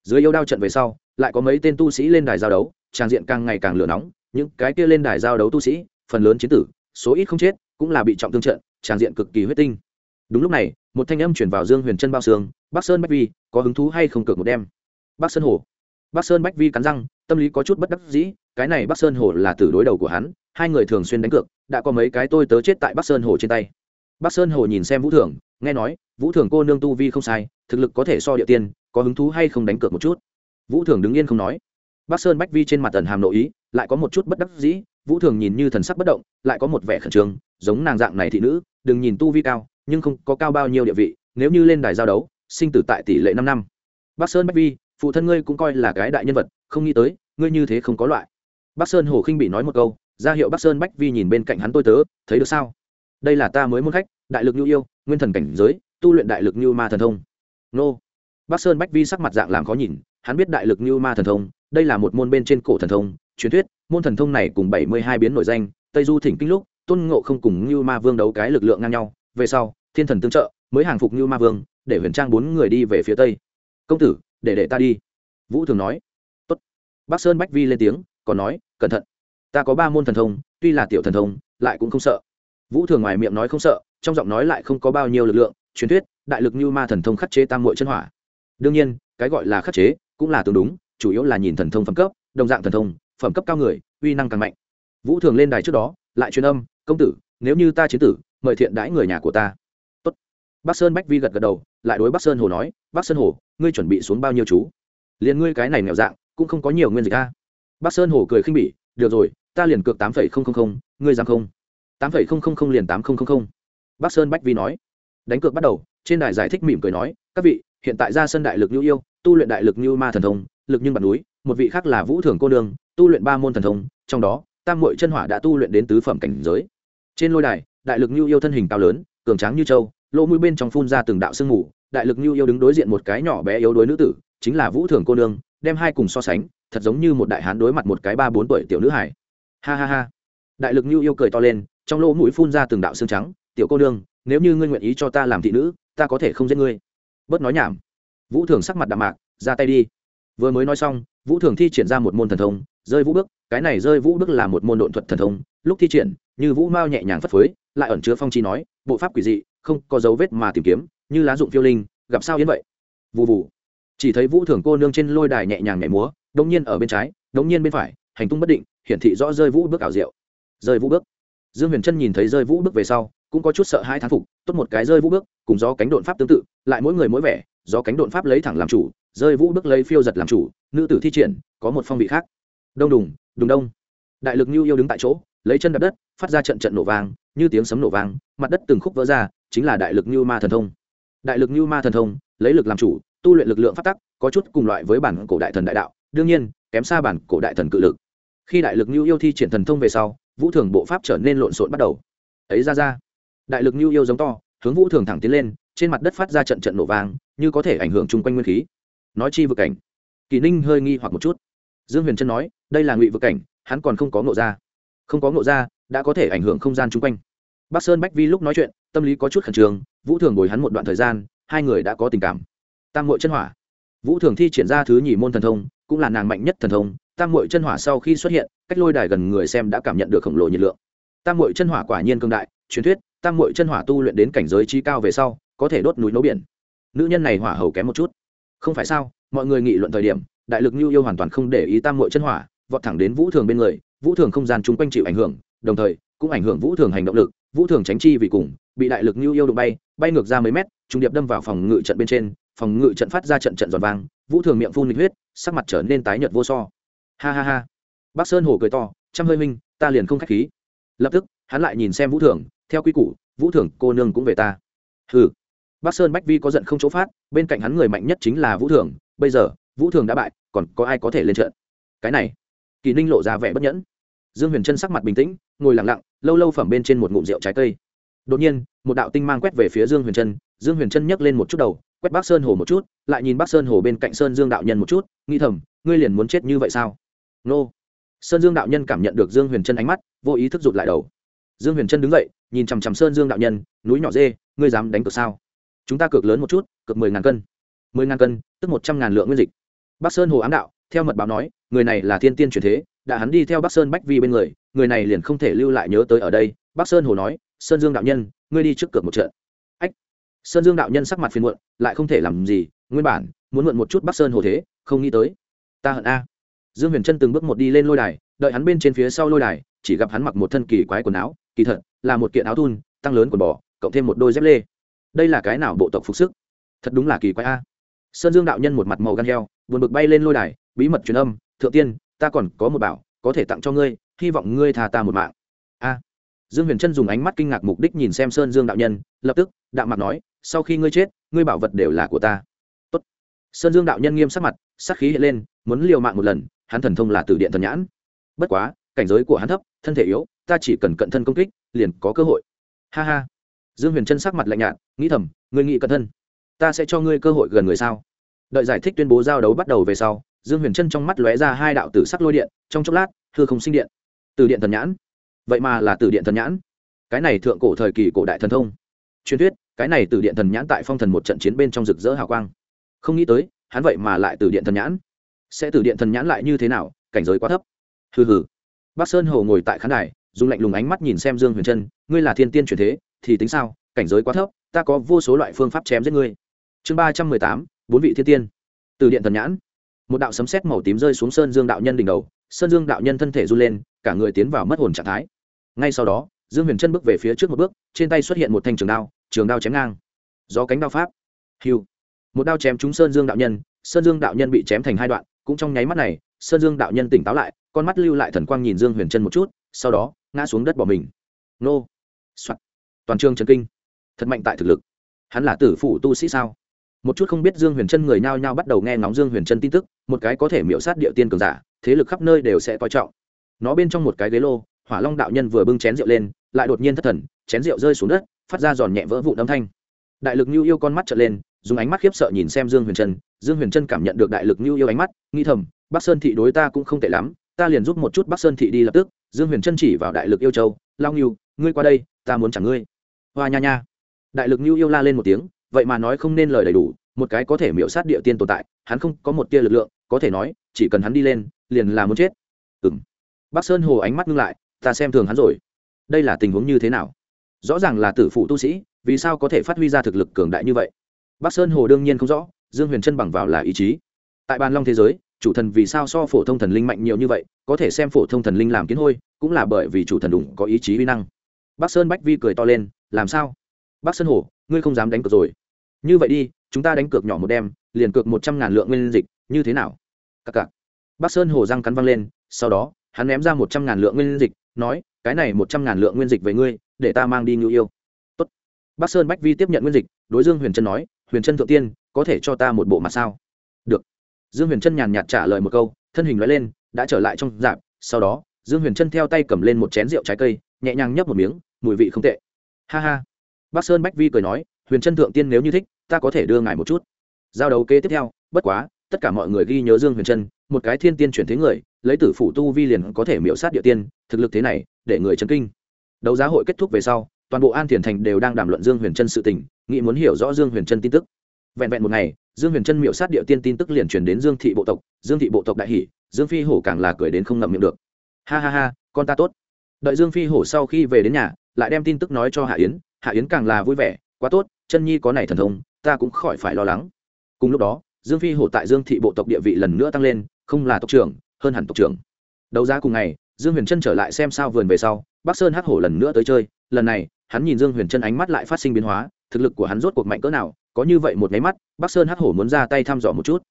Dưới yêu đao trận về sau, lại có mấy tên tu sĩ lên đài giao đấu, tràng diện càng ngày càng lửa nóng, những cái kia lên đài giao đấu tu sĩ, phần lớn chiến tử, số ít không chết, cũng là bị trọng thương trận, tràng diện cực kỳ huyết tinh. Đúng lúc này, một thanh âm chuyển vào dương huyền trân bao xương bắc sơn bách vi, có hứng thú hay không cược một đêm? Bắc sơn hồ bắc sơn bách vi cắn răng, tâm lý có chút bất đắc dĩ, cái này bắc sơn hồ là tử đối đầu của hắn, hai người thường xuyên đánh cược, đã có mấy cái tôi tớ chết tại bắc sơn hồ trên tay bắc sơn hồ nhìn xem vũ thường, nghe nói, vũ thường cô nương tu vi không sai, thực lực có thể so địa tiên, có hứng thú hay không đánh cược một chút? Vũ thường đứng yên không nói. Bắc sơn bách vi trên mặt tần hàm nội ý, lại có một chút bất đắc dĩ, vũ thường nhìn như thần sắc bất động, lại có một vẻ khẩn trương, giống nàng dạng này thị nữ, đừng nhìn tu vi cao, nhưng không có cao bao nhiêu địa vị, nếu như lên đài giao đấu, sinh tử tại tỷ lệ năm năm. Bắc sơn bách vi, phụ thân ngươi cũng coi là cái đại nhân vật, không nghĩ tới, ngươi như thế không có loại. Bắc sơn hồ khinh bị nói một câu, ra hiệu bắc sơn bách vi nhìn bên cạnh hắn tôi tớ, thấy được sao? Đây là ta mới muốn khách, đại lực nhu yêu, nguyên thần cảnh giới, tu luyện đại lực nhu ma thần thông. Nô. Bắc sơn bách vi sắc mặt dạng làm khó nhìn, hắn biết đại lực nhu ma thần thông, đây là một môn bên trên cổ thần thông, truyền thuyết, môn thần thông này cùng bảy mươi hai biến nổi danh, tây du thỉnh kinh lúc, tôn ngộ không cùng nhu ma vương đấu cái lực lượng ngang nhau, về sau, thiên thần tương trợ, mới hàng phục nhu ma vương, để huyền trang bốn người đi về phía tây. Công tử, để để ta đi. Vũ thường nói. Tốt. bắc sơn bách vi lên tiếng, còn nói, cẩn thận. Ta có ba môn thần thông, tuy là tiểu thần thông, lại cũng không sợ vũ thường ngoài miệng nói không sợ, trong giọng nói lại không có bao nhiêu lực lượng, truyền thuyết, đại lực như ma thần thông khắc chế tam mội chân hỏa. Đương nhiên, cái gọi là khắc chế, cũng là tương đúng, chủ yếu là nhìn thần thông phẩm cấp, đồng dạng thần thông, phẩm cấp cao người, uy năng càng mạnh. Vũ thường lên đài trước đó, lại truyền âm, công tử, nếu như ta chiến tử, mời thiện đãi người nhà của ta. Tốt. bắc sơn bách vi gật gật đầu, lại đối bắc sơn hồ nói bắc sơn hồ, ngươi chuẩn bị xuống bao nhiêu chú? Liền ngươi cái này nghèo dạng, cũng không có nhiều nguyên dịch a. bắc sơn hồ cười khinh bỉ, được rồi, ta liền cược tám phẩy không không không, ngươi dám không? Tám phẩy không không không liền tám không không không. Bắc sơn bách vi nói. Đánh cược bắt đầu, trên đài giải thích mỉm cười nói, các vị, hiện tại ra sân đại lực như yêu, tu luyện đại lực như ma thần thông, lực nhưng bản núi, một vị khác là vũ thường cô đường tu luyện ba môn thần thông, trong đó, tam mội chân hỏa đã tu luyện đến tứ phẩm cảnh giới. Trên lôi đài, đại lực như yêu thân hình cao lớn, cường tráng như châu lỗ mũi bên trong phun ra từng đạo sương mù, đại lực như yêu đứng đối diện một cái nhỏ bé yếu đuối nữ tử, chính là vũ thường cô nương, đem hai cùng so sánh, thật giống như một đại hán đối mặt một cái ba bốn tuổi tiểu nữ hải ha ha ha. Đại lực như yêu cười to lên trong lỗ mũi phun ra từng đạo xương trắng, tiểu cô nương, nếu như ngươi nguyện ý cho ta làm thị nữ, ta có thể không giết ngươi. Bớt nói nhảm. Vũ thường sắc mặt đạm mạc, ra tay đi. Vừa mới nói xong, vũ thường thi triển ra một môn thần thông, rơi vũ bước, cái này rơi vũ bước là một môn độn thuật thần thông, lúc thi triển, như vũ mao nhẹ nhàng phất phới, lại ẩn chứa phong chi nói, bộ pháp quỷ dị, không có dấu vết mà tìm kiếm, như lá dụng phiêu linh, gặp sao yến vậy? Vụ vụ chỉ thấy vũ thường cô nương trên lôi đài nhẹ nhàng nhảy múa, đống nhiên ở bên trái, đống nhiên bên phải, hành tung bất định, hiển thị rõ rơi vũ bước ảo diệu. Rơi vũ bước dương huyền trân nhìn thấy rơi vũ bước về sau, cũng có chút sợ hai thán phục, tốt một cái rơi vũ bước, cùng gió cánh độn pháp tương tự, lại mỗi người mỗi vẻ, gió cánh độn pháp lấy thẳng làm chủ, rơi vũ bước lấy phiêu giật làm chủ, nữ tử thi triển, có một phong vị khác. Đông đùng đùng đông. Đại lực như yêu đứng tại chỗ, lấy chân đập đất, phát ra trận trận nổ vang, như tiếng sấm nổ vang, mặt đất từng khúc vỡ ra, chính là đại lực như ma thần thông. Đại lực như ma thần thông, lấy lực làm chủ, tu luyện lực lượng phát tắc, có chút cùng loại với bản cổ đại thần đại đạo, đương nhiên, kém xa bản cổ đại thần cự lực. Khi đại lực như yêu thi triển thần thông về sau vũ thường bộ pháp trở nên lộn xộn bắt đầu. Ấy ra ra. Đại lực như yêu giống to hướng vũ thường thẳng tiến lên trên mặt đất phát ra trận trận nổ vàng, như có thể ảnh hưởng chung quanh nguyên khí. Nói chi vực cảnh. Kỳ ninh hơi nghi hoặc một chút. Dương huyền trân nói đây là ngụy vực cảnh hắn còn không có ngộ ra. Không có ngộ ra đã có thể ảnh hưởng không gian chung quanh. Bắc sơn bách vi lúc nói chuyện tâm lý có chút khẩn trương vũ thường bồi hắn một đoạn thời gian hai người đã có tình cảm. Tam mội chân hỏa. Vũ thường thi triển ra thứ nhì môn thần thông cũng là nàng mạnh nhất thần thông tam mội chân hỏa sau khi xuất hiện, cách lôi đài gần người xem đã cảm nhận được khổng lồ nhiệt lượng. Tam mội chân hỏa quả nhiên cương đại, truyền thuyết, tam mội chân hỏa tu luyện đến cảnh giới trí cao về sau, có thể đốt núi nấu biển. Nữ nhân này hỏa hầu kém một chút. Không phải sao, mọi người nghị luận thời điểm, đại lực nhu yêu hoàn toàn không để ý tam mội chân hỏa, vọt thẳng đến vũ thường bên người, vũ thường không gian chung quanh chịu ảnh hưởng, đồng thời, cũng ảnh hưởng vũ thường hành động lực, vũ thường tránh chi vì cùng, bị đại lực nhu yêu đụng bay bay ngược ra mấy mét, trung điệp đâm vào phòng ngự trận bên trên, phòng ngự trận phát ra trận trận giòn vang, vũ thường miệng phun lịch huyết, sắc mặt trở nên tái nhợt vô so ha ha ha. Bác sơn Hồ cười to chăm hơi minh ta liền không k h á c h khí. Lập tức, hắn lại nhìn xem vũ thường, theo quy củ, vũ thường cô nương cũng về ta. Ừ bác sơn bách vi có giận không chỗ phát, bên cạnh hắn người mạnh nhất chính là vũ thường, bây giờ, vũ thường đã bại, còn có ai có thể lên trận? Cái này, kỳ ninh lộ ra vẻ bất nhẫn. Dương huyền chân sắc mặt bình tĩnh, ngồi lặng lặng, lâu lâu phẩm bên trên một ngụm rượu trái cây. Đột nhiên, một đạo tinh mang quét về phía dương huyền trân, dương huyền trân nhấc lên một chút đầu, quét bác sơn hồ một chút, lại nhìn bác sơn hồ bên cạnh sơn dương đạo nhân một chút, nghĩ thầm, ngươi liền muốn chết như vậy sao? Nô. Sơn dương đạo nhân cảm nhận được dương huyền trân ánh mắt, vô ý thức rụt lại đầu. Dương huyền trân đứng dậy, nhìn chằm chằm sơn dương đạo nhân, núi nhỏ dê, ngươi dám đánh cược sao? Chúng ta cược lớn một chút, cược mười ngàn cân. Mười ngàn cân, tức một trăm ngàn lượng nguyên dịch. Bác sơn hồ ám đạo, theo mật báo nói, người này là thiên tiên truyền thế, đã hắn đi theo bắc sơn bách vi bên người người này liền không thể lưu lại nhớ tới ở đây. Bắc sơn hồ nói, sơn dương đạo nhân, ngươi đi trước cược một trận. Ách. Sơn dương đạo nhân sắc mặt phiền muộn, lại không thể làm gì, nguyên bản, muốn mượn một chút bắc sơn hồ thế, không nghĩ tới. Ta hận a dương huyền trân từng bước một đi lên lôi đài, đợi hắn bên trên phía sau lôi đài, chỉ gặp hắn mặc một thân kỳ quái quần áo, kỳ thật, là một kiện áo thun, tăng lớn quần bò, cộng thêm một đôi dép lê. Đây là cái nào bộ tộc phục sức? Thật đúng là kỳ quái a. Sơn dương đạo nhân một mặt màu gan heo, buồn bực bay lên lôi đài, bí mật truyền âm, thượng tiên, ta còn có một bảo, có thể tặng cho ngươi, hy vọng ngươi tha ta một mạng. A. Dương huyền trân dùng ánh mắt kinh ngạc mục đích nhìn xem sơn dương đạo nhân, lập tức, đạo mặt nói, sau khi ngươi chết, ngươi bảo vật đều là của ta. Tốt. sơn dương đạo nhân nghiêm sắc mặt, sắc khí hiện lên, muốn liều mạng một lần hắn thần thông là từ điện thần nhãn. Bất quá, cảnh giới của hắn thấp, thân thể yếu, ta chỉ cần cận thân công kích, liền có cơ hội. Ha ha. Dương huyền trân sắc mặt lạnh nhạt, nghĩ thầm, ngươi nghĩ cận thân. Ta sẽ cho ngươi cơ hội gần người sao? Đợi giải thích tuyên bố giao đấu bắt đầu về sau, dương huyền trân trong mắt lóe ra hai đạo tử sắc lôi điện, trong chốc lát, hư không sinh điện. Từ điện thần nhãn. Vậy mà là từ điện thần nhãn. Cái này thượng cổ thời kỳ cổ đại thần thông. Truyền thuyết, cái này từ điện thần nhãn tại phong thần một trận chiến bên trong rực rỡ hào quang. Không nghĩ tới, hắn vậy mà lại từ điện thần nhãn sẽ từ điện thần nhãn lại như thế nào, cảnh giới quá thấp. Hừ hừ. Bác sơn hồ ngồi tại khán đài, dùng lạnh lùng ánh mắt nhìn xem dương huyền trân, ngươi là thiên tiên truyền thế, thì tính sao, cảnh giới quá thấp, ta có vô số loại phương pháp chém giết ngươi. Chương ba trăm mười tám, bốn vị thiên tiên. Từ điện thần nhãn. Một đạo sấm sét màu tím rơi xuống sơn dương đạo nhân đỉnh đầu, sơn dương đạo nhân thân thể run lên, cả người tiến vào mất hồn trạng thái. Ngay sau đó, dương huyền Trân bước về phía trước một bước, trên tay xuất hiện một thanh trường đao trường đao chém ngang. Do cánh đao pháp. Hiu một đao chém trúng sơn dương đạo nhân sơn dương đạo nhân bị chém thành hai đoạn, cũng trong nháy mắt này, sơn dương đạo nhân tỉnh táo lại, con mắt lưu lại thần quang nhìn dương huyền chân một chút, sau đó, ngã xuống đất bỏ mình. Nô! Soạt! Toàn trường trần kinh. Thật mạnh tại thực lực. Hắn là tử phụ tu sĩ sao? Một chút không biết dương huyền trân người nhao nhao bắt đầu nghe ngóng dương huyền trân tin tức, một cái có thể miễu sát địa tiên cường giả, thế lực khắp nơi đều sẽ coi trọng. Nó bên trong một cái ghế lô, hỏa long đạo nhân vừa bưng chén rượu lên, lại đột nhiên thất thần, chén rượu rơi xuống đất, phát ra giòn nhẹ vỡ vụn âm thanh. Đại lực nhu yêu con mắt trở lên, dùng ánh mắt khiếp sợ nhìn xem dương huyền trân dương huyền trân cảm nhận được đại lực như yêu ánh mắt nghi thầm, bắc sơn thị đối ta cũng không tệ lắm, ta liền giúp một chút bắc sơn thị đi lập tức. Dương huyền trân chỉ vào đại lực yêu châu, lao nhu ngươi qua đây, ta muốn chẳng ngươi. Hoa nha nha. Đại lực như yêu la lên một tiếng, vậy mà nói không nên lời đầy đủ, một cái có thể miễu sát địa tiên tồn tại, hắn không có một tia lực lượng, có thể nói, chỉ cần hắn đi lên, liền là muốn chết. Ừm. bắc sơn hồ ánh mắt ngưng lại, ta xem thường hắn rồi. Đây là tình huống như thế nào? Rõ ràng là tử phụ tu sĩ, vì sao có thể phát huy ra thực lực cường đại như vậy? Bắc sơn hồ đương nhiên không rõ dương huyền chân bằng vào là ý chí. Tại bàn long thế giới, chủ thần vì sao so phổ thông thần linh mạnh nhiều như vậy, có thể xem phổ thông thần linh làm kiến hôi, cũng là bởi vì chủ thần đủ có ý chí uy năng. Bắc sơn bách vi cười to lên, làm sao? Bắc sơn hồ ngươi không dám đánh cược rồi. Như vậy đi, chúng ta đánh cược nhỏ một đêm liền cược một trăm ngàn lượng nguyên dịch, như thế nào? Cặc cặc. Bắc sơn hồ răng cắn văng lên, sau đó, hắn ném ra một trăm ngàn lượng nguyên dịch, nói, cái này một trăm ngàn lượng nguyên dịch về ngươi, để ta mang đi ngưu yêu. Tốt. bắc sơn bách vi tiếp nhận nguyên dịch, đối dương huyền trân nói, huyền trân thượng tiên có thể cho ta một bộ mặt sao? Được. Dương huyền trân nhàn nhạt trả lời một câu, thân hình nói lên, đã trở lại trong dạp sau đó, dương huyền trân theo tay cầm lên một chén rượu trái cây, nhẹ nhàng nhấp một miếng, mùi vị không tệ. Ha ha. Bắc sơn bách vi cười nói, huyền trân thượng tiên nếu như thích, ta có thể đưa ngài một chút. Giao đấu kế tiếp theo, bất quá, tất cả mọi người ghi nhớ dương huyền trân một cái thiên tiên chuyển thế người, lấy tử phủ tu vi liền có thể miễu sát địa tiên, thực lực thế này, để người chấn kinh. Đấu giá hội kết thúc về sau, toàn bộ an thiền thành đều đang đàm luận dương huyền trân sự tình nghĩ muốn hiểu rõ dương huyền trân tin tức vẹn vẹn một ngày, dương huyền trân miễu sát địa tiên tin tức liền truyền đến dương thị bộ tộc, dương thị bộ tộc đại hỷ dương phi hổ càng là cười đến không ngậm miệng được. Ha ha ha, con ta tốt. Đợi dương phi hổ sau khi về đến nhà, lại đem tin tức nói cho hạ yến hạ yến càng là vui vẻ, quá tốt, chân nhi có này thần thông, ta cũng khỏi phải lo lắng. Cùng lúc đó, dương phi hổ tại dương thị bộ tộc địa vị lần nữa tăng lên, không là tộc trưởng, hơn hẳn tộc trưởng. Đấu giá cùng ngày, dương huyền trân trở lại xem sao vườn về sau, bắc sơn hắc hổ lần nữa tới chơi, lần này, hắn nhìn dương huyền trân ánh mắt lại phát sinh biến hóa, thực lực của hắn rốt cuộc mạnh cỡ nào có như vậy một máy mắt, bắc sơn hắc hổ muốn ra tay thăm dò một chút.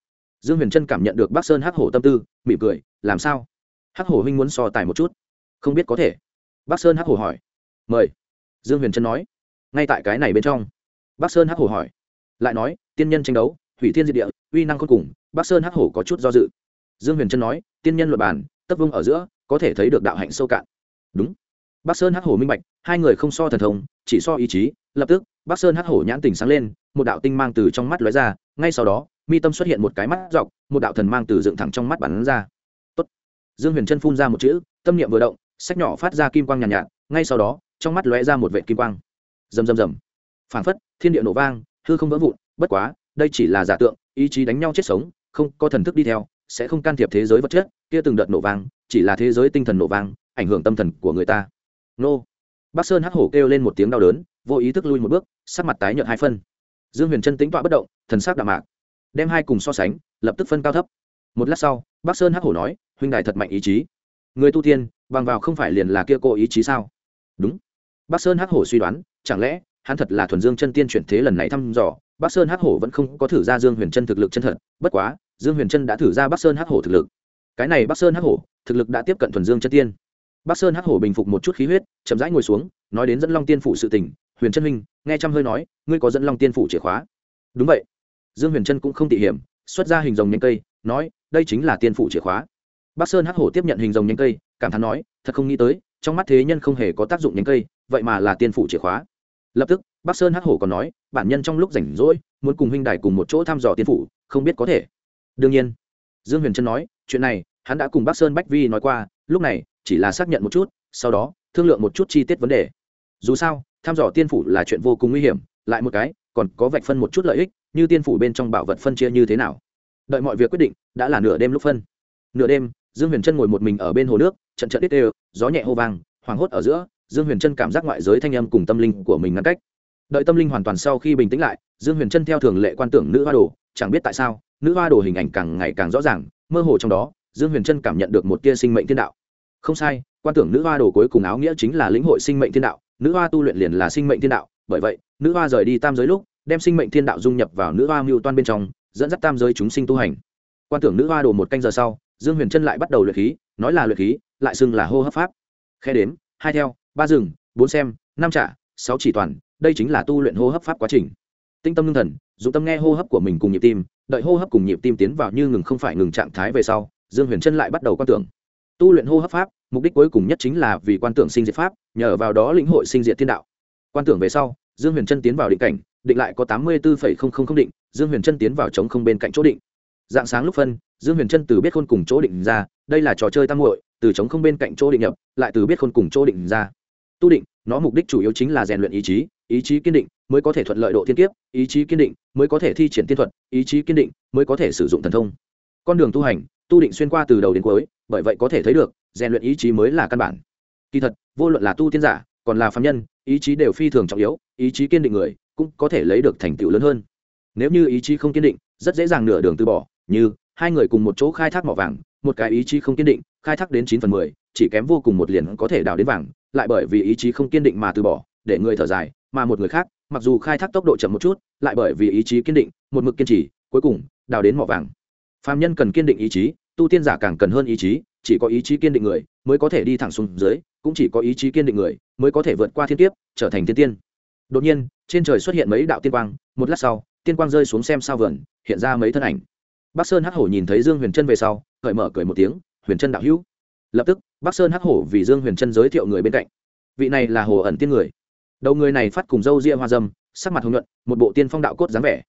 Dương huyền trân cảm nhận được bắc sơn hắc hổ tâm tư, mỉm cười, làm sao? Hắc hổ huynh muốn so tài một chút? Không biết có thể. Bắc sơn hắc hổ hỏi. Mời. Dương huyền trân nói. Ngay tại cái này bên trong. Bắc sơn hắc hổ hỏi. Lại nói, tiên nhân tranh đấu, hủy thiên diệt địa, uy năng khôn cùng, bắc sơn hắc hổ có chút do dự. Dương huyền trân nói, tiên nhân luật bàn, tấp vung ở giữa, có thể thấy được đạo hạnh sâu cạn. Đúng. Bắc sơn hắc hổ minh bạch, hai người không so thần thông, chỉ so ý chí, lập tức bắc sơn hắc hổ nhãn tình sáng lên một đạo tinh mang từ trong mắt lóe ra ngay sau đó mi tâm xuất hiện một cái mắt dọc một đạo thần mang từ dựng thẳng trong mắt bắn ra. Tốt. dương huyền trân phun ra một chữ tâm niệm vừa động sách nhỏ phát ra kim quang nhàn nhạt, nhạt ngay sau đó trong mắt lóe ra một vệ kim quang. Rầm rầm rầm. Phảng phất thiên địa nổ vang hư không vỡ vụn bất quá đây chỉ là giả tượng ý chí đánh nhau chết sống không có thần thức đi theo sẽ không can thiệp thế giới vật chất kia từng đợt nổ vang chỉ là thế giới tinh thần nổ vang ảnh hưởng tâm thần của người ta. Nô. Bắc sơn hắc hổ kêu lên một tiếng đau đớn vô ý thức lui một bước, sắc mặt tái nhợt hai phân. Dương huyền chân tính tọa bất động, thần sắc đạm mạc. Đem hai cùng so sánh, lập tức phân cao thấp. Một lát sau, bắc sơn hắc hổ nói, huynh đài thật mạnh ý chí. Người tu tiên, bằng vào không phải liền là kia cô ý chí sao? Đúng. Bắc sơn hắc hổ suy đoán, chẳng lẽ, hắn thật là thuần dương chân tiên chuyển thế lần này thăm dò, bắc sơn hắc hổ vẫn không có thử ra dương huyền chân thực lực chân thật, bất quá, dương huyền chân đã thử ra bắc sơn hắc hổ thực lực. Cái này bắc sơn hắc hổ, thực lực đã tiếp cận thuần dương chân tiên. Bắc sơn hắc hổ bình phục một chút khí huyết, chậm rãi ngồi xuống, nói đến dẫn long tiên phụ sự tình huyền Trân huynh, nghe trăm hơi nói, ngươi có dẫn long tiên phủ chìa khóa. Đúng vậy. Dương huyền Trân cũng không tỉ hiểm, xuất ra hình dòng nhanh cây, nói, đây chính là tiên phủ chìa khóa. Bắc sơn hắc hổ tiếp nhận hình dòng nhanh cây, cảm thán nói, thật không nghĩ tới, trong mắt thế nhân không hề có tác dụng nhánh cây, vậy mà là tiên phủ chìa khóa. Lập tức bắc sơn hắc hổ còn nói, bản nhân trong lúc rảnh rỗi, muốn cùng huynh đài cùng một chỗ thăm dò tiên phủ, không biết có thể. Đương nhiên, dương huyền trân nói, chuyện này, hắn đã cùng bắc sơn bách vi nói qua, lúc này, chỉ là xác nhận một chút, sau đó, thương lượng một chút chi tiết vấn đề dù sao, thăm dò tiên phủ là chuyện vô cùng nguy hiểm, lại một cái, còn có vạch phân một chút lợi ích, như tiên phủ bên trong bảo vật phân chia như thế nào. Đợi mọi việc quyết định, đã là nửa đêm lúc phân. Nửa đêm, dương huyền trân ngồi một mình ở bên hồ nước, trận trận ít đều, gió nhẹ hô vang hoảng hốt ở giữa, dương huyền trân cảm giác ngoại giới thanh âm cùng tâm linh của mình ngăn cách. Đợi tâm linh hoàn toàn sau khi bình tĩnh lại, dương huyền trân theo thường lệ quan tưởng nữ hoa đồ, chẳng biết tại sao, nữ hoa đồ hình ảnh càng ngày càng rõ ràng, mơ hồ trong đó, dương huyền trân cảm nhận được một tia sinh mệnh thiên đạo. Không sai, quan tưởng nữ hoa đồ cuối cùng áo nghĩa chính là lĩnh hội sinh mệnh thiên đạo nữ hoa tu luyện liền là sinh mệnh thiên đạo, bởi vậy, nữ hoa rời đi tam giới lúc, đem sinh mệnh thiên đạo dung nhập vào nữ hoa mưu toan bên trong, dẫn dắt tam giới chúng sinh tu hành. Quan tưởng nữ hoa đồ một canh giờ sau, dương huyền trân lại bắt đầu luyện khí, nói là luyện khí, lại xưng là hô hấp pháp. Khe đếm, hai theo, ba rừng bốn xem, năm trả, sáu chỉ toàn, đây chính là tu luyện hô hấp pháp quá trình. Tinh tâm ngưng thần, dụng tâm nghe hô hấp của mình cùng nhịp tim, đợi hô hấp cùng nhịp tim tiến vào như ngừng không phải ngừng trạng thái về sau, dương huyền trân lại bắt đầu quan tưởng. Tu luyện hô hấp pháp mục đích cuối cùng nhất chính là vì quan tưởng sinh diệt pháp, nhờ vào đó lĩnh hội sinh diệt thiên đạo. Quan tưởng về sau, dương huyền trân tiến vào định cảnh, định lại có tám mươi bốn định, dương huyền trân tiến vào chống không bên cạnh chỗ định. Dạng sáng lúc phân, dương huyền trân từ biết khôn cùng chỗ định ra, đây là trò chơi tam hội từ chống không bên cạnh chỗ định nhập, lại từ biết khôn cùng chỗ định ra. Tu định, nó mục đích chủ yếu chính là rèn luyện ý chí ý chí kiên định mới có thể thuận lợi độ thiên kiếp, ý chí kiên định mới có thể thi triển tiên thuật, ý chí kiên định mới có thể sử dụng thần thông. Con đường tu hành, tu định xuyên qua từ đầu đến cuối, bởi vậy có thể thấy được rèn luyện ý chí mới là căn bản. Kỳ thật, vô luận là tu tiên giả, còn là phạm nhân, ý chí đều phi thường trọng yếu, ý chí kiên định người cũng có thể lấy được thành tựu lớn hơn. Nếu như ý chí không kiên định, rất dễ dàng nửa đường từ bỏ, như hai người cùng một chỗ khai thác mỏ vàng, một cái ý chí không kiên định, khai thác đến chín phần mười, chỉ kém vô cùng một liền có thể đào đến vàng, lại bởi vì ý chí không kiên định mà từ bỏ, để người thở dài, mà một người khác, mặc dù khai thác tốc độ chậm một chút, lại bởi vì ý chí kiên định, một mực kiên trì, cuối cùng đào đến mỏ vàng. Phạm nhân cần kiên định ý chí, tu tiên giả càng cần hơn ý chí chỉ có ý chí kiên định người mới có thể đi thẳng xuống dưới, cũng chỉ có ý chí kiên định người mới có thể vượt qua thiên kiếp, trở thành thiên tiên. Đột nhiên, trên trời xuất hiện mấy đạo tiên quang, một lát sau, tiên quang rơi xuống xem sao vườn, hiện ra mấy thân ảnh. Bắc sơn hắc hổ nhìn thấy dương huyền trân về sau, cởi mở cười một tiếng, huyền trân đạo hữu. Lập tức bắc sơn hắc hổ vì dương huyền trân giới thiệu người bên cạnh. Vị này là hồ ẩn tiên người. Đầu người này phát cùng râu ria hoa dâm, sắc mặt hồng nhuận, một bộ tiên phong đạo cốt dáng vẻ.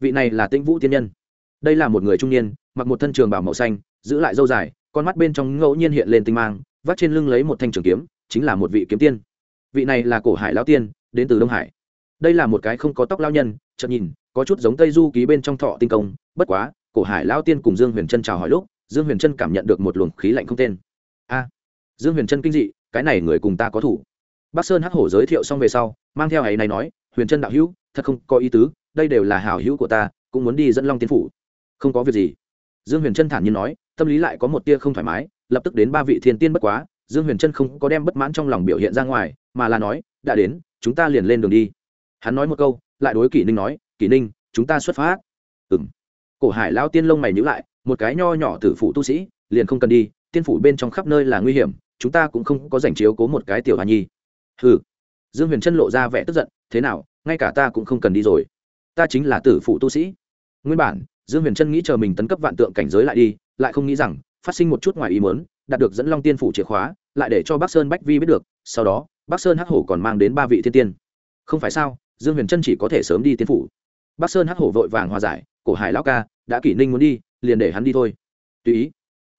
Vị này là tĩnh vũ tiên nhân. Đây là một người trung niên, mặc một thân trường bảo màu xanh, giữ lại râu dài con mắt bên trong ngẫu nhiên hiện lên tinh mang vắt trên lưng lấy một thanh trường kiếm, chính là một vị kiếm tiên. Vị này là cổ hải lão tiên, đến từ đông hải. Đây là một cái không có tóc lao nhân, chợt nhìn, có chút giống tây du ký bên trong thọ tinh công, bất quá, cổ hải lão tiên cùng dương huyền trân chào hỏi lúc, dương huyền trân cảm nhận được một luồng khí lạnh không tên. A, dương huyền trân kinh dị, cái này người cùng ta có thủ. Bắc sơn hắc hổ giới thiệu xong về sau, mang theo ấy này nói, huyền trân đạo hữu, thật không có ý tứ, đây đều là hảo hữu của ta, cũng muốn đi dẫn long tiên phủ. Không có việc gì dương huyền trân thản nhiên nói, tâm lý lại có một tia không thoải mái, lập tức đến ba vị thiên tiên bất quá, dương huyền trân không có đem bất mãn trong lòng biểu hiện ra ngoài, mà là nói, đã đến, chúng ta liền lên đường đi. Hắn nói một câu, lại đối kỷ ninh nói, kỷ ninh, chúng ta xuất phát. Ừ m cổ hải lao tiên lông mày nhữ lại, một cái nho nhỏ tử phụ tu sĩ, liền không cần đi, tiên phủ bên trong khắp nơi là nguy hiểm, chúng ta cũng không có dành chiếu cố một cái tiểu hà nhi. Ừ dương huyền trân lộ ra vẻ tức giận, thế nào, ngay cả ta cũng không cần đi rồi. Ta chính là tử phụ tu sĩ. Nguyên bản dương huyền trân nghĩ chờ mình tấn cấp vạn tượng cảnh giới lại đi, lại không nghĩ rằng, phát sinh một chút ngoài ý muốn, đạt được dẫn long tiên phủ chìa khóa, lại để cho bắc sơn bách vi biết được, sau đó, bắc sơn hắc hổ còn mang đến ba vị thiên tiên. Không phải sao, dương huyền trân chỉ có thể sớm đi tiên phủ. Bắc sơn hắc hổ vội vàng hòa giải, cổ hải lão ca, đã kỷ ninh muốn đi, liền để hắn đi thôi. Tùy ý,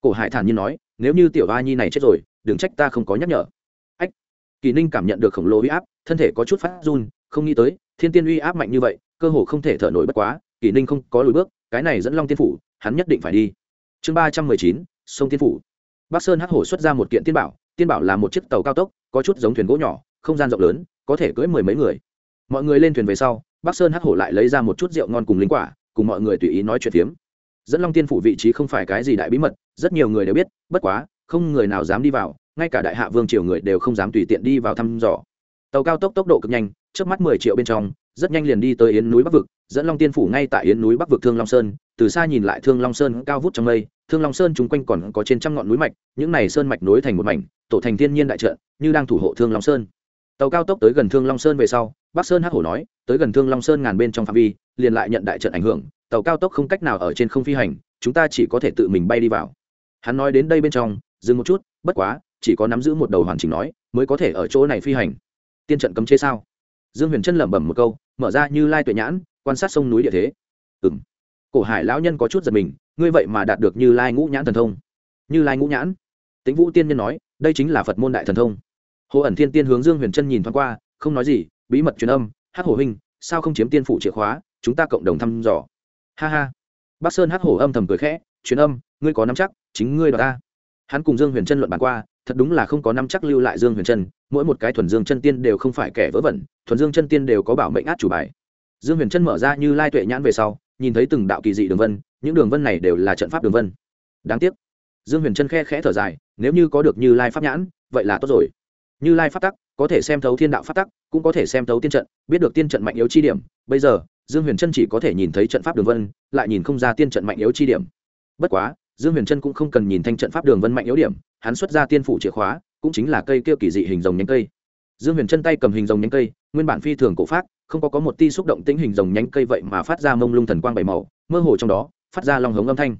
cổ hải thản nhiên nói, nếu như tiểu a nhi này chết rồi, đừng trách ta không có nhắc nhở. Ách, kỷ ninh cảm nhận được khổng lồ uy áp, thân thể có chút phát run, không nghĩ tới, thiên tiên uy áp mạnh như vậy, cơ hồ không thể thở nổi bất quá, kỷ ninh không có lùi bước cái này dẫn long tiên phủ, hắn nhất định phải đi. Chương ba trăm mười chín, sông tiên phủ. Bắc sơn hắc hổ xuất ra một kiện tiên bảo tiên bảo là một chiếc tàu cao tốc, có chút giống thuyền gỗ nhỏ, không gian rộng lớn, có thể cưỡi mười mấy người. Mọi người lên thuyền về sau, bắc sơn hắc hổ lại lấy ra một chút rượu ngon cùng lính quả, cùng mọi người tùy ý nói chuyện phiếm. Dẫn long tiên phủ vị trí không phải cái gì đại bí mật, rất nhiều người đều biết, bất quá, không người nào dám đi vào, ngay cả đại hạ vương triều người đều không dám tùy tiện đi vào thăm dò. Tàu cao tốc tốc độ cực nhanh, trước mắt mười triệu bên trong rất nhanh liền đi tới yến núi bắc vực, dẫn long tiên phủ ngay tại yến núi bắc vực thương long sơn, từ xa nhìn lại thương long sơn cao vút trong mây, thương long sơn chung quanh còn có trên trăm ngọn núi mạch, những này sơn mạch nối thành một mảnh, tổ thành thiên nhiên đại trận, như đang thủ hộ thương long sơn. Tàu cao tốc tới gần thương long sơn về sau, bắc sơn hắc hổ nói, tới gần thương long sơn ngàn bên trong phạm vi, liền lại nhận đại trận ảnh hưởng, tàu cao tốc không cách nào ở trên không phi hành, chúng ta chỉ có thể tự mình bay đi vào. Hắn nói đến đây bên trong, dừng một chút, bất quá, chỉ có nắm giữ một đầu hoàn chỉnh nói, mới có thể ở chỗ này phi hành. Tiên trận cấm chế sao? Dương huyền trân lẩm bẩm một câu, mở ra như lai tuệ nhãn, quan sát sông núi địa thế. Ừng cổ hải lão nhân có chút giật mình, ngươi vậy mà đạt được như lai ngũ nhãn thần thông. Như lai ngũ nhãn? Tĩnh vũ tiên nhân nói, đây chính là phật môn đại thần thông. Hồ ẩn thiên tiên hướng dương huyền trân nhìn thoáng qua, không nói gì, bí mật truyền âm hát hổ huynh, sao không chiếm tiên phủ chìa khóa, chúng ta cộng đồng thăm dò. Ha ha. Bắc sơn hát hổ âm thầm cười khẽ, truyền âm, ngươi có nắm chắc, chính ngươi đ ta. Hắn cùng dương huyền trân luận bàn qua thật đúng là không có năm chắc lưu lại dương huyền Chân, mỗi một cái thuần dương chân tiên đều không phải kẻ vớ vẩn thuần dương chân tiên đều có bảo mệnh át chủ bài. Dương huyền Chân mở ra như lai tuệ nhãn về sau nhìn thấy từng đạo kỳ dị đường vân những đường vân này đều là trận pháp đường vân. Đáng tiếc. Dương huyền Chân khe khẽ thở dài nếu như có được như lai pháp nhãn vậy là tốt rồi. Như lai pháp tắc có thể xem thấu thiên đạo pháp tắc cũng có thể xem thấu tiên trận biết được tiên trận mạnh yếu chi điểm bây giờ dương huyền Chân chỉ có thể nhìn thấy trận pháp đường vân lại nhìn không ra tiên trận mạnh yếu chi điểm. Bất quá dương huyền trân cũng không cần nhìn thanh trận pháp đường vân mạnh yếu điểm, hắn xuất ra tiên phủ chìa khóa, cũng chính là cây kia kỳ dị hình rồng nhánh cây. Dương huyền chân tay cầm hình rồng nhánh cây, nguyên bản phi thường cổ phát không có có một ti xúc động tĩnh hình rồng nhánh cây vậy mà phát ra mông lung thần quang bảy màu, mơ hồ trong đó, phát ra long hống âm thanh.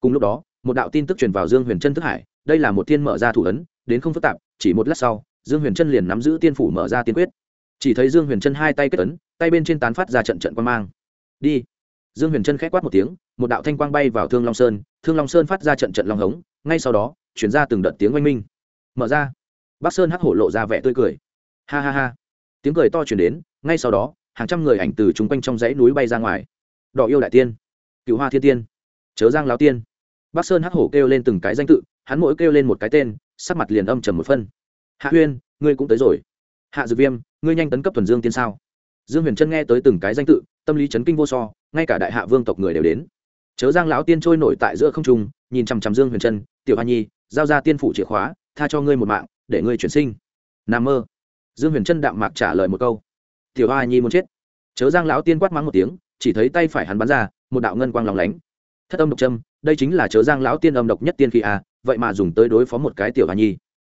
Cùng lúc đó, một đạo tin tức truyền vào dương huyền chân thức hải, đây là một tiên mở ra thủ ấn, đến không phức tạp, chỉ một lát sau, dương huyền chân liền nắm giữ tiên phủ mở ra tiên quyết. Chỉ thấy dương huyền chân hai tay kết ấn, tay bên trên tán phát ra trận trận quan mang. Đi. Dương huyền chân khẽ quát một tiếng một đạo thanh quang bay vào thương long sơn, thương long sơn phát ra trận trận long hống, ngay sau đó, chuyển ra từng đợt tiếng oanh minh. Mở ra, bắc sơn hắc hổ lộ ra vẻ tươi cười. Ha ha ha. Tiếng cười to chuyển đến, ngay sau đó, hàng trăm người ảnh từ chung quanh trong dãy núi bay ra ngoài. Đỏ yêu đại tiên cựu hoa thiên tiên, chớ giang lao tiên. Bắc sơn hắc hổ kêu lên từng cái danh tự, hắn mỗi kêu lên một cái tên, sắc mặt liền âm trầm một phân. Hạ huyên ngươi cũng tới rồi. Hạ dược viêm, ngươi nhanh tấn cấp thuần dương tiên sao? Dương huyền trân nghe tới từng cái danh tự, tâm lý chấn kinh vô so, ngay cả đại hạ vương tộc người đều đến chớ giang lão tiên trôi nổi tại giữa không trung, nhìn chằm chằm dương huyền trân, tiểu hoa nhi, giao ra tiên phủ chìa khóa, tha cho ngươi một mạng, để ngươi chuyển sinh. N mơ. Dương huyền trân đạm mạc trả lời một câu. Tiểu hoa nhi muốn chết. Chớ giang lão tiên quát mắng một tiếng, chỉ thấy tay phải hắn bắn ra, một đạo ngân quang lòng lánh. Thất âm độc trâm đây chính là chớ giang lão tiên âm độc nhất tiên khi a à, vậy mà dùng tới đối phó một cái tiểu hoa nhi.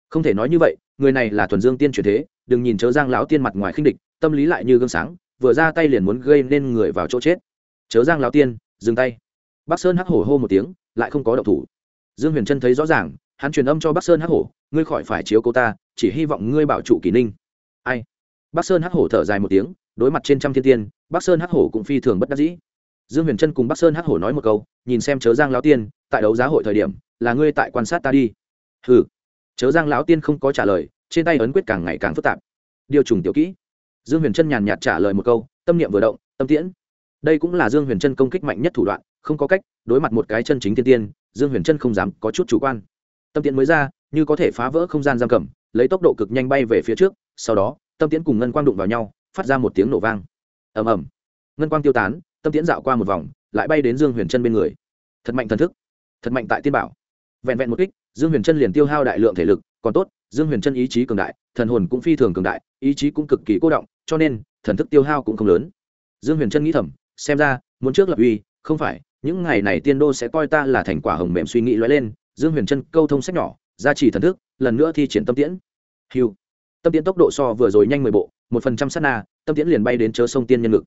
Không thể nói như vậy, người này là thuần dương tiên truyền thế, đừng nhìn chớ giang lão tiên mặt ngoài khinh địch, tâm lý lại như gương sáng, vừa ra tay liền muốn gây nên người vào chỗ chết. Chớ giang lão tiên, dừng tay bắc sơn hắc hổ hô một tiếng, lại không có động thủ. Dương huyền trân thấy rõ ràng, hắn truyền âm cho bắc sơn hắc hổ, ngươi khỏi phải chiếu cô ta, chỉ hy vọng ngươi bảo trụ kỷ ninh. Ai? Bắc sơn hắc hổ thở dài một tiếng, đối mặt trên trăm thiên tiên bắc sơn hắc hổ cũng phi thường bất đắc dĩ. Dương huyền trân cùng bắc sơn hắc hổ nói một câu, nhìn xem chớ giang lão tiên, tại đấu giá hội thời điểm, là ngươi tại quan sát ta đi. Hừ. Chớ giang lão tiên không có trả lời, trên tay ấn quyết càng ngày càng phức tạp. Điều trùng tiểu kỹ. Dương huyền trân nhàn nhạt trả lời một câu, tâm niệm vừa động, tâm tiễn đây cũng là dương huyền trân công kích mạnh nhất thủ đoạn, không có cách đối mặt một cái chân chính thiên tiên, dương huyền trân không dám có chút chủ quan. Tâm tiễn mới ra, như có thể phá vỡ không gian giam cầm, lấy tốc độ cực nhanh bay về phía trước, sau đó, tâm tiễn cùng ngân quang đụng vào nhau, phát ra một tiếng nổ vang. Ầm ầm. Ngân quang tiêu tán, tâm tiễn dạo qua một vòng, lại bay đến dương huyền trân bên người. Thật mạnh thần thức, thật mạnh tại tiên bảo. Vẹn vẹn một kích, dương huyền trân liền tiêu hao đại lượng thể lực, còn tốt, dương huyền trân ý chí cường đại, thần hồn cũng phi thường cường đại, ý chí cũng cực kỳ cố động, cho nên, thần thức tiêu hao cũng không lớn. Dương huyền trân nghĩ thầm xem ra, muốn trước lập uy, không phải, những ngày này tiên đô sẽ coi ta là thành quả hồng mềm suy nghĩ lóe lên, dương huyền trân câu thông sách nhỏ, gia trì thần thức, lần nữa thi triển tâm tiễn. Hiu tâm tiễn tốc độ so vừa rồi nhanh mười bộ, một phần trăm sát na, tâm tiễn liền bay đến chớ sông tiên nhân ngực.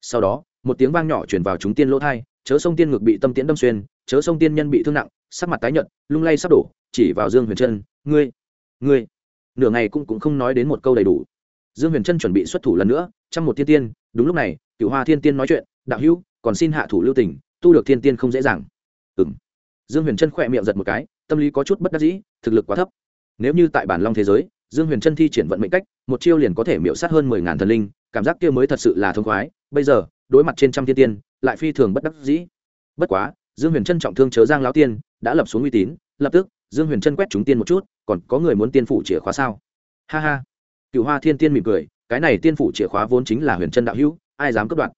Sau đó, một tiếng vang nhỏ chuyển vào chúng tiên lỗ thai, chớ sông tiên ngực bị tâm tiễn đâm xuyên, chớ sông tiên nhân bị thương nặng, sắc mặt tái nhợt, lung lay sắp đổ, chỉ vào dương huyền trân, ngươi ngươi. Nửa ngày cũng cũng không nói đến một câu đầy đủ. Dương huyền trân chuẩn bị xuất thủ lần nữa trong một thiên tiên, đúng lúc này cựu hoa thiên tiên nói chuyện đạo hữu còn xin hạ thủ lưu tình, tu được thiên tiên không dễ dàng. Ừ m dương huyền trân khỏe miệng giật một cái tâm lý có chút bất đắc dĩ thực lực quá thấp. Nếu như tại bản long thế giới dương huyền trân thi triển vận mệnh cách một chiêu liền có thể miễu sát hơn mười ngàn thần linh cảm giác kia mới thật sự là thông khoái bây giờ đối mặt trên trăm thiên tiên lại phi thường bất đắc dĩ. Bất quá dương huyền trân trọng thương chớ giang lão tiên đã lập xuống uy tín lập tức dương huyền trân quét chúng tiên một chút còn có người muốn tiên phủ chìa khóa sao? Ha ha. Cựu hoa thiên tiên mỉm cười cái này tiên phủ chìa khóa vốn chính là huyền trân đạo hữu ai dám cướp đoạt?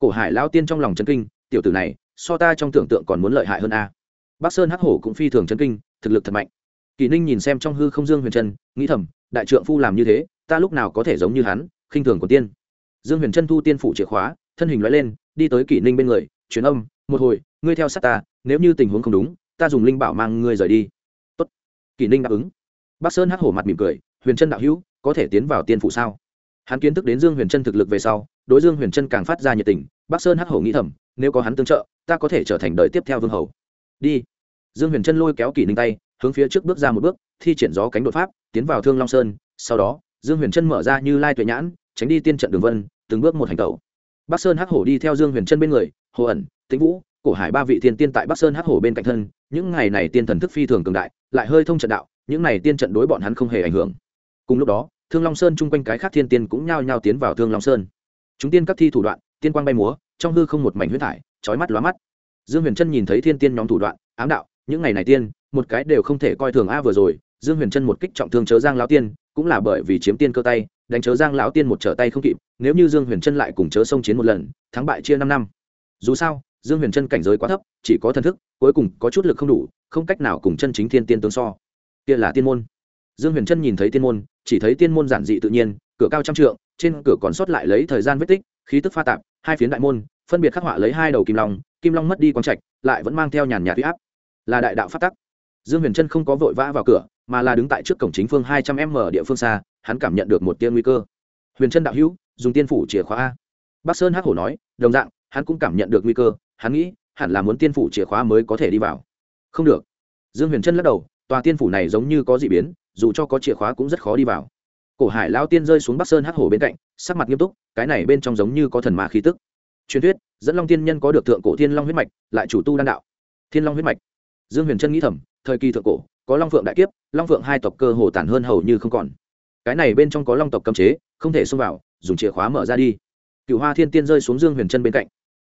Cổ hải lao tiên trong lòng chân kinh, tiểu tử này, so ta trong tưởng tượng còn muốn lợi hại hơn a. Bắc sơn hắc hổ cũng phi thường chân kinh, thực lực thật mạnh. Kỳ ninh nhìn xem trong hư không dương huyền trân, nghĩ thầm, đại trượng phu làm như thế, ta lúc nào có thể giống như hắn, khinh thường của tiên. Dương huyền trân thu tiên phủ chìa khóa, thân hình loại lên, đi tới kỳ ninh bên người, truyền âm, một hồi, ngươi theo sát ta, nếu như tình huống không đúng, ta dùng linh bảo mang ngươi rời đi. Tốt. Kỳ ninh đáp ứng. Bắc sơn hắc hổ mặt mỉm cười, huyền trân đạo hữu, có thể tiến vào tiên phủ sao? Hắn kiến thức đến dương huyền trân thực lực về sau đối dương huyền trân càng phát ra nhiệt tình, bắc sơn hắc hổ nghĩ thầm, nếu có hắn tương trợ, ta có thể trở thành đời tiếp theo vương hầu. Đi. Dương huyền trân lôi kéo kỷ ninh tay, hướng phía trước bước ra một bước, thi triển gió cánh đột pháp, tiến vào thương long sơn, sau đó, dương huyền trân mở ra như lai tuệ nhãn, tránh đi tiên trận đường vân, từng bước một hành tẩu. Bắc sơn hắc hổ đi theo dương huyền trân bên người, hồ ẩn, tĩnh vũ, cổ hải ba vị thiên tiên tại bắc sơn hắc hổ bên cạnh thân, những ngày này tiên thần thức phi thường cường đại, lại hơi thông trận đạo, những này tiên trận đối bọn hắn không hề ảnh hưởng. Cùng lúc đó, thương long sơn chung quanh cái khác thiên tiên cũng nhao nhao tiến vào thương long sơn chúng tiên các thi thủ đoạn, tiên quang bay múa, trong hư không một mảnh huyết thải trói mắt lóa mắt. Dương huyền trân nhìn thấy thiên tiên nhóm thủ đoạn, ám đạo, những ngày này tiên, một cái đều không thể coi thường a vừa rồi. Dương huyền trân một kích trọng thương chớ giang lão tiên, cũng là bởi vì chiếm tiên cơ tay, đánh chớ giang lão tiên một trở tay không kịp, nếu như dương huyền trân lại cùng chớ sông chiến một lần, thắng bại chia năm năm. Dù sao, dương huyền trân cảnh giới quá thấp, chỉ có thần thức, cuối cùng có chút lực không đủ, không cách nào cùng chân chính thiên tiên tương so. Kia là tiên môn. Dương huyền trân nhìn thấy tiên môn, chỉ thấy tiên môn giản dị tự nhiên cửa cao trăm trượng, trên cửa còn sót lại lấy thời gian vết tích, khí tức pha tạp, hai phiến đại môn, phân biệt khắc họa lấy hai đầu kim long kim long mất đi quang trạch, lại vẫn mang theo nhàn nhạt huy áp. Là đại đạo phát tắc. Dương huyền trân không có vội vã vào cửa, mà là đứng tại trước cổng chính phương hai trăm m địa phương xa, hắn cảm nhận được một tiên nguy cơ. Huyền trân đạo hữu, dùng tiên phủ chìa khóa a. Bắc sơn hắc hổ nói, đồng dạng, hắn cũng cảm nhận được nguy cơ, hắn nghĩ, hẳn là muốn tiên phủ chìa khóa mới có thể đi vào. Không được. Dương huyền trân lắc đầu, tòa tiên phủ này giống như có d ị biến, dù cho có chìa khóa cũng rất khó đi vào cổ hải lao tiên rơi xuống bắc sơn hắc hổ bên cạnh, sắc mặt nghiêm túc, cái này bên trong giống như có thần ma khí tức. Truyền thuyết, dẫn long tiên nhân có được thượng cổ thiên long huyết mạch, lại chủ tu đan đạo. Thiên long huyết mạch. Dương huyền trân nghĩ thầm, thời kỳ thượng cổ, có long phượng đại kiếp, long phượng hai tộc cơ hồ tản hơn hầu như không còn. Cái này bên trong có long tộc cấm chế, không thể xông vào, dùng chìa khóa mở ra đi. Cựu hoa thiên tiên rơi xuống dương huyền trân bên cạnh.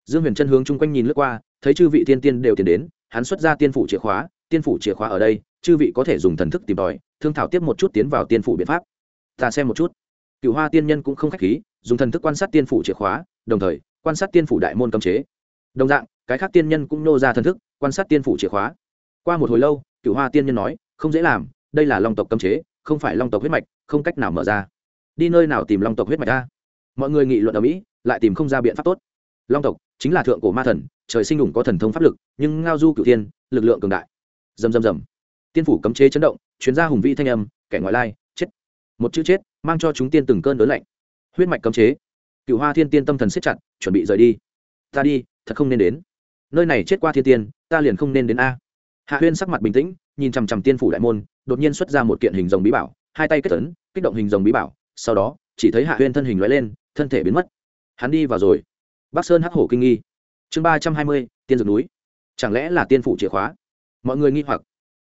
Dương huyền trân hướng chung quanh nhìn lướt qua, thấy chư vị thiên tiên đều tiến đến, hắn xuất ra tiên phủ chìa khóa, tiên phủ chìa khóa ở đây, chư vị có thể dùng thần thức tìm tòi, thương thảo tiếp một chút tiến vào tiên phủ biện pháp ta xem một chút. Cựu hoa tiên nhân cũng không k h á c h khí, dùng thần thức quan sát tiên phủ chìa khóa, đồng thời, quan sát tiên phủ đại môn cấm chế. Đồng dạng, cái khác tiên nhân cũng nô ra thần thức, quan sát tiên phủ chìa khóa. Qua một hồi lâu, cựu hoa tiên nhân nói, không dễ làm, đây là long tộc cấm chế, không phải long tộc huyết mạch, không cách nào mở ra. Đi nơi nào tìm long tộc huyết mạch ra mọi người nghị luận ở mỹ, lại tìm không ra biện pháp tốt. Long tộc chính là thượng cổ ma thần, trời sinh đủng có thần thông pháp lực, nhưng ngao du cựu thiên, lực lượng cường đại. Dầm dầm dầm tiên phủ cấm chế chấn động chuyến ra hùng vĩ thanh âm, kẻ ngoại lai một chữ chết, mang cho chúng tiên từng cơn đớn lạnh. Huyết mạch cấm chế. Cựu hoa thiên tiên tâm thần siết chặt, chuẩn bị rời đi. Ta đi, thật không nên đến. Nơi này chết qua thiên tiên, ta liền không nên đến a. Hạ huyên sắc mặt bình tĩnh, nhìn chằm chằm tiên phủ đại môn, đột nhiên xuất ra một kiện hình rồng bí bảo, hai tay kết tấn kích động hình rồng bí bảo, sau đó, chỉ thấy hạ huyên thân hình loại lên, thân thể biến mất. Hắn đi vào rồi. Bắc sơn hắc hổ kinh nghi. Chương ba trăm hai mươi, tiên dược núi. Chẳng lẽ là tiên phủ chìa khóa? Mọi người nghi hoặc.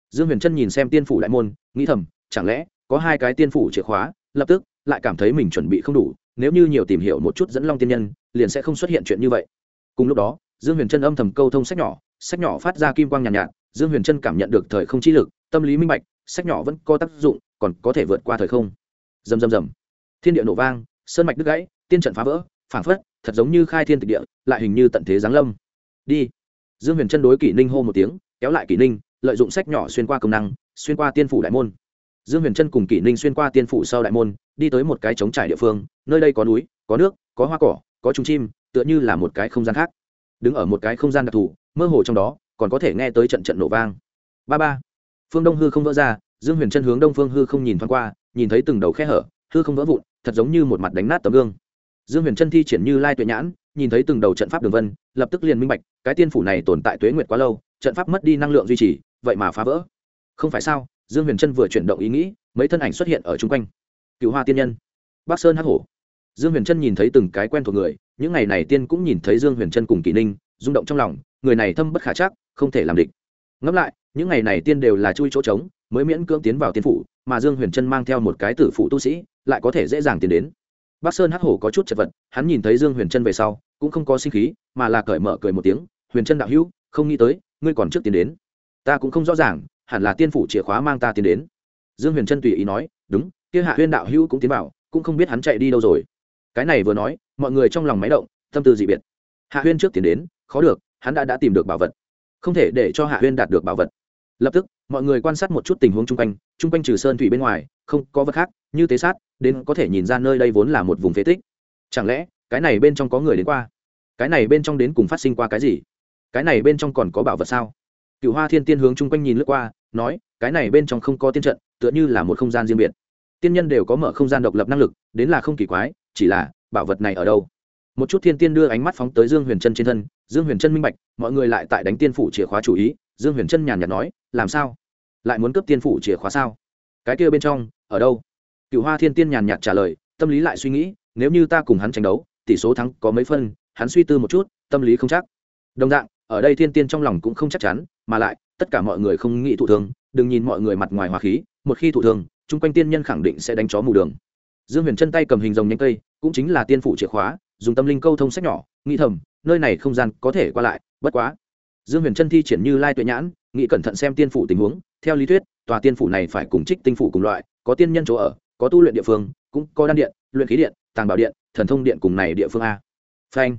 Dương huyền trân nhìn xem tiên phủ đại môn, nghĩ thầm, chẳng lẽ có hai cái tiên phủ chìa khóa lập tức lại cảm thấy mình chuẩn bị không đủ nếu như nhiều tìm hiểu một chút dẫn long tiên nhân liền sẽ không xuất hiện chuyện như vậy. Cùng lúc đó dương huyền trân âm thầm câu thông sách nhỏ sách nhỏ phát ra kim quang nhàn nhạt, nhạt dương huyền trân cảm nhận được thời không chi lực tâm lý minh bạch sách nhỏ vẫn có tác dụng còn có thể vượt qua thời không. Dầm dầm dầm thiên địa nổ vang sơn mạch đứt gãy tiên trận phá vỡ phảng phất thật giống như khai thiên tịch địa lại hình như tận thế giáng lâm. Đi. Dương huyền chân đối kỷ ninh hô một tiếng kéo lại kỷ ninh lợi dụng sách nhỏ xuyên qua công năng xuyên qua tiên phủ đại môn dương huyền trân cùng kỷ ninh xuyên qua tiên phủ sau đại môn, đi tới một cái trống trải địa phương, nơi đây có núi, có nước, có hoa cỏ, có trùng chim, tựa như là một cái không gian khác. Đứng ở một cái không gian đặc thù, mơ hồ trong đó, còn có thể nghe tới trận trận nổ vang. Ba ba. Phương đông hư không vỡ ra, dương huyền trân hướng đông phương hư không nhìn thoáng qua, nhìn thấy từng đầu khe hở, hư không vỡ vụn, thật giống như một mặt đánh nát tấm gương. Dương huyền trân thi triển như lai tuệ nhãn, nhìn thấy từng đầu trận pháp đường vân, lập tức liền minh bạch, cái tiên phủ này tồn tại tuế nguyệt quá lâu, trận pháp mất đi năng lượng duy trì, vậy mà phá vỡ. Không phải sao? Dương huyền trân vừa chuyển động ý nghĩ, mấy thân ảnh xuất hiện ở chung quanh. Cựu hoa tiên nhân bắc sơn hắc hổ. Dương huyền trân nhìn thấy từng cái quen thuộc người, những ngày này tiên cũng nhìn thấy dương huyền trân cùng kỷ ninh, rung động trong lòng, người này thâm bất khả chắc, không thể làm địch. Ngẫm lại, những ngày này tiên đều là chui chỗ trống, mới miễn cưỡng tiến vào tiên phủ, mà dương huyền trân mang theo một cái tử phụ tu sĩ, lại có thể dễ dàng tiến đến. Bắc sơn hắc hổ có chút chật vật, hắn nhìn thấy dương huyền trân về sau, cũng không có sinh khí, mà là cởi mở cười một tiếng, huyền trân đạo hữu, không nghĩ tới, ngươi còn trước tiến đến. Ta cũng không rõ ràng hẳn là tiên phủ chìa khóa mang ta tiến đến. Dương huyền trân tùy ý nói, đúng, kia hạ huyên đạo hữu cũng tiến vào, cũng không biết hắn chạy đi đâu rồi. Cái này vừa nói, mọi người trong lòng máy động, tâm tư dị biệt. Hạ huyên trước tiến đến, khó được, hắn đã đã tìm được bảo vật. Không thể để cho hạ huyên đạt được bảo vật. Lập tức, mọi người quan sát một chút tình huống chung quanh chung quanh trừ sơn thủy bên ngoài, không có vật khác, như tế sát, đến có thể nhìn ra nơi đây vốn là một vùng phế tích. Chẳng lẽ, cái này bên trong có người đến qua? Cái này bên trong đến cùng phát sinh qua cái gì? Cái này bên trong còn có bảo vật sao? Cựu hoa thiên tiên hướng chung quanh nhìn lướt qua, nói, cái này bên trong không có tiên trận, tựa như là một không gian riêng biệt. Tiên nhân đều có mở không gian độc lập năng lực, đến là không kỳ quái, chỉ là, bảo vật này ở đâu? Một chút thiên tiên đưa ánh mắt phóng tới dương huyền trân trên thân, dương huyền trân minh bạch, mọi người lại tại đánh tiên phủ chìa khóa chủ ý, dương huyền trân nhàn nhạt nói, làm sao? Lại muốn cấp tiên phủ chìa khóa sao? Cái kia bên trong, ở đâu? Cựu hoa thiên tiên nhàn nhạt trả lời, tâm lý lại suy nghĩ, nếu như ta cùng hắn tranh đấu, tỷ số thắng có mấy phân, hắn suy tư một chút, tâm lý không chắc. Đồng dạng ở đây thiên tiên trong lòng cũng không chắc chắn, mà lại, tất cả mọi người không nghĩ thụ thương, đừng nhìn mọi người mặt ngoài hòa khí, một khi thụ thương, chung quanh tiên nhân khẳng định sẽ đánh chó mù đường. Dương huyền chân tay cầm hình rồng nhánh cây, cũng chính là tiên phủ chìa khóa, dùng tâm linh câu thông sách nhỏ, nghĩ thầm, nơi này không gian có thể qua lại, bất quá. Dương huyền chân thi triển như lai tuệ nhãn, nghĩ cẩn thận xem tiên phủ tình huống, theo lý thuyết, tòa tiên phủ này phải cùng trích tinh phủ cùng loại, có tiên nhân chỗ ở, có tu luyện địa phương, cũng có đan điện, luyện khí điện, tàng bảo điện, thần thông điện cùng này địa phương a. Phanh.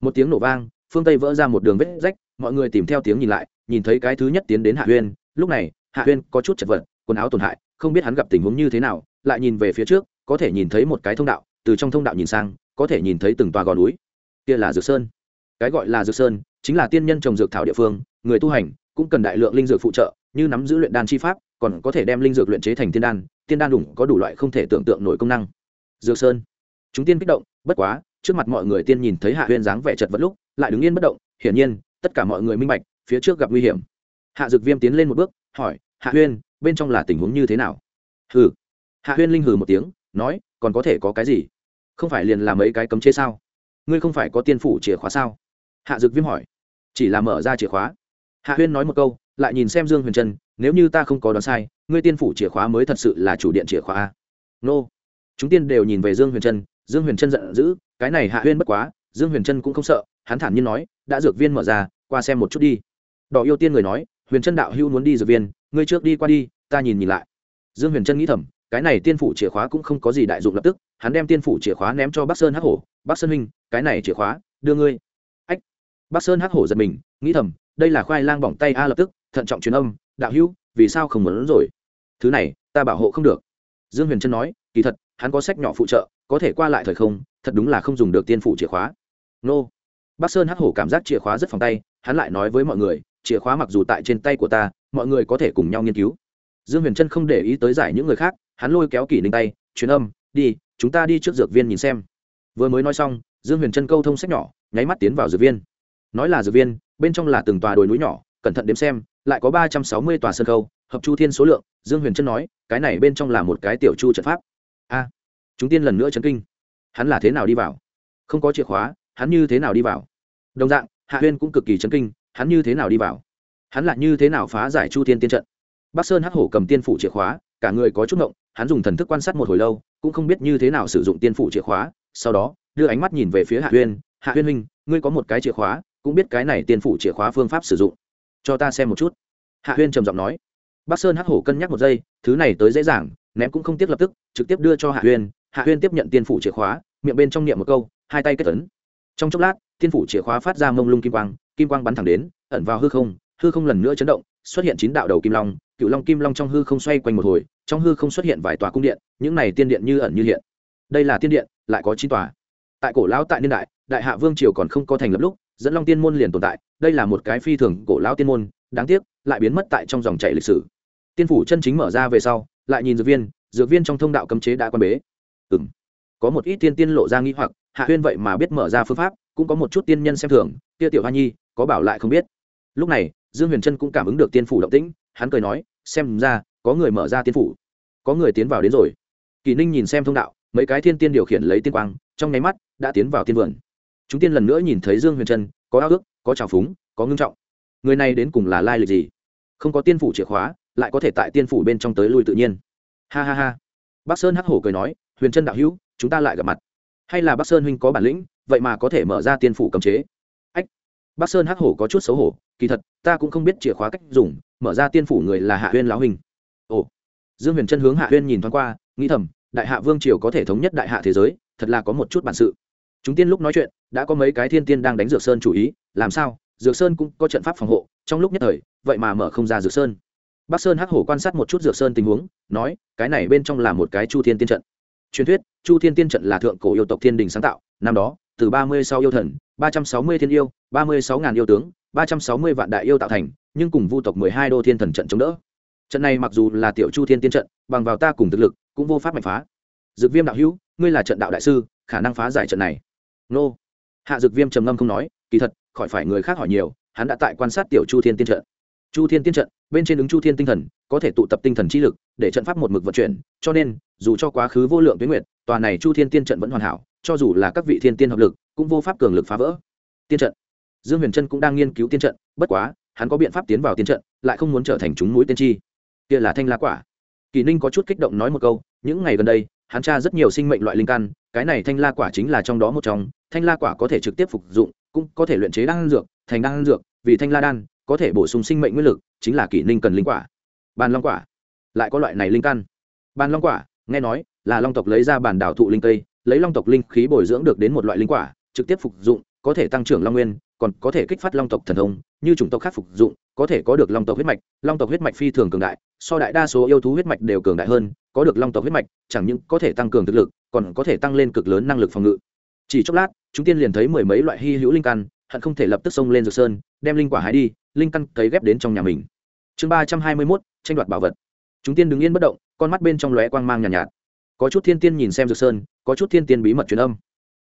Một tiếng nổ vang phương tây vỡ ra một đường vết rách mọi người tìm theo tiếng nhìn lại nhìn thấy cái thứ nhất tiến đến hạ huyên lúc này hạ huyên có chút chật vật quần áo tổn hại không biết hắn gặp tình huống như thế nào lại nhìn về phía trước có thể nhìn thấy một cái thông đạo từ trong thông đạo nhìn sang có thể nhìn thấy từng tòa gò núi kia là dược sơn cái gọi là dược sơn chính là tiên nhân trồng dược thảo địa phương người tu hành cũng cần đại lượng linh dược phụ trợ như nắm giữ luyện đan chi pháp còn có thể đem linh dược luyện chế thành tiên đan tiên đan đủng có đủ loại không thể tưởng tượng nổi công năng dược sơn chúng tiên kích động bất quá trước mặt mọi người tiên nhìn thấy hạ huyên dáng vẻ chật vật lúc, lại đứng yên bất động, hiển nhiên, tất cả mọi người minh bạch, phía trước gặp nguy hiểm. Hạ dược viêm tiến lên một bước, hỏi, hạ huyên, bên trong là tình huống như thế nào? Hừ. Hạ huyên linh hừ một tiếng, nói, còn có thể có cái gì? Không phải liền làm mấy cái cấm chế sao? Ngươi không phải có tiên phủ chìa khóa sao? Hạ dược viêm hỏi. Chỉ là mở ra chìa khóa. Hạ huyên nói một câu, lại nhìn xem dương huyền trân, nếu như ta không có đoán sai, ngươi tiên phủ chìa khóa mới thật sự là chủ điện chìa khóa a. Nô. Chúng tiên đều nhìn về dương huyền trân, dương huyền trân giận dữ cái này hạ huyên bất quá, dương huyền trân cũng không sợ, hắn thản nhiên nói, đã dược viên mở ra, qua xem một chút đi. Đỏ yêu tiên người nói, huyền trân đạo hữu muốn đi dược viên, ngươi trước đi qua đi, ta nhìn nhìn lại. Dương huyền trân nghĩ thầm, cái này tiên phủ chìa khóa cũng không có gì đại dụng lập tức, hắn đem tiên phủ chìa khóa ném cho bắc sơn hắc hổ, bắc sơn huynh, cái này chìa khóa, đưa ngươi. Ách. Bắc sơn hắc hổ giật mình, nghĩ thầm, đây là khoai lang bỏng tay a lập tức, thận trọng truyền âm, đạo hữu, vì sao không muốn rồi? Thứ này, ta bảo hộ không được. Dương huyền trân nói, kỳ thật, hắn có sách nhỏ phụ trợ, có thể qua lại thời không thật đúng là không dùng được tiên phủ chìa khóa. Nô. Bắc sơn hắc hổ cảm giác chìa khóa rất phòng tay, hắn lại nói với mọi người, chìa khóa mặc dù tại trên tay của ta, mọi người có thể cùng nhau nghiên cứu. Dương huyền trân không để ý tới giải những người khác, hắn lôi kéo kỷ ninh tay, truyền âm, đi, chúng ta đi trước dược viên nhìn xem. Vừa mới nói xong, dương huyền trân câu thông sách nhỏ, nháy mắt tiến vào dược viên. Nói là dược viên, bên trong là từng tòa đồi núi nhỏ, cẩn thận đếm xem, lại có ba trăm sáu mươi tòa sân khâu, hợp chu thiên số lượng, dương huyền trân nói, cái này bên trong là một cái tiểu chu trận pháp. A. Chúng tiên lần nữa chấn kinh hắn là thế nào đi vào? Không có chìa khóa, hắn như thế nào đi vào? Đồng dạng, hạ huyên cũng cực kỳ chấn kinh, hắn như thế nào đi vào? Hắn lại như thế nào phá giải chu thiên tiên trận? Bắc sơn hắc hổ cầm tiên phủ chìa khóa, cả người có chút ngộng, hắn dùng thần thức quan sát một hồi lâu, cũng không biết như thế nào sử dụng tiên phủ chìa khóa, sau đó, đưa ánh mắt nhìn về phía hạ huyên hạ huyên huynh, ngươi có một cái chìa khóa, cũng biết cái này tiên phủ chìa khóa phương pháp sử dụng. Cho ta xem một chút. Hạ huyên trầm giọng nói. Bắc sơn hắc hổ cân nhắc một giây, thứ này tới dễ dàng, ném cũng không tiếc lập tức, trực tiếp đưa cho hạ huyên. Hạ huyên tiếp nhận tiên phủ chìa khóa miệng bên trong niệm một câu, hai tay kết tấn trong chốc lát, thiên phủ chìa khóa phát ra mông lung kim quang kim quang bắn thẳng đến, ẩn vào hư không hư không lần nữa chấn động, xuất hiện chín đạo đầu kim long, cựu long kim long trong hư không xoay quanh một hồi, trong hư không xuất hiện vài tòa cung điện, những này tiên điện như ẩn như hiện. Đây là tiên điện, lại có chín tòa. Tại cổ lão tại niên đại đại hạ vương triều còn không có thành lập lúc, dẫn long tiên môn liền tồn tại, đây là một cái phi thường cổ lão tiên môn, đáng tiếc, lại biến mất tại trong dòng chảy lịch sử. Tiên phủ chân chính mở ra về sau, lại nhìn dược viên dược viên trong thông đạo cấm chế đã quan bế. Ừ có một ít tiên tiên lộ ra nghi hoặc, hạ huyên vậy mà biết mở ra phương pháp, cũng có một chút tiên nhân xem thường tia tiểu hoa nhi, có bảo lại không biết. Lúc này, dương huyền trân cũng cảm ứng được tiên phủ động tĩnh, hắn cười nói, xem ra, có người mở ra tiên phủ. Có người tiến vào đến rồi. Kỳ ninh nhìn xem thông đạo, mấy cái thiên tiên điều khiển lấy tiên quang, trong nháy mắt, đã tiến vào tiên vườn. Chúng tiên lần nữa nhìn thấy dương huyền trân có ao ước, có trào phúng, có ngưng trọng. Người này đến cùng là lai lịch gì? Không có tiên phủ chìa khóa, lại có thể tại tiên phủ bên trong tới lui tự nhiên. Ha ha ha. Bắc sơn hắc hổ cười nói huyền trân đạo hữu, chúng ta lại gặp mặt. Hay là bắc sơn huynh có bản lĩnh, vậy mà có thể mở ra tiên phủ cấm chế? Ách, bắc sơn hắc hổ có chút xấu hổ, kỳ thật, ta cũng không biết chìa khóa cách dùng, mở ra tiên phủ người là hạ huyên lão huynh. Ồ. Dương huyền trân hướng hạ huyên nhìn thoáng qua, nghĩ thầm, đại hạ vương triều có thể thống nhất đại hạ thế giới, thật là có một chút bản sự. Chúng tiên lúc nói chuyện, đã có mấy cái thiên tiên đang đánh dược sơn chủ ý, làm sao, dược sơn cũng có trận pháp phòng hộ, trong lúc nhất thời, vậy mà mở không ra dược sơn. Bắc sơn hắc hổ quan sát một chút dược sơn tình huống, nói, cái này bên trong là một cái chu thiên tiên trận truyền thuyết, chu thiên tiên trận là thượng cổ yêu tộc thiên đình sáng tạo, năm đó, từ ba mươi sáu yêu thần, ba trăm sáu mươi thiên yêu, ba mươi sáu ngàn yêu tướng, ba trăm sáu mươi vạn đại yêu tạo thành, nhưng cùng vu tộc mười hai đô thiên thần trận chống đỡ. Trận này mặc dù là tiểu chu thiên tiên trận, bằng vào ta cùng thực lực, cũng vô pháp mạnh phá. Dược viêm đạo hữu, ngươi là trận đạo đại sư, khả năng phá giải trận này. Nô. Hạ dược viêm trầm ngâm không nói, kỳ thật, khỏi phải người khác hỏi nhiều, hắn đã tại quan sát tiểu chu thiên tiên trận chu thiên tiên trận, bên trên ứng chu thiên tinh thần, có thể tụ tập tinh thần chi lực, để trận pháp một mực vận chuyển, cho nên, dù cho quá khứ vô lượng tuyến nguyệt, tòa này chu thiên tiên trận vẫn hoàn hảo, cho dù là các vị thiên tiên hợp lực, cũng vô pháp cường lực phá vỡ. Tiên trận. Dương huyền trân cũng đang nghiên cứu tiên trận, bất quá, hắn có biện pháp tiến vào tiên trận, lại không muốn trở thành chúng mũi tiên tri. Kia là thanh la quả. Kỳ ninh có chút kích động nói một câu, những ngày gần đây, hắn tra rất nhiều sinh mệnh loại linh căn, cái này thanh la quả chính là trong đó một trong, thanh la quả có thể trực tiếp phục dụng, cũng có thể luyện chế đan dược, thành đan dược, vì thanh la đan có thể bổ sung sinh mệnh nguyên lực, chính là kỷ ninh cần linh quả. Bàn long quả, lại có loại này linh căn. Bàn long quả, nghe nói, là long tộc lấy ra bản đảo thụ linh cây, lấy long tộc linh khí bồi dưỡng được đến một loại linh quả, trực tiếp phục dụng, có thể tăng trưởng long nguyên, còn có thể kích phát long tộc thần thông, như chủng tộc khác phục dụng, có thể có được long tộc huyết mạch. Long tộc huyết mạch phi thường cường đại, so đại đa số yêu thú huyết mạch đều cường đại hơn, có được long tộc huyết mạch, chẳng những có thể tăng cường thực lực, còn có thể tăng lên cực lớn năng lực phòng ngự. Chỉ chốc lát, chúng tiên liền thấy mười mấy loại hy hữu linh căn, hận không thể lập tức xông lên dược sơn, đem linh quả hái đi linh căn cấy ghép đến trong nhà mình. Chương ba trăm hai mươi mốt tranh đoạt bảo vật. Chúng tiên đứng yên bất động con mắt bên trong lóe quang mang nhàn nhạt, nhạt. Có chút thiên tiên nhìn xem dược sơn có chút thiên tiên bí mật truyền âm.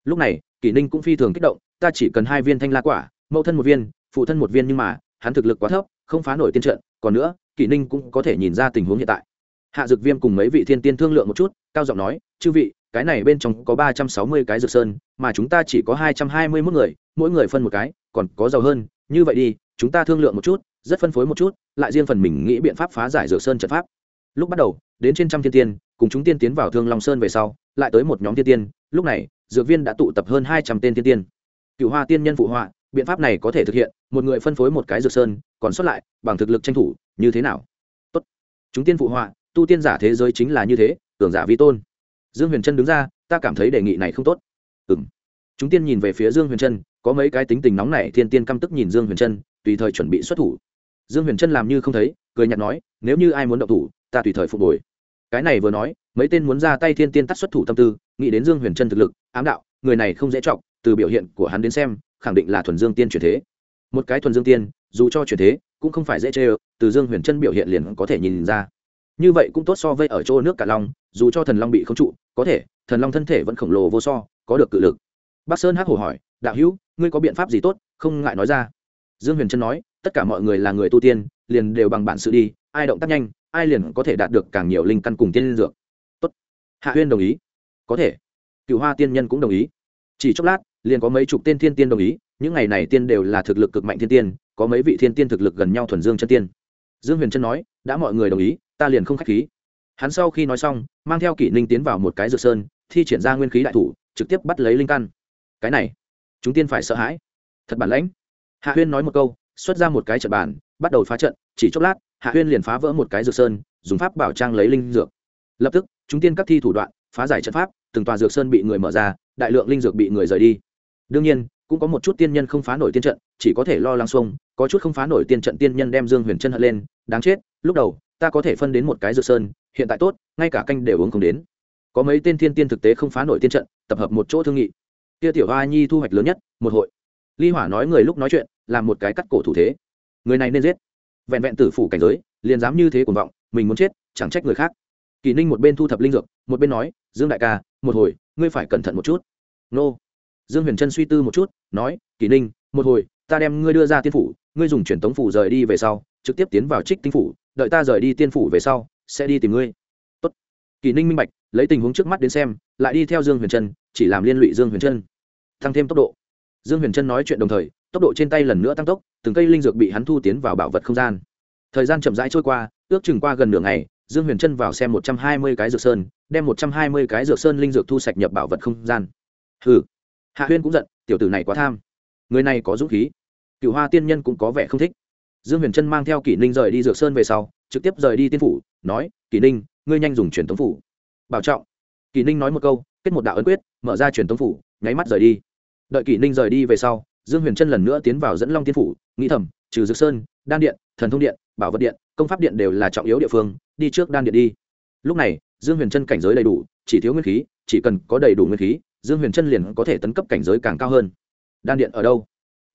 Lúc này kỷ ninh cũng phi thường kích động ta chỉ cần hai viên thanh la quả mẫu thân một viên phụ thân một viên nhưng mà hắn thực lực quá thấp không phá nổi tiên trận còn nữa kỷ ninh cũng có thể nhìn ra tình huống hiện tại. Hạ dược viêm cùng mấy vị thiên tiên thương lượng một chút cao giọng nói chư vị cái này bên trong có ba trăm sáu mươi cái dược sơn mà chúng ta chỉ có hai trăm hai mươi mốt người mỗi người phân một cái còn có giàu hơn như vậy đi chúng ta thương lượng một chút, rất phân phối một chút, lại riêng phần mình nghĩ biện pháp phá giải dược sơn trận pháp. Lúc bắt đầu, đến trên trăm thiên tiên, cùng chúng tiên tiến vào thương long sơn về sau, lại tới một nhóm thiên tiên, lúc này, dược viên đã tụ tập hơn hai trăm tên thiên tiên. Cựu hoa tiên nhân phụ họa, biện pháp này có thể thực hiện, một người phân phối một cái dược sơn, còn xuất lại, bằng thực lực tranh thủ, như thế nào? Tốt. chúng tiên phụ họa, tu tiên giả thế giới chính là như thế, tưởng giả vi tôn. Dương huyền trân đứng ra, ta cảm thấy đề nghị này không tốt. Ừ m chúng tiên nhìn về phía dương huyền trân, có mấy cái tính tình nóng này thiên tiên căm tức nhìn dương huyền trân tùy thời chuẩn bị xuất thủ. Dương huyền trân làm như không thấy cười nhạt nói nếu như ai muốn động thủ ta tùy thời phục hồi. Cái này vừa nói mấy tên muốn ra tay thiên tiên tắt xuất thủ tâm tư nghĩ đến dương huyền trân thực lực ám đạo người này không dễ trọng, từ biểu hiện của hắn đến xem khẳng định là thuần dương tiên chuyển thế. Một cái thuần dương tiên dù cho chuyển thế cũng không phải dễ chê ơ từ dương huyền trân biểu hiện liền có thể nhìn ra. Như vậy cũng tốt so với ở chỗ nước cả long dù cho thần long bị không trụ có thể thần long thân thể vẫn khổng lồ vô so có được cự lực. Bắc sơn hắc hồ hỏi đạo hữu ngươi có biện pháp gì tốt? Không ngại nói ra dương huyền trân nói, tất cả mọi người là người tu tiên, liền đều bằng bản sự đi, ai động tác nhanh, ai liền có thể đạt được càng nhiều linh căn cùng tiên linh dược. Tốt. Hạ huyên đồng ý. Có thể. Cựu hoa tiên nhân cũng đồng ý. Chỉ chốc lát, liền có mấy chục tên thiên tiên đồng ý, những ngày này tiên đều là thực lực cực mạnh thiên tiên, có mấy vị thiên tiên thực lực gần nhau thuần dương chân tiên. Dương huyền trân nói, đã mọi người đồng ý, ta liền không k h á c h khí. Hắn sau khi nói xong, mang theo kỷ ninh tiến vào một cái dược sơn, thi triển ra nguyên khí đại thủ, trực tiếp bắt lấy linh căn. Cái này, chúng tiên phải sợ hãi. Thật bản lãnh hạ huyên nói một câu, xuất ra một cái trận bàn, bắt đầu phá trận, chỉ chốc lát, hạ huyên liền phá vỡ một cái dược sơn, dùng pháp bảo trang lấy linh dược. Lập tức, chúng tiên các thi thủ đoạn, phá giải trận pháp, từng tòa dược sơn bị người mở ra, đại lượng linh dược bị người rời đi. Đương nhiên, cũng có một chút tiên nhân không phá nổi tiên trận, chỉ có thể lo lắng xuông, có chút không phá nổi tiên trận tiên nhân đem dương huyền chân hận lên, đáng chết, lúc đầu, ta có thể phân đến một cái dược sơn, hiện tại tốt, ngay cả canh đều uống không đến. Có mấy tên thiên tiên thực tế không phá nổi tiên trận, tập hợp một chỗ thương nghị. Kia tiểu hoa nhi thu hoạch lớn nhất, một hội ly hỏa nói người lúc nói chuyện làm một cái cắt cổ thủ thế. Người này nên giết. Vẹn vẹn tử phủ cảnh giới, liền dám như thế cuồng vọng, mình muốn chết, chẳng trách người khác. Kỳ ninh một bên thu thập linh dược, một bên nói, dương đại ca, một hồi, ngươi phải cẩn thận một chút. Nô. Dương huyền trân suy tư một chút, nói, kỳ ninh, một hồi, ta đem ngươi đưa ra tiên phủ, ngươi dùng truyền tống phủ rời đi về sau, trực tiếp tiến vào trích tinh phủ, đợi ta rời đi tiên phủ về sau, sẽ đi tìm ngươi. Tốt. kỳ ninh minh bạch, lấy tình huống trước mắt đến xem, lại đi theo dương huyền trân, chỉ làm liên lụy dương huyền trân. Tăng thêm tốc độ dương huyền trân nói chuyện đồng thời, tốc độ trên tay lần nữa tăng tốc, từng cây linh dược bị hắn thu tiến vào bảo vật không gian. Thời gian chậm rãi trôi qua, ước chừng qua gần nửa ngày, dương huyền trân vào xem một trăm hai mươi cái dược sơn, đem một trăm hai mươi cái dược sơn linh dược thu sạch nhập bảo vật không gian. Hừ. Hạ huyên cũng giận, tiểu tử này quá tham. Người này có dũng khí. Cựu hoa tiên nhân cũng có vẻ không thích. Dương huyền trân mang theo kỷ ninh rời đi dược sơn về sau, trực tiếp rời đi tiên phủ, nói, kỷ ninh, ngươi nhanh dùng truyền tống phủ. Bảo trọng. Kỷ ninh nói một câu, kết một đạo ấn quyết, mở ra truyền tống phủ, nháy mắt rời đi đợi kỷ ninh rời đi về sau, dương huyền trân lần nữa tiến vào dẫn long tiên phủ, nghĩ thầm, trừ dược sơn, đan điện, thần thông điện, bảo vật điện, công pháp điện đều là trọng yếu địa phương, đi trước đan điện đi. Lúc này, dương huyền trân cảnh giới đầy đủ, chỉ thiếu nguyên khí, chỉ cần có đầy đủ nguyên khí, dương huyền trân liền có thể tấn cấp cảnh giới càng cao hơn. Đan điện ở đâu?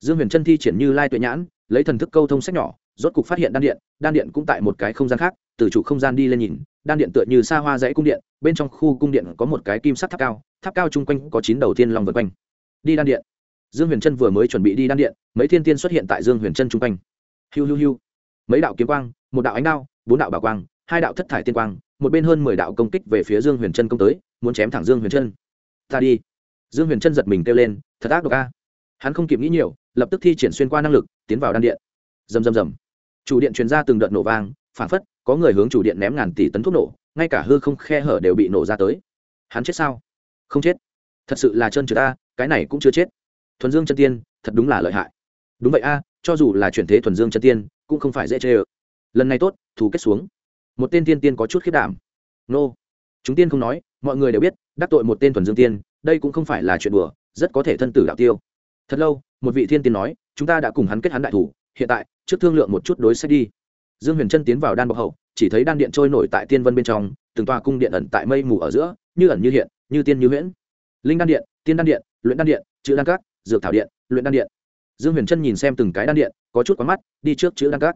Dương huyền trân thi triển như lai tuệ nhãn, lấy thần thức câu thông sách nhỏ, rốt cục phát hiện đan điện đan điện cũng tại một cái không gian khác, từ chủ không gian đi lên nhìn, đan điện tựa như xa hoa dãy cung điện, bên trong khu cung điện có một cái kim sắt tháp cao tháp cao chung quanh có chín đầu tiên long vượt quanh đi đan điện. Dương huyền trân vừa mới chuẩn bị đi đan điện, mấy thiên tiên xuất hiện tại dương huyền trân chung quanh. Hiu hiu hiu. Mấy đạo kiếm quang, một đạo ánh đao, bốn đạo bảo quang, hai đạo thất thải tiên quang, một bên hơn mười đạo công kích về phía dương huyền trân công tới, muốn chém thẳng dương huyền trân ta đi. Dương huyền trân giật mình kêu lên, thật ác độc a. Hắn không kịp nghĩ nhiều, lập tức thi triển xuyên qua năng lực, tiến vào đan điện. Rầm rầm rầm. Chủ điện truyền ra từng đợt nổ vang, phản phất có người hướng chủ điện ném ngàn tỷ tấn thuốc nổ, ngay cả hư không khe hở đều bị nổ ra tới. Hắn chết sao? Không chết. Thật sự là chân trừ ta cái này cũng chưa chết. Thuần dương chân tiên, thật đúng là lợi hại. Đúng vậy a, cho dù là chuyển thế thuần dương chân tiên, cũng không phải dễ chê ơ. Lần này tốt, thù kết xuống. Một tên tiên tiên có chút khiết đảm. Nô. Chúng tiên không nói, mọi người đều biết, đắc tội một tên thuần dương tiên, đây cũng không phải là chuyện đùa, rất có thể thân tử đạo tiêu. Thật lâu, một vị thiên tiên nói, chúng ta đã cùng hắn kết hắn đại thủ, hiện tại, trước thương lượng một chút đối sách đi. Dương huyền trân tiến vào đan bọc hậu, chỉ thấy đan điện trôi nổi tại tiên vân bên trong, từng tòa cung điện ẩn tại mây mù ở giữa, như ẩn như hiện, như tiên như huyễn. Linh đan điện, tiên đan điện luyện đan điện, chữ đan cát, dược thảo điện, luyện đan điện. Dương huyền trân nhìn xem từng cái đan điện, có chút quá mắt, đi trước chữ đan cát.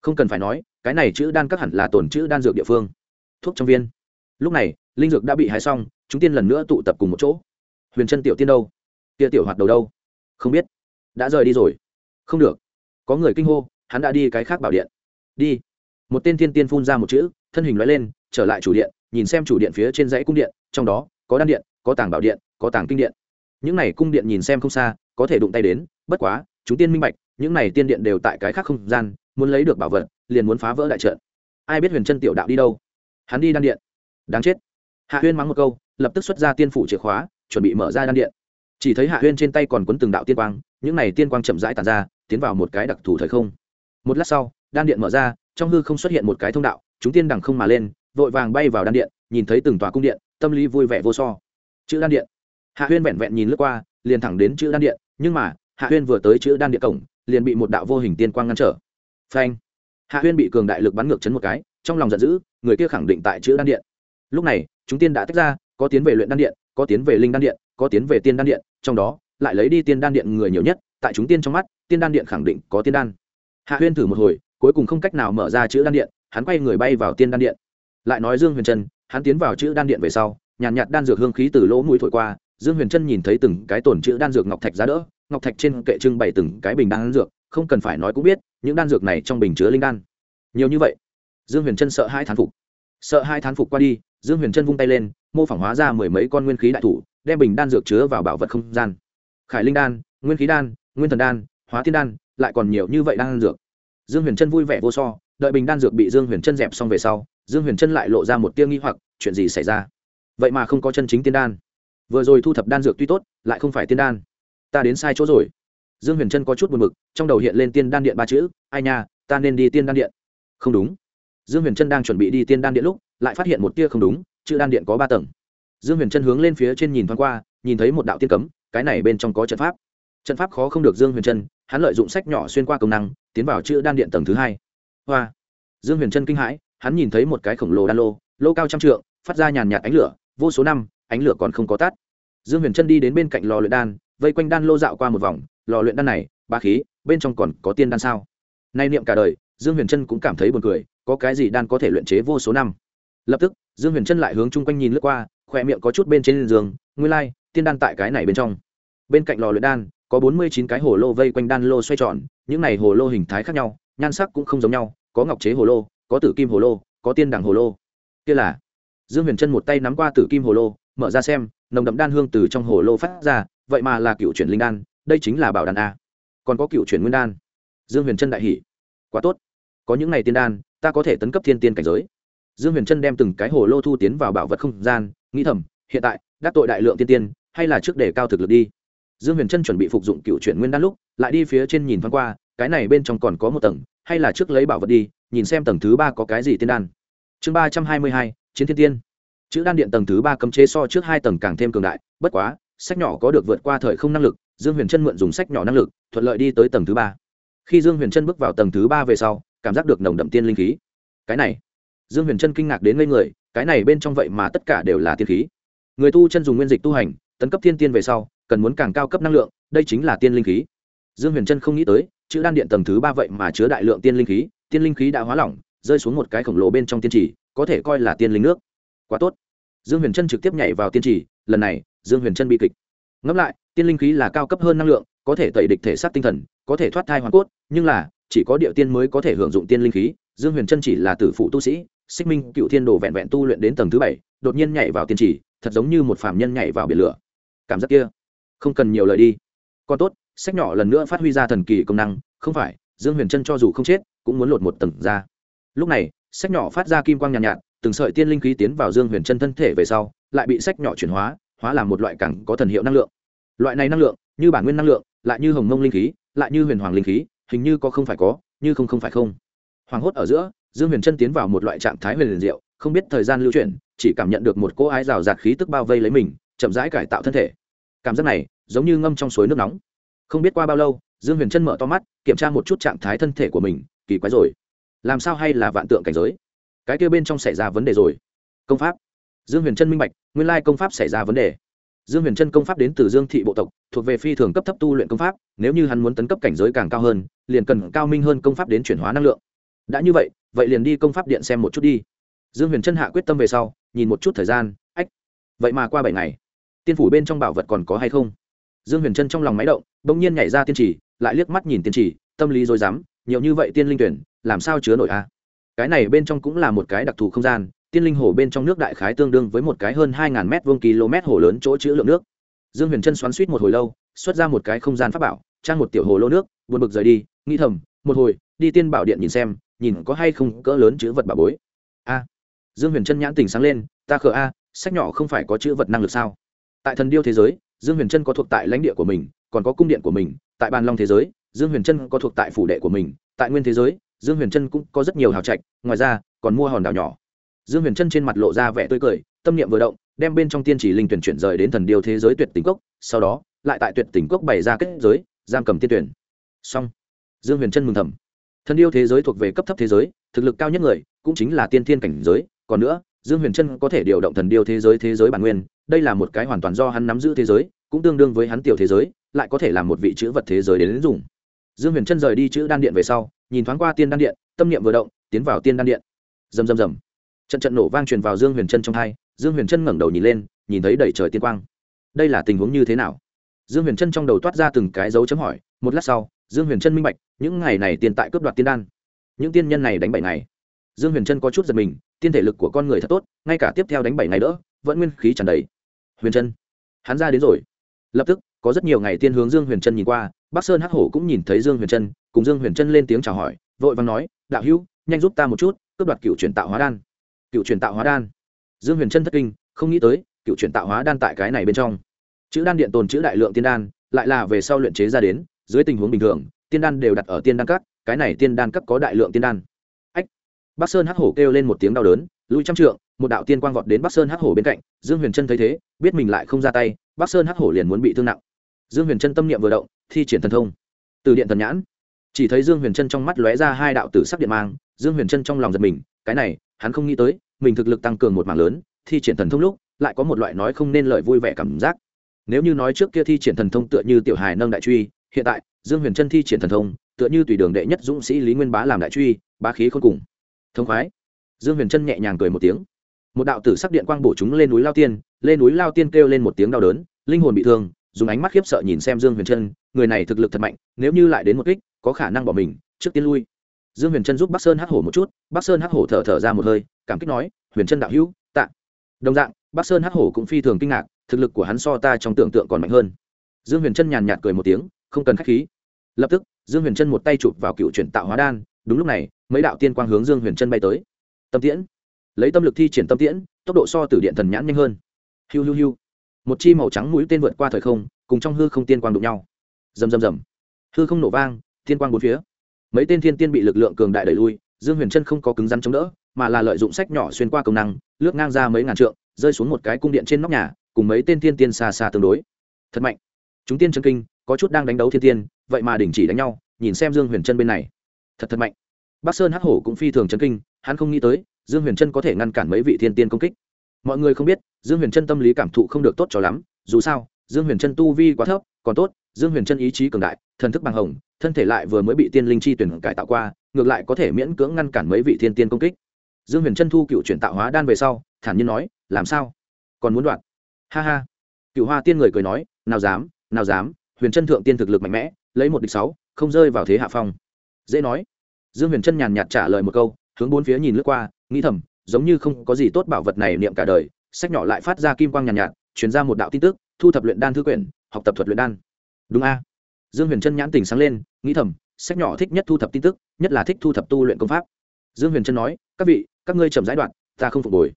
Không cần phải nói, cái này chữ đan cát hẳn là tổn chữ đan dược địa phương. Thuốc trong viên. Lúc này, linh dược đã bị hái xong, chúng tiên lần nữa tụ tập cùng một chỗ. Huyền trân tiểu tiên đâu? Tia tiểu hoạt đầu đâu? Không biết. Đã rời đi rồi. Không được. Có người kinh hô, hắn đã đi cái khác bảo điện. Đi. Một tên thiên tiên phun ra một chữ, thân hình nói lên, trở lại chủ điện, nhìn xem chủ điện phía trên dãy cung điện, trong đó, có đan điện, có tàng bảo điện, có tàng kinh điện những này cung điện nhìn xem không xa, có thể đụng tay đến, bất quá, chúng tiên minh bạch, những này tiên điện đều tại cái khác không gian, muốn lấy được bảo vật, liền muốn phá vỡ đại trận. Ai biết huyền chân tiểu đạo đi đâu? Hắn đi đan điện. Đáng chết. Hạ huyên mắng một câu, lập tức xuất ra tiên phủ chìa khóa, chuẩn bị mở ra đan điện. Chỉ thấy hạ huyên trên tay còn quấn từng đạo tiên quang, những này tiên quang chậm rãi tàn ra, tiến vào một cái đặc thù thời không. Một lát sau, đan điện mở ra, trong hư không xuất hiện một cái thông đạo, chúng tiên đằng không mà lên, vội vàng bay vào đan điện, nhìn thấy từng tòa cung điện, tâm lý vui vẻ vô so. Chữ đan điện hạ huyên vẹn vẹn nhìn lướt qua liền thẳng đến chữ đan điện nhưng mà hạ huyên vừa tới chữ đan điện cổng liền bị một đạo vô hình tiên quang ngăn trở. Phanh! Hạ huyên bị cường đại lực bắn ngược chấn một cái trong lòng giận dữ người kia khẳng định tại chữ đan điện. Lúc này chúng tiên đã tách ra có tiến về luyện đan điện có tiến về linh đan điện có tiến về tiên đan điện trong đó lại lấy đi tiên đan điện người nhiều nhất tại chúng tiên trong mắt tiên đan điện khẳng định có tiên đan. Hạ huyên thử một hồi cuối cùng không cách nào mở ra chữ đan điện hắn quay người bay vào tiên đan điện. Lại nói dương huyền trân hắn tiến vào chữ đan điện về sau nhàn nhạt, nhạt đan dược hương khí từ lỗ mũi thổi qua dương huyền trân nhìn thấy từng cái tổn chữ đan dược ngọc thạch giá đỡ, ngọc thạch trên kệ trưng bày từng cái bình đan dược, không cần phải nói cũng biết, những đan dược này trong bình chứa linh đan. Nhiều như vậy. Dương huyền trân sợ hai thán phục. Sợ hai thán phục qua đi, dương huyền trân vung tay lên, mô phỏng hóa ra mười mấy con nguyên khí đại thủ, đem bình đan dược chứa vào bảo vật không gian. Khải linh đan, nguyên khí đan, nguyên thần đan, hóa thiên đan, lại còn nhiều như vậy đan dược. Dương huyền trân vui vẻ vô so, đợi bình đan dược bị dương huyền trân dẹp xong về sau, dương huyền trân lại lộ ra một tia nghi hoặc, chuyện gì xảy ra? Vậy mà không có chân chính tiên đan vừa rồi thu thập đan dược tuy tốt lại không phải tiên đan. Ta đến sai chỗ rồi. Dương huyền trân có chút buồn mực, trong đầu hiện lên tiên đan điện ba chữ ai nha ta nên đi tiên đan điện. Không đúng. Dương huyền trân đang chuẩn bị đi tiên đan điện lúc lại phát hiện một tia không đúng chữ đan điện có ba tầng. Dương huyền trân hướng lên phía trên nhìn thoáng qua nhìn thấy một đạo tiên cấm cái này bên trong có trận pháp. Trận pháp khó không được dương huyền trân hắn lợi dụng sách nhỏ xuyên qua công năng tiến vào chữ đan điện tầng thứ hai. Hoa. Dương huyền trân kinh hãi hắn nhìn thấy một cái khổng lồ đan lô lô cao trăm trượng phát ra nhàn nhạt ánh lửa vô số năm ánh lửa còn không có tắt. Dương huyền trân đi đến bên cạnh lò luyện đan vây quanh đan lô dạo qua một vòng lò luyện đan này ba khí bên trong còn có tiên đan sao? Nay niệm cả đời dương huyền trân cũng cảm thấy buồn cười có cái gì đan có thể luyện chế vô số năm? Lập tức dương huyền trân lại hướng chung quanh nhìn lướt qua khỏe miệng có chút bên trên giường nguyên lai、like, tiên đan tại cái này bên trong. Bên cạnh lò luyện đan có bốn mươi chín cái hồ lô vây quanh đan lô xoay tròn những này hồ lô hình thái khác nhau nhan sắc cũng không giống nhau có ngọc chế hồ lô có tử kim hồ lô có tiên đằng hồ lô. Kia là dương huyền trân một tay nắm qua tử kim hồ lô mở ra xem, nồng đậm đan hương từ trong hồ lô phát ra, vậy mà là cựu chuyển linh đan, đây chính là bảo đan a. Còn có cựu chuyển nguyên đan. Dương huyền trân đại hỷ quá tốt. Có những ngày tiên đan, ta có thể tấn cấp thiên tiên cảnh giới. Dương huyền trân đem từng cái hồ lô thu tiến vào bảo vật không gian, nghĩ thầm, hiện tại, đắc tội đại lượng tiên tiên, hay là trước để cao thực lực đi. Dương huyền trân chuẩn bị phục dụng cựu chuyển nguyên đan lúc, lại đi phía trên nhìn thoáng qua, cái này bên trong còn có một tầng, hay là trước lấy bảo vật đi, nhìn xem tầng thứ ba có cái gì tiên đan. Chương ba trăm hai mươi hai, chiến thiên tiên chữ đan điện tầng thứ ba cấm chế so trước hai tầng càng thêm cường đại, bất quá, sách nhỏ có được vượt qua thời không năng lực, dương huyền trân mượn dùng sách nhỏ năng lực, thuận lợi đi tới tầng thứ ba. Khi dương huyền trân bước vào tầng thứ ba về sau, cảm giác được nồng đậm tiên linh khí. Cái này, dương huyền trân kinh ngạc đến ngây người, cái này bên trong vậy mà tất cả đều là tiên khí. Người tu chân dùng nguyên dịch tu hành, tấn cấp thiên tiên về sau, cần muốn càng cao cấp năng lượng, đây chính là tiên linh khí. Dương huyền trân không nghĩ tới, chữ đan điện tầng thứ ba vậy mà chứa đại lượng tiên linh khí, tiên linh khí đã hóa lỏng, rơi xuống một cái khổng lồ bên trong tiên trì, có thể coi là tiên linh nước quá tốt. Dương huyền trân trực tiếp nhảy vào tiên trì lần này dương huyền trân bị kịch. Ngẫm lại tiên linh khí là cao cấp hơn năng lượng có thể tẩy địch thể xác tinh thần có thể thoát thai hoàn cốt nhưng là chỉ có địa tiên mới có thể hưởng dụng tiên linh khí. Dương huyền trân chỉ là tử phụ tu sĩ xích minh cựu thiên đồ vẹn vẹn tu luyện đến tầng thứ bảy đột nhiên nhảy vào tiên trì thật giống như một phạm nhân nhảy vào biển lửa. Cảm giác kia không cần nhiều lời đi. Còn tốt sách nhỏ lần nữa phát huy ra thần kỳ công năng không phải dương huyền trân cho dù không chết cũng muốn lột một tầng ra. Lúc này sách nhỏ phát ra kim quang nhàn nhạt, nhạt từng sợi tiên linh khí tiến vào dương huyền chân thân thể về sau, lại bị sách nhỏ chuyển hóa hóa làm một loại cẳng có thần hiệu năng lượng. Loại này năng lượng, như bản nguyên năng lượng, lại như hồng mông linh khí, lại như huyền hoàng linh khí, hình như có không phải có, như không không phải không. Hoàng hốt ở giữa, dương huyền chân tiến vào một loại trạng thái huyền liền diệu, không biết thời gian lưu chuyển, chỉ cảm nhận được một cỗ ái rào rạt khí tức bao vây lấy mình, chậm rãi cải tạo thân thể. Cảm giác này, giống như ngâm trong suối nước nóng. Không biết qua bao lâu, dương huyền chân mở to mắt, kiểm tra một chút trạng thái thân thể của mình, kỳ quái rồi. Làm sao hay là vạn tượng cảnh giới? Cái kia bên trong xảy ra vấn đề rồi. Công pháp. Dương huyền trân minh bạch, nguyên lai công pháp xảy ra vấn đề. Dương huyền trân công pháp đến từ dương thị bộ tộc, thuộc về phi thường cấp thấp tu luyện công pháp, nếu như hắn muốn tấn cấp cảnh giới càng cao hơn, liền cần cao minh hơn công pháp đến chuyển hóa năng lượng. Đã như vậy vậy liền đi công pháp điện xem một chút đi. Dương huyền trân hạ quyết tâm về sau, nhìn một chút thời gian, ách, vậy mà qua bảy ngày. Tiên phủ bên trong bảo vật còn có hay không? Dương huyền trân trong lòng máy động đ ỗ n g nhiên nhảy ra tiên trì, lại liếc mắt nhìn tiên trì, tâm lý dối dám nhiều như vậy tiên linh tuyển, làm sao chứa nổi a? Cái này bên trong cũng là một cái đặc thù không gian, tiên linh hồ bên trong nước đại khái tương đương với một cái hơn hai ngàn m vuông km hồ lớn chỗ chữ lượng nước. Dương huyền trân xoắn suýt một hồi lâu, xuất ra một cái không gian pháp bảo, trang một tiểu hồ lô nước, buồn bực rời đi, nghĩ thầm, một hồi, đi tiên bảo điện nhìn xem, nhìn có hay không cỡ lớn chữ vật bà bối. A. Dương huyền trân nhãn tình sáng lên, ta khờ a, sách nhỏ không phải có chữ vật năng lực sao? Tại thần điêu thế giới, dương huyền trân có thuộc tại lãnh địa của mình, còn có cung điện của mình, tại bàn long thế giới, dương huyền trân có thuộc tại phủ đệ của mình, tại nguyên thế giới dương huyền trân cũng có rất nhiều hào trạch ngoài ra còn mua hòn đảo nhỏ. Dương huyền trân trên mặt lộ ra vẻ tươi cười tâm niệm vừa động đem bên trong tiên chỉ linh tuyển chuyển rời đến thần điêu thế giới tuyệt tình cốc sau đó lại tại tuyệt tình cốc bày ra kết giới giam cầm tiên tuyển. Xong. Dương huyền trân mừng thầm. Thần điêu thế giới thuộc về cấp thấp thế giới thực lực cao nhất người cũng chính là tiên thiên cảnh giới còn nữa dương huyền trân có thể điều động thần điêu thế giới thế giới bản nguyên đây là một cái hoàn toàn do hắn nắm giữ thế giới cũng tương đương với hắn tiểu thế giới lại có thể là một vị chữ vật thế giới đến, đến dùng. Dương huyền trân rời đi chữ đan điện về sau nhìn thoáng qua tiên đan điện, tâm niệm vừa động, tiến vào tiên đan điện. Rầm rầm rầm. Trận trận nổ vang truyền vào dương huyền trân trong hai, dương huyền trân ngẩng đầu nhìn lên, nhìn thấy đầy trời tiên quang. Đây là tình huống như thế nào? Dương huyền trân trong đầu toát ra từng cái dấu chấm hỏi, một lát sau, dương huyền trân minh bạch, những ngày này tiền tại cướp đoạt tiên đan. Những tiên nhân này đánh bảy ngày. Dương huyền trân có chút giật mình, tiên thể lực của con người thật tốt, ngay cả tiếp theo đánh bảy ngày đỡ, vẫn nguyên khí tràn đầy. Huyền trân hắn ra đến rồi. Lập tức có rất nhiều ngày tiên hướng dương huyền trân nhìn qua, bắc sơn hắc hổ cũng nhìn thấy dương huyền trân, cùng dương huyền trân lên tiếng chào hỏi, vội vàng nói, đạo hữu, nhanh giúp ta một chút, cướp đoạt cựu truyền tạo hóa đan. Cựu truyền tạo hóa đan. Dương huyền trân thất kinh, không nghĩ tới, cựu truyền tạo hóa đan tại cái này bên trong. Chữ đan điện tồn chữ đại lượng tiên đan, lại là về sau luyện chế ra đến, dưới tình huống bình thường, tiên đan đều đặt ở tiên đan các, cái này tiên đan cấp có đại lượng tiên đan. Ách! Bắc sơn hắc hổ kêu lên một tiếng đau đớn, lui trăm trượng, một đạo tiên quang vọt đến bắc sơn hắc hổ bên cạnh, dương huyền trân thấy thế, biết mình lại không ra tay, bắc sơn hắc hổ liền muốn bị thương nặng dương huyền trân tâm niệm vừa động, thi triển thần thông. Từ điện thần nhãn, chỉ thấy dương huyền trân trong mắt lóe ra hai đạo tử sắc điện mang, dương huyền trân trong lòng giật mình, cái này, hắn không nghĩ tới, mình thực lực tăng cường một mảng lớn, thi triển thần thông lúc, lại có một loại nói không nên lợi vui vẻ cảm giác. Nếu như nói trước kia thi triển thần thông tựa như tiểu hài nâng đại truy, hiện tại, dương huyền trân thi triển thần thông, tựa như tùy đường đệ nhất dũng sĩ lý nguyên bá làm đại truy, bá khí khôn cùng. Thông khoái. Dương huyền trân nhẹ nhàng cười một tiếng. Một đạo tử sắc điện quang bổ chúng lên núi lao tiên, lên núi lao tiên kêu lên một tiếng đau đớn, linh hồn bị thương dùng ánh mắt khiếp sợ nhìn xem dương huyền trân, người này thực lực thật mạnh, nếu như lại đến một kích, có khả năng bỏ mình, trước tiên lui. Dương huyền trân giúp bắc sơn hắc hổ một chút, bắc sơn hắc hổ thở thở ra một hơi, cảm kích nói, huyền trân đạo hữu, tạ. Đồng dạng, bắc sơn hắc hổ cũng phi thường kinh ngạc, thực lực của hắn so ta trong tưởng tượng còn mạnh hơn. Dương huyền trân nhàn nhạt cười một tiếng, không cần k h á c h khí. Lập tức, dương huyền trân một tay chụp vào cựu chuyển tạo hóa đan, đúng lúc này, mấy đạo tiên quang hướng dương huyền trân bay tới. Tâm tiễn. Lấy tâm lực thi triển tâm tiễn, tốc độ so từ điện thần nhãn nhanh hơn. Hiu hiu hiu một chi màu trắng mũi tên vượt qua thời không, cùng trong hư không tiên quang đụng nhau. Rầm rầm rầm. Hư không nổ vang, tiên quang bốn phía. Mấy tên thiên tiên bị lực lượng cường đại đẩy lui, dương huyền trân không có cứng rắn chống đỡ, mà là lợi dụng sách nhỏ xuyên qua công năng, lướt ngang ra mấy ngàn trượng, rơi xuống một cái cung điện trên nóc nhà, cùng mấy tên thiên tiên xa xa tương đối. Thật mạnh. Chúng tiên chân kinh, có chút đang đánh đấu thiên tiên, vậy mà đình chỉ đánh nhau, nhìn xem dương huyền trân bên này. Thật thật mạnh. Bắc sơn hắc hổ cũng phi thường chân kinh, hắn không nghĩ tới, dương huyền trân có thể ngăn cản mấy vị thiên tiên công kích. Mọi người không biết dương huyền trân tâm lý cảm thụ không được tốt cho lắm, dù sao, dương huyền trân tu vi quá thấp, còn tốt, dương huyền trân ý chí cường đại, thần thức bằng hồng, thân thể lại vừa mới bị tiên linh chi tuyển cải tạo qua, ngược lại có thể miễn cưỡng ngăn cản mấy vị thiên tiên công kích. Dương huyền trân thu cựu chuyển tạo hóa đan về sau, thản nhiên nói, làm sao? Còn muốn đoạn? ha ha. Cựu hoa tiên người cười nói, nào dám nào dám, huyền trân thượng tiên thực lực mạnh mẽ, lấy một địch sáu, không rơi vào thế hạ phong. Dễ nói. Dương huyền trân nhàn nhạt trả lời một câu, hướng bốn phía nhìn lướt qua, nghĩ thầm, giống như không có gì tốt bảo vật này niệm cả đời sách nhỏ lại phát ra kim quang nhàn nhạt, nhạt truyền ra một đạo tin tức thu thập luyện đan thư quyển học tập thuật luyện đan. Đúng a. Dương huyền trân nhãn tình sáng lên nghĩ thầm sách nhỏ thích nhất thu thập tin tức nhất là thích thu thập tu luyện công pháp. Dương huyền trân nói các vị các ngươi chậm giải đoạn ta không phục hồi.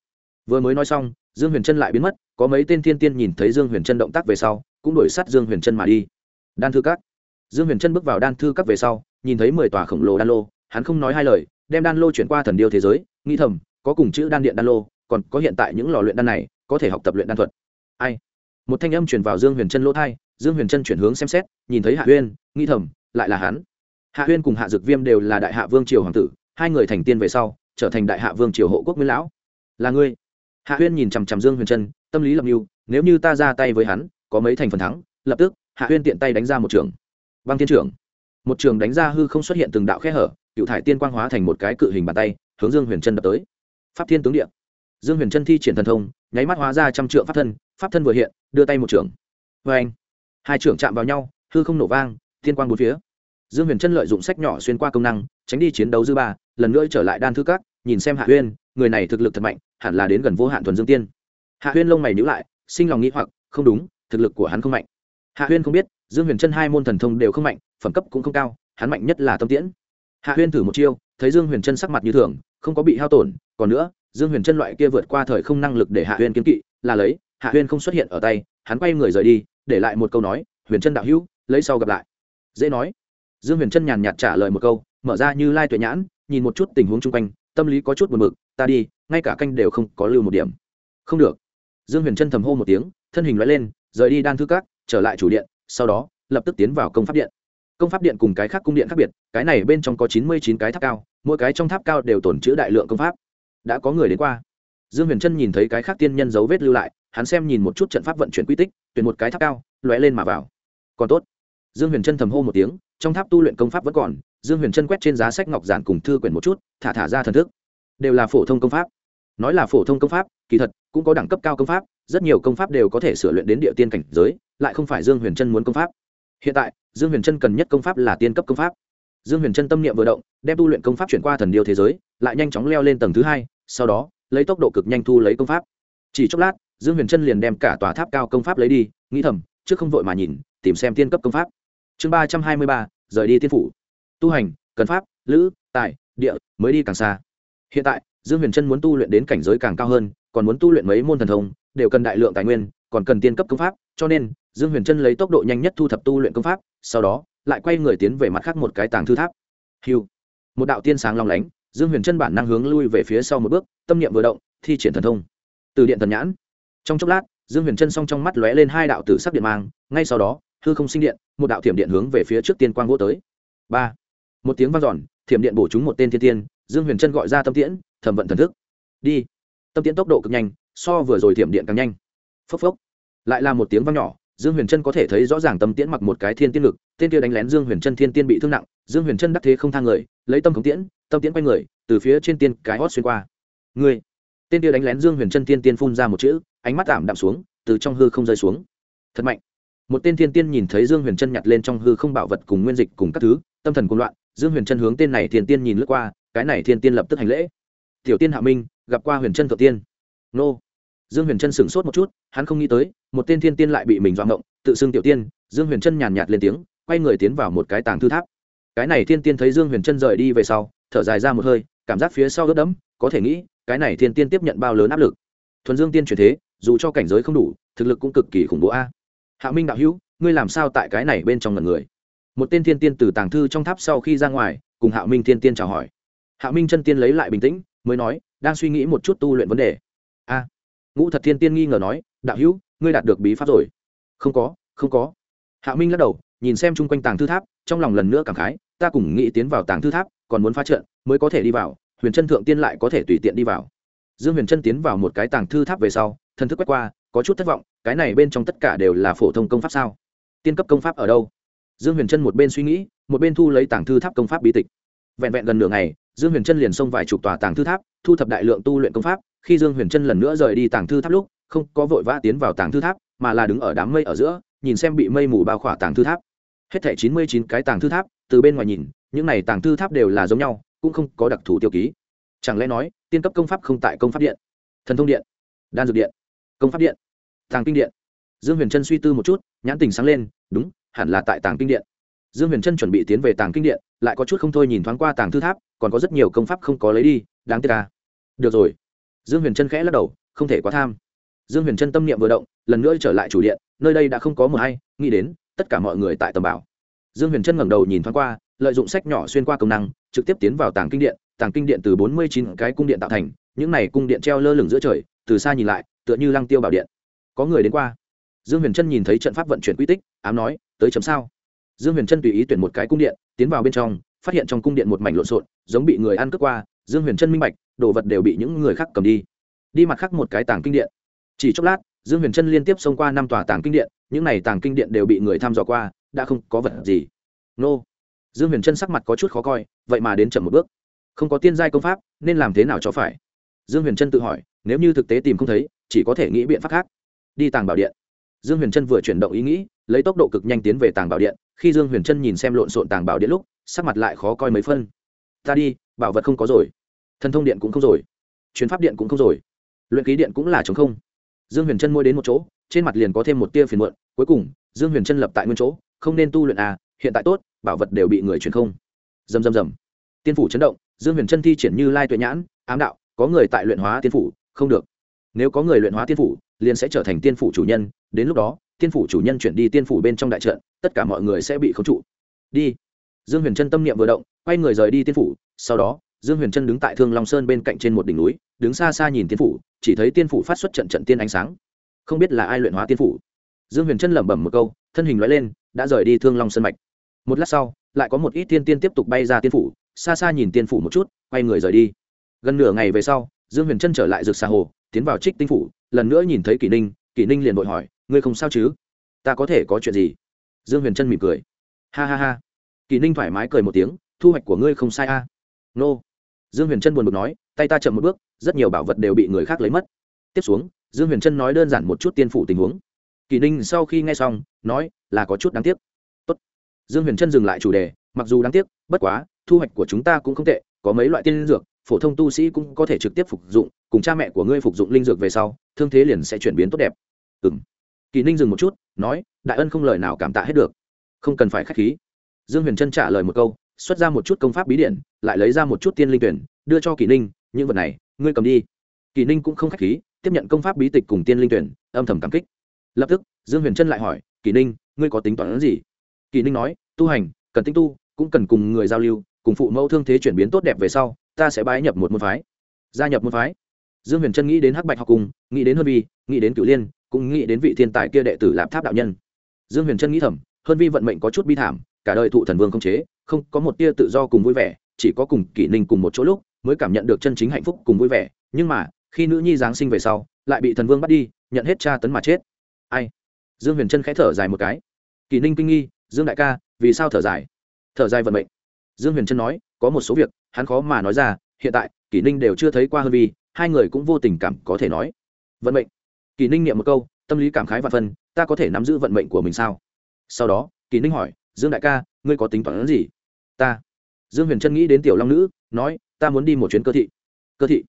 Vừa mới nói xong dương huyền trân lại biến mất có mấy tên thiên tiên nhìn thấy dương huyền trân động tác về sau cũng đổi sát dương huyền trân mà đi. Đan thư các. Dương huyền trân bước vào đan thư các về sau nhìn thấy mười tòa khổng lồ đan lô hắn không nói hai lời đem đan lô chuyển qua thần điêu thế giới nghĩ thầm có cùng chữ đan điện đan lô còn có hiện tại những lò luyện đan này, có thể học tập luyện đan thuật. Ai? Một thanh âm chuyển vào dương huyền trân lỗ thai dương huyền trân chuyển hướng xem xét, nhìn thấy hạ huyên nghĩ thầm, lại là hắn. Hạ huyên cùng hạ dược viêm đều là đại hạ vương triều hoàng tử, hai người thành tiên về sau, trở thành đại hạ vương triều hộ quốc nguyên lão. Là ngươi? Hạ huyên nhìn chằm chằm dương huyền trân tâm lý lập mưu, nếu như ta ra tay với hắn, có mấy thành phần thắng, lập tức, hạ huyên tiện tay đánh ra một trường. Băng thiên trưởng. Một trường đánh ra hư không xuất hiện từng đạo khe hở, cựu thải tiên quang hóa thành một cái cự hình bàn tay, hướng dương huyền trân đập tới. Pháp thiên tướng điện dương huyền trân thi triển thần thông, nháy mắt hóa ra trăm trượng pháp thân pháp thân vừa hiện, đưa tay một trưởng. Vê anh, hai trưởng chạm vào nhau, hư không nổ vang, thiên quang bốn phía. Dương huyền trân lợi dụng sách nhỏ xuyên qua công năng, tránh đi chiến đấu dư ba, lần nữa trở lại đan thư cát nhìn xem hạ huyên người này thực lực thật mạnh, hẳn là đến gần vô hạn thuần dương tiên. Hạ huyên lông mày nhữ lại, sinh lòng nghĩ hoặc, không đúng, thực lực của hắn không mạnh. Hạ huyên không biết, dương huyền trân hai môn thần thông đều không mạnh, phẩm cấp cũng không cao, hắn mạnh nhất là tâm tiễn. Hạ huyên thử một chiêu, thấy dương huyền trân sắc mặt như thường, không có bị hao tổn, còn nữa dương huyền trân loại kia vượt qua thời không năng lực để hạ huyên kiên kỵ, là lấy, hạ huyên không xuất hiện ở tay, hắn quay người rời đi, để lại một câu nói, huyền trân đạo hữu, lấy sau gặp lại. Dễ nói. Dương huyền trân nhàn nhạt trả lời một câu, mở ra như lai tuệ nhãn, nhìn một chút tình huống chung quanh, tâm lý có chút buồn mực ta đi, ngay cả canh đều không có lưu một điểm. Không được. Dương huyền trân thầm hô một tiếng, thân hình loại lên, rời đi đan thư cát trở lại chủ điện, sau đó, lập tức tiến vào công pháp điện. Công pháp điện cùng cái khác cung điện khác biệt, cái này bên trong có chín mươi chín cái tháp cao, mỗi cái trong tháp cao đều tổn chữ đại lượng công pháp đã có người đến qua. Dương huyền trân nhìn thấy cái khác tiên nhân dấu vết lưu lại, hắn xem nhìn một chút trận pháp vận chuyển quy tích, tuyển một cái tháp cao, lóe lên mà vào. Còn tốt. Dương huyền trân thầm hô một tiếng, trong tháp tu luyện công pháp vẫn còn, dương huyền trân quét trên giá sách ngọc giản cùng thư quyển một chút, thả thả ra thần thức. Đều là phổ thông công pháp. Nói là phổ thông công pháp, kỳ thật, cũng có đẳng cấp cao công pháp, rất nhiều công pháp đều có thể sửa luyện đến địa tiên cảnh giới, lại không phải dương huyền trân muốn công pháp. Hiện tại, dương huyền trân cần nhất công pháp là tiên cấp công pháp. Dương huyền trân tâm niệm vừa động, đem tu luyện công pháp chuyển qua thần điêu thế giới, lại nhanh chóng leo lên tầng thứ hai sau đó, lấy tốc độ cực nhanh thu lấy công pháp. Chỉ chốc lát, dương huyền trân liền đem cả tòa tháp cao công pháp lấy đi, nghĩ thầm, trước không vội mà nhìn, tìm xem tiên cấp công pháp. Chương ba trăm hai mươi ba, rời đi tiên phủ. Tu hành, cần pháp, lữ, tài, địa, mới đi càng xa. Hiện tại, dương huyền trân muốn tu luyện đến cảnh giới càng cao hơn, còn muốn tu luyện mấy môn thần thông, đều cần đại lượng tài nguyên, còn cần tiên cấp công pháp, cho nên, dương huyền trân lấy tốc độ nhanh nhất thu thập tu luyện công pháp, sau đó, lại quay người tiến về mặt khác một cái tàng thư tháp. Hiu một đạo tiên sáng long lánh dương huyền Chân bản năng hướng lui về phía sau một bước, tâm niệm vừa động, thi triển thần thông. Từ điện thần nhãn. Trong chốc lát, dương huyền Chân s trong mắt lóe lên hai đạo tử sắc điện mang, ngay sau đó, hư không sinh điện, một đạo thiểm điện hướng về phía trước tiên quang vô tới. Ba. Một tiếng vang dọn, thiểm điện bổ trúng một tên thiên tiên, dương huyền Chân gọi ra tâm tiễn, thẩm vận thần thức. Đi. Tâm tiễn tốc độ cực nhanh, so vừa rồi thiểm điện càng nhanh. Phốc phốc. Lại là một tiếng vang nhỏ, dương huyền Chân có thể thấy rõ ràng tâm tiễn mặc một cái thiên tiên lực, tên kia đánh lén dương huyền Chân thiên tiên bị thương nặng, dương huyền Chân đắc thế không thang người, lấy tâm khống tiễn tâm tiễn quay người, từ phía trên tiên cái hót xuyên qua. Người. Tên kia đánh lén dương huyền chân tiên tiên phun ra một chữ, ánh mắt tạm đạm xuống, từ trong hư không rơi xuống. Thật mạnh. Một tên thiên tiên nhìn thấy dương huyền chân nhặt lên trong hư không bảo vật cùng nguyên dịch cùng các thứ, tâm thần cùng loạn, dương huyền chân hướng tên này thiên tiên nhìn lướt qua, cái này thiên tiên lập tức hành lễ. Tiểu tiên hạ minh, gặp qua huyền chân thượng tiên. Nô. Dương huyền chân sửng sốt một chút, hắn không nghĩ tới, một tên thiên tiên lại bị mình doạ ngộng, tự xưng tiểu tiên, dương huyền chân nhàn nhạt lên tiếng, quay người tiến vào một cái tàng thư tháp. Cái này thiên tiên thấy dương huyền chân rời đi về sau thở dài ra một hơi, cảm giác phía sau ướt đẫm, có thể nghĩ, cái này thiên tiên tiếp nhận bao lớn áp lực. Thuần dương tiên chuyển thế, dù cho cảnh giới không đủ, thực lực cũng cực kỳ khủng bố a. Hạ minh đạo hữu, ngươi làm sao tại cái này bên trong ngần người? Một tên thiên tiên từ tàng thư trong tháp sau khi ra ngoài, cùng hạ minh thiên tiên chào hỏi. Hạ minh chân tiên lấy lại bình tĩnh, mới nói, đang suy nghĩ một chút tu luyện vấn đề. A. Ngũ thật thiên tiên nghi ngờ nói, đạo hữu, ngươi đạt được bí pháp rồi. Không có không có. Hạ minh lắc đầu, nhìn xem chung quanh tàng thư tháp, trong lòng lần nữa cảm khái, ta cùng nghĩ tiến vào tàng thư tháp còn muốn phá trận, mới có thể đi vào, huyền chân thượng tiên lại có thể tùy tiện đi vào. Dương huyền chân tiến vào một cái tàng thư tháp về sau thân thức quét qua, có chút thất vọng, cái này bên trong tất cả đều là phổ thông công pháp sao? Tiên cấp công pháp ở đâu? Dương huyền chân một bên suy nghĩ, một bên thu lấy tàng thư tháp công pháp bí tịch. Vẹn vẹn gần nửa ngày, dương huyền chân liền xông vài chục tòa tàng thư tháp, thu thập đại lượng tu luyện công pháp. Khi dương huyền chân lần nữa rời đi tàng thư tháp lúc, không có vội vã tiến vào tàng thư tháp, mà là đứng ở đám mây ở giữa, nhìn xem bị mây mù bao khỏa tàng thư tháp. Hết thảy chín mươi chín cái tàng thư tháp từ bên ngoài nhìn, những này tàng thư tháp đều là giống nhau, cũng không có đặc thù tiêu ký. Chẳng lẽ nói, tiên cấp công pháp không tại công pháp điện? Thần thông điện, đan dược điện, công pháp điện, tàng kinh điện. Dương huyền trân suy tư một chút, nhãn tình sáng lên, đúng, hẳn là tại tàng kinh điện. Dương huyền trân chuẩn bị tiến về tàng kinh điện, lại có chút không thôi nhìn thoáng qua tàng thư tháp, còn có rất nhiều công pháp không có lấy đi, đáng tiếc ca à. được rồi. Dương huyền trân khẽ lắc đầu, không thể quá tham. Dương huyền trân tâm niệm vừa động, lần nữa trở lại chủ điện, nơi đây đã không có mờ hay, nghĩ đến, tất cả mọi người tại tầm bảo dương huyền trân ngẩng đầu nhìn thoáng qua, lợi dụng sách nhỏ xuyên qua công năng, trực tiếp tiến vào tàng kinh điện. Tàng kinh điện từ bốn mươi chín cái cung điện tạo thành, những này cung điện treo lơ lửng giữa trời, từ xa nhìn lại, tựa như lăng tiêu bảo điện. Có người đến qua. Dương huyền trân nhìn thấy trận pháp vận chuyển quy tích, ám nói, tới chấm sao? Dương huyền trân tùy ý tuyển một cái cung điện, tiến vào bên trong, phát hiện trong cung điện một mảnh lộn xộn, giống bị người ăn cướp qua. Dương huyền trân minh bạch, đồ vật đều bị những người khác cầm đi. Đi mặt khác một cái tàng kinh điện. Chỉ chốc lát, dương huyền trân liên tiếp xông qua năm tòa tàng kinh điện, những n à y tàng kinh điện đều bị người tham dò qua đã không có vật gì. Nô. Dương huyền chân sắc mặt có chút khó coi, vậy mà đến chậm một bước. Không có tiên giai công pháp, nên làm thế nào cho phải? Dương huyền trân tự hỏi, nếu như thực tế tìm không thấy, chỉ có thể nghĩ biện pháp khác. Đi tàng bảo điện. Dương huyền trân vừa chuyển động ý nghĩ, lấy tốc độ cực nhanh tiến về tàng bảo điện. Khi dương huyền trân nhìn xem lộn xộn tàng bảo điện lúc, sắc mặt lại khó coi mấy phân. Ta đi, bảo vật không có rồi. Thần thông điện cũng không rồi. Chuyến pháp điện cũng không rồi. Luyện ký điện cũng là chống không. Dương huyền trân môi đến một chỗ, trên mặt liền có thêm một tia phiền muộn. Cuối cùng, dương huyền trân lập tại nguyên chỗ không nên tu luyện à hiện tại tốt, bảo vật đều bị người truyền không. Dầm dầm dầm. Tiên phủ chấn động, dương huyền Chân thi triển như lai tuệ nhãn, ám đạo, có người tại luyện hóa tiên phủ, không được. Nếu có người luyện hóa tiên phủ, liền sẽ trở thành tiên phủ chủ nhân, đến lúc đó, tiên phủ chủ nhân chuyển đi tiên phủ bên trong đại trận, tất cả mọi người sẽ bị khống trụ. Đi. Dương huyền Chân tâm niệm vừa động, quay người rời đi tiên phủ, sau đó, dương huyền Chân đứng tại thương long sơn bên cạnh trên một đỉnh núi, đứng xa xa nhìn tiên phủ, chỉ thấy tiên phủ phát xuất trận trận tiên ánh sáng. Không biết là ai luyện hóa tiên phủ. Dương huyền Chân lẩm bẩm một câu, thân hình loại lên đã rời đi thương long sơn mạch. Một lát sau, lại có một ít tiên tiên tiếp tục bay ra tiên phủ, xa xa nhìn tiên phủ một chút, quay người rời đi. Gần nửa ngày về sau, dương huyền trân trở lại rực xà hồ, tiến vào trích tinh phủ, lần nữa nhìn thấy kỷ ninh kỷ ninh liền vội hỏi, ngươi không sao chứ? Ta có thể có chuyện gì? Dương huyền trân mỉm cười. Ha ha ha. Kỷ ninh thoải mái cười một tiếng, thu hoạch của ngươi không sai a. Nô. Dương huyền trân buồn bực nói, tay ta chậm một bước, rất nhiều bảo vật đều bị người khác lấy mất. Tiếp xuống, dương huyền trân nói đơn giản một chút tiên phủ tình huống kỳ ninh sau khi nghe xong, nói là có chút đáng tiếc. Tốt. dương huyền trân dừng lại chủ đề, mặc dù đáng tiếc, bất quá, thu hoạch của chúng ta cũng không tệ, có mấy loại tiên dược, phổ thông tu sĩ cũng có thể trực tiếp phục dụng, cùng cha mẹ của ngươi phục dụng linh dược về sau, thương thế liền sẽ chuyển biến tốt đẹp. Ừ m kỳ ninh dừng một chút, nói, đại ân không lời nào cảm tạ hết được. Không cần phải k h á c h khí. Dương huyền trân trả lời một câu, xuất ra một chút công pháp bí điện lại lấy ra một chút tiên linh tuyển, đưa cho kỳ ninh, những vật này, ngươi cầm đi. Kỳ ninh cũng không k h á c h khí, tiếp nhận công pháp bí tịch cùng tiên linh tuyển, âm thầm cảm kích lập tức, dương huyền trân lại hỏi kỳ ninh, ngươi có tính toán gì? Kỳ ninh nói, tu hành, cần tinh tu, cũng cần cùng người giao lưu, cùng phụ mẫu thương thế chuyển biến tốt đẹp về sau, ta sẽ bái nhập một môn phái. Gia nhập môn phái. Dương huyền trân nghĩ đến hắc bạch học cùng nghĩ đến hơn vi, nghĩ đến cửu liên, cũng nghĩ đến vị thiên tài kia đệ tử lạp tháp đạo nhân. Dương huyền trân nghĩ thầm hơn vi vận mệnh có chút bi thảm, cả đời thụ thần vương không chế, không có một tia tự do cùng vui vẻ, chỉ có cùng kỷ ninh cùng một chỗ lúc mới cảm nhận được chân chính hạnh phúc cùng vui vẻ, nhưng mà, khi nữ nhi giáng sinh về sau, lại bị thần vương bắt đi, nhận hết tra tấn mà chết ai? Dương huyền trân khẽ thở dài một cái. Kỷ ninh kinh nghi, dương đại ca, vì sao thở dài? Thở dài vận mệnh. Dương huyền trân nói, có một số việc, hắn khó mà nói ra, hiện tại kỷ ninh đều chưa thấy qua hơn vì, hai người cũng vô tình cảm có thể nói. Vận mệnh? Kỷ ninh niệm một câu, tâm lý cảm khái và phân ta có thể nắm giữ vận mệnh của mình sao? Sau đó kỷ ninh hỏi, dương đại ca, ngươi có tính toán gì? Ta. Dương huyền trân nghĩ đến tiểu long nữ, nói, ta muốn đi một chuyến cơ thị. Cơ thị?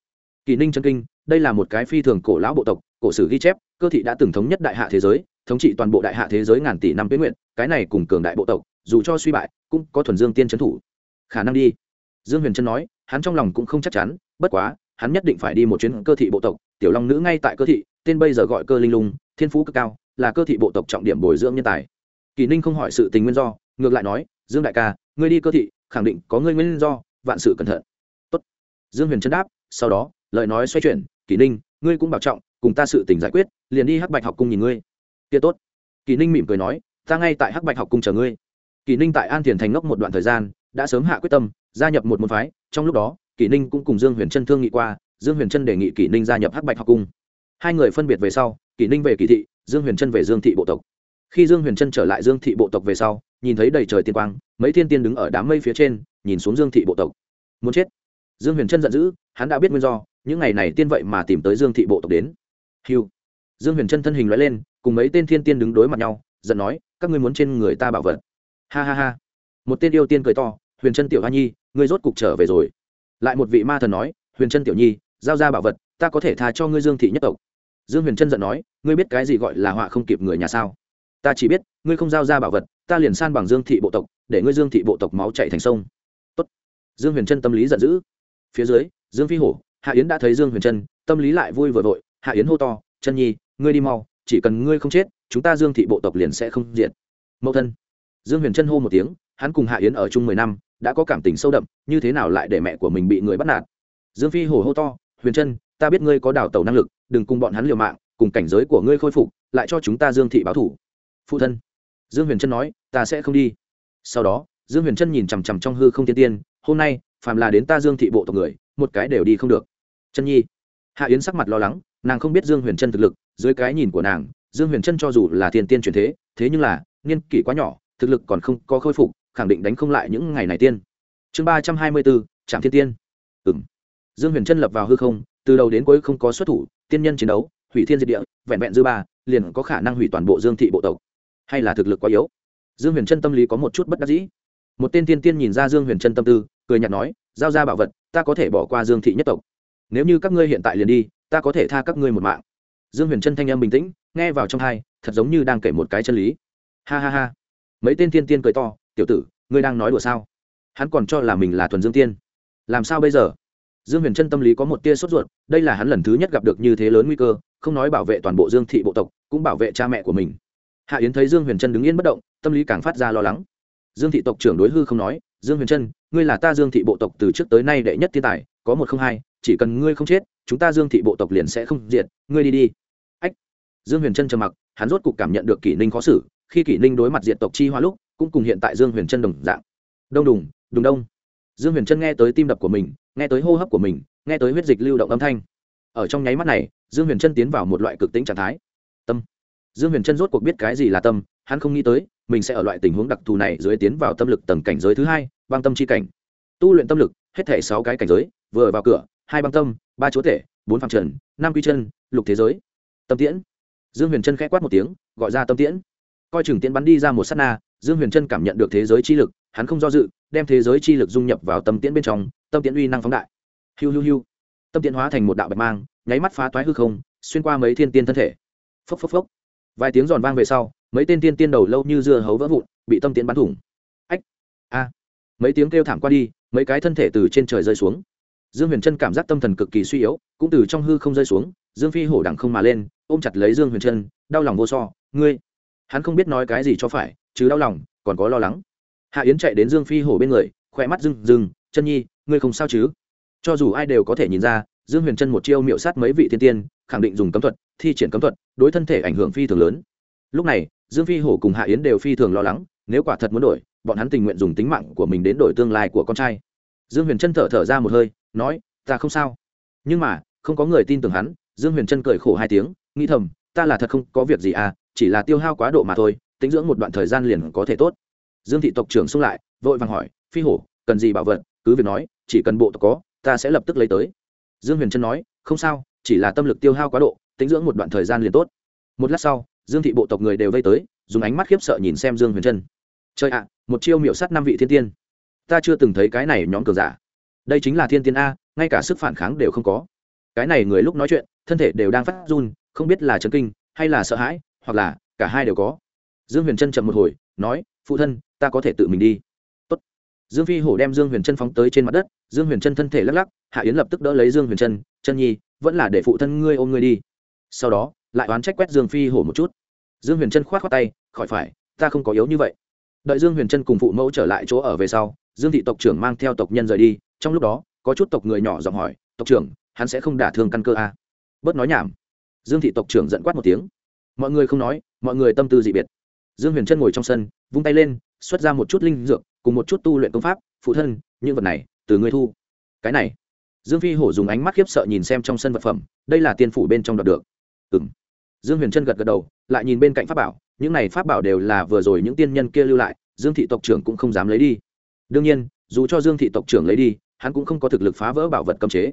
Kỳ ninh chân kinh đây là một cái phi thường cổ lão bộ tộc, cổ sử ghi chép, cơ thị đã từng thống nhất đại hạ thế giới, thống trị toàn bộ đại hạ thế giới ngàn tỷ năm tuyến nguyện, cái này cùng cường đại bộ tộc, dù cho suy bại, cũng có thuần dương tiên trấn thủ. Khả năng đi. Dương huyền trân nói, hắn trong lòng cũng không chắc chắn, bất quá, hắn nhất định phải đi một chuyến cơ thị bộ tộc, tiểu long nữ ngay tại cơ thị, tên bây giờ gọi cơ linh lung, thiên phú cực cao, là cơ thị bộ tộc trọng điểm bồi dưỡng nhân tài. Kỳ ninh không hỏi sự tình nguyên do, ngược lại nói, dương đại ca, ngươi đi cơ thị, khẳng định có ngươi nguyên do, vạn sự cẩn thận. Tốt. dương huyền Trân đáp, sau đó, lời nói xoay chuyển kỳ ninh, ngươi cũng bảo trọng, cùng ta sự tình giải quyết, liền đi hắc bạch học cung nhìn ngươi. Kia tốt. Kỳ ninh mỉm cười nói, ta ngay tại hắc bạch học cung chờ ngươi. Kỳ ninh tại an thiền thành ngốc một đoạn thời gian, đã sớm hạ quyết tâm, gia nhập một môn phái. Trong lúc đó kỳ ninh cũng cùng dương huyền trân thương nghị qua, dương huyền trân đề nghị kỳ ninh gia nhập hắc bạch học cung. Hai người phân biệt về sau kỳ ninh về kỳ thị, dương huyền trân về dương thị bộ tộc. Khi dương huyền trân trở lại dương thị bộ tộc về sau, nhìn thấy đầy trời tiên quang, mấy thiên tiên đứng ở đám mây phía trên, nhìn xuống dương thị bộ tộc. Muốn chết. Dương huyền trân giận dữ, hắn đã biết nguyên do những ngày này tiên vậy mà tìm tới dương thị bộ tộc đến. Hiu dương huyền chân thân hình loại lên, cùng mấy tên thiên tiên đứng đối mặt nhau, giận nói, các ngươi muốn trên người ta bảo vật. Ha ha ha. Một tên yêu tiên cười to, huyền chân tiểu hoa nhi, ngươi rốt cục trở về rồi. Lại một vị ma thần nói, huyền chân tiểu nhi, giao ra bảo vật, ta có thể tha cho ngươi dương thị nhất tộc. Dương huyền chân giận nói, ngươi biết cái gì gọi là họa không kịp người nhà sao? Ta chỉ biết, ngươi không giao ra bảo vật, ta liền san bằng dương thị bộ tộc, để ngươi dương thị bộ tộc máu chạy thành sông. Tốt. dương huyền chân tâm lý giận dữ. Phía dưới, dương phi hổ hạ yến đã thấy dương huyền trân, tâm lý lại vui vừa vội. Hạ yến hô to, chân nhi, ngươi đi mau, chỉ cần ngươi không chết, chúng ta dương thị bộ tộc liền sẽ không diện mẫu thân. Dương huyền trân hô một tiếng, hắn cùng hạ yến ở chung mười năm, đã có cảm tình sâu đậm, như thế nào lại để mẹ của mình bị người bắt nạt? Dương phi hổ hô to, huyền trân, ta biết ngươi có đào tẩu năng lực, đừng cùng bọn hắn liều mạng, cùng cảnh giới của ngươi khôi phục, lại cho chúng ta dương thị báo thủ. Phụ thân. Dương huyền trân nói, ta sẽ không đi. Sau đó, dương huyền trân nhìn chằm chằm trong hư không tiên tiên, hôm nay, phàm là đến ta dương thị bộ tộc người, một cái đều đi không được chân nhi. Hạ yến sắc mặt lo lắng, nàng không biết dương huyền trân thực lực, dưới cái nhìn của nàng, dương huyền trân cho dù là thiên tiên truyền thế thế nhưng là, niên kỷ quá nhỏ, thực lực còn không có khôi phục, khẳng định đánh không lại những ngày này tiên. Chương ba trăm hai mươi bốn, trạm thiên tiên. Ừ m dương huyền trân lập vào hư không, từ đầu đến cuối không có xuất thủ, tiên nhân chiến đấu, hủy thiên diệt địa, vẹn vẹn dư ba, liền có khả năng hủy toàn bộ dương thị bộ tộc. Hay là thực lực quá yếu? Dương huyền trân tâm lý có một chút bất đắc dĩ. Một tên tiên tiên nhìn ra dương huyền trân tâm tư, cười nhạt nói, giao ra bảo vật, ta có thể bỏ qua dương thị nhất tộc nếu như các ngươi hiện tại liền đi, ta có thể tha các ngươi một mạng. Dương huyền trân thanh em bình tĩnh, nghe vào trong hai, thật giống như đang kể một cái chân lý. Ha ha ha. Mấy tên thiên tiên cười to, tiểu tử, ngươi đang nói đùa sao? Hắn còn cho là mình là thuần dương tiên. Làm sao bây giờ? Dương huyền trân tâm lý có một tia sốt ruột, đây là hắn lần thứ nhất gặp được như thế lớn nguy cơ, không nói bảo vệ toàn bộ dương thị bộ tộc, cũng bảo vệ cha mẹ của mình. Hạ yến thấy dương huyền trân đứng yên bất động, tâm lý càng phát ra lo lắng. Dương thị tộc trưởng đối hư không nói, dương huyền trân ngươi là ta dương thị bộ tộc từ trước tới nay đệ nhất thiên tài có một không hai, chỉ cần ngươi không chết, chúng ta dương thị bộ tộc liền sẽ không diệt, ngươi đi đi. Ách. Dương huyền trân trầm mặc, hắn rốt cục cảm nhận được kỷ ninh khó xử, khi kỷ ninh đối mặt diện tộc chi hoa lúc, cũng cùng hiện tại dương huyền trân đồng dạng. Đông đùng đùng đông. Dương huyền trân nghe tới tim đập của mình, nghe tới hô hấp của mình, nghe tới huyết dịch lưu động âm thanh. Ở trong nháy mắt này, dương huyền trân tiến vào một loại cực tính trạng thái. Tâm. Dương huyền trân rốt cuộc biết cái gì là tâm, hắn không nghĩ tới, mình sẽ ở loại tình huống đặc thù này dưới tiến vào tâm lực tầng cảnh giới thứ hai, băng tâm chi cảnh. Tu luyện tâm lực hết thể sáu cái cảnh giới, vừa vào cửa, hai băng tâm, ba chúa thể bốn phạm trần, năm quy chân, lục thế giới. Tâm tiễn. Dương huyền chân khẽ quát một tiếng, gọi ra tâm tiễn. Coi chừng tiễn bắn đi ra một sát na, dương huyền chân cảm nhận được thế giới chi lực, hắn không do dự, đem thế giới chi lực dung nhập vào tâm tiễn bên trong, tâm tiễn uy năng phóng đại. Hiu hiu hiu. Tâm tiễn hóa thành một đạo bạch mang, nháy mắt phá toái hư không, xuyên qua mấy thiên tiên thân thể. Phốc phốc phốc. Vài tiếng giòn vang về sau, mấy tên tiên tiên đầu lâu như dưa hấu vỡ vụn, bị tâm tiễn bắn thủng. Ách. A. Mấy tiếng kêu thảm qua đi mấy cái thân thể từ trên trời rơi xuống. Dương huyền trân cảm giác tâm thần cực kỳ suy yếu, cũng từ trong hư không rơi xuống, dương phi hổ đẳng không mà lên, ôm chặt lấy dương huyền trân đau lòng vô so, ngươi, hắn không biết nói cái gì cho phải, chứ đau lòng, còn có lo lắng. Hạ yến chạy đến dương phi hổ bên người, khỏe mắt dưng dưng chân nhi, ngươi không sao chứ? Cho dù ai đều có thể nhìn ra, dương huyền trân một chiêu miệu sát mấy vị thiên tiên, khẳng định dùng cấm thuật, thi triển cấm thuật, đối thân thể ảnh hưởng phi thường lớn. Lúc này, dương phi hổ cùng hạ yến đều phi thường lo lắng, nếu quả thật muốn đổi bọn hắn tình nguyện dùng tính mạng của mình đến đổi tương lai của con trai. Dương huyền trân thở thở ra một hơi, nói, ta không sao. Nhưng mà, không có người tin tưởng hắn, dương huyền trân cười khổ hai tiếng, nghĩ thầm, ta là thật không có việc gì à chỉ là tiêu hao quá độ mà thôi, tính dưỡng một đoạn thời gian liền có thể tốt. Dương thị tộc trưởng xung lại, vội vàng hỏi, phi hổ, cần gì bảo vật? Cứ việc nói, chỉ cần bộ tộc có, ta sẽ lập tức lấy tới. Dương huyền trân nói, không sao, chỉ là tâm lực tiêu hao quá độ, tính dưỡng một đoạn thời gian liền tốt. Một lát sau, dương thị bộ tộc người đều vây tới, dùng ánh mắt khiếp sợ nhìn xem dương huyền trân chơi ạ một chiêu miểu sát năm vị thiên tiên. Ta chưa từng thấy cái này nhóm cường giả. Đây chính là thiên tiên a, ngay cả sức phản kháng đều không có. Cái này người lúc nói chuyện, thân thể đều đang phát run, không biết là chấn kinh, hay là sợ hãi, hoặc là cả hai đều có. Dương huyền trân chậm một hồi, nói, phụ thân, ta có thể tự mình đi. Tốt. dương phi hổ đem dương huyền trân phóng tới trên mặt đất, dương huyền trân thân thể lắc lắc, hạ yến lập tức đỡ lấy dương huyền trân chân nhi, vẫn là để phụ thân ngươi ôm ngươi đi. Sau đó, lại oán trách quét dương phi hổ một chút. Dương huyền trân k h o á t khoác tay, khỏi phải, ta không có yếu như vậy đợi dương huyền trân cùng phụ mẫu trở lại chỗ ở về sau, dương thị tộc trưởng mang theo tộc nhân rời đi, trong lúc đó, có chút tộc người nhỏ giọng hỏi, tộc trưởng, hắn sẽ không đả thương căn cơ à? bớt nói nhảm. Dương thị tộc trưởng dẫn quát một tiếng. Mọi người không nói, mọi người tâm tư dị biệt. Dương huyền trân ngồi trong sân, vung tay lên, xuất ra một chút linh dược, cùng một chút tu luyện công pháp, phụ thân, những vật này, từ ngươi thu. Cái này? Dương phi hổ dùng ánh mắt khiếp sợ nhìn xem trong sân vật phẩm, đây là tiên phủ bên trong đoạt được. Ừ m dương huyền trân gật gật đầu, lại nhìn bên cạnh pháp bảo những này pháp bảo đều là vừa rồi những tiên nhân kia lưu lại, dương thị tộc trưởng cũng không dám lấy đi. Đương nhiên, dù cho dương thị tộc trưởng lấy đi, hắn cũng không có thực lực phá vỡ bảo vật cấm chế.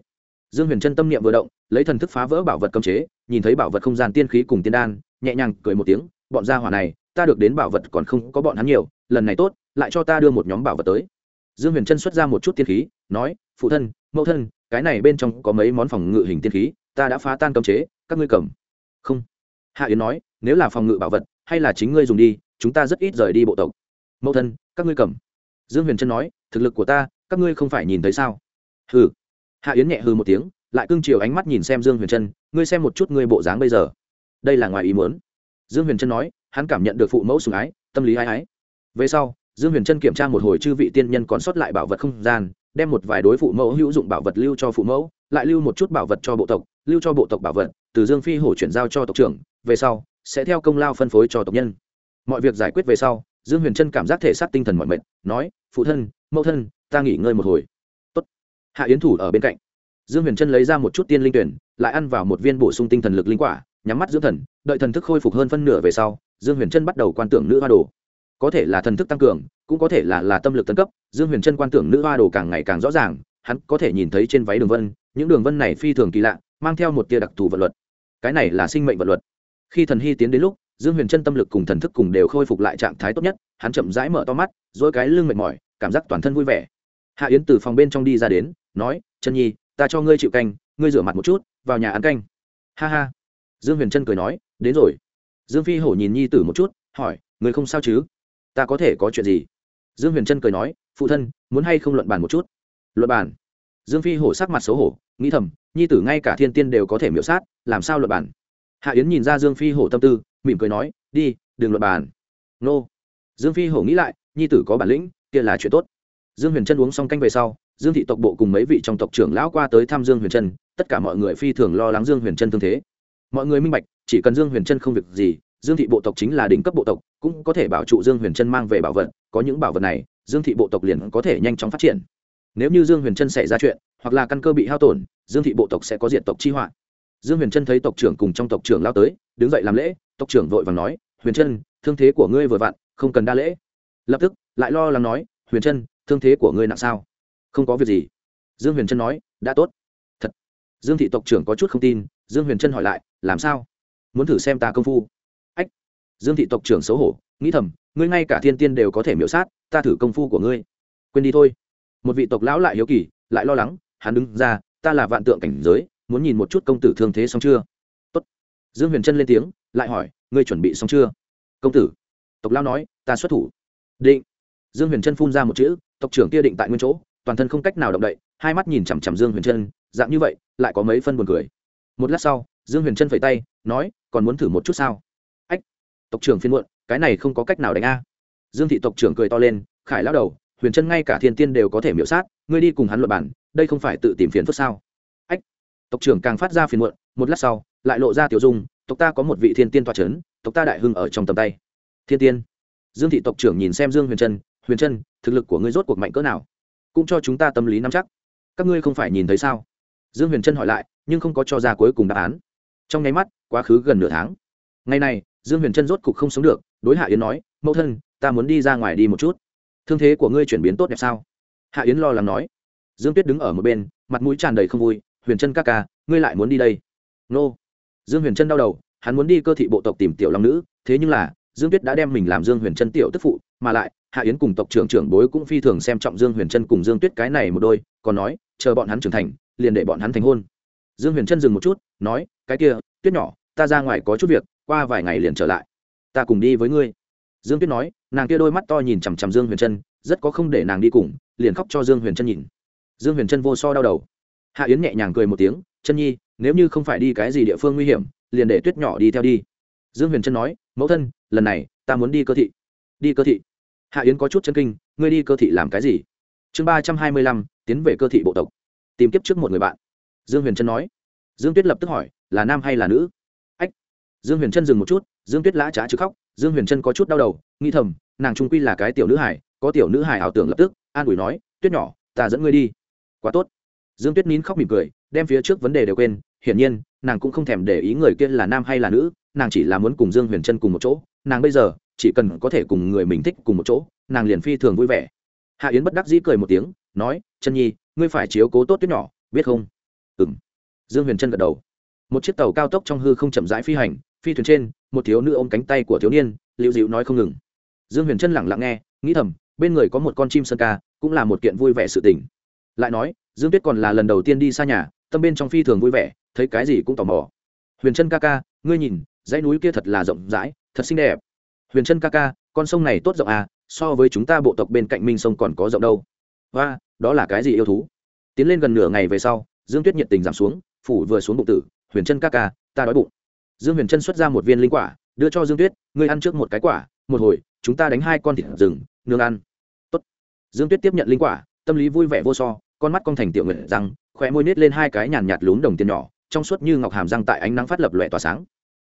Dương huyền chân tâm niệm vừa động, lấy thần thức phá vỡ bảo vật cấm chế, nhìn thấy bảo vật không gian tiên khí cùng tiên đan, nhẹ nhàng cười một tiếng, bọn gia hỏa này, ta được đến bảo vật còn không có bọn hắn nhiều, lần này tốt, lại cho ta đưa một nhóm bảo vật tới. Dương huyền chân xuất ra một chút tiên khí, nói, phụ thân, mẫu thân, cái này bên trong có mấy món phòng ngự hình tiên khí, ta đã phá tan cấm chế, các ngươi cầm. Không. Hạ yến nói, nếu là phòng ngự bảo vật hay là chính ngươi dùng đi, chúng ta rất ít rời đi bộ tộc. Mẫu thân, các ngươi cầm. Dương huyền trân nói, thực lực của ta, các ngươi không phải nhìn thấy sao? Hừ. Hạ yến nhẹ hừ một tiếng, lại cưng chiều ánh mắt nhìn xem dương huyền trân, ngươi xem một chút ngươi bộ dáng bây giờ. Đây là ngoài ý muốn. Dương huyền trân nói, hắn cảm nhận được phụ mẫu sùng ái, tâm lý ái ái. Về sau, dương huyền trân kiểm tra một hồi chư vị tiên nhân còn sót lại bảo vật không gian, đem một vài đối phụ mẫu hữu dụng bảo vật lưu cho phụ mẫu, lại lưu một chút bảo vật cho bộ tộc, lưu cho bộ tộc bảo vật, từ dương phi hổ chuyển giao cho tộc trưởng. Về sau sẽ theo công lao phân phối cho tộc nhân. Mọi việc giải quyết về sau, dương huyền trân cảm giác thể xác tinh thần mọi mệt, nói, phụ thân, mẫu thân, ta nghỉ ngơi một hồi. Tốt. hạ yến thủ ở bên cạnh. Dương huyền trân lấy ra một chút tiên linh tuyển, lại ăn vào một viên bổ sung tinh thần lực linh quả, nhắm mắt dưỡng thần, đợi thần thức khôi phục hơn phân nửa về sau, dương huyền trân bắt đầu quan tưởng nữ hoa đồ. Có thể là thần thức tăng cường, cũng có thể là là tâm lực tấn cấp, dương huyền trân quan tưởng nữ hoa đồ càng ngày càng rõ ràng, hắn có thể nhìn thấy trên váy đường vân, những đường vân này phi thường kỳ lạ, mang theo một tia đặc thù vật luật. Cái này là sinh mệnh vật luật khi thần hy tiến đến lúc, dương huyền chân tâm lực cùng thần thức cùng đều khôi phục lại trạng thái tốt nhất, hắn chậm rãi mở to mắt, dỗi cái lưng mệt mỏi, cảm giác toàn thân vui vẻ. Hạ yến từ phòng bên trong đi ra đến, nói, chân nhi, ta cho ngươi chịu canh, ngươi rửa mặt một chút, vào nhà ăn canh. Ha ha. Dương huyền chân cười nói, đến rồi. Dương phi hổ nhìn nhi tử một chút, hỏi người không sao chứ? Ta có thể có chuyện gì? Dương huyền trân cười nói, phụ thân, muốn hay không luận bàn một chút? Luận bàn? Dương phi hổ sắc mặt xấu hổ, nghĩ thầm, nhi tử ngay cả thiên tiên đều có thể miễu sát, làm sao luận bàn? Hạ yến nhìn ra dương phi hổ tâm tư, mỉm cười nói, đi, đừng luận bàn. Nô. Dương phi hổ nghĩ lại, nhi tử có bản lĩnh, kia là chuyện tốt. Dương huyền trân uống xong canh về sau, dương thị tộc bộ cùng mấy vị trong tộc trưởng lão qua tới thăm dương huyền trân, tất cả mọi người phi thường lo lắng dương huyền trân thương thế. Mọi người minh bạch, chỉ cần dương huyền trân không việc gì, dương thị bộ tộc chính là đỉnh cấp bộ tộc, cũng có thể bảo trụ dương huyền trân mang về bảo vật, có những bảo vật này, dương thị bộ tộc liền có thể nhanh chóng phát triển. Nếu như dương huyền trân xảy ra chuyện, hoặc là căn cơ bị hao tổn, dương thị bộ tộc sẽ có diện tộc chi hoạn dương huyền trân thấy tộc trưởng cùng trong tộc trưởng lao tới, đứng dậy làm lễ, tộc trưởng vội vàng nói, huyền trân, thương thế của ngươi vừa vặn, không cần đa lễ. Lập tức, lại lo lắng nói, huyền trân, thương thế của ngươi nặng sao? Không có việc gì. Dương huyền trân nói, đã tốt. Thật. Dương thị tộc trưởng có chút không tin, dương huyền trân hỏi lại, làm sao? Muốn thử xem ta công phu? Ách. Dương thị tộc trưởng xấu hổ, nghĩ thầm, ngươi ngay cả thiên tiên đều có thể miễu sát, ta thử công phu của ngươi. Quên đi thôi. Một vị tộc lão lại hiếu kỳ, lại lo lắng, hắn đứng ra, ta là vạn tượng cảnh giới muốn nhìn một chút công tử thương thế xong chưa? Tốt. dương huyền trân lên tiếng, lại hỏi, ngươi chuẩn bị xong chưa? Công tử. Tộc lão nói, ta xuất thủ. Định. Dương huyền trân phun ra một chữ, tộc trưởng kia định tại nguyên chỗ, toàn thân không cách nào động đậy, hai mắt nhìn chằm chằm dương huyền trân, dạng như vậy, lại có mấy phân buồn cười. Một lát sau, dương huyền trân phẩy tay, nói, còn muốn thử một chút sao? Ách. Tộc trưởng phiên muộn, cái này không có cách nào đánh a. Dương thị tộc trưởng cười to lên, khải lao đầu, huyền trân ngay cả thiên tiên đều có thể miễu sát, ngươi đi cùng hắn luật bản đây không phải tự tìm phiền phức sao? Tộc trưởng càng phát ra phiền muộn, một lát sau, lại lộ ra tiểu dung, tộc ta có một vị thiên tiên toa c h ấ n tộc ta đại hưng ở trong tầm tay. Thiên tiên. Dương thị tộc trưởng nhìn xem dương huyền trân huyền trân, thực lực của ngươi rốt cuộc mạnh cỡ nào? Cũng cho chúng ta tâm lý nắm chắc. Các ngươi không phải nhìn thấy sao? Dương huyền trân hỏi lại, nhưng không có cho ra cuối cùng đáp án. Trong nháy mắt, quá khứ gần nửa tháng. Ngày này, dương huyền trân rốt cuộc không sống được, đối hạ yến nói, mẫu thân, ta muốn đi ra ngoài đi một chút. Thương thế của ngươi chuyển biến tốt đẹp sao? Hạ yến lo lắng nói. Dương tuyết đứng ở một bên, mặt mũi tràn đầy không vui huyền trân ca ca, ngươi lại muốn đi đây? Nô. Dương huyền trân đau đầu, hắn muốn đi cơ thị bộ tộc tìm tiểu long nữ, thế nhưng là, dương tuyết đã đem mình làm dương huyền trân tiểu tức phụ, mà lại, hạ yến cùng tộc trưởng trưởng bối cũng phi thường xem trọng dương huyền trân cùng dương tuyết cái này một đôi, còn nói, chờ bọn hắn trưởng thành, liền để bọn hắn thành hôn. Dương huyền trân dừng một chút, nói, cái kia, tuyết nhỏ, ta ra ngoài có chút việc, qua vài ngày liền trở lại. Ta cùng đi với ngươi. Dương tuyết nói, nàng kia đôi mắt to nhìn chằm chằm dương huyền trân rất có không để nàng đi cùng, liền khóc cho dương huyền trân nhìn. Dương huyền trân vô so đau đầu hạ yến nhẹ nhàng cười một tiếng, chân nhi, nếu như không phải đi cái gì địa phương nguy hiểm, liền để tuyết nhỏ đi theo đi. Dương huyền trân nói, mẫu thân, lần này, ta muốn đi cơ thị. Đi cơ thị? Hạ yến có chút chân kinh, ngươi đi cơ thị làm cái gì? Chương ba trăm hai mươi lăm, tiến về cơ thị bộ tộc. Tìm kiếp trước một người bạn. Dương huyền trân nói. Dương tuyết lập tức hỏi, là nam hay là nữ? Ách. Dương huyền trân dừng một chút, dương tuyết lã trá chứ khóc, dương huyền trân có chút đau đầu nghi thầm, nàng trung quy là cái tiểu nữ hải có tiểu nữ hải ảo tưởng lập tức, an ủi nói, tuyết nhỏ, ta dẫn ngươi đi. Quá tốt dương tuyết nín khóc mỉm cười, đem phía trước vấn đề đều quên, hiển nhiên, nàng cũng không thèm để ý người kia là nam hay là nữ, nàng chỉ là muốn cùng dương huyền trân cùng một chỗ, nàng bây giờ, chỉ cần có thể cùng người mình thích cùng một chỗ, nàng liền phi thường vui vẻ. Hạ yến bất đắc dĩ cười một tiếng, nói, chân nhi, ngươi phải chiếu cố tốt tuyết nhỏ, biết không? Ừ m dương huyền trân gật đầu. Một chiếc tàu cao tốc trong hư không chậm rãi phi hành, phi thuyền trên, một thiếu nữ ôm cánh tay của thiếu niên liệu dịu nói không ngừng. Dương huyền trân lẳng lặng nghe, nghĩ thầm, bên người có một con chim sơn ca, cũng là một kiện vui vẻ sự tình. Lại nói dương tuyết còn là lần đầu tiên đi xa nhà, tâm bên trong phi thường vui vẻ, thấy cái gì cũng tò mò. Huyền trân ca ca, ngươi nhìn, dãy núi kia thật là rộng rãi, thật xinh đẹp. Huyền trân ca ca, con sông này tốt rộng à so với chúng ta bộ tộc bên cạnh minh sông còn có rộng đâu. Và đó là cái gì yêu thú? Tiến lên gần nửa ngày về sau, dương tuyết nhiệt tình giảm xuống, phủ vừa xuống bụng tử, huyền trân ca ca, ta đói bụng. Dương huyền trân xuất ra một viên linh quả, đưa cho dương tuyết, ngươi ăn trước một cái quả, một hồi, chúng ta đánh hai con thịt rừng nương ăn. Tốt. dương tuyết tiếp nhận linh quả, tâm lý vui vẻ vô so con mắt con thành tiểu nguyện răng khỏe môi nít lên hai cái nhàn nhạt lún đồng tiền nhỏ, trong suốt như ngọc hàm răng tại ánh nắng phát lập lòe tỏa sáng.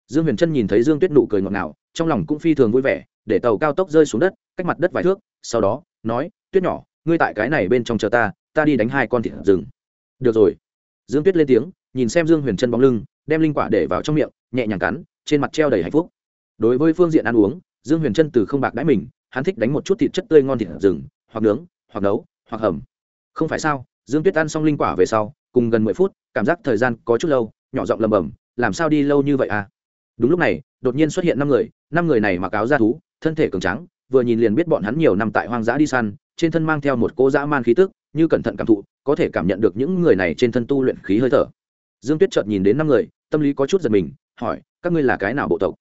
Dương huyền trân nhìn thấy dương tuyết nụ cười ngọt ngào, trong lòng cũng phi thường vui vẻ, để tàu cao tốc rơi xuống đất, cách mặt đất vài thước, sau đó, nói, tuyết nhỏ, ngươi tại cái này bên trong chờ ta ta đi đánh hai con thịt rừng. Được rồi. Dương tuyết lên tiếng, nhìn xem dương huyền trân bóng lưng, đem linh quả để vào trong miệng, nhẹ nhàng cắn, trên mặt treo đầy hạnh phúc. Đối với phương diện ăn uống, dương huyền trân từ không bạc đãi mình, hắn thích đánh một chút thịt chất tươi ngon thịt rừng, hoặc nướng, hoặc nấu, hoặc hầm không phải sao, dương tuyết ăn xong linh quả về sau, cùng gần mười phút, cảm giác thời gian có chút lâu, nhỏ giọng lầm bầm làm sao đi lâu như vậy à? Đúng lúc này, đột nhiên xuất hiện năm người năm người này mặc áo da thú, thân thể cường trắng vừa nhìn liền biết bọn hắn nhiều năm tại hoang dã đi săn, trên thân mang theo một cô dã man khí tức, như cẩn thận cảm thụ, có thể cảm nhận được những người này trên thân tu luyện khí hơi thở. Dương tuyết chợt nhìn đến năm người, tâm lý có chút giật mình, hỏi, các ngươi là cái nào bộ tộc?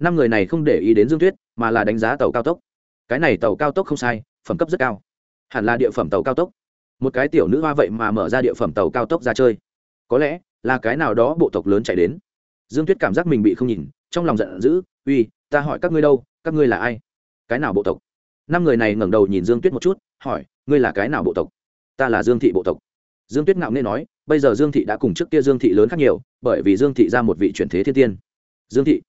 Năm người này không để ý đến dương tuyết, mà là đánh giá tàu cao tốc. Cái này tàu cao tốc không sai, phẩm cấp rất cao. Hẳn là địa phẩm tàu cao tốc một cái tiểu nữ hoa vậy mà mở ra địa phẩm tàu cao tốc ra chơi. Có lẽ là cái nào đó bộ tộc lớn chạy đến. Dương tuyết cảm giác mình bị không nhìn, trong lòng giận dữ, uy, ta hỏi các ngươi đâu, các ngươi là ai? Cái nào bộ tộc? Năm người này ngẩng đầu nhìn dương tuyết một chút, hỏi, ngươi là cái nào bộ tộc? Ta là dương thị bộ tộc. Dương tuyết ngạo nên nói, bây giờ dương thị đã cùng trước kia dương thị lớn khác nhiều, bởi vì dương thị ra một vị chuyển thế thiên tiên. Dương thị,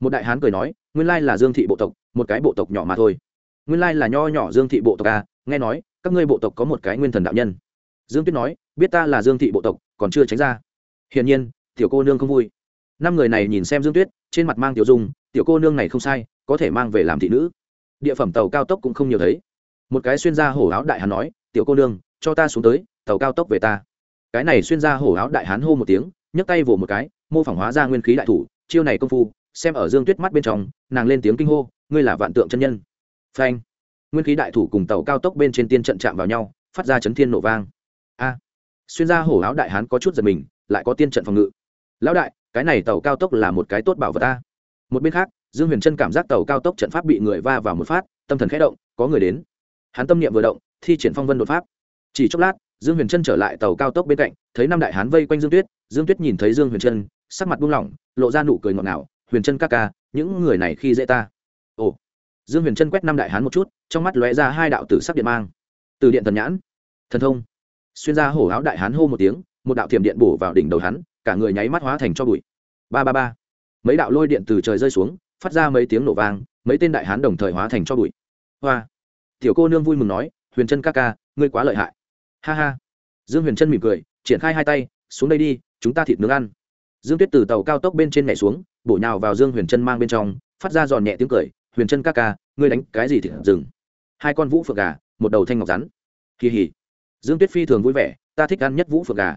một đại hán cười nói, nguyên lai là dương thị bộ tộc, một cái bộ tộc nhỏ mà thôi. Nguyên lai là nho nhỏ dương thị bộ tộc à? Nghe nói các ngươi bộ tộc có một cái nguyên thần đạo nhân. Dương tuyết nói, biết ta là dương thị bộ tộc, còn chưa tránh ra. Hiển nhiên, tiểu cô nương không vui. Năm người này nhìn xem dương tuyết, trên mặt mang tiểu dung, tiểu cô nương này không sai, có thể mang về làm thị nữ. Địa phẩm tàu cao tốc cũng không nhiều thấy. Một cái xuyên gia hổ áo đại hán nói, tiểu cô nương, cho ta xuống tới, tàu cao tốc về ta. Cái này xuyên ra hổ áo đại hán hô một tiếng, nhấc tay vỗ một cái, mô phỏng hóa ra nguyên khí đại thủ, chiêu này công phu, xem ở dương tuyết mắt bên trong, nàng lên tiếng kinh hô, ngươi là vạn tượng chân nhân. Phanh nguyên khí đại thủ cùng tàu cao tốc bên trên tiên trận chạm vào nhau, phát ra chấn thiên nổ vang. A! Xuyên ra hổ áo đại hán có chút giật mình, lại có tiên trận phòng ngự. Lão đại, cái này tàu cao tốc là một cái tốt bảo vật ta. Một bên khác, dương huyền trân cảm giác tàu cao tốc trận pháp bị người va vào một phát, tâm thần khẽ động, có người đến. Hắn tâm niệm vừa động, thi triển phong vân đột pháp. Chỉ chốc lát, dương huyền trân trở lại tàu cao tốc bên cạnh, thấy năm đại hán vây quanh dương tuyết dương tuyết nhìn thấy dương huyền trân, sắc mặt buông lỏng, lộ ra nụ cười ngọt ngào, huyền trân ca ca, những người này khi dễ ta dương huyền trân quét năm đại hán một chút, trong mắt lóe ra hai đạo tử sắc điện mang. Từ điện thần nhãn, thần thông. Xuyên ra hổ áo đại hán hô một tiếng, một đạo thiểm điện bổ vào đỉnh đầu hắn, cả người nháy mắt hóa thành cho bụi. Ba ba ba. Mấy đạo lôi điện từ trời rơi xuống, phát ra mấy tiếng nổ vang, mấy tên đại hán đồng thời hóa thành cho bụi. Hoa. Tiểu cô nương vui mừng nói, huyền trân ca ca, ngươi quá lợi hại. Ha ha. Dương huyền trân mỉm cười, triển khai hai tay, xuống đây đi, chúng ta thịt nướng ăn. Dương tuyết từ tàu cao tốc bên trên nhảy xuống, bổ nhào vào dương huyền trân mang bên trong, phát ra giòn nhẹ tiếng cười huyền chân ca ca, ngươi đánh cái gì thì dừng. hai con vũ phượng gà, một đầu thanh ngọc rắn. Kỳ hỉ. Dương tuyết phi thường vui vẻ, ta thích ăn nhất vũ phượng gà.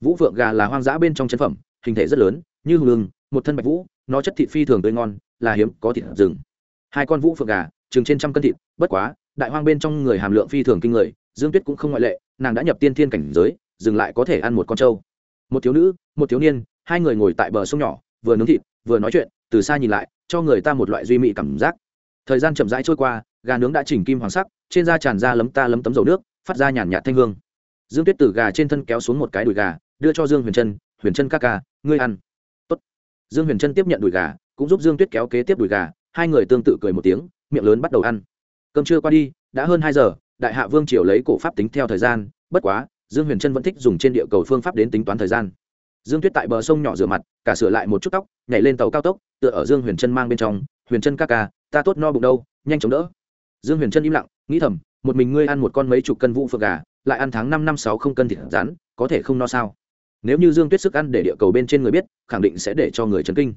Vũ phượng gà là hoang dã bên trong chân phẩm, hình thể rất lớn, như hương một thân bạch vũ, nó chất thịt phi thường tươi ngon, là hiếm có thịt rừng. Hai con vũ phượng gà, chừng trên trăm cân thịt, bất quá, đại hoang bên trong người hàm lượng phi thường kinh người, dương tuyết cũng không ngoại lệ, nàng đã nhập tiên thiên cảnh giới, dừng lại có thể ăn một con trâu. Một thiếu nữ, một thiếu niên, hai người ngồi tại bờ sông nhỏ, vừa nướng thịt, vừa nói chuyện từ xa nhìn lại, cho người ta một loại duy mị cảm giác. Thời gian chậm rãi trôi qua, gà nướng đã chỉnh kim hoàng sắc, trên da tràn ra lấm ta lấm tấm dầu nước, phát ra nhàn nhạt thanh hương. Dương tuyết từ gà trên thân kéo xuống một cái đùi gà, đưa cho dương huyền trân huyền trân ca ca, ngươi ăn. Tốt. dương huyền trân tiếp nhận đùi gà, cũng giúp dương tuyết kéo kế tiếp đùi gà, hai người tương tự cười một tiếng, miệng lớn bắt đầu ăn. Cơm trưa qua đi, đã hơn hai giờ, đại hạ vương triều lấy cổ pháp tính theo thời gian, bất quá, dương huyền trân vẫn thích dùng trên địa cầu phương pháp đến tính toán thời gian dương tuyết tại bờ sông nhỏ rửa mặt, cả sửa lại một chút tóc, nhảy lên tàu cao tốc, tựa ở dương huyền trân mang bên trong. Huyền trân ca ca, ta tốt no bụng đâu, nhanh chóng đỡ. Dương huyền trân im lặng, nghĩ thầm, một mình ngươi ăn một con mấy chục cân vũ phượng gà, lại ăn tháng năm năm sáu không cân thịt rán, có thể không no sao? Nếu như dương tuyết sức ăn để địa cầu bên trên người biết, khẳng định sẽ để cho người chấn kinh.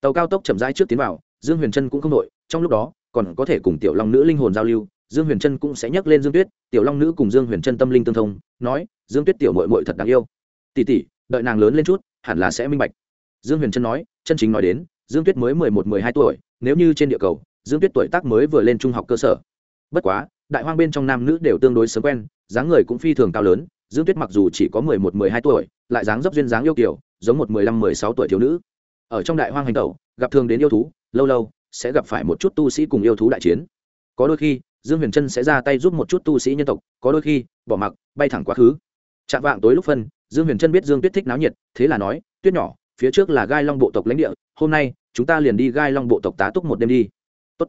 Tàu cao tốc chậm rãi trước tiến vào, dương huyền trân cũng không đội trong lúc đó, còn có thể cùng tiểu long nữ linh hồn giao lưu, dương huyền trân cũng sẽ nhắc lên dương tuyết. Tiểu long nữ cùng dương huyền trân tâm linh tương thông, nói, dương tuyết tiểu mội mội thật đáng yêu. Tỉ tỉ đợi nàng lớn lên chút, hẳn là sẽ minh bạch. Dương huyền trân nói, chân chính nói đến, dương tuyết mới mười một, mười hai tuổi, nếu như trên địa cầu, dương tuyết tuổi tác mới vừa lên trung học cơ sở. Bất quá, đại hoang bên trong nam nữ đều tương đối sớm quen, dáng người cũng phi thường cao lớn, dương tuyết mặc dù chỉ có mười một, mười hai tuổi, lại dáng dấp duyên dáng yêu kiểu giống một mười lăm, mười sáu tuổi thiếu nữ. Ở trong đại hoang hành tẩu, gặp thường đến yêu thú, lâu lâu, sẽ gặp phải một chút tu sĩ cùng yêu thú đại chiến. Có đôi khi, dương huyền trân sẽ ra tay giúp một chút tu sĩ nhân tộc, có đôi khi, bỏ mặc, bay thẳng quá khứ. Chạm vạng tối lúc phân dương huyền trân biết dương tuyết thích náo nhiệt, thế là nói, tuyết nhỏ, phía trước là gai long bộ tộc lãnh địa, hôm nay, chúng ta liền đi gai long bộ tộc tá túc một đêm đi. Tốt.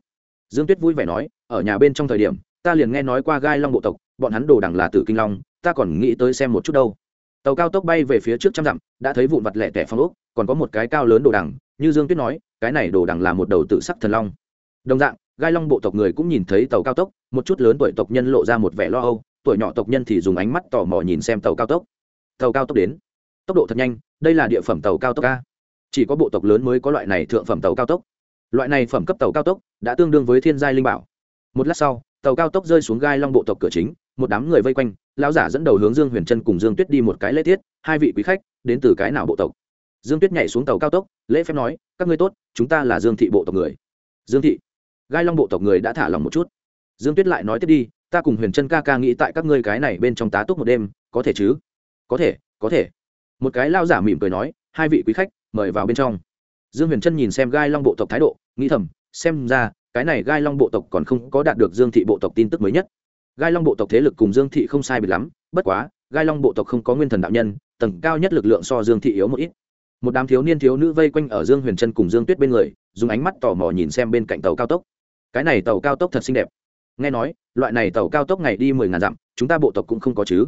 dương tuyết vui vẻ nói, ở nhà bên trong thời điểm, ta liền nghe nói qua gai long bộ tộc, bọn hắn đồ đằng là tử kinh long, ta còn nghĩ tới xem một chút đâu. Tàu cao tốc bay về phía trước trăm dặm, đã thấy vụn vặt lẻ tẻ phong ốc, còn có một cái cao lớn đồ đằng, như dương tuyết nói, cái này đồ đằng là một đầu tự sắc thần long. Đồng dạng, gai long bộ tộc người cũng nhìn thấy tàu cao tốc, một chút lớn tuổi tộc nhân lộ ra một vẻ lo âu, tuổi nhỏ tộc nhân thì dùng ánh mắt tò mò nhìn xem tàu cao tốc tàu cao tốc đến. Tốc độ thật nhanh, đây là địa phẩm tàu cao tốc a. Chỉ có bộ tộc lớn mới có loại này thượng phẩm tàu cao tốc. Loại này phẩm cấp tàu cao tốc đã tương đương với thiên giai linh bảo. Một lát sau, tàu cao tốc rơi xuống gai long bộ tộc cửa chính, một đám người vây quanh, lão giả dẫn đầu hướng dương huyền trân cùng dương tuyết đi một cái lễ tiết, hai vị quý khách, đến từ cái nào bộ tộc? Dương tuyết nhảy xuống tàu cao tốc, lễ phép nói, các ngươi tốt, chúng ta là dương thị bộ tộc người. Dương thị? Gai long bộ tộc người đã thả lòng một chút. Dương tuyết lại nói tiếp đi, ta cùng huyền trân ca ca nghĩ tại các ngươi cái này bên trong tá túc một đêm, có thể chứ? Có thể có thể. Một cái lao giả mỉm cười nói, hai vị quý khách, mời vào bên trong. Dương huyền trân nhìn xem gai long bộ tộc thái độ, nghĩ thầm, xem ra, cái này gai long bộ tộc còn không có đạt được dương thị bộ tộc tin tức mới nhất. Gai long bộ tộc thế lực cùng dương thị không sai biệt lắm, bất quá, gai long bộ tộc không có nguyên thần đạo nhân, tầng cao nhất lực lượng so dương thị yếu một ít. Một đám thiếu niên thiếu nữ vây quanh ở dương huyền trân cùng dương tuyết bên người, dùng ánh mắt tò mò nhìn xem bên cạnh tàu cao tốc. Cái này tàu cao tốc thật xinh đẹp. Nghe nói, loại này tàu cao tốc ngày đi mười ngàn dặm, chúng ta bộ tộc cũng không có chứ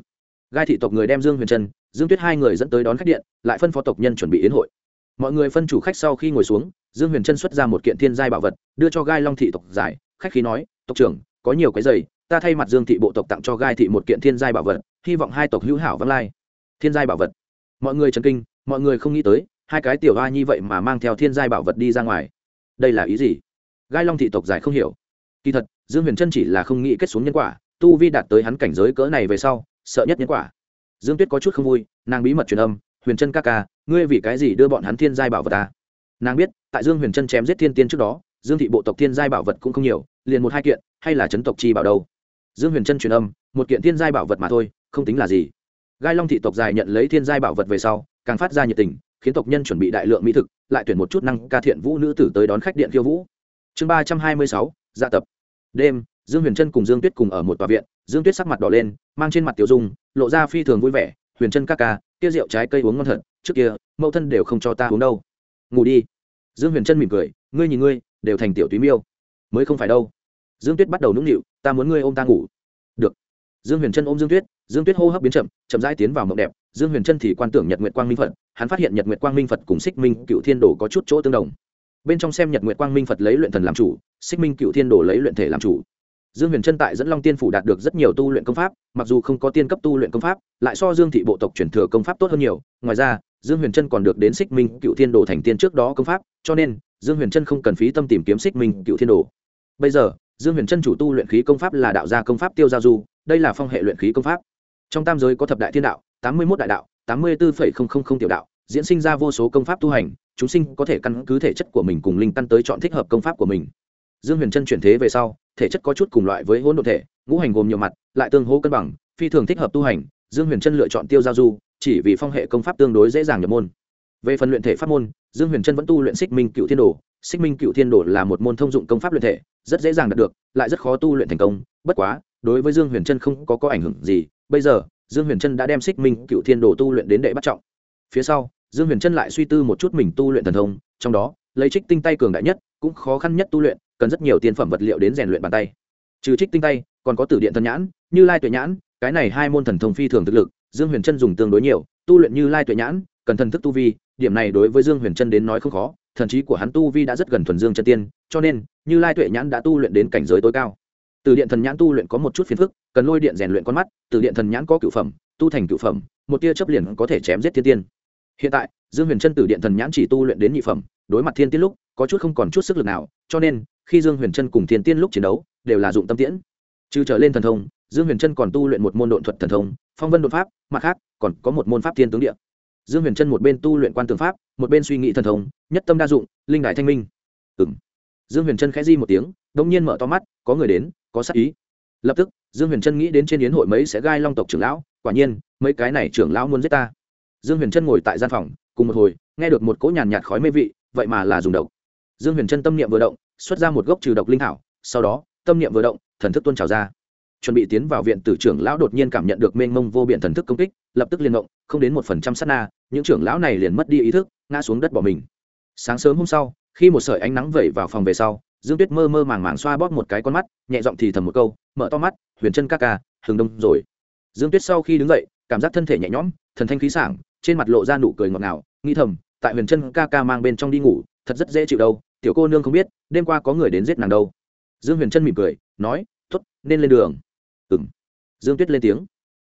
gai thị tộc người đem dương huyền trân, dương tuyết hai người dẫn tới đón khách điện, lại phân phó tộc nhân chuẩn bị yến hội. Mọi người phân chủ khách sau khi ngồi xuống, dương huyền trân xuất ra một kiện thiên giai bảo vật, đưa cho gai long thị tộc giải. Khách khí nói, tộc trưởng, có nhiều cái giày, ta thay mặt dương thị bộ tộc tặng cho gai thị một kiện thiên giai bảo vật, hy vọng hai tộc hữu hảo vắng lai. Thiên giai bảo vật. Mọi người chấn kinh, mọi người không nghĩ tới, hai cái tiểu hoa như vậy mà mang theo thiên giai bảo vật đi ra ngoài. Đây là ý gì? Gai long thị tộc giải không hiểu. Kỳ thật, dương huyền trân chỉ là không nghĩ kết xuống nhân quả, tu vi đạt tới hắn cảnh giới cỡ này về sau sợ nhất nhân quả. Dương tuyết có chút không vui, nàng bí mật truyền âm, huyền trân ca ca, ngươi vì cái gì đưa bọn hắn thiên giai bảo vật ta nàng biết, tại dương huyền trân chém giết thiên tiên trước đó, dương thị bộ tộc thiên giai bảo vật cũng không nhiều, liền một hai kiện, hay là chấn tộc chi bảo đâu. Dương huyền trân truyền âm, một kiện thiên giai bảo vật mà thôi, không tính là gì. Gai long thị tộc dài nhận lấy thiên giai bảo vật về sau, càng phát ra nhiệt tình, khiến tộc nhân chuẩn bị đại lượng mỹ thực, lại tuyển một chút năng ca thiện vũ nữ tử tới đón khách điện khiêu vũ. Chương ba trăm hai mươi sáu dạ tập. Đêm, dương huyền trân cùng dương tuyết cùng ở một tòa viện dương tuyết sắc mặt đỏ lên, mang trên mặt tiểu dung, lộ ra phi thường vui vẻ, huyền trân ca ca, kia rượu trái cây uống ngon thật, trước kia, mẫu thân đều không cho ta uống đâu. Ngủ đi. Dương huyền trân mỉm cười, ngươi nhìn ngươi, đều thành tiểu túy miêu. Mới không phải đâu. Dương tuyết bắt đầu nũng nịu, ta muốn ngươi ôm ta ngủ. Được. Dương huyền trân ôm dương tuyết dương tuyết hô hấp biến chậm chậm rãi tiến vào mộng đẹp. Dương huyền trân thì quan tưởng nhật nguyệt quang minh phật, hắn phát hiện nhật nguyệt quang minh phật cùng xích minh cựu thiên đồ có chút chỗ tương đồng. Bên trong xem nhật nguyệt quang minh phật lấy luyện thần làm chủ, xích minh cựu thiên đồ lấy luyện thể làm chủ dương huyền trân tại dẫn long tiên phủ đạt được rất nhiều tu luyện công pháp, mặc dù không có tiên cấp tu luyện công pháp, lại so dương thị bộ tộc chuyển thừa công pháp tốt hơn nhiều. Ngoài ra, dương huyền trân còn được đến xích minh cựu thiên đồ thành tiên trước đó công pháp, cho nên dương huyền trân không cần phí tâm tìm kiếm xích minh cựu thiên đồ. Bây giờ, dương huyền trân chủ tu luyện khí công pháp là đạo gia công pháp tiêu gia du, đây là phong hệ luyện khí công pháp. Trong tam giới có thập đại thiên đạo, tám mươi một đại đạo, tám mươi bốn tiểu đạo, diễn sinh ra vô số công pháp tu hành, chúng sinh có thể căn cứ thể chất của mình cùng linh căn tới chọn thích hợp công pháp của mình dương huyền Chân chuyển thế về sau thể chất có chút cùng loại với hỗn độn thể ngũ hành gồm nhiều mặt lại tương hỗ cân bằng phi thường thích hợp tu hành dương huyền Chân lựa chọn tiêu giao du chỉ vì phong hệ công pháp tương đối dễ dàng nhập môn. Về phần luyện thể pháp môn dương huyền Chân vẫn tu luyện xích minh cựu thiên đồ. Xích minh cựu thiên đồ là một môn thông dụng công pháp luyện thể rất dễ dàng đạt được lại rất khó tu luyện thành công. Bất quá đối với dương huyền Chân không có, có ảnh hưởng gì. Bây giờ dương huyền Chân đã đem xích minh cựu thiên đồ tu luyện đến đệ bắt trọng. Phía sau dương huyền Chân lại suy tư một chút mình tu luyện thần thông trong đó lấy trích tinh tay cường đại nhất cũng khó khăn nhất tu luyện cần rất nhiều tiền phẩm vật liệu đến rèn luyện bàn tay. Trừ trích tinh tay, còn có tử điện thần nhãn, như lai tuệ nhãn, cái này hai môn thần thông phi thường thực lực, dương huyền chân dùng tương đối nhiều, tu luyện như lai tuệ nhãn, cần thần thức tu vi, điểm này đối với dương huyền chân đến nói không khó, thần trí của hắn tu vi đã rất gần thuần dương chân tiên, cho nên, như lai tuệ nhãn đã tu luyện đến cảnh giới tối cao. Từ điện thần nhãn tu luyện có một chút phiền phức, cần lôi điện rèn luyện con mắt từ điện thần nhãn có cựu phẩm, tu thành cựu phẩm, một tia chấp liền có thể chém giết thiên tiên. Hiện tại, dương huyền chân từ điện thần nhãn chỉ tu luyện đến nhị phẩm, đối mặt thiên tiên lúc, có chút không còn chút sức lực nào, cho nên khi dương huyền trân cùng thiên tiên lúc chiến đấu, đều là dụng tâm tiễn. Trừ trở lên thần thông, dương huyền trân còn tu luyện một môn độn thuật thần thông, phong vân đột pháp, mặt khác, còn có một môn pháp thiên tướng địa. Dương huyền trân một bên tu luyện quan tường pháp, một bên suy nghĩ thần thông, nhất tâm đa dụng, linh đại thanh minh. Ừ dương huyền trân khẽ di một tiếng đông nhiên mở to mắt, có người đến, có sắc ý. Lập tức, dương huyền trân nghĩ đến trên yến hội mấy sẽ gai long tộc trưởng lão, quả nhiên, mấy cái này trưởng lão muốn giết ta. Dương huyền trân ngồi tại gian phòng, cùng một hồi, nghe được một cỗ nhàn nhạt khói mê vị, vậy mà là dùng độc. Dương huyền trân tâm niệm vừa động xuất ra một gốc trừ độc linh thảo, sau đó, tâm niệm vừa động, thần thức tuôn trào ra. Chuẩn bị tiến vào viện tử trưởng lão đột nhiên cảm nhận được mênh mông vô biện thần thức công kích, lập tức liên động, không đến một phần trăm sát na, những trưởng lão này liền mất đi ý thức, ngã xuống đất bỏ mình. Sáng sớm hôm sau, khi một sợi ánh nắng vẩy vào phòng về sau, dương tuyết mơ mơ màng màng xoa bóp một cái con mắt, nhẹ giọng thì thầm một câu, mở to mắt, huyền chân ca ca, hừng đông rồi. Dương tuyết sau khi đứng dậy, cảm giác thân thể nhẹ nhõm, thần thanh khí sảng, trên mặt lộ ra nụ cười ngọt ngào, nghĩ thầm, tại huyền chân ca ca mang bên trong đi ngủ, thật rất dễ chịu đâu tiểu cô nương không biết, đêm qua có người đến giết nàng đâu. Dương huyền Trân mỉm cười, nói t ố t nên lên đường. Ừng dương tuyết lên tiếng.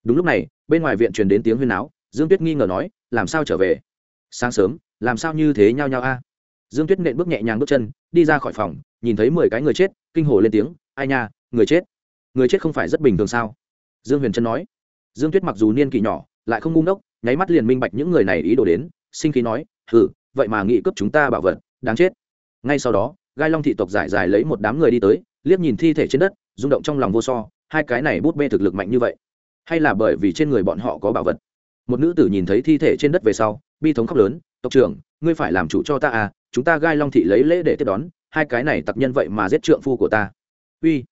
Đúng lúc này, bên ngoài viện truyền đến tiếng huyên áo dương tuyết nghi ngờ nói, làm sao trở về? Sáng sớm, làm sao như thế nhao nhao a? Dương tuyết nện bước nhẹ nhàng bước chân, đi ra khỏi phòng, nhìn thấy mười cái người chết, kinh hồ lên tiếng, ai nha, người chết. Người chết không phải rất bình thường sao? Dương huyền trân nói. Dương tuyết mặc dù niên kỷ nhỏ, lại không ngu ngốc, nháy mắt liền minh bạch những người này ý đồ đến, sinh khí nói, hừ, vậy mà nghĩ cướp chúng ta bảo vật, đáng chết ngay sau đó, gai long thị tộc giải giải lấy một đám người đi tới, liếc nhìn thi thể trên đất, rung động trong lòng vô so, hai cái này bút bê thực lực mạnh như vậy. Hay là bởi vì trên người bọn họ có bảo vật? Một nữ tử nhìn thấy thi thể trên đất về sau, bi thống khóc lớn, tộc trưởng, ngươi phải làm chủ cho ta à chúng ta gai long thị lấy lễ để tiếp đón, hai cái này tặc nhân vậy mà giết trượng phu của ta. Uy,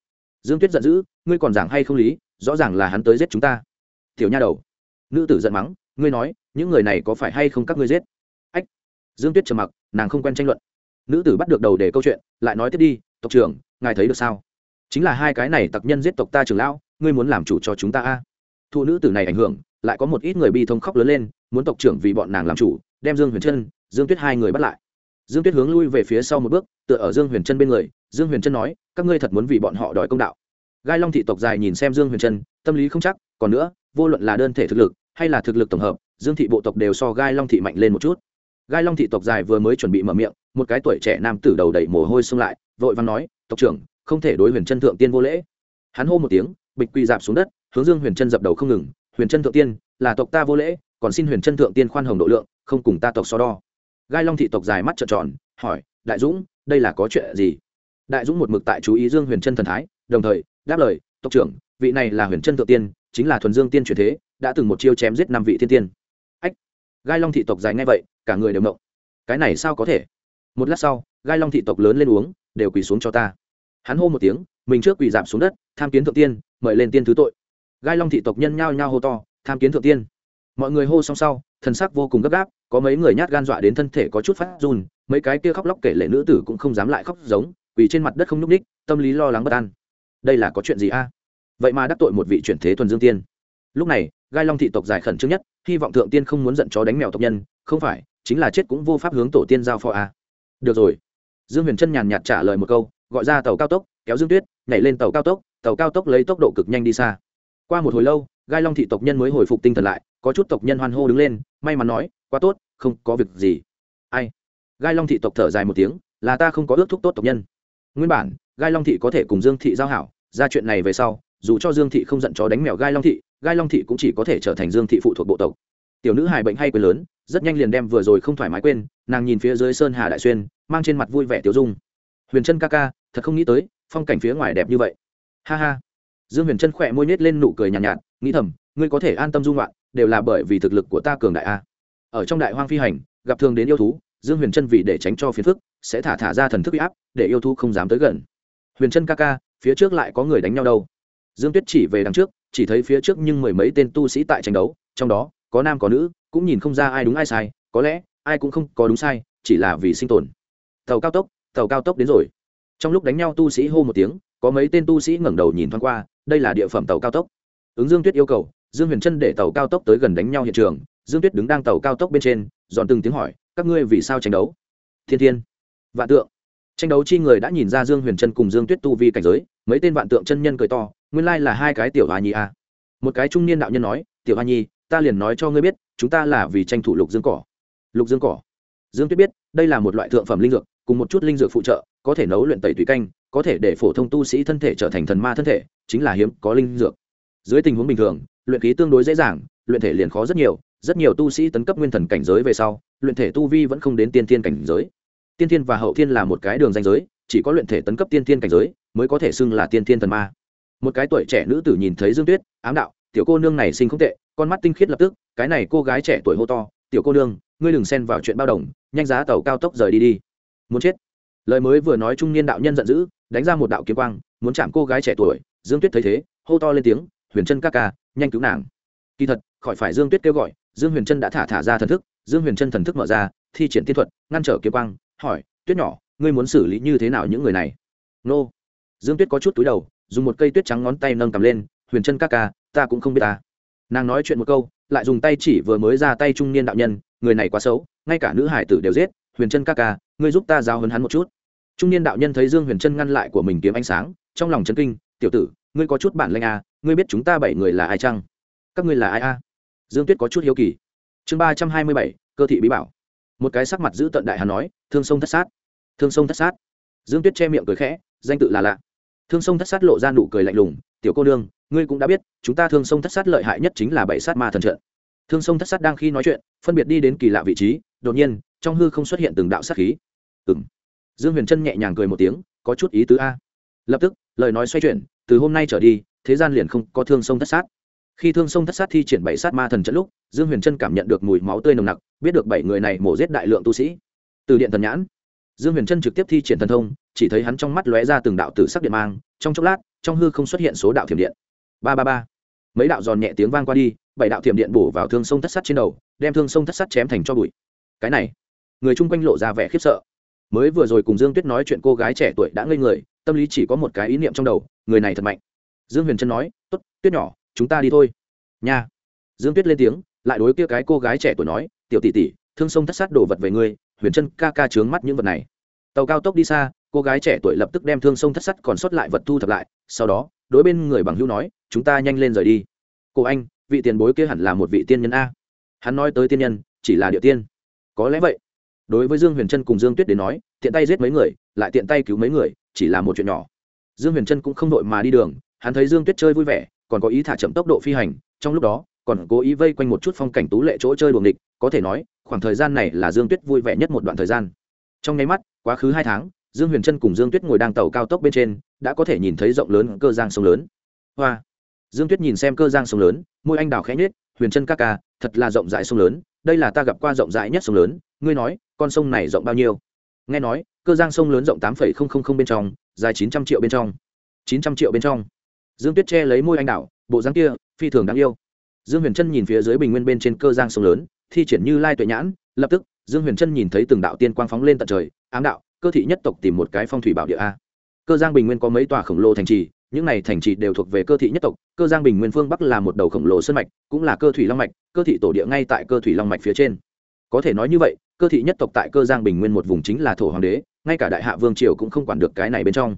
dương tuyết giận dữ, ngươi còn giảng hay không lý, rõ ràng là hắn tới giết chúng ta. Tiểu nha đầu. Nữ tử giận mắng, ngươi nói, những người này có phải hay không các ngươi giết? Ách. Dương tuyết trầm mặc, nàng không quen tranh luận nữ tử bắt được đầu để câu chuyện, lại nói tiếp đi, tộc trưởng, ngài thấy được sao? Chính là hai cái này tặc nhân giết tộc ta trưởng lão, ngươi muốn làm chủ cho chúng ta a? À. thụ nữ tử này ảnh hưởng, lại có một ít người bi thông khóc lớn lên, muốn tộc trưởng vì bọn nàng làm chủ, đem dương huyền trân, dương tuyết hai người bắt lại. Dương tuyết hướng lui về phía sau một bước, tựa ở dương huyền trân bên người, dương huyền trân nói, các ngươi thật muốn vì bọn họ đòi công đạo. Gai long thị tộc dài nhìn xem dương huyền trân, tâm lý không chắc, còn nữa, vô luận là đơn thể thực lực, hay là thực lực tổng hợp, dương thị bộ tộc đều so gai long thị mạnh lên một chút gai long thị tộc dài vừa mới chuẩn bị mở miệng, một cái tuổi trẻ nam tử đầu đầy mồ hôi xông lại, vội vàng nói, tộc trưởng, không thể đối huyền chân thượng tiên vô lễ. Hắn hô một tiếng, bịch quỳ dạp xuống đất, hướng dương huyền chân dập đầu không ngừng, huyền trân thượng tiên, là tộc ta vô lễ, còn xin huyền trân thượng tiên khoan hồng độ lượng, không cùng ta tộc so đo. Gai long thị tộc dài mắt trợn tròn, hỏi, đại dũng, đây là có chuyện gì? Đại dũng một mực tại chú ý dương huyền trân thần thái, đồng thời, đáp lời, tộc trưởng, vị này là huyền trân thượng tiên, chính là thuần dương tiên truyền thế, đã từng một chiêu chém giết năm vị thiên tiên gai long thị tộc dài ngay vậy, cả người đều mộng cái này sao có thể? Một lát sau, gai long thị tộc lớn lên uống, đều quỳ xuống cho ta. Hắn hô một tiếng, mình trước quỳ giảm xuống đất, tham kiến thượng tiên, mời lên tiên thứ tội. Gai long thị tộc nhân nhao nhao hô to, tham kiến thượng tiên. Mọi người hô xong sau, thần sắc vô cùng gấp gáp, có mấy người nhát gan dọa đến thân thể có chút phát run, mấy cái kia khóc lóc kể lệ nữ tử cũng không dám lại khóc giống vì trên mặt đất không nhúc ních tâm lý lo lắng bất an. Đây là có chuyện gì a? Vậy mà đắc tội một vị chuyển thế thuần dương tiên lúc này, gai long thị tộc giải khẩn trương nhất, hy vọng thượng tiên không muốn giận chó đánh mèo tộc nhân, không phải, chính là chết cũng vô pháp hướng tổ tiên giao phó a được rồi. Dương huyền trân nhàn nhạt trả lời một câu, gọi ra tàu cao tốc, kéo dương tuyết, nhảy lên tàu cao tốc, tàu cao tốc lấy tốc độ cực nhanh đi xa. Qua một hồi lâu, gai long thị tộc nhân mới hồi phục tinh thần lại, có chút tộc nhân hoan hô đứng lên, may mắn nói, quá tốt, không có việc gì. Ai? Gai long thị tộc thở dài một tiếng, là ta không có ước thúc tốt tộc nhân. Nguyên bản, gai long thị có thể cùng dương thị giao hảo, ra chuyện này về sau, dù cho dương thị không giận chó đánh mèo gai long thị gai long thị cũng chỉ có thể trở thành dương thị phụ thuộc bộ tộc. Tiểu nữ hài bệnh hay quên lớn rất nhanh liền đem vừa rồi không thoải mái quên nàng nhìn phía dưới sơn hà đại xuyên mang trên mặt vui vẻ tiểu dung. Huyền trân ca ca thật không nghĩ tới phong cảnh phía ngoài đẹp như vậy. Ha ha. Dương huyền trân khỏe môi nết lên nụ cười nhàn nhạt, nhạt nghĩ thầm ngươi có thể an tâm dung loạn đều là bởi vì thực lực của ta cường đại a. Ở trong đại hoang phi hành gặp thường đến yêu thú dương huyền trân vì để tránh cho phiền phức sẽ thả thả ra thần thức bị áp để yêu thú không dám tới gần. Huyền trân ca ca phía trước lại có người đánh nhau đâu. Dương tuyết chỉ về đằng trước chỉ thấy phía trước nhưng mười mấy tên tu sĩ tại tranh đấu, trong đó, có nam có nữ, cũng nhìn không ra ai đúng ai sai, có lẽ, ai cũng không có đúng sai, chỉ là vì sinh tồn. Tàu cao tốc, tàu cao tốc đến rồi. Trong lúc đánh nhau tu sĩ hô một tiếng, có mấy tên tu sĩ ngẩng đầu nhìn thoáng qua, đây là địa phẩm tàu cao tốc. Ứng dương tuyết yêu cầu, dương huyền trân để tàu cao tốc tới gần đánh nhau hiện trường, dương tuyết đứng đang tàu cao tốc bên trên dọn từng tiếng hỏi, các ngươi vì sao tranh đấu? Thiên thiên, vạn tượng. Tranh đấu chi người đã nhìn ra dương huyền trân cùng dương tuyết tu vi cảnh giới, mấy tên vạn tượng chân nhân cười to nguyên lai là hai cái tiểu hoa nhi a. Một cái trung niên đạo nhân nói, tiểu hoa nhi, ta liền nói cho ngươi biết, chúng ta là vì tranh thủ lục dương cỏ. Lục dương cỏ. Dương tuyết biết, đây là một loại thượng phẩm linh dược, cùng một chút linh dược phụ trợ, có thể nấu luyện tẩy tùy canh, có thể để phổ thông tu sĩ thân thể trở thành thần ma thân thể, chính là hiếm có linh dược. Dưới tình huống bình thường, luyện khí tương đối dễ dàng, luyện thể liền khó rất nhiều rất nhiều tu sĩ tấn cấp nguyên thần cảnh giới về sau, luyện thể tu vi vẫn không đến tiên thiên cảnh giới. Tiên thiên và hậu thiên là một cái đường danh giới, chỉ có luyện thể tấn cấp tiên thiên cảnh giới, mới có thể xưng là tiên thiên thần ma một cái tuổi trẻ nữ tử nhìn thấy dương tuyết, ám đạo, tiểu cô nương này sinh không tệ, con mắt tinh khiết lập tức, cái này cô gái trẻ tuổi hô to, tiểu cô nương, ngươi đừng xen vào chuyện bao đồng, nhanh giá tàu cao tốc rời đi đi. Muốn chết. Lời mới vừa nói trung niên đạo nhân giận dữ, đánh ra một đạo kiếm quang, muốn chạm cô gái trẻ tuổi, dương tuyết thấy thế, hô to lên tiếng, huyền chân ca ca, nhanh cứu nàng. Kỳ thật, khỏi phải dương tuyết kêu gọi, dương huyền trân đã thả thả ra thần thức, dương huyền trân thần thức mở ra, thi triển tiên thuật, ngăn trở kiếm quang, hỏi, tuyết nhỏ, ngươi muốn xử lý như thế nào những người này? Nô. Dương tuyết có chút túi đầu dùng một cây tuyết trắng ngón tay nâng cầm lên, huyền chân ca ca, ta cũng không biết ta. Nàng nói chuyện một câu, lại dùng tay chỉ vừa mới ra tay trung niên đạo nhân, người này quá xấu, ngay cả nữ hải tử đều giết, huyền chân ca ca, ngươi giúp ta giao hấn hắn một chút. Trung niên đạo nhân thấy dương huyền chân ngăn lại của mình kiếm ánh sáng, trong lòng chân kinh, tiểu tử, ngươi có chút bản lanh à ngươi biết chúng ta bảy người là ai chăng? Các ngươi là ai a dương tuyết có chút hiếu kỳ. Chương ba trăm hai mươi bảy, cơ thị bí bảo. Một cái sắc mặt giữ tận đại hà nói, thương sông thất sát, thương sông thất sát. Dương tuyết che miệng cười khẽ, danh tự là lạ thương sông thất sát lộ ra nụ cười lạnh lùng, tiểu cô đương ngươi cũng đã biết, chúng ta thương sông thất sát lợi hại nhất chính là bảy sát ma thần trận. Thương sông thất sát đang khi nói chuyện, phân biệt đi đến kỳ lạ vị trí, đột nhiên, trong hư không xuất hiện từng đạo sát khí. Ừng dương huyền trân nhẹ nhàng cười một tiếng, có chút ý tứ a. Lập tức, lời nói xoay chuyển, từ hôm nay trở đi, thế gian liền không có thương sông thất sát. Khi thương sông thất sát thi triển bảy sát ma thần trận lúc, dương huyền trân cảm nhận được mùi máu tươi nồng nặc, biết được bảy người này mổ giết đại lượng tu sĩ. Từ điện thần nhãn dương huyền trân trực tiếp thi triển thần thông, chỉ thấy hắn trong mắt lóe ra từng đạo tử sắc điện mang, trong chốc lát, trong hư không xuất hiện số đạo thiểm điện. Ba ba ba. Mấy đạo giòn nhẹ tiếng vang qua đi, bảy đạo thiểm điện bổ vào thương sông thất sát trên đầu, đem thương sông thất sát chém thành cho bụi. Cái này, người chung quanh lộ ra vẻ khiếp sợ. Mới vừa rồi cùng dương tuyết nói chuyện cô gái trẻ tuổi đã ngây người, tâm lý chỉ có một cái ý niệm trong đầu, người này thật mạnh. Dương huyền trân nói t ố t tuyết nhỏ, chúng ta đi thôi. Nha. Dương tuyết lên tiếng, lại đối kia cái cô gái trẻ tuổi nói, tiểu tỷ tỷ, thương sông thất sát đồ vật về ngươi huyền chân ca ca trướng mắt những vật này. Tàu cao tốc đi xa, cô gái trẻ tuổi lập tức đem thương sông thất sắt còn sót lại vật thu thập lại, sau đó, đối bên người bằng hữu nói, chúng ta nhanh lên rời đi. Cô anh, vị tiền bối kia hẳn là một vị tiên nhân a. Hắn nói tới tiên nhân, chỉ là địa tiên. Có lẽ vậy. Đối với dương huyền trân cùng dương tuyết đến nói, tiện tay giết mấy người, lại tiện tay cứu mấy người, chỉ là một chuyện nhỏ. Dương huyền trân cũng không đội mà đi đường, hắn thấy dương tuyết chơi vui vẻ, còn có ý thả chậm tốc độ phi hành, trong lúc đó, còn cố ý vây quanh một chút phong cảnh tú lệ chỗ chơi đuồng địch có thể nói khoảng thời gian này là dương tuyết vui vẻ nhất một đoạn thời gian. Trong nháy mắt, quá khứ hai tháng, dương huyền trân cùng dương tuyết ngồi đang tàu cao tốc bên trên, đã có thể nhìn thấy rộng lớn cơ giang sông lớn. Hoa! Dương tuyết nhìn xem cơ giang sông lớn, môi anh đào khẽ nhết huyền trân ca ca, thật là rộng rãi sông lớn, đây là ta gặp qua rộng rãi nhất sông lớn, ngươi nói, con sông này rộng bao nhiêu? Nghe nói, cơ giang sông lớn rộng tám phẩy không không không bên trong, dài chín trăm triệu bên trong. Chín trăm triệu bên trong. Dương tuyết che lấy môi anh đào, bộ dáng kia, phi thường đáng yêu. Dương huyền trân nhìn phía dưới bình nguyên bên trên cơ giang sông lớn thi triển như lai tuệ nhãn, lập tức, dương huyền trân nhìn thấy từng đạo tiên quang phóng lên tận trời, ám đạo, cơ thị nhất tộc tìm một cái phong thủy bảo địa a. Cơ giang bình nguyên có mấy tòa khổng lồ thành trì, những này thành trì đều thuộc về cơ thị nhất tộc, cơ giang bình nguyên phương bắc là một đầu khổng lồ sân mạch, cũng là cơ thủy long mạch, cơ thị tổ địa ngay tại cơ thủy long mạch phía trên. Có thể nói như vậy, cơ thị nhất tộc tại cơ giang bình nguyên một vùng chính là thổ hoàng đế, ngay cả đại hạ vương triều cũng không quản được cái này bên trong.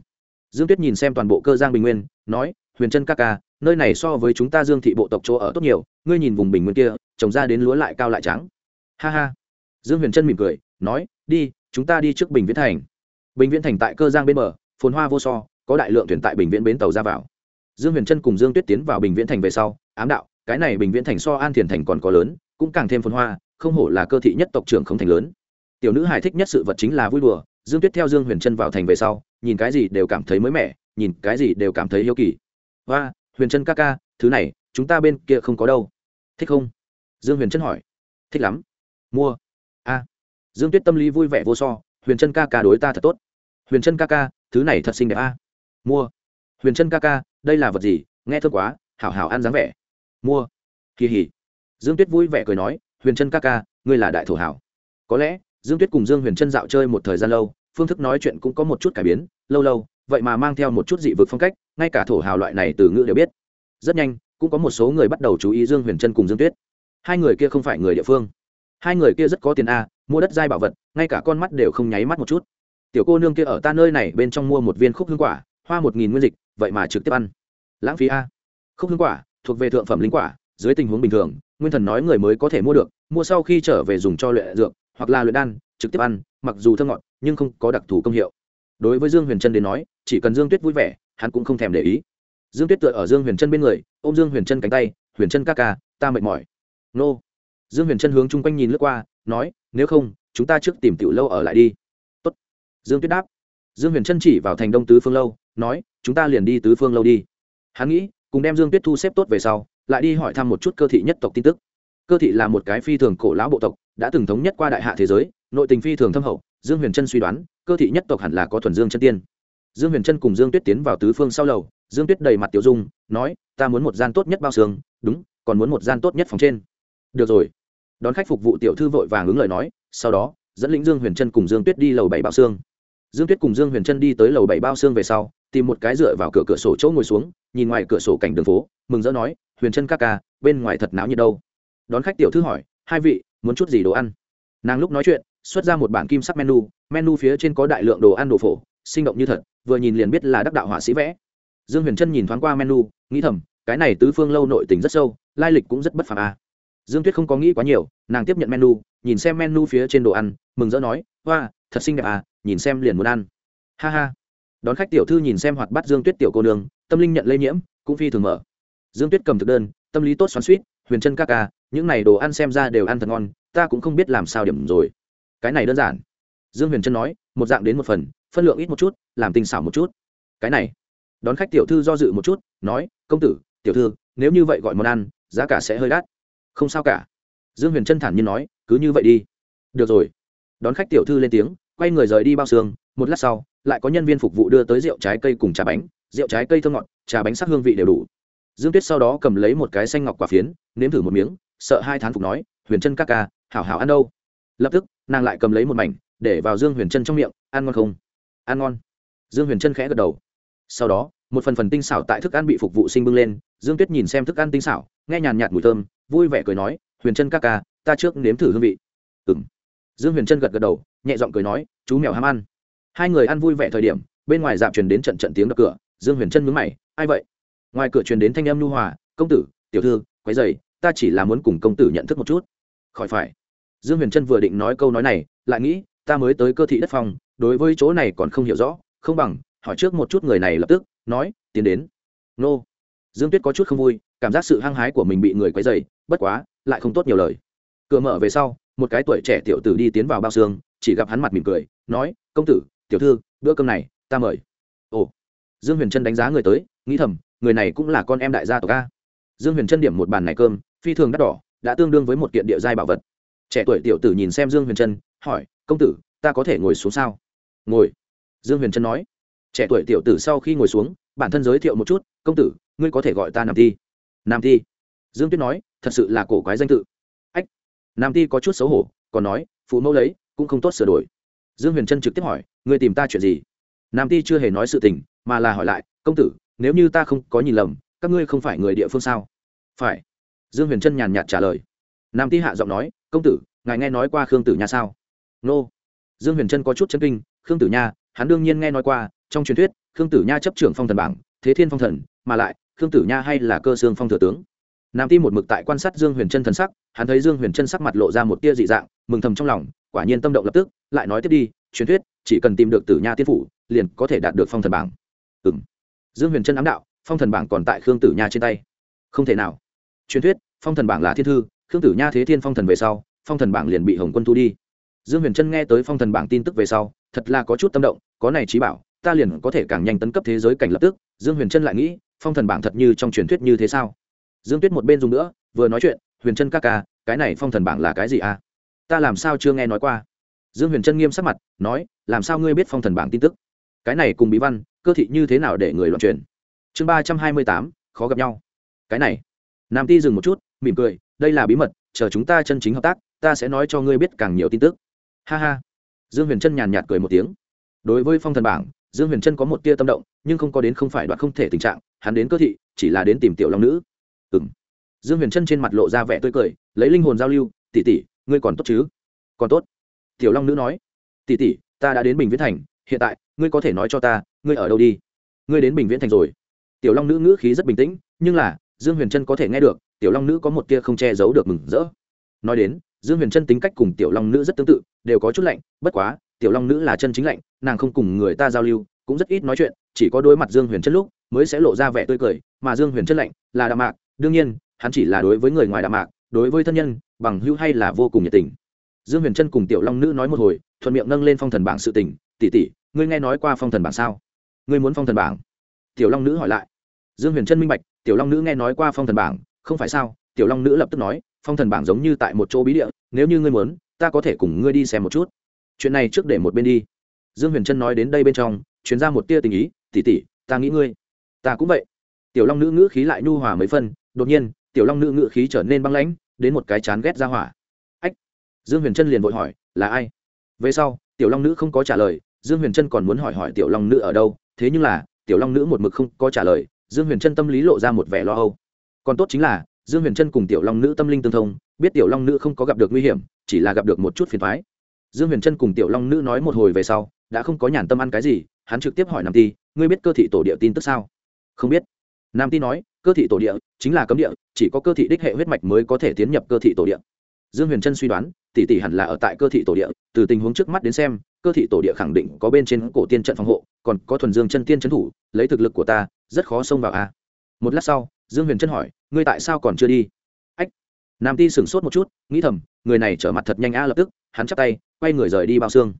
Dương tuyết nhìn xem toàn bộ cơ giang bình nguyên, nói, huyền trân ca ca, nơi này so với chúng ta dương thị bộ tộc chỗ ở tốt nhiều, ngươi nhìn vùng bình nguyên kia trồng ra đến lúa lại cao lại trắng. Ha ha. Dương huyền trân mỉm cười, nói, đi, chúng ta đi trước bình viễn thành. Bình viễn thành tại cơ giang bên bờ, phồn hoa vô so, có đại lượng thuyền tại bình viễn bến tàu ra vào. Dương huyền trân cùng dương tuyết tiến vào bình viễn thành về sau, ám đạo, cái này bình viễn thành so an thiền thành còn có lớn, cũng càng thêm phồn hoa, không hổ là cơ thị nhất tộc trưởng không thành lớn. Tiểu nữ hài thích nhất sự vật chính là vui đùa, dương tuyết theo dương huyền trân vào thành về sau, nhìn cái gì đều cảm thấy mới mẻ, nhìn cái gì đều cảm thấy hiếu kỳ. Và huyền trân ca ca, thứ này, chúng ta bên kia không có đâu. Thích không? Dương huyền trân hỏi. Thích lắm. Mua. A. Dương tuyết tâm lý vui vẻ vô so. Huyền trân ca ca đối ta thật tốt. Huyền trân ca ca, thứ này thật xinh đẹp a. Mua. Huyền trân ca ca, đây là vật gì? Nghe thơm quá, hảo hảo ăn dáng vẻ. Mua. Kỳ hỉ. Dương tuyết vui vẻ cười nói, huyền trân ca ca, ngươi là đại thổ hảo. Có lẽ, dương tuyết cùng dương huyền trân dạo chơi một thời gian lâu, phương thức nói chuyện cũng có một chút cải biến, lâu lâu, vậy mà mang theo một chút dị vực phong cách, ngay cả thổ hào loại này từ ngữ đều biết. Rất nhanh, cũng có một số người bắt đầu chú ý dương huyền trân cùng dương tuyết hai người kia không phải người địa phương. Hai người kia rất có tiền a, mua đất giai bảo vật, ngay cả con mắt đều không nháy mắt một chút. Tiểu cô nương kia ở ta nơi này bên trong mua một viên khúc hương quả, hoa một nghìn nguyên dịch, vậy mà trực tiếp ăn. Lãng phí a. Khúc hương quả, thuộc về thượng phẩm linh quả, dưới tình huống bình thường, nguyên thần nói người mới có thể mua được, mua sau khi trở về dùng cho luyện dược, hoặc là luyện đan, trực tiếp ăn, mặc dù thơ ngọt, nhưng không có đặc thù công hiệu. Đối với dương huyền trân đến nói, chỉ cần dương tuyết vui vẻ, hắn cũng không thèm để ý. Dương tuyết tựa ở dương huyền trân bên người ô m dương huyền trân cánh tay, huyền trân ca ca, ta mệt mỏi nô. Dương huyền chân hướng chung quanh nhìn lướt qua, nói, nếu không, chúng ta trước tìm tiểu lâu ở lại đi. Tốt. dương tuyết đáp. Dương huyền chân chỉ vào thành đông tứ phương lâu, nói, chúng ta liền đi tứ phương lâu đi. Hắn nghĩ, cùng đem dương tuyết thu xếp tốt về sau, lại đi hỏi thăm một chút cơ thị nhất tộc tin tức. Cơ thị là một cái phi thường cổ lão bộ tộc, đã từng thống nhất qua đại hạ thế giới, nội tình phi thường thâm hậu. Dương huyền trân suy đoán, cơ thị nhất tộc hẳn là có thuần dương chân tiên. Dương huyền trân cùng dương tuyết tiến vào tứ phương sau lầu, dương tuyết đầy mặt tiểu dung, nói, ta muốn một gian tốt nhất bao xương, đúng, còn muốn một gian tốt nhất phòng trên được rồi. Đón khách phục vụ tiểu thư vội vàng ứng lời nói, sau đó, dẫn lĩnh dương huyền trân cùng dương tuyết đi lầu bảy bao xương dương tuyết cùng dương huyền trân đi tới lầu bảy bao xương về sau, tìm một cái dựa vào cửa cửa sổ chỗ ngồi xuống, nhìn ngoài cửa sổ cảnh đường phố, mừng rỡ nói, huyền trân ca ca, bên ngoài thật náo nhiệt đâu. Đón khách tiểu thư hỏi, hai vị, muốn chút gì đồ ăn? Nàng lúc nói chuyện, xuất ra một bản kim sắc menu menu phía trên có đại lượng đồ ăn đồ phổ, sinh động như thật, vừa nhìn liền biết là đắc đạo họa sĩ vẽ. Dương huyền trân nhìn thoáng qua menu, nghĩ thầm, cái này tứ phương lâu nội tình rất sâu, lai lịch cũng rất bất phàm a à dương tuyết không có nghĩ quá nhiều, nàng tiếp nhận menu, nhìn xem menu phía trên đồ ăn, mừng rỡ nói hoa thật xinh đẹp à nhìn xem liền muốn ăn. Ha ha. Đón khách tiểu thư nhìn xem hoạt bắt dương tuyết tiểu cô nương, tâm linh nhận lây nhiễm, cũng phi thường mở. Dương tuyết cầm thực đơn, tâm lý tốt xoắn suýt huyền chân ca ca, những này đồ ăn xem ra đều ăn thật ngon, ta cũng không biết làm sao điểm rồi. Cái này đơn giản. Dương huyền trân nói, một dạng đến một phần, phân lượng ít một chút, làm tinh xảo một chút. Cái này. Đón khách tiểu thư do dự một chút, nói, công tử, tiểu thư, nếu như vậy gọi món ăn, giá cả sẽ hơi đắt không sao cả. Dương huyền chân thản nhiên nói, cứ như vậy đi. Được rồi. Đón khách tiểu thư lên tiếng, quay người rời đi bao xương, một lát sau, lại có nhân viên phục vụ đưa tới rượu trái cây cùng trà bánh. Rượu trái cây thơm ngọt, trà bánh sắc hương vị đều đủ. Dương tuyết sau đó cầm lấy một cái xanh ngọc quả phiến, nếm thử một miếng, sợ hai thán phục nói, huyền chân các ca, hảo hảo ăn đâu. Lập tức, nàng lại cầm lấy một mảnh, để vào dương huyền chân trong miệng, ăn ngon không? Ăn ngon. Dương huyền chân khẽ gật đầu. Sau đó, một phần phần tinh xảo tại thức ăn bị phục vụ sinh bưng lên, dương tuyết nhìn xem thức ăn tinh xảo, nghe nhàn nhạt mùi thơm vui vẻ cười nói, huyền chân ca ca, ta trước nếm thử hương vị. Ừ m dương huyền chân gật gật đầu, nhẹ giọng cười nói, chú mèo ham ăn. Hai người ăn vui vẻ thời điểm, bên ngoài dạp truyền đến trận trận tiếng đập cửa, dương huyền chân mướn mày, ai vậy? Ngoài cửa truyền đến thanh âm nhu hòa, công tử, tiểu thư quái dày ta chỉ là muốn cùng công tử nhận thức một chút. Khỏi phải. Dương huyền trân vừa định nói câu nói này, lại nghĩ, ta mới tới cơ thị đất phong, đối với chỗ này còn không hiểu rõ, không bằng hỏi trước một chút người này lập tức, nói, tiến đến. Nô. Dương tuyết có chút không vui, cảm giác sự hăng hái của mình bị người quấy dày bất quá, lại không tốt nhiều lời. Cửa mở về sau, một cái tuổi trẻ tiểu tử đi tiến vào bao xương, chỉ gặp hắn mặt mỉm cười, nói, công tử, tiểu thư, bữa cơm này, ta mời. Ồ. Dương huyền trân đánh giá người tới, nghĩ thầm, người này cũng là con em đại gia tộc a. Dương huyền trân điểm một bàn này cơm, phi thường đắt đỏ, đã tương đương với một kiện địa giai bảo vật. Trẻ tuổi tiểu tử nhìn xem dương huyền trân, hỏi, công tử, ta có thể ngồi xuống sao? Ngồi. Dương huyền trân nói. Trẻ tuổi tiểu tử sau khi ngồi xuống, bản thân giới thiệu một chút, công tử, ngươi có thể gọi ta nam thi. Nam thi? Dương tuyết nói thật sự là cổ quái danh tự. Ách, nam Ti có chút xấu hổ, còn nói, phụ mẫu lấy, cũng không tốt sửa đổi. Dương huyền trân trực tiếp hỏi người tìm ta chuyện gì? Nam Ti chưa hề nói sự tình, mà là hỏi lại, công tử, nếu như ta không có nhìn lầm, các ngươi không phải người địa phương sao? Phải. Dương huyền trân nhàn nhạt trả lời. Nam ti hạ giọng nói, công tử, ngài nghe nói qua khương tử nha sao? Nô. Dương huyền trân có chút chân kinh, khương tử nha, hắn đương nhiên nghe nói qua, trong truyền thuyết, khương tử nha chấp trưởng phong thần bảng, thế thiên phong thần, mà lại, khương tử nha hay là cơ xương phong thừa tướng? Nam ti một mực tại quan sát dương huyền Chân thần sắc, hắn thấy dương huyền Chân sắc mặt lộ ra một tia dị dạng, mừng thầm trong lòng, quả nhiên tâm động lập tức, lại nói tiếp đi, truyền thuyết, chỉ cần tìm được tử nha tiên phủ, liền có thể đạt được phong thần bảng. Ừ m dương huyền Chân ám đạo, phong thần bảng còn tại khương tử nha trên tay. Không thể nào. Truyền thuyết, phong thần bảng là thiên thư, khương tử nha thế thiên phong thần về sau, phong thần bảng liền bị hồng quân thu đi. Dương huyền trân nghe tới phong thần bảng tin tức về sau, thật là có chút tâm động, có này trí bảo, ta liền có thể càng nhanh tấn cấp thế giới cảnh lập tức. Dương huyền trân lại nghĩ, phong thần bảng thật như trong truyền thuyết như thế sao? Dương tuyết một bên dùng nữa, vừa nói chuyện, huyền trân ca ca, cái này phong thần bảng là cái gì à? Ta làm sao chưa nghe nói qua? Dương huyền trân nghiêm sắc mặt, nói, làm sao ngươi biết phong thần bảng tin tức? Cái này cùng bí văn, cơ thị như thế nào để người loạn truyền? Chương ba trăm hai mươi tám, khó gặp nhau. Cái này, nam ti dừng một chút, mỉm cười, đây là bí mật, chờ chúng ta chân chính hợp tác, ta sẽ nói cho ngươi biết càng nhiều tin tức. Ha ha. Dương huyền trân nhàn nhạt cười một tiếng. Đối với phong thần bảng, dương huyền trân có một tia tâm động, nhưng không có đến không phải đoạn không thể tình trạng, hắn đến cơ thị, chỉ là đến tìm tiểu long nữ ừng dương huyền trân trên mặt lộ ra vẻ tươi cười, lấy linh hồn giao lưu tỉ tỉ ngươi còn tốt chứ? Còn tốt. Tiểu long nữ nói tỉ tỉ ta đã đến bình viễn thành, hiện tại, ngươi có thể nói cho ta, ngươi ở đâu đi? Ngươi đến bình viễn thành rồi. Tiểu long nữ ngữ khí rất bình tĩnh, nhưng là, dương huyền trân có thể nghe được, tiểu long nữ có một tia không che giấu được mừng rỡ. Nói đến, dương huyền trân tính cách cùng tiểu long nữ rất tương tự, đều có chút lạnh, bất quá, tiểu long nữ là chân chính lạnh, nàng không cùng người ta giao lưu, cũng rất ít nói chuyện, chỉ có đối mặt dương huyền trân lúc, mới sẽ lộ ra vẻ tươi cười, mà dương huyền trân lạnh, là đạm mạc đương nhiên, hắn chỉ là đối với người ngoài đạm mạc, đối với thân nhân, bằng hữu hay là vô cùng nhiệt tình. Dương huyền trân cùng tiểu long nữ nói một hồi, thuận miệng nâng lên phong thần bảng sự tình tỉ tỉ ngươi nghe nói qua phong thần bảng sao? Ngươi muốn phong thần bảng? Tiểu long nữ hỏi lại. Dương huyền trân minh bạch, tiểu long nữ nghe nói qua phong thần bảng, không phải sao? Tiểu long nữ lập tức nói, phong thần bảng giống như tại một chỗ bí địa, nếu như ngươi muốn, ta có thể cùng ngươi đi xem một chút. Chuyện này trước để một bên đi. Dương huyền trân nói đến đây bên trong chuyến ra một tia tình ý tỉ tỉ ta nghĩ ngươi, ta cũng vậy. Tiểu long nữ ngữ khí lại nhu hòa mấy phân đột nhiên, tiểu long nữ ngự khí trở nên băng lãnh, đến một cái chán ghét ra hỏa. Ách! Dương huyền trân liền vội hỏi, là ai? Về sau, tiểu long nữ không có trả lời, dương huyền trân còn muốn hỏi hỏi tiểu long nữ ở đâu, thế nhưng là, tiểu long nữ một mực không có trả lời, dương huyền trân tâm lý lộ ra một vẻ lo âu. Còn tốt chính là, dương huyền trân cùng tiểu long nữ tâm linh tương thông, biết tiểu long nữ không có gặp được nguy hiểm, chỉ là gặp được một chút phiền thoái dương huyền trân cùng tiểu long nữ nói một hồi về sau, đã không có nhàn tâm ăn cái gì, hắn trực tiếp hỏi nam ti, ngươi biết cơ thị tổ địa tin tức sao? Không biết. Nam ti nói cơ thị tổ địa, chính là cấm địa, chỉ có cơ thị đích hệ huyết mạch mới có thể tiến nhập cơ thị tổ địa. Dương huyền trân suy đoán, tỷ tỷ hẳn là ở tại cơ thị tổ địa, từ tình huống trước mắt đến xem, cơ thị tổ địa khẳng định có bên trên cổ tiên trận phòng hộ, còn có thuần dương chân tiên trấn thủ, lấy thực lực của ta, rất khó xông vào a. Một lát sau, dương huyền trân hỏi, ngươi tại sao còn chưa đi? Ách, nam ti sửng sốt một chút, nghĩ thầm, người này trở mặt thật nhanh a, lập tức, hắn chắp tay, quay người rời đi bao xương.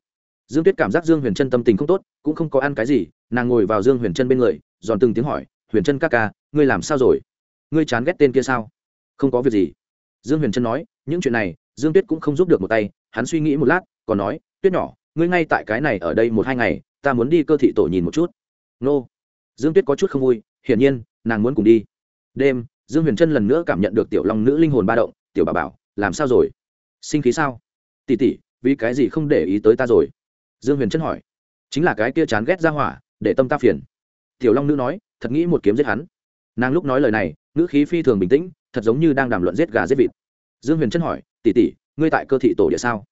Dương tuyết cảm giác dương huyền trân tâm tình không tốt, cũng không có ăn cái gì, nàng ngồi vào dương huyền trân bên người, giòn từng tiếng hỏi, huyền trân ca ca ngươi làm sao rồi? Ngươi chán ghét tên kia sao? Không có việc gì. Dương huyền trân nói, những chuyện này, dương tuyết cũng không giúp được một tay, hắn suy nghĩ một lát, còn nói, tuyết nhỏ, ngươi ngay tại cái này ở đây một hai ngày, ta muốn đi cơ thị tổ nhìn một chút. Nô. Dương tuyết có chút không vui, hiển nhiên, nàng muốn cùng đi. Đêm, dương huyền trân lần nữa cảm nhận được tiểu long nữ linh hồn ba động, tiểu bà bảo, làm sao rồi? Sinh khí sao? Tỉ tỉ vì cái gì không để ý tới ta rồi? Dương huyền trân hỏi. Chính là cái kia chán ghét ra hỏa, để tâm ta phiền. Tiểu long nữ nói, thật nghĩ một kiếm giết hắn nàng lúc nói lời này, ngữ khí phi thường bình tĩnh, thật giống như đang đàm luận giết gà giết vịt. Dương huyền trân hỏi tỉ tỉ ngươi tại cơ thị tổ địa sao?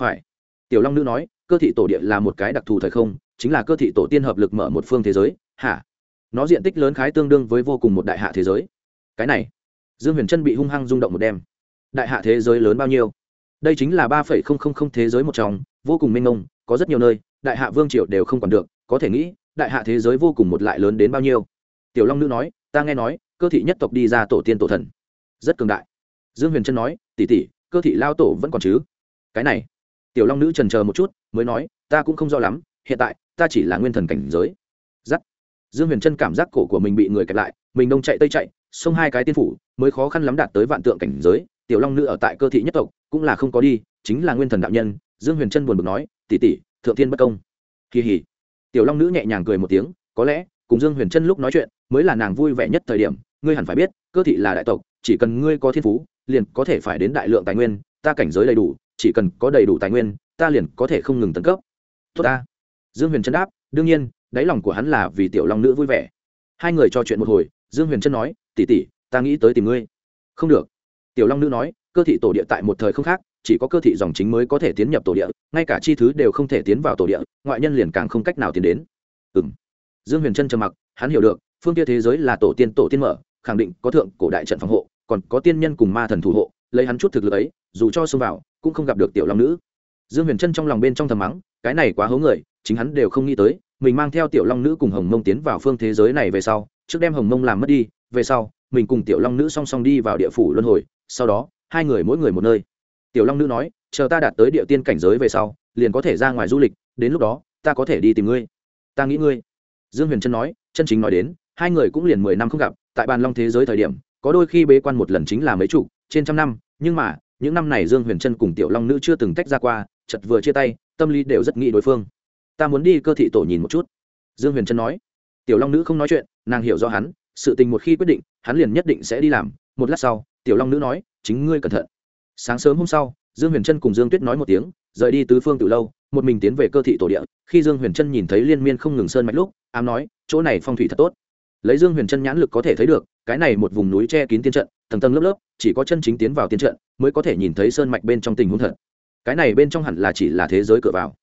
Phải. Tiểu long nữ nói, cơ thị tổ địa là một cái đặc thù thời không, chính là cơ thị tổ tiên hợp lực mở một phương thế giới. Hả? Nó diện tích lớn khái tương đương với vô cùng một đại hạ thế giới. Cái này. Dương huyền trân bị hung hăng rung động một đêm. Đại hạ thế giới lớn bao nhiêu? Đây chính là ba phẩy không không không thế giới một trong, vô cùng mênh mông, có rất nhiều nơi, đại hạ vương triều đều không còn được, có thể nghĩ, đại hạ thế giới vô cùng một lại lớn đến bao nhiêu? Tiểu long nữ nói ta nghe nói, cơ thị nhất tộc đi ra tổ tiên tổ thần. Rất cường đại. Dương huyền trân nói tỉ tỉ cơ thị lao tổ vẫn còn chứ? Cái này, tiểu long nữ trần chờ một chút, mới nói, ta cũng không rõ lắm, hiện tại, ta chỉ là nguyên thần cảnh giới. Giắt. Dương huyền trân cảm giác cổ của mình bị người kẹp lại, mình đông chạy tây chạy, xông hai cái tiên phủ, mới khó khăn lắm đạt tới vạn tượng cảnh giới, tiểu long nữ ở tại cơ thị nhất tộc, cũng là không có đi, chính là nguyên thần đạo nhân, dương huyền trân buồn bực nói tỉ tỉ thượng thiên bất công. Kỳ hỉ. Tiểu long nữ nhẹ nhàng cười một tiếng, có lẽ cùng dương huyền trân lúc nói chuyện, mới là nàng vui vẻ nhất thời điểm. Ngươi hẳn phải biết, cơ thị là đại tộc, chỉ cần ngươi có thiên phú, liền có thể phải đến đại lượng tài nguyên, ta cảnh giới đầy đủ, chỉ cần có đầy đủ tài nguyên, ta liền có thể không ngừng tấn cấp. Tốt ta. Dương huyền trân đáp, đương nhiên, đáy lòng của hắn là vì tiểu long nữ vui vẻ. Hai người trò chuyện một hồi, dương huyền trân nói tỉ tỉ ta nghĩ tới tìm ngươi. Không được. Tiểu long nữ nói, cơ thị tổ địa tại một thời không khác, chỉ có cơ thị dòng chính mới có thể tiến nhập tổ địa, ngay cả chi thứ đều không thể tiến vào tổ địa, ngoại nhân liền càng không cách nào tiến đến. Ừ m dương huyền trân trầm mặc, hắn hiểu được, phương kia thế giới là tổ tiên tổ tiên mở, khẳng định có thượng cổ đại trận phòng hộ, còn có tiên nhân cùng ma thần thủ hộ, lấy hắn chút thực lực ấy, dù cho xông vào, cũng không gặp được tiểu long nữ. Dương huyền trân trong lòng bên trong thầm mắng, cái này quá hố người, chính hắn đều không nghĩ tới, mình mang theo tiểu long nữ cùng hồng mông tiến vào phương thế giới này về sau, trước đem hồng mông làm mất đi, về sau, mình cùng tiểu long nữ song song đi vào địa phủ luân hồi, sau đó, hai người mỗi người một nơi. Tiểu long nữ nói, chờ ta đạt tới địa tiên cảnh giới về sau, liền có thể ra ngoài du lịch, đến lúc đó, ta có thể đi tìm ngươi. Ta nghĩ ngươi dương huyền trân nói, chân chính nói đến, hai người cũng liền mười năm không gặp, tại bàn long thế giới thời điểm, có đôi khi bế quan một lần chính là mấy chục, trên trăm năm, nhưng mà, những năm này dương huyền trân cùng tiểu long nữ chưa từng tách ra qua, chật vừa chia tay, tâm lý đều rất nghĩ đối phương. Ta muốn đi cơ thị tổ nhìn một chút. Dương huyền trân nói. Tiểu long nữ không nói chuyện, nàng hiểu rõ hắn, sự tình một khi quyết định, hắn liền nhất định sẽ đi làm. Một lát sau, tiểu long nữ nói, chính ngươi cẩn thận. Sáng sớm hôm sau, dương huyền trân cùng dương tuyết nói một tiếng rời đi tứ phương từ lâu, một mình tiến về cơ thị tổ địa, khi dương huyền trân nhìn thấy liên miên không ngừng sơn mạch lúc, ám nói, chỗ này phong thủy thật tốt. Lấy dương huyền trân nhãn lực có thể thấy được, cái này một vùng núi che kín tiên trận, tầng tầng lớp lớp, chỉ có chân chính tiến vào tiên trận mới có thể nhìn thấy sơn mạch bên trong tình huống thật. Cái này bên trong hẳn là chỉ là thế giới cửa vào.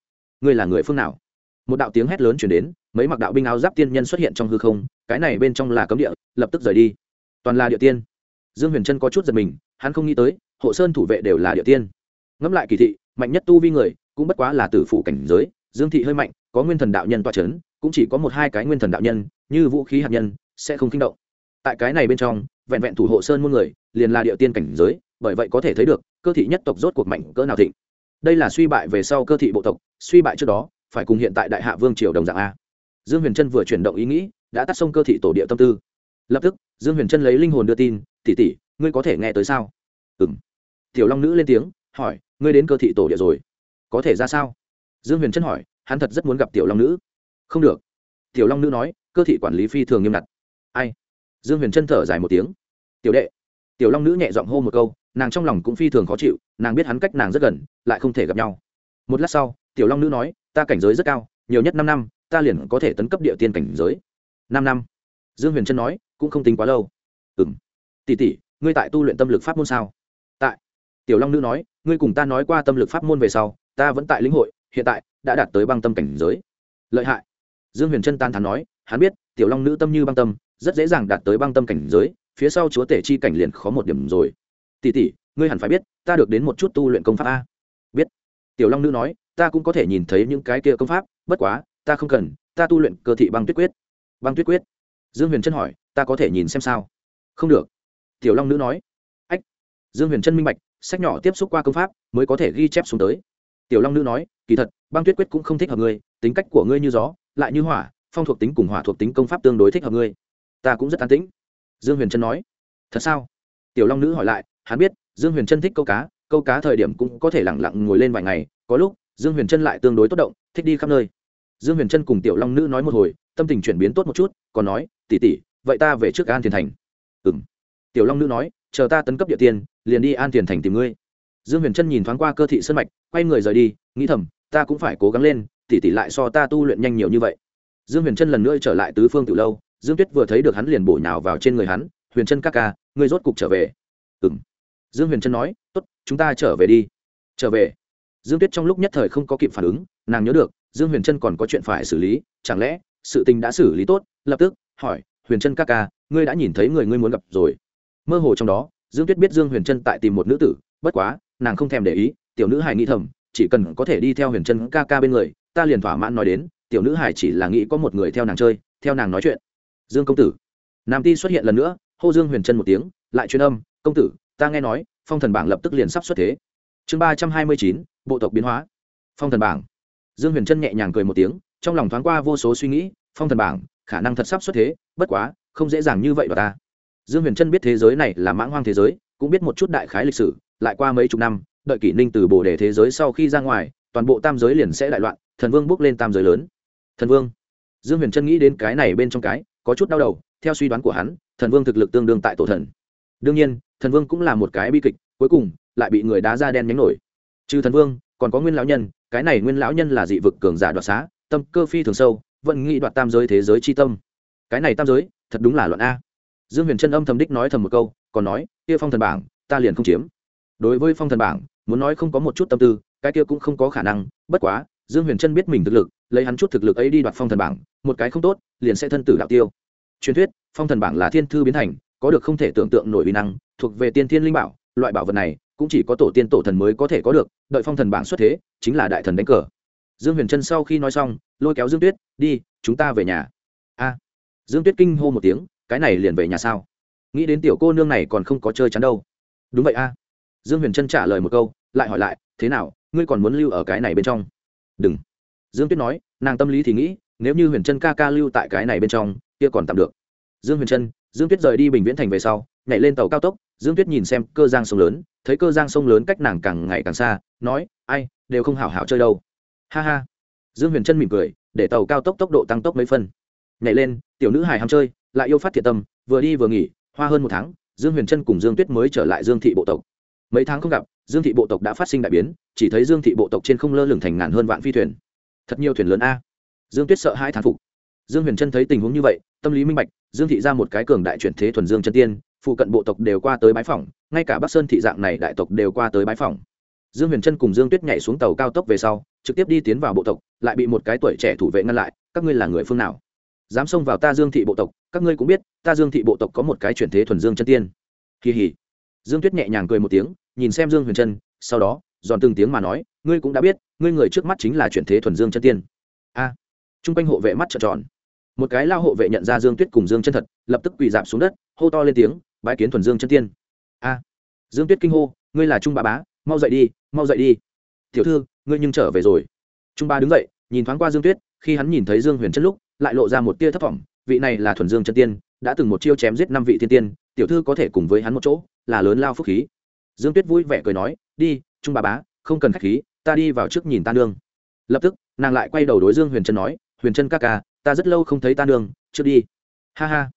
Ngươi là người phương nào? Một đạo tiếng hét lớn chuyển đến, mấy mặc đạo binh áo giáp tiên nhân xuất hiện trong hư không, cái này bên trong là cấm địa, lập tức rời đi. Toàn là địa tiên. Dương huyền trân có chút giật mình, hắn không nghĩ tới, hộ sơn thủ vệ đều là địa tiên. Ngẫm lại kỳ thị mạnh nhất tu vi người, cũng bất quá là tử phụ cảnh giới, dương thị hơi mạnh, có nguyên thần đạo nhân toa c h ấ n cũng chỉ có một hai cái nguyên thần đạo nhân, như vũ khí hạt nhân, sẽ không kinh động. Tại cái này bên trong, vẹn vẹn thủ hộ sơn muôn người, liền là địa tiên cảnh giới, bởi vậy có thể thấy được, cơ thị nhất tộc rốt cuộc mạnh cỡ nào thịnh. Đây là suy bại về sau cơ thị bộ tộc, suy bại trước đó, phải cùng hiện tại đại hạ vương triều đồng dạng a. Dương huyền trân vừa chuyển động ý nghĩ, đã tắt sông cơ thị tổ địa tâm tư. Lập tức, dương huyền trân lấy linh hồn đưa tin tỉ tỉ ngươi có thể nghe tới sao? Ừ m tiểu long nữ lên tiếng, hỏi ngươi đến cơ thị tổ địa rồi. Có thể ra sao? Dương huyền trân hỏi, hắn thật rất muốn gặp tiểu long nữ. Không được. Tiểu long nữ nói, cơ thị quản lý phi thường nghiêm ngặt. Ai? Dương huyền trân thở dài một tiếng. Tiểu đệ. Tiểu long nữ nhẹ giọng hô một câu, nàng trong lòng cũng phi thường khó chịu, nàng biết hắn cách nàng rất gần, lại không thể gặp nhau. Một lát sau, tiểu long nữ nói, ta cảnh giới rất cao, nhiều nhất năm năm, ta liền có thể tấn cấp địa tiên cảnh giới. Năm năm. Dương huyền trân nói, cũng không tính quá lâu. Ừ m tỉ tỉ ngươi tại tu luyện tâm lực pháp môn sao? Tại. Tiểu long nữ nói ngươi cùng ta nói qua tâm lực pháp môn về sau, ta vẫn tại lĩnh hội, hiện tại đã đạt tới băng tâm cảnh giới. Lợi hại. Dương huyền trân tan thắn nói, hắn biết, tiểu long nữ tâm như băng tâm, rất dễ dàng đạt tới băng tâm cảnh giới, phía sau chúa tể chi cảnh liền khó một điểm rồi. Tỉ tỉ ngươi hẳn phải biết, ta được đến một chút tu luyện công pháp a. Biết. Tiểu long nữ nói, ta cũng có thể nhìn thấy những cái kia công pháp, bất quá, ta không cần, ta tu luyện cơ thị băng tuyết quyết. Băng tuyết quyết. Dương huyền trân hỏi, ta có thể nhìn xem sao? Không được. Tiểu long nữ nói. Ách. Dương huyền trân minh bạch sách nhỏ tiếp xúc qua công pháp, mới có thể ghi chép xuống tới. Tiểu long nữ nói, kỳ thật, băng tuyết quyết cũng không thích hợp ngươi, tính cách của ngươi như gió, lại như hỏa, phong thuộc tính cùng hỏa thuộc tính công pháp tương đối thích hợp ngươi. Ta cũng rất an tĩnh. Dương huyền trân nói, thật sao? Tiểu long nữ hỏi lại, hắn biết, dương huyền trân thích câu cá câu cá thời điểm cũng có thể lẳng lặng ngồi lên vài ngày, có lúc, dương huyền trân lại tương đối tốt động, thích đi khắp nơi. Dương huyền trân cùng tiểu long nữ nói một hồi, tâm tình chuyển biến tốt một chút, còn nói tỉ tỉ vậy ta về trước an thiền thành. Ừ m tiểu long nữ nói, chờ ta tấn cấp địa tiên liền đi an tiền thành tìm ngươi. Dương huyền trân nhìn thoáng qua cơ thị sân mạch, quay người rời đi, nghĩ thầm, ta cũng phải cố gắng lên, tỉ tỉ lại so ta tu luyện nhanh nhiều như vậy. Dương huyền trân lần nữa trở lại tứ phương từ lâu, dương tuyết vừa thấy được hắn liền bổ nhào vào trên người hắn, huyền trân các ca, ngươi rốt cục trở về. Ừ m dương huyền trân nói, tốt, chúng ta trở về đi. Trở về? Dương tuyết trong lúc nhất thời không có kịp phản ứng, nàng nhớ được, dương huyền trân còn có chuyện phải xử lý, chẳng lẽ sự tình đã xử lý tốt? Lập tức hỏi, huyền trân các ca, ngươi đã nhìn thấy người ngươi muốn gặp rồi? Mơ hồ trong đó dương tuyết biết dương huyền trân tại tìm một nữ tử, bất quá, nàng không thèm để ý, tiểu nữ hải nghĩ thầm, chỉ cần có thể đi theo huyền trân ca ca bên người, ta liền thỏa mãn nói đến, tiểu nữ hải chỉ là nghĩ có một người theo nàng chơi, theo nàng nói chuyện. Dương công tử. Nam ti xuất hiện lần nữa, hô dương huyền trân một tiếng, lại truyền âm, công tử, ta nghe nói, phong thần bảng lập tức liền sắp xuất thế. Chương ba trăm hai mươi chín, bộ tộc biến hóa. Phong thần bảng. Dương huyền trân nhẹ nhàng cười một tiếng, trong lòng thoáng qua vô số suy nghĩ, phong thần bảng, khả năng thật sắp xuất thế, bất quá, không dễ dàng như vậy vào ta dương huyền trân biết thế giới này là mãng hoang thế giới, cũng biết một chút đại khái lịch sử, lại qua mấy chục năm, đợi kỷ ninh từ bồ đề thế giới sau khi ra ngoài, toàn bộ tam giới liền sẽ đại loạn, thần vương bước lên tam giới lớn. Thần vương. Dương huyền trân nghĩ đến cái này bên trong cái, có chút đau đầu, theo suy đoán của hắn, thần vương thực lực tương đương tại tổ thần. Đương nhiên, thần vương cũng là một cái bi kịch, cuối cùng, lại bị người đá ra đen nhánh nổi. Trừ thần vương, còn có nguyên lão nhân, cái này nguyên lão nhân là dị vực cường giả đoạt xá, tâm cơ phi thường sâu, vẫn nghĩ đoạt tam giới thế giới chi tâm. Cái này tam giới, thật đúng là loạn a dương huyền trân âm thầm đích nói thầm một câu, còn nói, kia phong thần bảng, ta liền không chiếm. Đối với phong thần bảng, muốn nói không có một chút tâm tư, cái kia cũng không có khả năng, bất quá, dương huyền trân biết mình thực lực, lấy hắn chút thực lực ấy đi đoạt phong thần bảng, một cái không tốt, liền sẽ thân tử đạo tiêu. Truyền thuyết, phong thần bảng là thiên thư biến thành, có được không thể tưởng tượng nổi uy năng, thuộc về tiên thiên linh bảo, loại bảo vật này, cũng chỉ có tổ tiên tổ thần mới có thể có được, đợi phong thần bảng xuất thế, chính là đại thần đánh cờ. Dương huyền trân sau khi nói xong, lôi kéo dương tuyết, đi, chúng ta về nhà. A. Dương tuyết kinh hô một tiếng cái này liền về nhà sao? Nghĩ đến tiểu cô nương này còn không có chơi chắn đâu. Đúng vậy a. Dương huyền trân trả lời một câu, lại hỏi lại, thế nào, ngươi còn muốn lưu ở cái này bên trong? Đừng. Dương tuyết nói, nàng tâm lý thì nghĩ, nếu như huyền trân ca ca lưu tại cái này bên trong, kia còn tạm được. Dương huyền trân, dương tuyết rời đi bình viễn thành về sau, nhảy lên tàu cao tốc, dương tuyết nhìn xem cơ giang sông lớn, thấy cơ giang sông lớn cách nàng càng ngày càng xa, nói, ai, đều không hảo hảo chơi đâu. Ha ha. Dương huyền trân mỉm cười, để tàu cao tốc tốc độ tăng tốc mấy phân nhảy lên, tiểu nữ hài ham chơi, lại yêu phát thiệt tâm, vừa đi vừa nghỉ, hoa hơn một tháng, dương huyền trân cùng dương tuyết mới trở lại dương thị bộ tộc. Mấy tháng không gặp, dương thị bộ tộc đã phát sinh đại biến, chỉ thấy dương thị bộ tộc trên không lơ lửng thành ngàn hơn vạn phi thuyền. Thật nhiều thuyền lớn a. Dương tuyết sợ hai thán phục. Dương huyền trân thấy tình huống như vậy, tâm lý minh bạch, dương thị ra một cái cường đại chuyển thế thuần dương chân tiên, phụ cận bộ tộc đều qua tới bãi phòng ngay cả bắc sơn thị dạng này đại tộc đều qua tới bãi phòng dương huyền trân cùng dương tuyết nhảy xuống tàu cao tốc về sau, trực tiếp đi tiến vào bộ tộc, lại bị một cái tuổi trẻ thủ vệ ngăn lại, các ngươi là người phương nào? Dám xông vào ta dương thị bộ tộc các ngươi cũng biết ta dương thị bộ tộc có một cái chuyển thế thuần dương chân tiên. Kỳ hỉ dương tuyết nhẹ nhàng cười một tiếng nhìn xem dương huyền trân sau đó giòn từng tiếng mà nói ngươi cũng đã biết ngươi người trước mắt chính là chuyển thế thuần dương chân tiên. A. À, t r u n g quanh hộ vệ mắt trợn tròn. Một cái lao hộ vệ nhận ra dương tuyết cùng dương chân thật lập tức quỳ dạp xuống đất hô to lên tiếng bãi kiến thuần dương chân tiên. A. Dương tuyết kinh hô ngươi là trung bà bá mau dậy đi mau dậy đi. Tiểu thư ngươi nhưng trở về rồi. Trung ba đứng dậy nhìn thoáng qua dương tuyết khi hắn nhìn thấy dương huyền chân lúc lại lộ ra một tia thất vọng vị này là thuần dương chân tiên, đã từng một chiêu chém giết năm vị thiên tiên, tiểu thư có thể cùng với hắn một chỗ, là lớn lao phúc khí. Dương tuyết vui vẻ cười nói, đi, trung bà bá, không cần khách khí, ta đi vào trước nhìn ta nương. Lập tức, nàng lại quay đầu đối dương huyền trân nói, huyền trân ca ca, ta rất lâu không thấy ta nương, trước đi. Ha ha.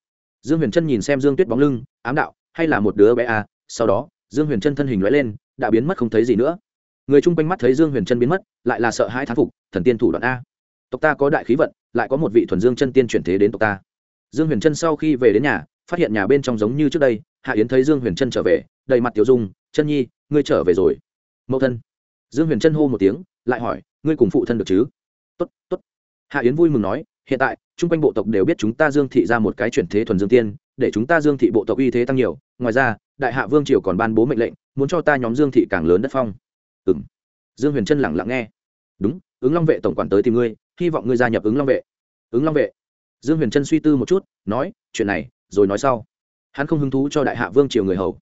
Dương huyền trân nhìn xem dương tuyết bóng lưng, ám đạo, hay là một đứa bé à? Sau đó, dương huyền trân thân hình loại lên, đã biến mất không thấy gì nữa. Người chung quanh mắt thấy dương huyền trân biến mất, lại là sợ hai thán phục, thần tiên thủ đoạn a tộc ta có đại khí vận, lại có một vị thuần dương chân tiên chuyển thế đến tộc ta. Dương huyền trân sau khi về đến nhà, phát hiện nhà bên trong giống như trước đây, hạ yến thấy dương huyền trân trở về, đầy mặt tiểu dung, chân nhi, ngươi trở về rồi. Mẫu thân. Dương huyền chân hô một tiếng, lại hỏi, ngươi cùng phụ thân được chứ? Tốt tốt. Hạ yến vui mừng nói, hiện tại, chung quanh bộ tộc đều biết chúng ta dương thị ra một cái chuyển thế thuần dương tiên, để chúng ta dương thị bộ tộc uy thế tăng nhiều. Ngoài ra, đại hạ vương triều còn ban bố mệnh lệnh, muốn cho ta nhóm dương thị càng lớn đất phong. Ừ m dương huyền trân lẳng lặng nghe. Đúng, ứng long vệ tổng quản tới tìm ngươi hy vọng ngươi gia nhập ứng long vệ. Ứng long vệ. Dương huyền trân suy tư một chút, nói, chuyện này, rồi nói sau. Hắn không hứng thú cho đại hạ vương triều người hầu.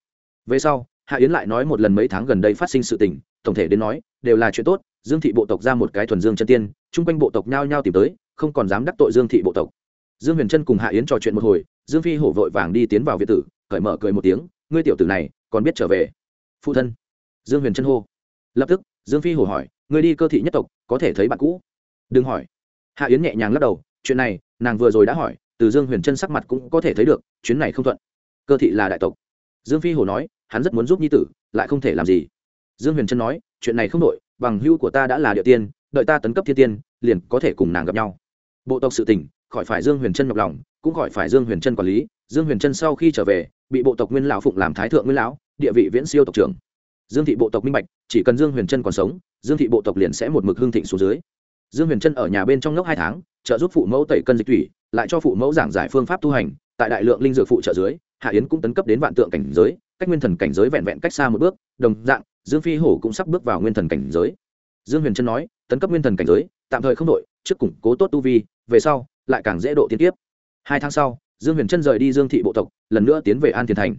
Về sau, hạ yến lại nói một lần mấy tháng gần đây phát sinh sự tình, tổng thể đến nói, đều là chuyện tốt, dương thị bộ tộc ra một cái thuần dương chân tiên, chung quanh bộ tộc nhao nhao tìm tới, không còn dám đắc tội dương thị bộ tộc. Dương huyền trân cùng hạ yến trò chuyện một hồi, dương phi hổ vội vàng đi tiến vào việt tử, cởi mở cười một tiếng, ngươi tiểu tử này, còn biết trở về? Phụ thân. Dương huyền trân hô. Lập tức, dương phi hổ hỏi, ngươi đi cơ thị nhất tộc, có thể thấy bạn cũ? Đừng hỏi. Hạ yến nhẹ nhàng lắc đầu, chuyện này, nàng vừa rồi đã hỏi, từ dương huyền trân sắc mặt cũng có thể thấy được, chuyến này không thuận. Cơ thị là đại tộc. Dương phi hổ nói, hắn rất muốn giúp nhi tử, lại không thể làm gì. Dương huyền trân nói, chuyện này không đội bằng hưu của ta đã là địa tiên, đợi ta tấn cấp thiên tiên, liền có thể cùng nàng gặp nhau. Bộ tộc sự tỉnh khỏi phải dương huyền trân nhọc lòng, cũng khỏi phải dương huyền trân quản lý. Dương huyền trân sau khi trở về, bị bộ tộc nguyên lão phụng làm thái thượng nguyên lão, địa vị viễn siêu tộc trưởng. Dương thị bộ tộc minh bạch, chỉ cần dương huyền trân còn sống, dương thị bộ tộc liền sẽ một mực hương thịnh xuống dưới dương huyền trân ở nhà bên trong ngốc hai tháng, trợ giúp phụ mẫu tẩy cân dịch thủy, lại cho phụ mẫu giảng giải phương pháp tu hành, tại đại lượng linh dược phụ trợ dưới, hạ yến cũng tấn cấp đến vạn tượng cảnh giới, cách nguyên thần cảnh giới vẹn vẹn cách xa một bước, đồng dạng, dương phi hổ cũng sắp bước vào nguyên thần cảnh giới. Dương huyền trân nói, tấn cấp nguyên thần cảnh giới, tạm thời không đội trước củng cố tốt tu vi, về sau, lại càng dễ độ tiến tiếp hai tháng sau, dương huyền trân rời đi dương thị bộ tộc, lần nữa tiến về an thiền thành.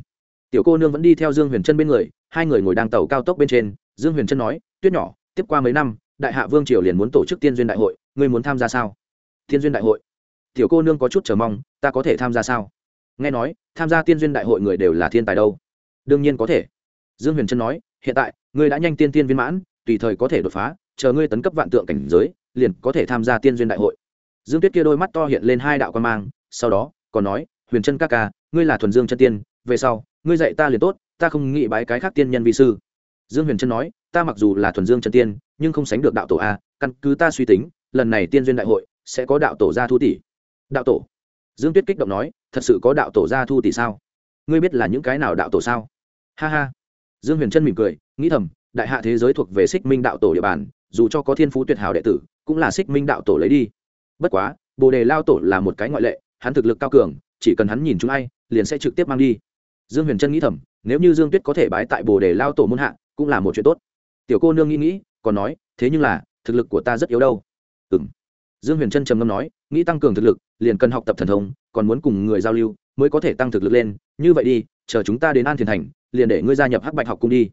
Tiểu cô nương vẫn đi theo dương huyền trân bên người, hai người ngồi đang tàu cao tốc bên trên. Dương huyền trân nói, tuyết nhỏ, tiếp qua mấy năm đại hạ vương triều liền muốn tổ chức tiên duyên đại hội, ngươi muốn tham gia sao? Tiên duyên đại hội? Tiểu cô nương có chút chờ mong, ta có thể tham gia sao? Nghe nói, tham gia tiên duyên đại hội người đều là thiên tài đâu. Đương nhiên có thể. Dương huyền trân nói, hiện tại, ngươi đã nhanh tiên tiên viên mãn, tùy thời có thể đột phá, chờ ngươi tấn cấp vạn tượng cảnh giới, liền có thể tham gia tiên duyên đại hội. Dương tuyết kia đôi mắt to hiện lên hai đạo quan mang, sau đó, còn nói, huyền trân ca ca, ngươi là thuần dương chân tiên, về sau, ngươi dạy ta liền tốt, ta không nghĩ bái cái khác tiên nhân vi sư. Dương huyền trân nói, ta mặc dù là thuần dương chân tiên nhưng không sánh được đạo tổ a, căn cứ ta suy tính, lần này tiên duyên đại hội sẽ có đạo tổ ra thu tỷ. Đạo tổ? Dương tuyết kích động nói, thật sự có đạo tổ ra thu tỷ sao? Ngươi biết là những cái nào đạo tổ sao? Ha ha. Dương huyền trân mỉm cười, nghĩ thầm, đại hạ thế giới thuộc về xích minh đạo tổ địa bàn, dù cho có thiên phú tuyệt hảo đệ tử, cũng là xích minh đạo tổ lấy đi. Bất quá, bồ đề lao tổ là một cái ngoại lệ, hắn thực lực cao cường, chỉ cần hắn nhìn chúng ai, liền sẽ trực tiếp mang đi. Dương huyền trân nghĩ thầm, nếu như dương tuyết có thể bái tại bồ đề lao tổ muôn hạ, cũng là một chuyện tốt. Tiểu cô nương nghĩ nghĩ còn nói, thế nhưng là, thực lực của ta rất yếu đâu. Ừ m dương huyền trân trầm ngâm nói, nghĩ tăng cường thực lực, liền cần học tập thần thông, còn muốn cùng người giao lưu mới có thể tăng thực lực lên. Như vậy đi, chờ chúng ta đến an thiền thành, liền để ngươi gia nhập hắc bạch học cung đi.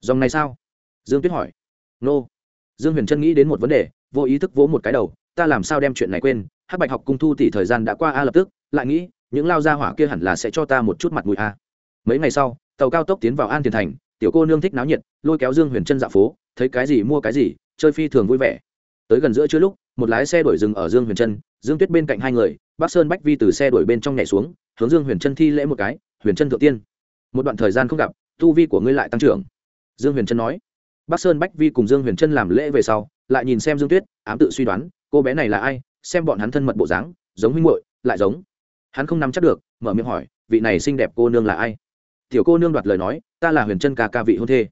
Dòng này sao? Dương tuyết hỏi. Nô. Dương huyền trân nghĩ đến một vấn đề, vô ý thức vỗ một cái đầu, ta làm sao đem chuyện này quên? Hắc bạch học cung thu tỷ thời gian đã qua a lập tức, lại nghĩ, những lao gia hỏa kia hẳn là sẽ cho ta một chút mặt mũi a. Mấy ngày sau, tàu cao tốc tiến vào an thiền thành, tiểu cô nương thích náo nhiệt, lôi kéo dương huyền trân dạo phố thấy cái gì mua cái gì, chơi phi thường vui vẻ. Tới gần giữa chưa lúc, một lái xe đuổi rừng ở dương huyền trân, dương tuyết bên cạnh hai người bắc sơn bách vi từ xe đuổi bên trong nhảy xuống, hướng dương huyền trân thi lễ một cái, huyền trân thượng tiên, một đoạn thời gian không gặp, tu vi của ngươi lại tăng trưởng. Dương huyền trân nói. Bắc sơn bách vi cùng dương huyền trân làm lễ về sau, lại nhìn xem dương tuyết, ám tự suy đoán, cô bé này là ai? Xem bọn hắn thân mật bộ dáng, giống huynh muội, lại giống. Hắn không nắm chắc được, mở miệng hỏi, vị này xinh đẹp cô nương là ai? Tiểu cô nương đoạt lời nói, ta là huyền trân ca ca vị hôn thê.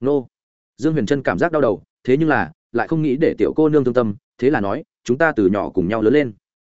Nô dương huyền trân cảm giác đau đầu, thế nhưng là, lại không nghĩ để tiểu cô nương thương tâm, thế là nói, chúng ta từ nhỏ cùng nhau lớn lên.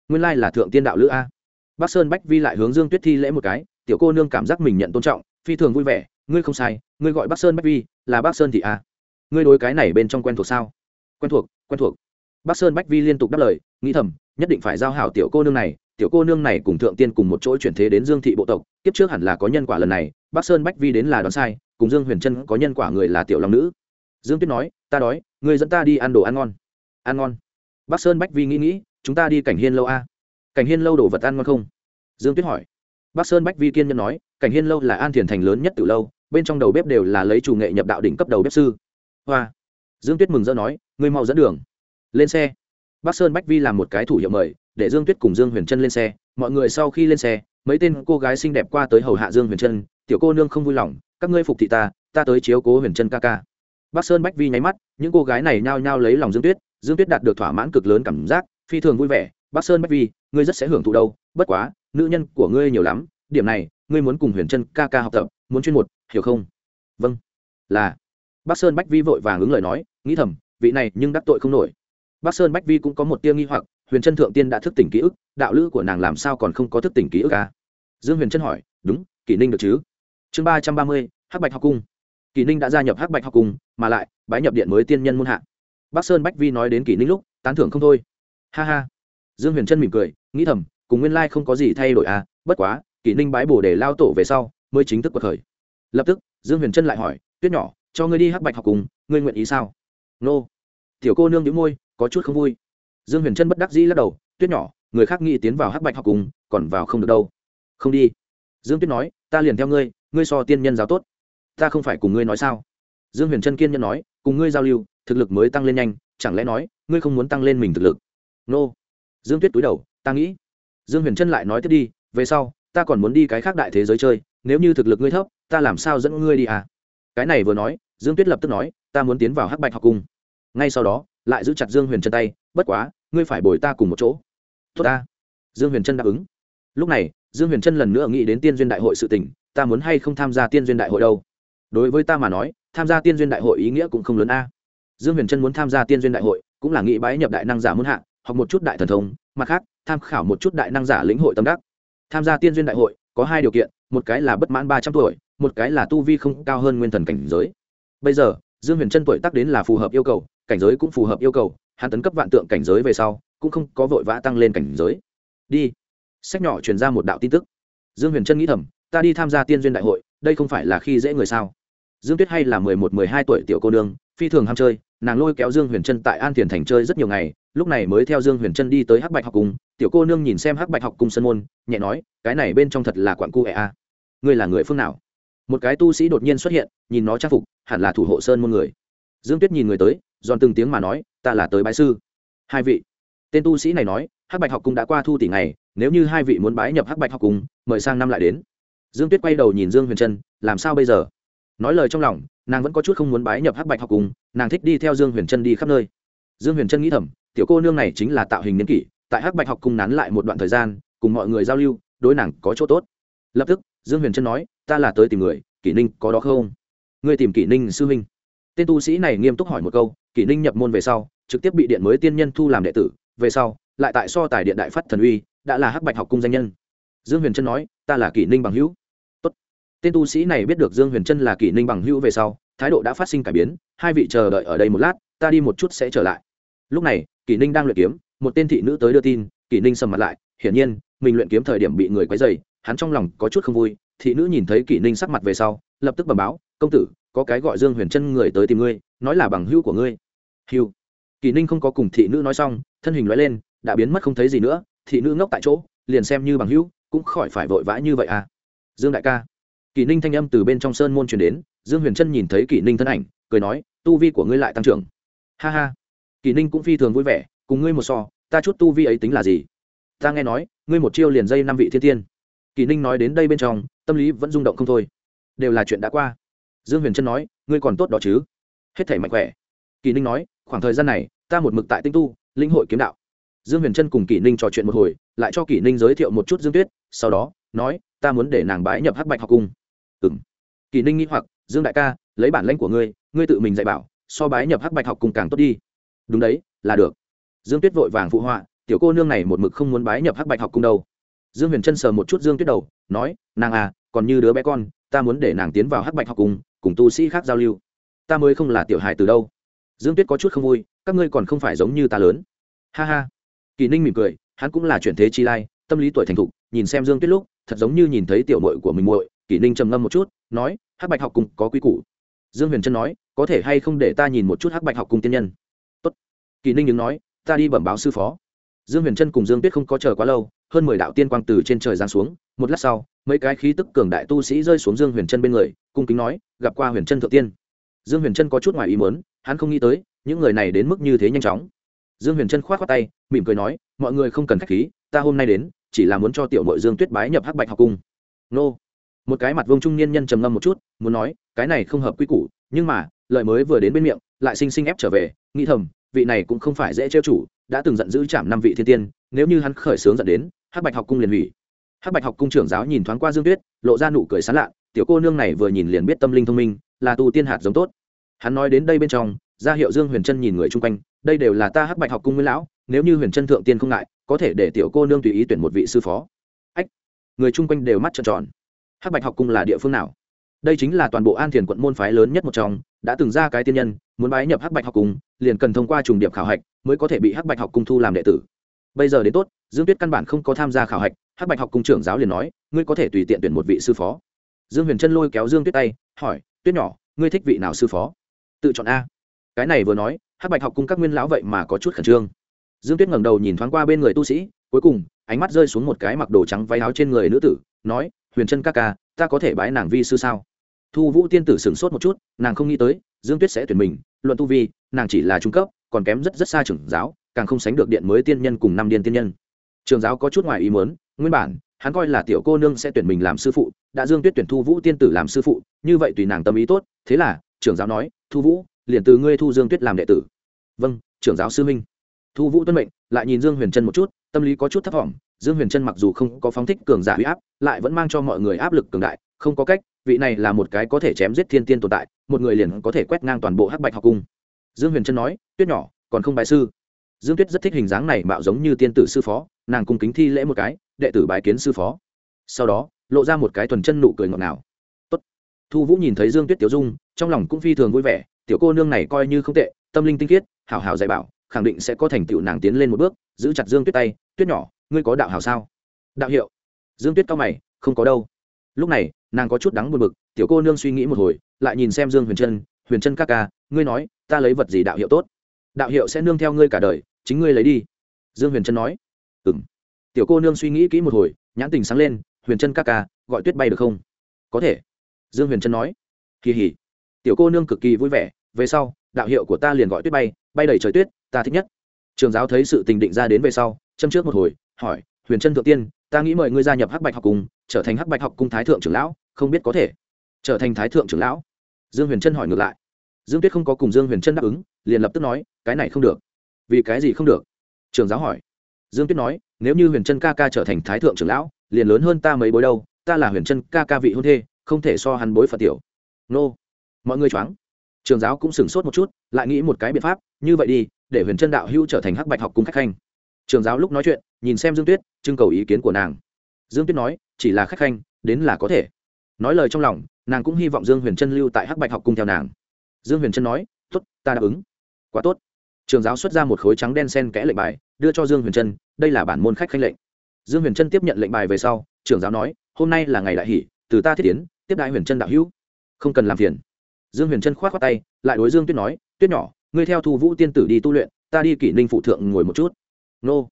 Nguyên lai là thượng tiên đạo lữ a. Bắc sơn bách vi lại hướng dương tuyết thi lễ một cái, tiểu cô nương cảm giác mình nhận tôn trọng, phi thường vui vẻ, ngươi không sai, ngươi gọi bắc sơn bách vi, là bắc sơn thị a. Ngươi đối cái này bên trong quen thuộc sao? Quen thuộc quen thuộc. Bắc sơn bách vi liên tục đáp lời, nghĩ thầm, nhất định phải giao hảo tiểu cô nương này, tiểu cô nương này cùng thượng tiên cùng một chỗ chuyển thế đến dương thị bộ tộc, kiếp trước hẳn là có nhân quả lần này bắc sơn bách vi đến là đoán sai, cùng dương huyền trân có nhân quả người là tiểu long nữ dương tuyết nói, ta đói người dẫn ta đi ăn đồ ăn ngon. Ăn ngon? Bắc sơn bách vi nghĩ nghĩ, chúng ta đi cảnh hiên lâu a. Cảnh hiên lâu đồ vật ăn ngon không? Dương tuyết hỏi. Bắc sơn bách vi kiên nhân nói, cảnh hiên lâu là an thiền thành lớn nhất từ lâu, bên trong đầu bếp đều là lấy chủ nghệ nhập đạo đỉnh cấp đầu bếp sư. Hoa. Dương tuyết mừng rỡ nói, ngươi mau dẫn đường. Lên xe. Bắc sơn bách vi làm một cái thủ hiệu mời, để dương tuyết cùng dương huyền trân lên xe. Mọi người sau khi lên xe, mấy tên cô gái xinh đẹp qua tới hầu hạ dương huyền trân, tiểu cô nương không vui lòng, các ngươi phục thị ta ta tới chiếu cố huyền trân ca ca bắc sơn bách vi nháy mắt, những cô gái này nhao nhao lấy lòng dương tuyết dương tuyết đạt được thỏa mãn cực lớn cảm giác, phi thường vui vẻ. Bắc sơn bách vi, ngươi rất sẽ hưởng thụ đâu, bất quá, nữ nhân của ngươi nhiều lắm, điểm này, ngươi muốn cùng huyền trân ca ca học tập, muốn chuyên một, hiểu không? Vâng. Là. Bắc sơn bách vi vội vàng ứng lời nói, nghĩ thầm, vị này nhưng đắc tội không nổi. Bắc sơn bách vi cũng có một tia nghi hoặc, huyền trân thượng tiên đã thức tỉnh ký ức, đạo lữ của nàng làm sao còn không có thức tỉnh ký ức à? dương huyền trân hỏi, đúng, kỷ ninh được chứ? Chương ba trăm ba mươi, hắc bạch học cung. Kỳ ninh đã gia nhập hắc bạch học cung, mà lại, bái nhập điện mới tiên nhân muôn hạ. Bắc sơn bách vi nói đến kỳ ninh lúc, tán thưởng không thôi. Ha ha. Dương huyền trân mỉm cười, nghĩ thầm, cùng nguyên lai không có gì thay đổi à bất quá kỳ ninh bái bổ để lao tổ về sau, mới chính thức cuộc khởi. Lập tức, dương huyền trân lại hỏi, tuyết nhỏ, cho ngươi đi hắc bạch học cùng ngươi nguyện ý sao? Nô. Tiểu cô nương đĩu môi, có chút không vui. Dương huyền trân bất đắc dĩ lắc đầu, tuyết nhỏ, người khác nghĩ tiến vào hắc bạch học cùng còn vào không được đâu. Không đi. Dương tuyết nói, ta liền theo ngươi ngươi so tiên nhân giáo tốt ta không phải cùng ngươi nói sao? Dương huyền trân kiên nhân nói, cùng ngươi giao lưu, thực lực mới tăng lên nhanh, chẳng lẽ nói, ngươi không muốn tăng lên mình thực lực? Nô. Dương tuyết túi đầu, ta nghĩ. Dương huyền trân lại nói tiếp đi, về sau, ta còn muốn đi cái khác đại thế giới chơi, nếu như thực lực ngươi thấp, ta làm sao dẫn ngươi đi à? Cái này vừa nói, dương tuyết lập tức nói, ta muốn tiến vào hắc bạch học cung. Ngay sau đó, lại giữ chặt dương huyền Trân tay, bất quá, ngươi phải bồi ta cùng một chỗ. Tốt ta. Dương huyền trân đáp ứng. Lúc này, dương huyền trân lần nữa nghĩ đến tiên duyên đại hội sự tình, ta muốn hay không tham gia tiên duyên đại hội đâu? Đối với ta mà nói, tham gia tiên duyên đại hội ý nghĩa cũng không lớn a. Dương huyền trân muốn tham gia tiên duyên đại hội, cũng là nghĩ bái nhập đại năng giả muốn hạ, học một chút đại thần thông, mặt khác, tham khảo một chút đại năng giả lĩnh hội tâm đắc. Tham gia tiên duyên đại hội, có hai điều kiện, một cái là bất mãn ba trăm tuổi, một cái là tu vi không cao hơn nguyên thần cảnh giới. Bây giờ, dương huyền trân tuổi tác đến là phù hợp yêu cầu, cảnh giới cũng phù hợp yêu cầu, hắn tấn cấp vạn tượng cảnh giới về sau, cũng không có vội vã tăng lên cảnh giới. Đi. Sách nhỏ truyền ra một đạo tin tức. Dương huyền trân nghĩ thầm, ta đi tham gia tiên duyên đại hội, đây không phải là khi dễ người sao? Dương tuyết hay là mười một, mười hai tuổi tiểu cô nương, phi thường ham chơi, nàng lôi kéo dương huyền trân tại an thiền thành chơi rất nhiều ngày, lúc này mới theo dương huyền trân đi tới hắc bạch học cung, tiểu cô nương nhìn xem hắc bạch học cung sân môn, nhẹ nói, cái này bên trong thật là quặn cu ẹ a. Ngươi là người phương nào? Một cái tu sĩ đột nhiên xuất hiện, nhìn nó trang phục, hẳn là thủ hộ sơn môn người. Dương tuyết nhìn người tới, giòn từng tiếng mà nói, ta là tới bái sư. Hai vị. Tên tu sĩ này nói, hắc bạch học cung đã qua thu tỷ ngày, nếu như hai vị muốn bái nhập hắc bạch học cung, mời sang năm lại đến. Dương tuyết quay đầu nhìn dương huyền trân làm sao bây giờ? Nói lời trong lòng, nàng vẫn có chút không muốn bái nhập hắc bạch học cung nàng thích đi theo dương huyền trân đi khắp nơi. Dương huyền trân nghĩ thầm, tiểu cô nương này chính là tạo hình niên kỷ, tại hắc bạch học cung nán lại một đoạn thời gian, cùng mọi người giao lưu, đối nàng có chỗ tốt. Lập tức, dương huyền trân nói, ta là tới tìm người, kỷ ninh có đó không? Người tìm kỷ ninh sư huynh. Tên tu sĩ này nghiêm túc hỏi một câu, kỷ ninh nhập môn về sau, trực tiếp bị điện mới tiên nhân thu làm đệ tử, về sau, lại tại so tài điện đại phát thần uy, đã là hắc bạch học cung danh nhân. Dương huyền trân nói, ta là kỷ ninh bằng hữu tên tu sĩ này biết được dương huyền trân là kỷ ninh bằng hữu về sau, thái độ đã phát sinh cải biến, hai vị chờ đợi ở đây một lát, ta đi một chút sẽ trở lại. Lúc này, kỷ ninh đang luyện kiếm, một tên thị nữ tới đưa tin, kỷ ninh sầm mặt lại, hiển nhiên, mình luyện kiếm thời điểm bị người quấy dày hắn trong lòng có chút không vui, thị nữ nhìn thấy kỷ ninh sắc mặt về sau, lập tức bẩm báo, công tử, có cái gọi dương huyền chân người tới tìm ngươi, nói là bằng hữu của ngươi. Hữu kỷ ninh không có cùng thị nữ nói xong, thân hình nói lên, đã biến mất không thấy gì nữa, thị nữ ngốc tại chỗ, liền xem như bằng hữu, cũng khỏi phải vội vã như vậy à. Dương đại ca kỷ ninh thanh âm từ bên trong sơn môn truyền đến, dương huyền trân nhìn thấy kỷ ninh thân ảnh, cười nói, tu vi của ngươi lại tăng trưởng. Ha ha. Kỷ ninh cũng phi thường vui vẻ, cùng ngươi một so, ta chút tu vi ấy tính là gì? Ta nghe nói, ngươi một chiêu liền dây năm vị thiên tiên. Kỷ ninh nói đến đây bên trong, tâm lý vẫn rung động không thôi. Đều là chuyện đã qua. Dương huyền trân nói, ngươi còn tốt đó chứ? Hết thể mạnh khỏe. Kỷ ninh nói, khoảng thời gian này, ta một mực tại tinh tu linh hội kiếm đạo. Dương huyền trân cùng kỷ ninh trò chuyện một hồi, lại cho kỷ ninh giới thiệu một chút dương tuyết, sau đó, nói ta muốn để nàng bái nhập hắc bạch học cung. Ừng kỳ ninh nghĩ hoặc, dương đại ca, lấy bản lãnh của ngươi ngươi tự mình dạy bảo, so bái nhập hắc bạch học cùng càng tốt đi. Đúng đấy, là được. Dương tuyết vội vàng phụ họa, tiểu cô nương này một mực không muốn bái nhập hắc bạch học cung đâu. Dương huyền trân sờ một chút dương tuyết đầu, nói, nàng à còn như đứa bé con, ta muốn để nàng tiến vào hắc bạch học cùng cùng tu sĩ khác giao lưu. Ta mới không là tiểu hài từ đâu. Dương tuyết có chút không vui, các ngươi còn không phải giống như ta lớn. Ha ha. Kỳ ninh mỉm cười, hắn cũng là chuyển thế chi lai, tâm lý tuổi thành thục, nhìn xem dương tuyết lúc thật giống như nhìn thấy tiểu mội của mình muội, kỷ ninh trầm ngâm một chút, nói, hắc bạch học cùng có quy củ. Dương huyền trân nói, có thể hay không để ta nhìn một chút hắc bạch học cùng tiên nhân? Tốt. kỷ ninh đứng nói, ta đi bẩm báo sư phó. Dương huyền trân cùng dương tuyết không có chờ quá lâu, hơn mười đạo tiên quang từ trên trời giáng xuống, một lát sau, mấy cái khí tức cường đại tu sĩ rơi xuống dương huyền trân bên người, cung kính nói, gặp qua huyền trân thượng tiên. Dương huyền trân có chút ngoài ý mớn hắn không nghĩ tới, những người này đến mức như thế nhanh chóng. Dương huyền trân k h o á t khoác tay, mỉm cười nói, mọi người không cần k h á c h khí, ta hôm nay đến chỉ là muốn cho tiểu mội dương tuyết bái nhập hắc bạch học cung. Nô. Một cái mặt vương trung niên nhân trầm ngâm một chút, muốn nói, cái này không hợp quy củ, nhưng mà lợi mới vừa đến bên miệng, lại sinh sinh ép trở về, nghĩ thầm, vị này cũng không phải dễ trêu chủ, đã từng giận dữ chạm năm vị thiên tiên, nếu như hắn khởi sướng dẫn đến, hắc bạch học cung liền hủy. Hắc bạch học cung trưởng giáo nhìn thoáng qua dương tuyết, lộ ra nụ cười sán lạ, tiểu cô nương này vừa nhìn liền biết tâm linh thông minh, là tu tiên hạt giống tốt. Hắn nói đến đây bên trong, ra hiệu dương huyền trân nhìn người chung quanh, đây đều là ta hắc bạch học cung nguyên lão, nếu như huyền trân thượng tiên không ngại có thể để tiểu cô nương tùy ý tuyển một vị sư phó. Ách, người chung quanh đều mắt trợn tròn. Hắc bạch học cung là địa phương nào? Đây chính là toàn bộ an thiền quận môn phái lớn nhất một trong, đã từng ra cái tiên nhân, muốn bái nhập hắc bạch học cung, liền cần thông qua trùng điệp khảo hạch mới có thể bị hắc bạch học cung thu làm đệ tử. Bây giờ đến tốt, dương tuyết căn bản không có tham gia khảo hạch, hắc bạch học cung trưởng giáo liền nói, ngươi có thể tùy tiện tuyển một vị sư phó. Dương huyền trân lôi kéo dương tuyết tay, hỏi, tuyết nhỏ, ngươi thích vị nào sư phó? Tự chọn a. Cái này vừa nói, hắc bạch học cung các nguyên lão vậy mà có chút khẩn trương dương tuyết ngẩng đầu nhìn thoáng qua bên người tu sĩ, cuối cùng, ánh mắt rơi xuống một cái mặc đồ trắng váy áo trên người nữ tử, nói, huyền trân ca ca, ta có thể bái nàng vi sư sao? Thu vũ tiên tử sửng sốt một chút, nàng không nghĩ tới, dương tuyết sẽ tuyển mình, luận tu vi, nàng chỉ là trung cấp, còn kém rất rất xa trưởng giáo, càng không sánh được điện mới tiên nhân cùng năm điên tiên nhân. Trường giáo có chút ngoài ý muốn, nguyên bản, hắn coi là tiểu cô nương sẽ tuyển mình làm sư phụ, đã dương tuyết tuyển thu vũ tiên tử làm sư phụ, như vậy tùy nàng tâm ý tốt, thế là, trưởng giáo nói, thu vũ, liền từ ngươi thu dương tuyết làm đệ tử. Vâng trưởng giáo sư minh thu vũ tuân mệnh, lại nhìn dương huyền trân một chút, tâm lý có chút thấp t dương huyền trân mặc dù không có phóng thích cường giả huy áp, lại vẫn mang cho mọi người áp lực cường đại, không có cách, vị này là một cái có thể chém giết thiên tiên tồn tại, một người liền có thể quét ngang toàn bộ hắc bạch học cung. Dương huyền trân nói, tuyết nhỏ, còn không bài sư. Dương tuyết rất thích hình dáng này mạo giống như tiên tử sư phó, nàng cung kính thi lễ một cái, đệ tử bái kiến sư phó. Sau đó, lộ ra một cái thuần chân nụ cười ngọt ngào. Tốt. thu vũ nhìn thấy dương tuyết tiểu dung, trong lòng cũng phi thường vui vẻ, tiểu cô nương này coi như không tệ, tâm linh tinh khiết, hảo hảo dạy bảo khẳng định sẽ có thành tựu nàng tiến lên một bước, giữ chặt dương tuyết tay, tuyết nhỏ, ngươi có đạo hảo sao? Đạo hiệu. Dương tuyết cao mày, không có đâu. Lúc này, nàng có chút đắng buồn bực, tiểu cô nương suy nghĩ một hồi, lại nhìn xem dương huyền trân huyền trân ca ca, ngươi nói, ta lấy vật gì đạo hiệu tốt? Đạo hiệu sẽ nương theo ngươi cả đời, chính ngươi lấy đi. Dương huyền trân nói. Ừ m tiểu cô nương suy nghĩ kỹ một hồi, nhãn tình sáng lên, huyền trân ca ca, gọi tuyết bay được không? Có thể. Dương huyền trân nói. Kỳ hỉ. Tiểu cô nương cực kỳ vui vẻ về sau, đạo hiệu của ta liền gọi tuyết bay bay đầy trời tuyết, ta thích nhất. Trường giáo thấy sự tình định ra đến về sau, châm trước một hồi, hỏi, huyền trân thượng tiên, ta nghĩ mời ngươi gia nhập hắc bạch học cung, trở thành hắc bạch học cung thái thượng trưởng lão, không biết có thể trở thành thái thượng trưởng lão? Dương huyền trân hỏi ngược lại. Dương tuyết không có cùng dương huyền trân đáp ứng, liền lập tức nói, cái này không được. Vì cái gì không được? Trường giáo hỏi. Dương tuyết nói, nếu như huyền trân ca ca trở thành thái thượng trưởng lão, liền lớn hơn ta mấy bối đâu, ta là huyền trân ca ca vị hôn thê, không thể so hắn bối phật tiểu. Nô, mọi người choáng trường giáo cũng sửng sốt một chút, lại nghĩ một cái biện pháp, như vậy đi, để huyền trân đạo hữu trở thành hắc bạch học cung khách khanh. Trường giáo lúc nói chuyện, nhìn xem dương tuyết, trưng cầu ý kiến của nàng. Dương tuyết nói, chỉ là khách khanh, đến là có thể. Nói lời trong lòng, nàng cũng hy vọng dương huyền trân lưu tại hắc bạch học cung theo nàng. Dương huyền trân nói t ố t ta đáp ứng. Quá tốt. Trường giáo xuất ra một khối trắng đen sen kẽ lệnh bài, đưa cho dương huyền trân đây là bản môn khách khanh lệnh. Dương huyền trân tiếp nhận lệnh bài về sau, trường giáo nói, hôm nay là ngày đại hỷ, từ ta thiết tiến tiếp đại huyền trân đạo hữu. Không cần làm phiền dương huyền trân k h o á t tay, lại đối dương tuyết nói, tuyết nhỏ, ngươi theo thu vũ tiên tử đi tu luyện, ta đi kỷ ninh phụ thượng ngồi một chút. Nô.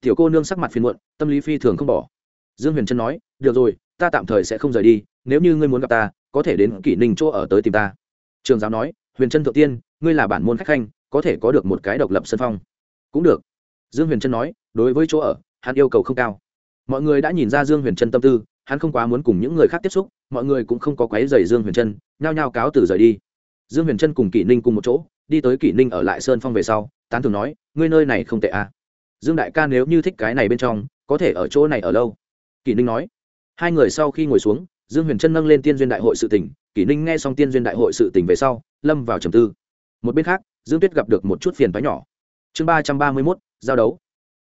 Tiểu cô nương sắc mặt phiền muộn, tâm lý phi thường không bỏ. Dương huyền trân nói, được rồi, ta tạm thời sẽ không rời đi, nếu như ngươi muốn gặp ta, có thể đến kỷ ninh chỗ ở tới tìm ta. Trường giáo nói, huyền trân thượng tiên, ngươi là bản môn khách khanh, có thể có được một cái độc lập sân phong. Cũng được. Dương huyền trân nói, đối với chỗ ở, hắn yêu cầu không cao. Mọi người đã nhìn ra dương huyền trân tâm tư hắn không quá muốn cùng những người khác tiếp xúc, mọi người cũng không có quái dày dương huyền trân, nhao nhao cáo từ rời đi. Dương huyền trân cùng kỷ ninh cùng một chỗ, đi tới kỷ ninh ở lại sơn phong về sau, tán thường nói, ngươi nơi này không tệ à. dương đại ca nếu như thích cái này bên trong, có thể ở chỗ này ở lâu. Kỷ ninh nói. Hai người sau khi ngồi xuống, dương huyền trân nâng lên tiên duyên đại hội sự tỉnh, kỷ ninh nghe xong tiên duyên đại hội sự tỉnh về sau, lâm vào trầm tư. Một bên khác, dương tuyết gặp được một chút phiền phái nhỏ. Chương ba trăm ba mươi mốt, giao đấu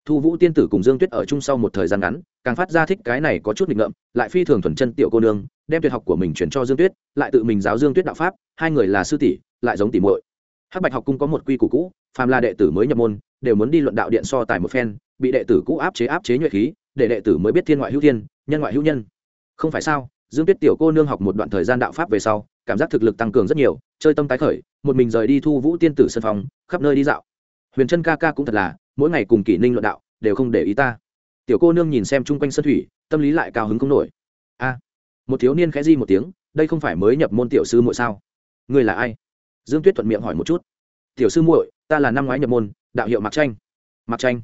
thu vũ tiên tử cùng dương tuyết ở chung sau một thời gian ngắn, càng phát ra thích cái này có chút nghịch ngợm, lại phi thường thuần chân tiểu cô nương, đem tuyệt học của mình chuyển cho dương tuyết, lại tự mình giáo dương tuyết đạo pháp, hai người là sư tỷ, lại giống tỷ muội. Hắc bạch học cung có một quy củ cũ, phàm là đệ tử mới nhập môn, đều muốn đi luận đạo điện so tài một phen, bị đệ tử cũ áp chế áp chế nhuệ khí, để đệ tử mới biết thiên ngoại hữu thiên, nhân ngoại hữu nhân. Không phải sao, dương tuyết tiểu cô nương học một đoạn thời gian đạo pháp về sau, cảm giác thực lực tăng cường rất nhiều, chơi tâm tái khởi, một mình rời đi thu vũ tiên tử sân phòng, khắp nơi đi dạo. Huyền trân ca ca cũng thật là mỗi ngày cùng kỷ ninh luận đạo, đều không để ý ta. Tiểu cô nương nhìn xem chung quanh sân thủy, tâm lý lại cao hứng không nổi. A, một thiếu niên khẽ di một tiếng, đây không phải mới nhập môn tiểu sư muội sao? Người là ai? Dương tuyết thuận miệng hỏi một chút. Tiểu sư muội, ta là năm ngoái nhập môn, đạo hiệu mạc tranh mạc tranh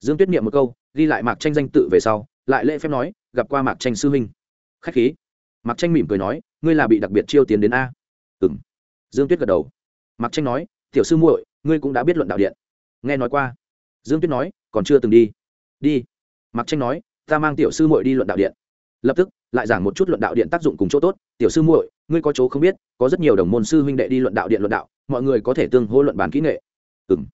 dương tuyết niệm một câu, ghi lại mạc tranh danh tự về sau, lại lễ phép nói, gặp qua mạc tranh sư huynh. Khách khí. Mạc tranh mỉm cười nói, ngươi là bị đặc biệt chiêu tiến đến a. Ừ m dương tuyết gật đầu. Mạc tranh nói, tiểu sư muội, ngươi cũng đã biết luận đạo điện. Nghe nói qua dương tuyết nói, còn chưa từng đi. Đi. Mặc tranh nói, ta mang tiểu sư muội đi luận đạo điện. Lập tức, lại giảng một chút luận đạo điện tác dụng cùng chỗ tốt. Tiểu sư muội, ngươi có chỗ không biết, có rất nhiều đồng môn sư huynh đệ đi luận đạo điện luận đạo, mọi người có thể tương hô luận bàn kỹ nghệ. Ừ m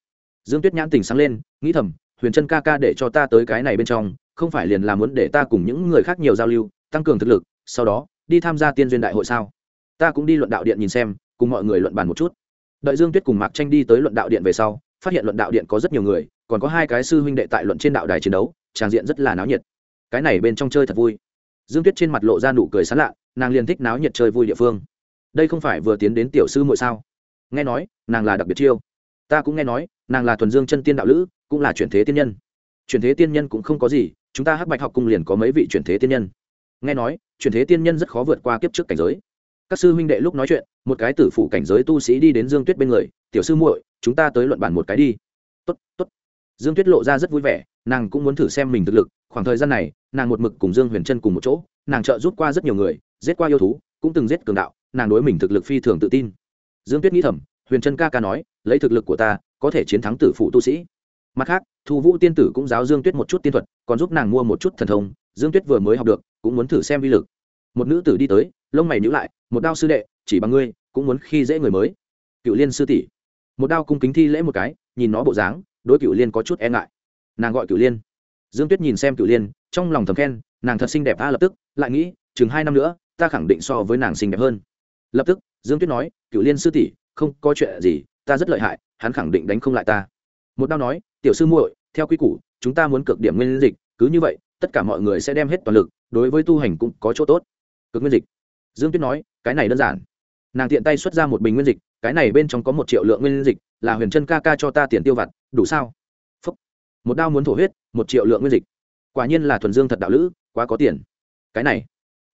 dương tuyết nhãn tình sáng lên, nghĩ thầm, huyền trân ca ca để cho ta tới cái này bên trong, không phải liền là muốn để ta cùng những người khác nhiều giao lưu, tăng cường thực lực, sau đó, đi tham gia tiên duyên đại hội sao? Ta cũng đi luận đạo điện nhìn xem, cùng mọi người luận bàn một chút. Đợi dương tuyết cùng mạc tranh đi tới luận đạo điện về sau, phát hiện luận đạo điện có rất nhiều người còn có hai cái sư huynh đệ tại luận trên đạo đài chiến đấu, tràng diện rất là náo nhiệt. Cái này bên trong chơi thật vui. Dương tuyết trên mặt lộ ra nụ cười sán lạ, nàng liền thích náo nhiệt chơi vui địa phương. Đây không phải vừa tiến đến tiểu sư muội sao? Nghe nói, nàng là đặc biệt chiêu. Ta cũng nghe nói, nàng là thuần dương chân tiên đạo lữ, cũng là chuyển thế tiên nhân. Chuyển thế tiên nhân cũng không có gì, chúng ta hắc bạch học cung liền có mấy vị chuyển thế tiên nhân. Nghe nói, chuyển thế tiên nhân rất khó vượt qua kiếp trước cảnh giới. Các sư huynh đệ lúc nói chuyện, một cái tử phụ cảnh giới tu sĩ đi đến dương tuyết bên người, tiểu sư muội, chúng ta tới luận bàn một cái đi. Tốt tốt dương tuyết lộ ra rất vui vẻ, nàng cũng muốn thử xem mình thực lực, khoảng thời gian này, nàng một mực cùng dương huyền trân cùng một chỗ, nàng trợ giúp qua rất nhiều người, giết qua yêu thú, cũng từng giết cường đạo, nàng đối mình thực lực phi thường tự tin. Dương tuyết nghĩ thầm, huyền trân ca ca nói, lấy thực lực của ta, có thể chiến thắng tử phụ tu sĩ. Mặt khác, thu vũ tiên tử cũng giáo dương tuyết một chút tiên thuật, còn giúp nàng mua một chút thần thông, dương tuyết vừa mới học được, cũng muốn thử xem vi lực. Một nữ tử đi tới, lông mày nhữ lại, một đao sư đệ, chỉ bằng ngươi, cũng muốn khi dễ người mới. Cựu liên sư tỷ. Một đao cung kính thi lễ một cái, nhìn nó bộ dáng đối cựu liên có chút e ngại. Nàng gọi cựu liên. Dương tuyết nhìn xem cựu liên, trong lòng thầm khen, nàng thật xinh đẹp ta lập tức, lại nghĩ, chừng hai năm nữa, ta khẳng định so với nàng xinh đẹp hơn. Lập tức, dương tuyết nói cựu liên sư tỷ, không có chuyện gì, ta rất lợi hại, hắn khẳng định đánh không lại ta. Một đao nói, tiểu sư muội, theo quy củ, chúng ta muốn cực điểm nguyên dịch, cứ như vậy, tất cả mọi người sẽ đem hết toàn lực, đối với tu hành cũng có chỗ tốt. Cực nguyên dịch. Dương tuyết nói, cái này đơn giản. Nàng tiện tay xuất ra một bình nguyên dịch cái này bên trong có một triệu lượng nguyên dịch, là huyền chân ca ca cho ta tiền tiêu vặt, đủ sao? Phúc. một đao muốn thổ huyết, một triệu lượng nguyên dịch. Quả nhiên là thuần dương thật đạo lữ, quá có tiền. Cái này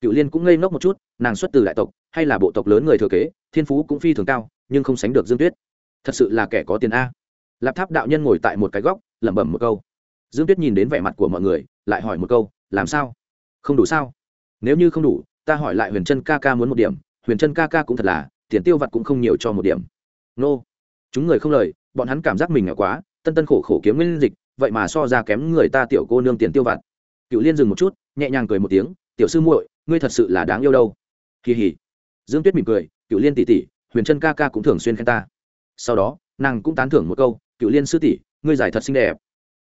cựu liên cũng ngây ngốc một chút, nàng xuất từ đại tộc, hay là bộ tộc lớn người thừa kế, thiên phú cũng phi thường cao, nhưng không sánh được dương tuyết. Thật sự là kẻ có tiền a. Lạp tháp đạo nhân ngồi tại một cái góc, lẩm bẩm một câu. Dương tuyết nhìn đến vẻ mặt của mọi người, lại hỏi một câu, làm sao? Không đủ sao? Nếu như không đủ, ta hỏi lại huyền trân ca ca muốn một điểm, huyền trân ca ca cũng thật là tiền tiêu vặt cũng không nhiều cho một điểm. Nô. Chúng người không lời, bọn hắn cảm giác mình nghèo quá, tân tân khổ khổ kiếm nguyên dịch, vậy mà so ra kém người ta tiểu cô nương tiền tiêu vặt. Cựu liên dừng một chút, nhẹ nhàng cười một tiếng, tiểu sư muội, ngươi thật sự là đáng yêu đâu. Kỳ hỉ dương tuyết mỉm cười, cựu liên tỷ tỷ, huyền trân ca ca cũng thường xuyên khen ta. Sau đó, nàng cũng tán thưởng một câu, cựu liên sư tỷ, ngươi giải thật xinh đẹp.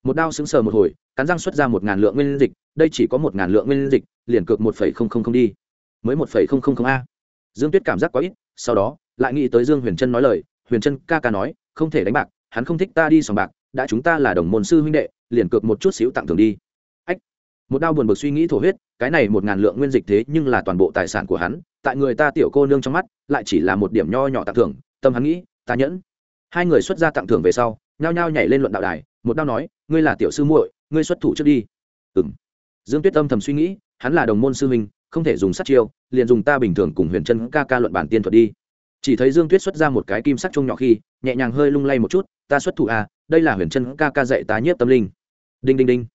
Một đao sững sờ một hồi, cắn răng xuất ra một ngàn lượng nguyên dịch, đây chỉ có một ngàn lượng nguyên dịch, liền cược một phẩy không không không đi. Mới một phẩy không không không a dương tuyết cảm giác quá ít, sau đó, lại nghĩ tới dương huyền trân nói lời, huyền trân, ca ca nói, không thể đánh bạc, hắn không thích ta đi sòng bạc, đã chúng ta là đồng môn sư huynh đệ, liền cược một chút xíu tặng thưởng đi. Ách, một đau buồn bực suy nghĩ thổ huyết, cái này một ngàn lượng nguyên dịch thế nhưng là toàn bộ tài sản của hắn, tại người ta tiểu cô nương trong mắt, lại chỉ là một điểm nho nhỏ tặng thưởng, tâm hắn nghĩ, ta nhẫn. Hai người xuất ra tặng thưởng về sau, nhao nhao nhảy lên luận đạo đài, một đau nói, ngươi là tiểu sư muội, ngươi xuất thủ trước đi. Ừ m dương tuyết âm thầm suy nghĩ, hắn là đồng môn sư huynh không thể dùng sát chiêu, liền dùng ta bình thường cùng huyền chân ca ca luận bản tiên thuật đi. Chỉ thấy dương tuyết xuất ra một cái kim sắc chung nhỏ khi, nhẹ nhàng hơi lung lay một chút, ta xuất thủ à đây là huyền chân ca ca dạy tá nhiếp tâm linh. Đinh đinh đinh.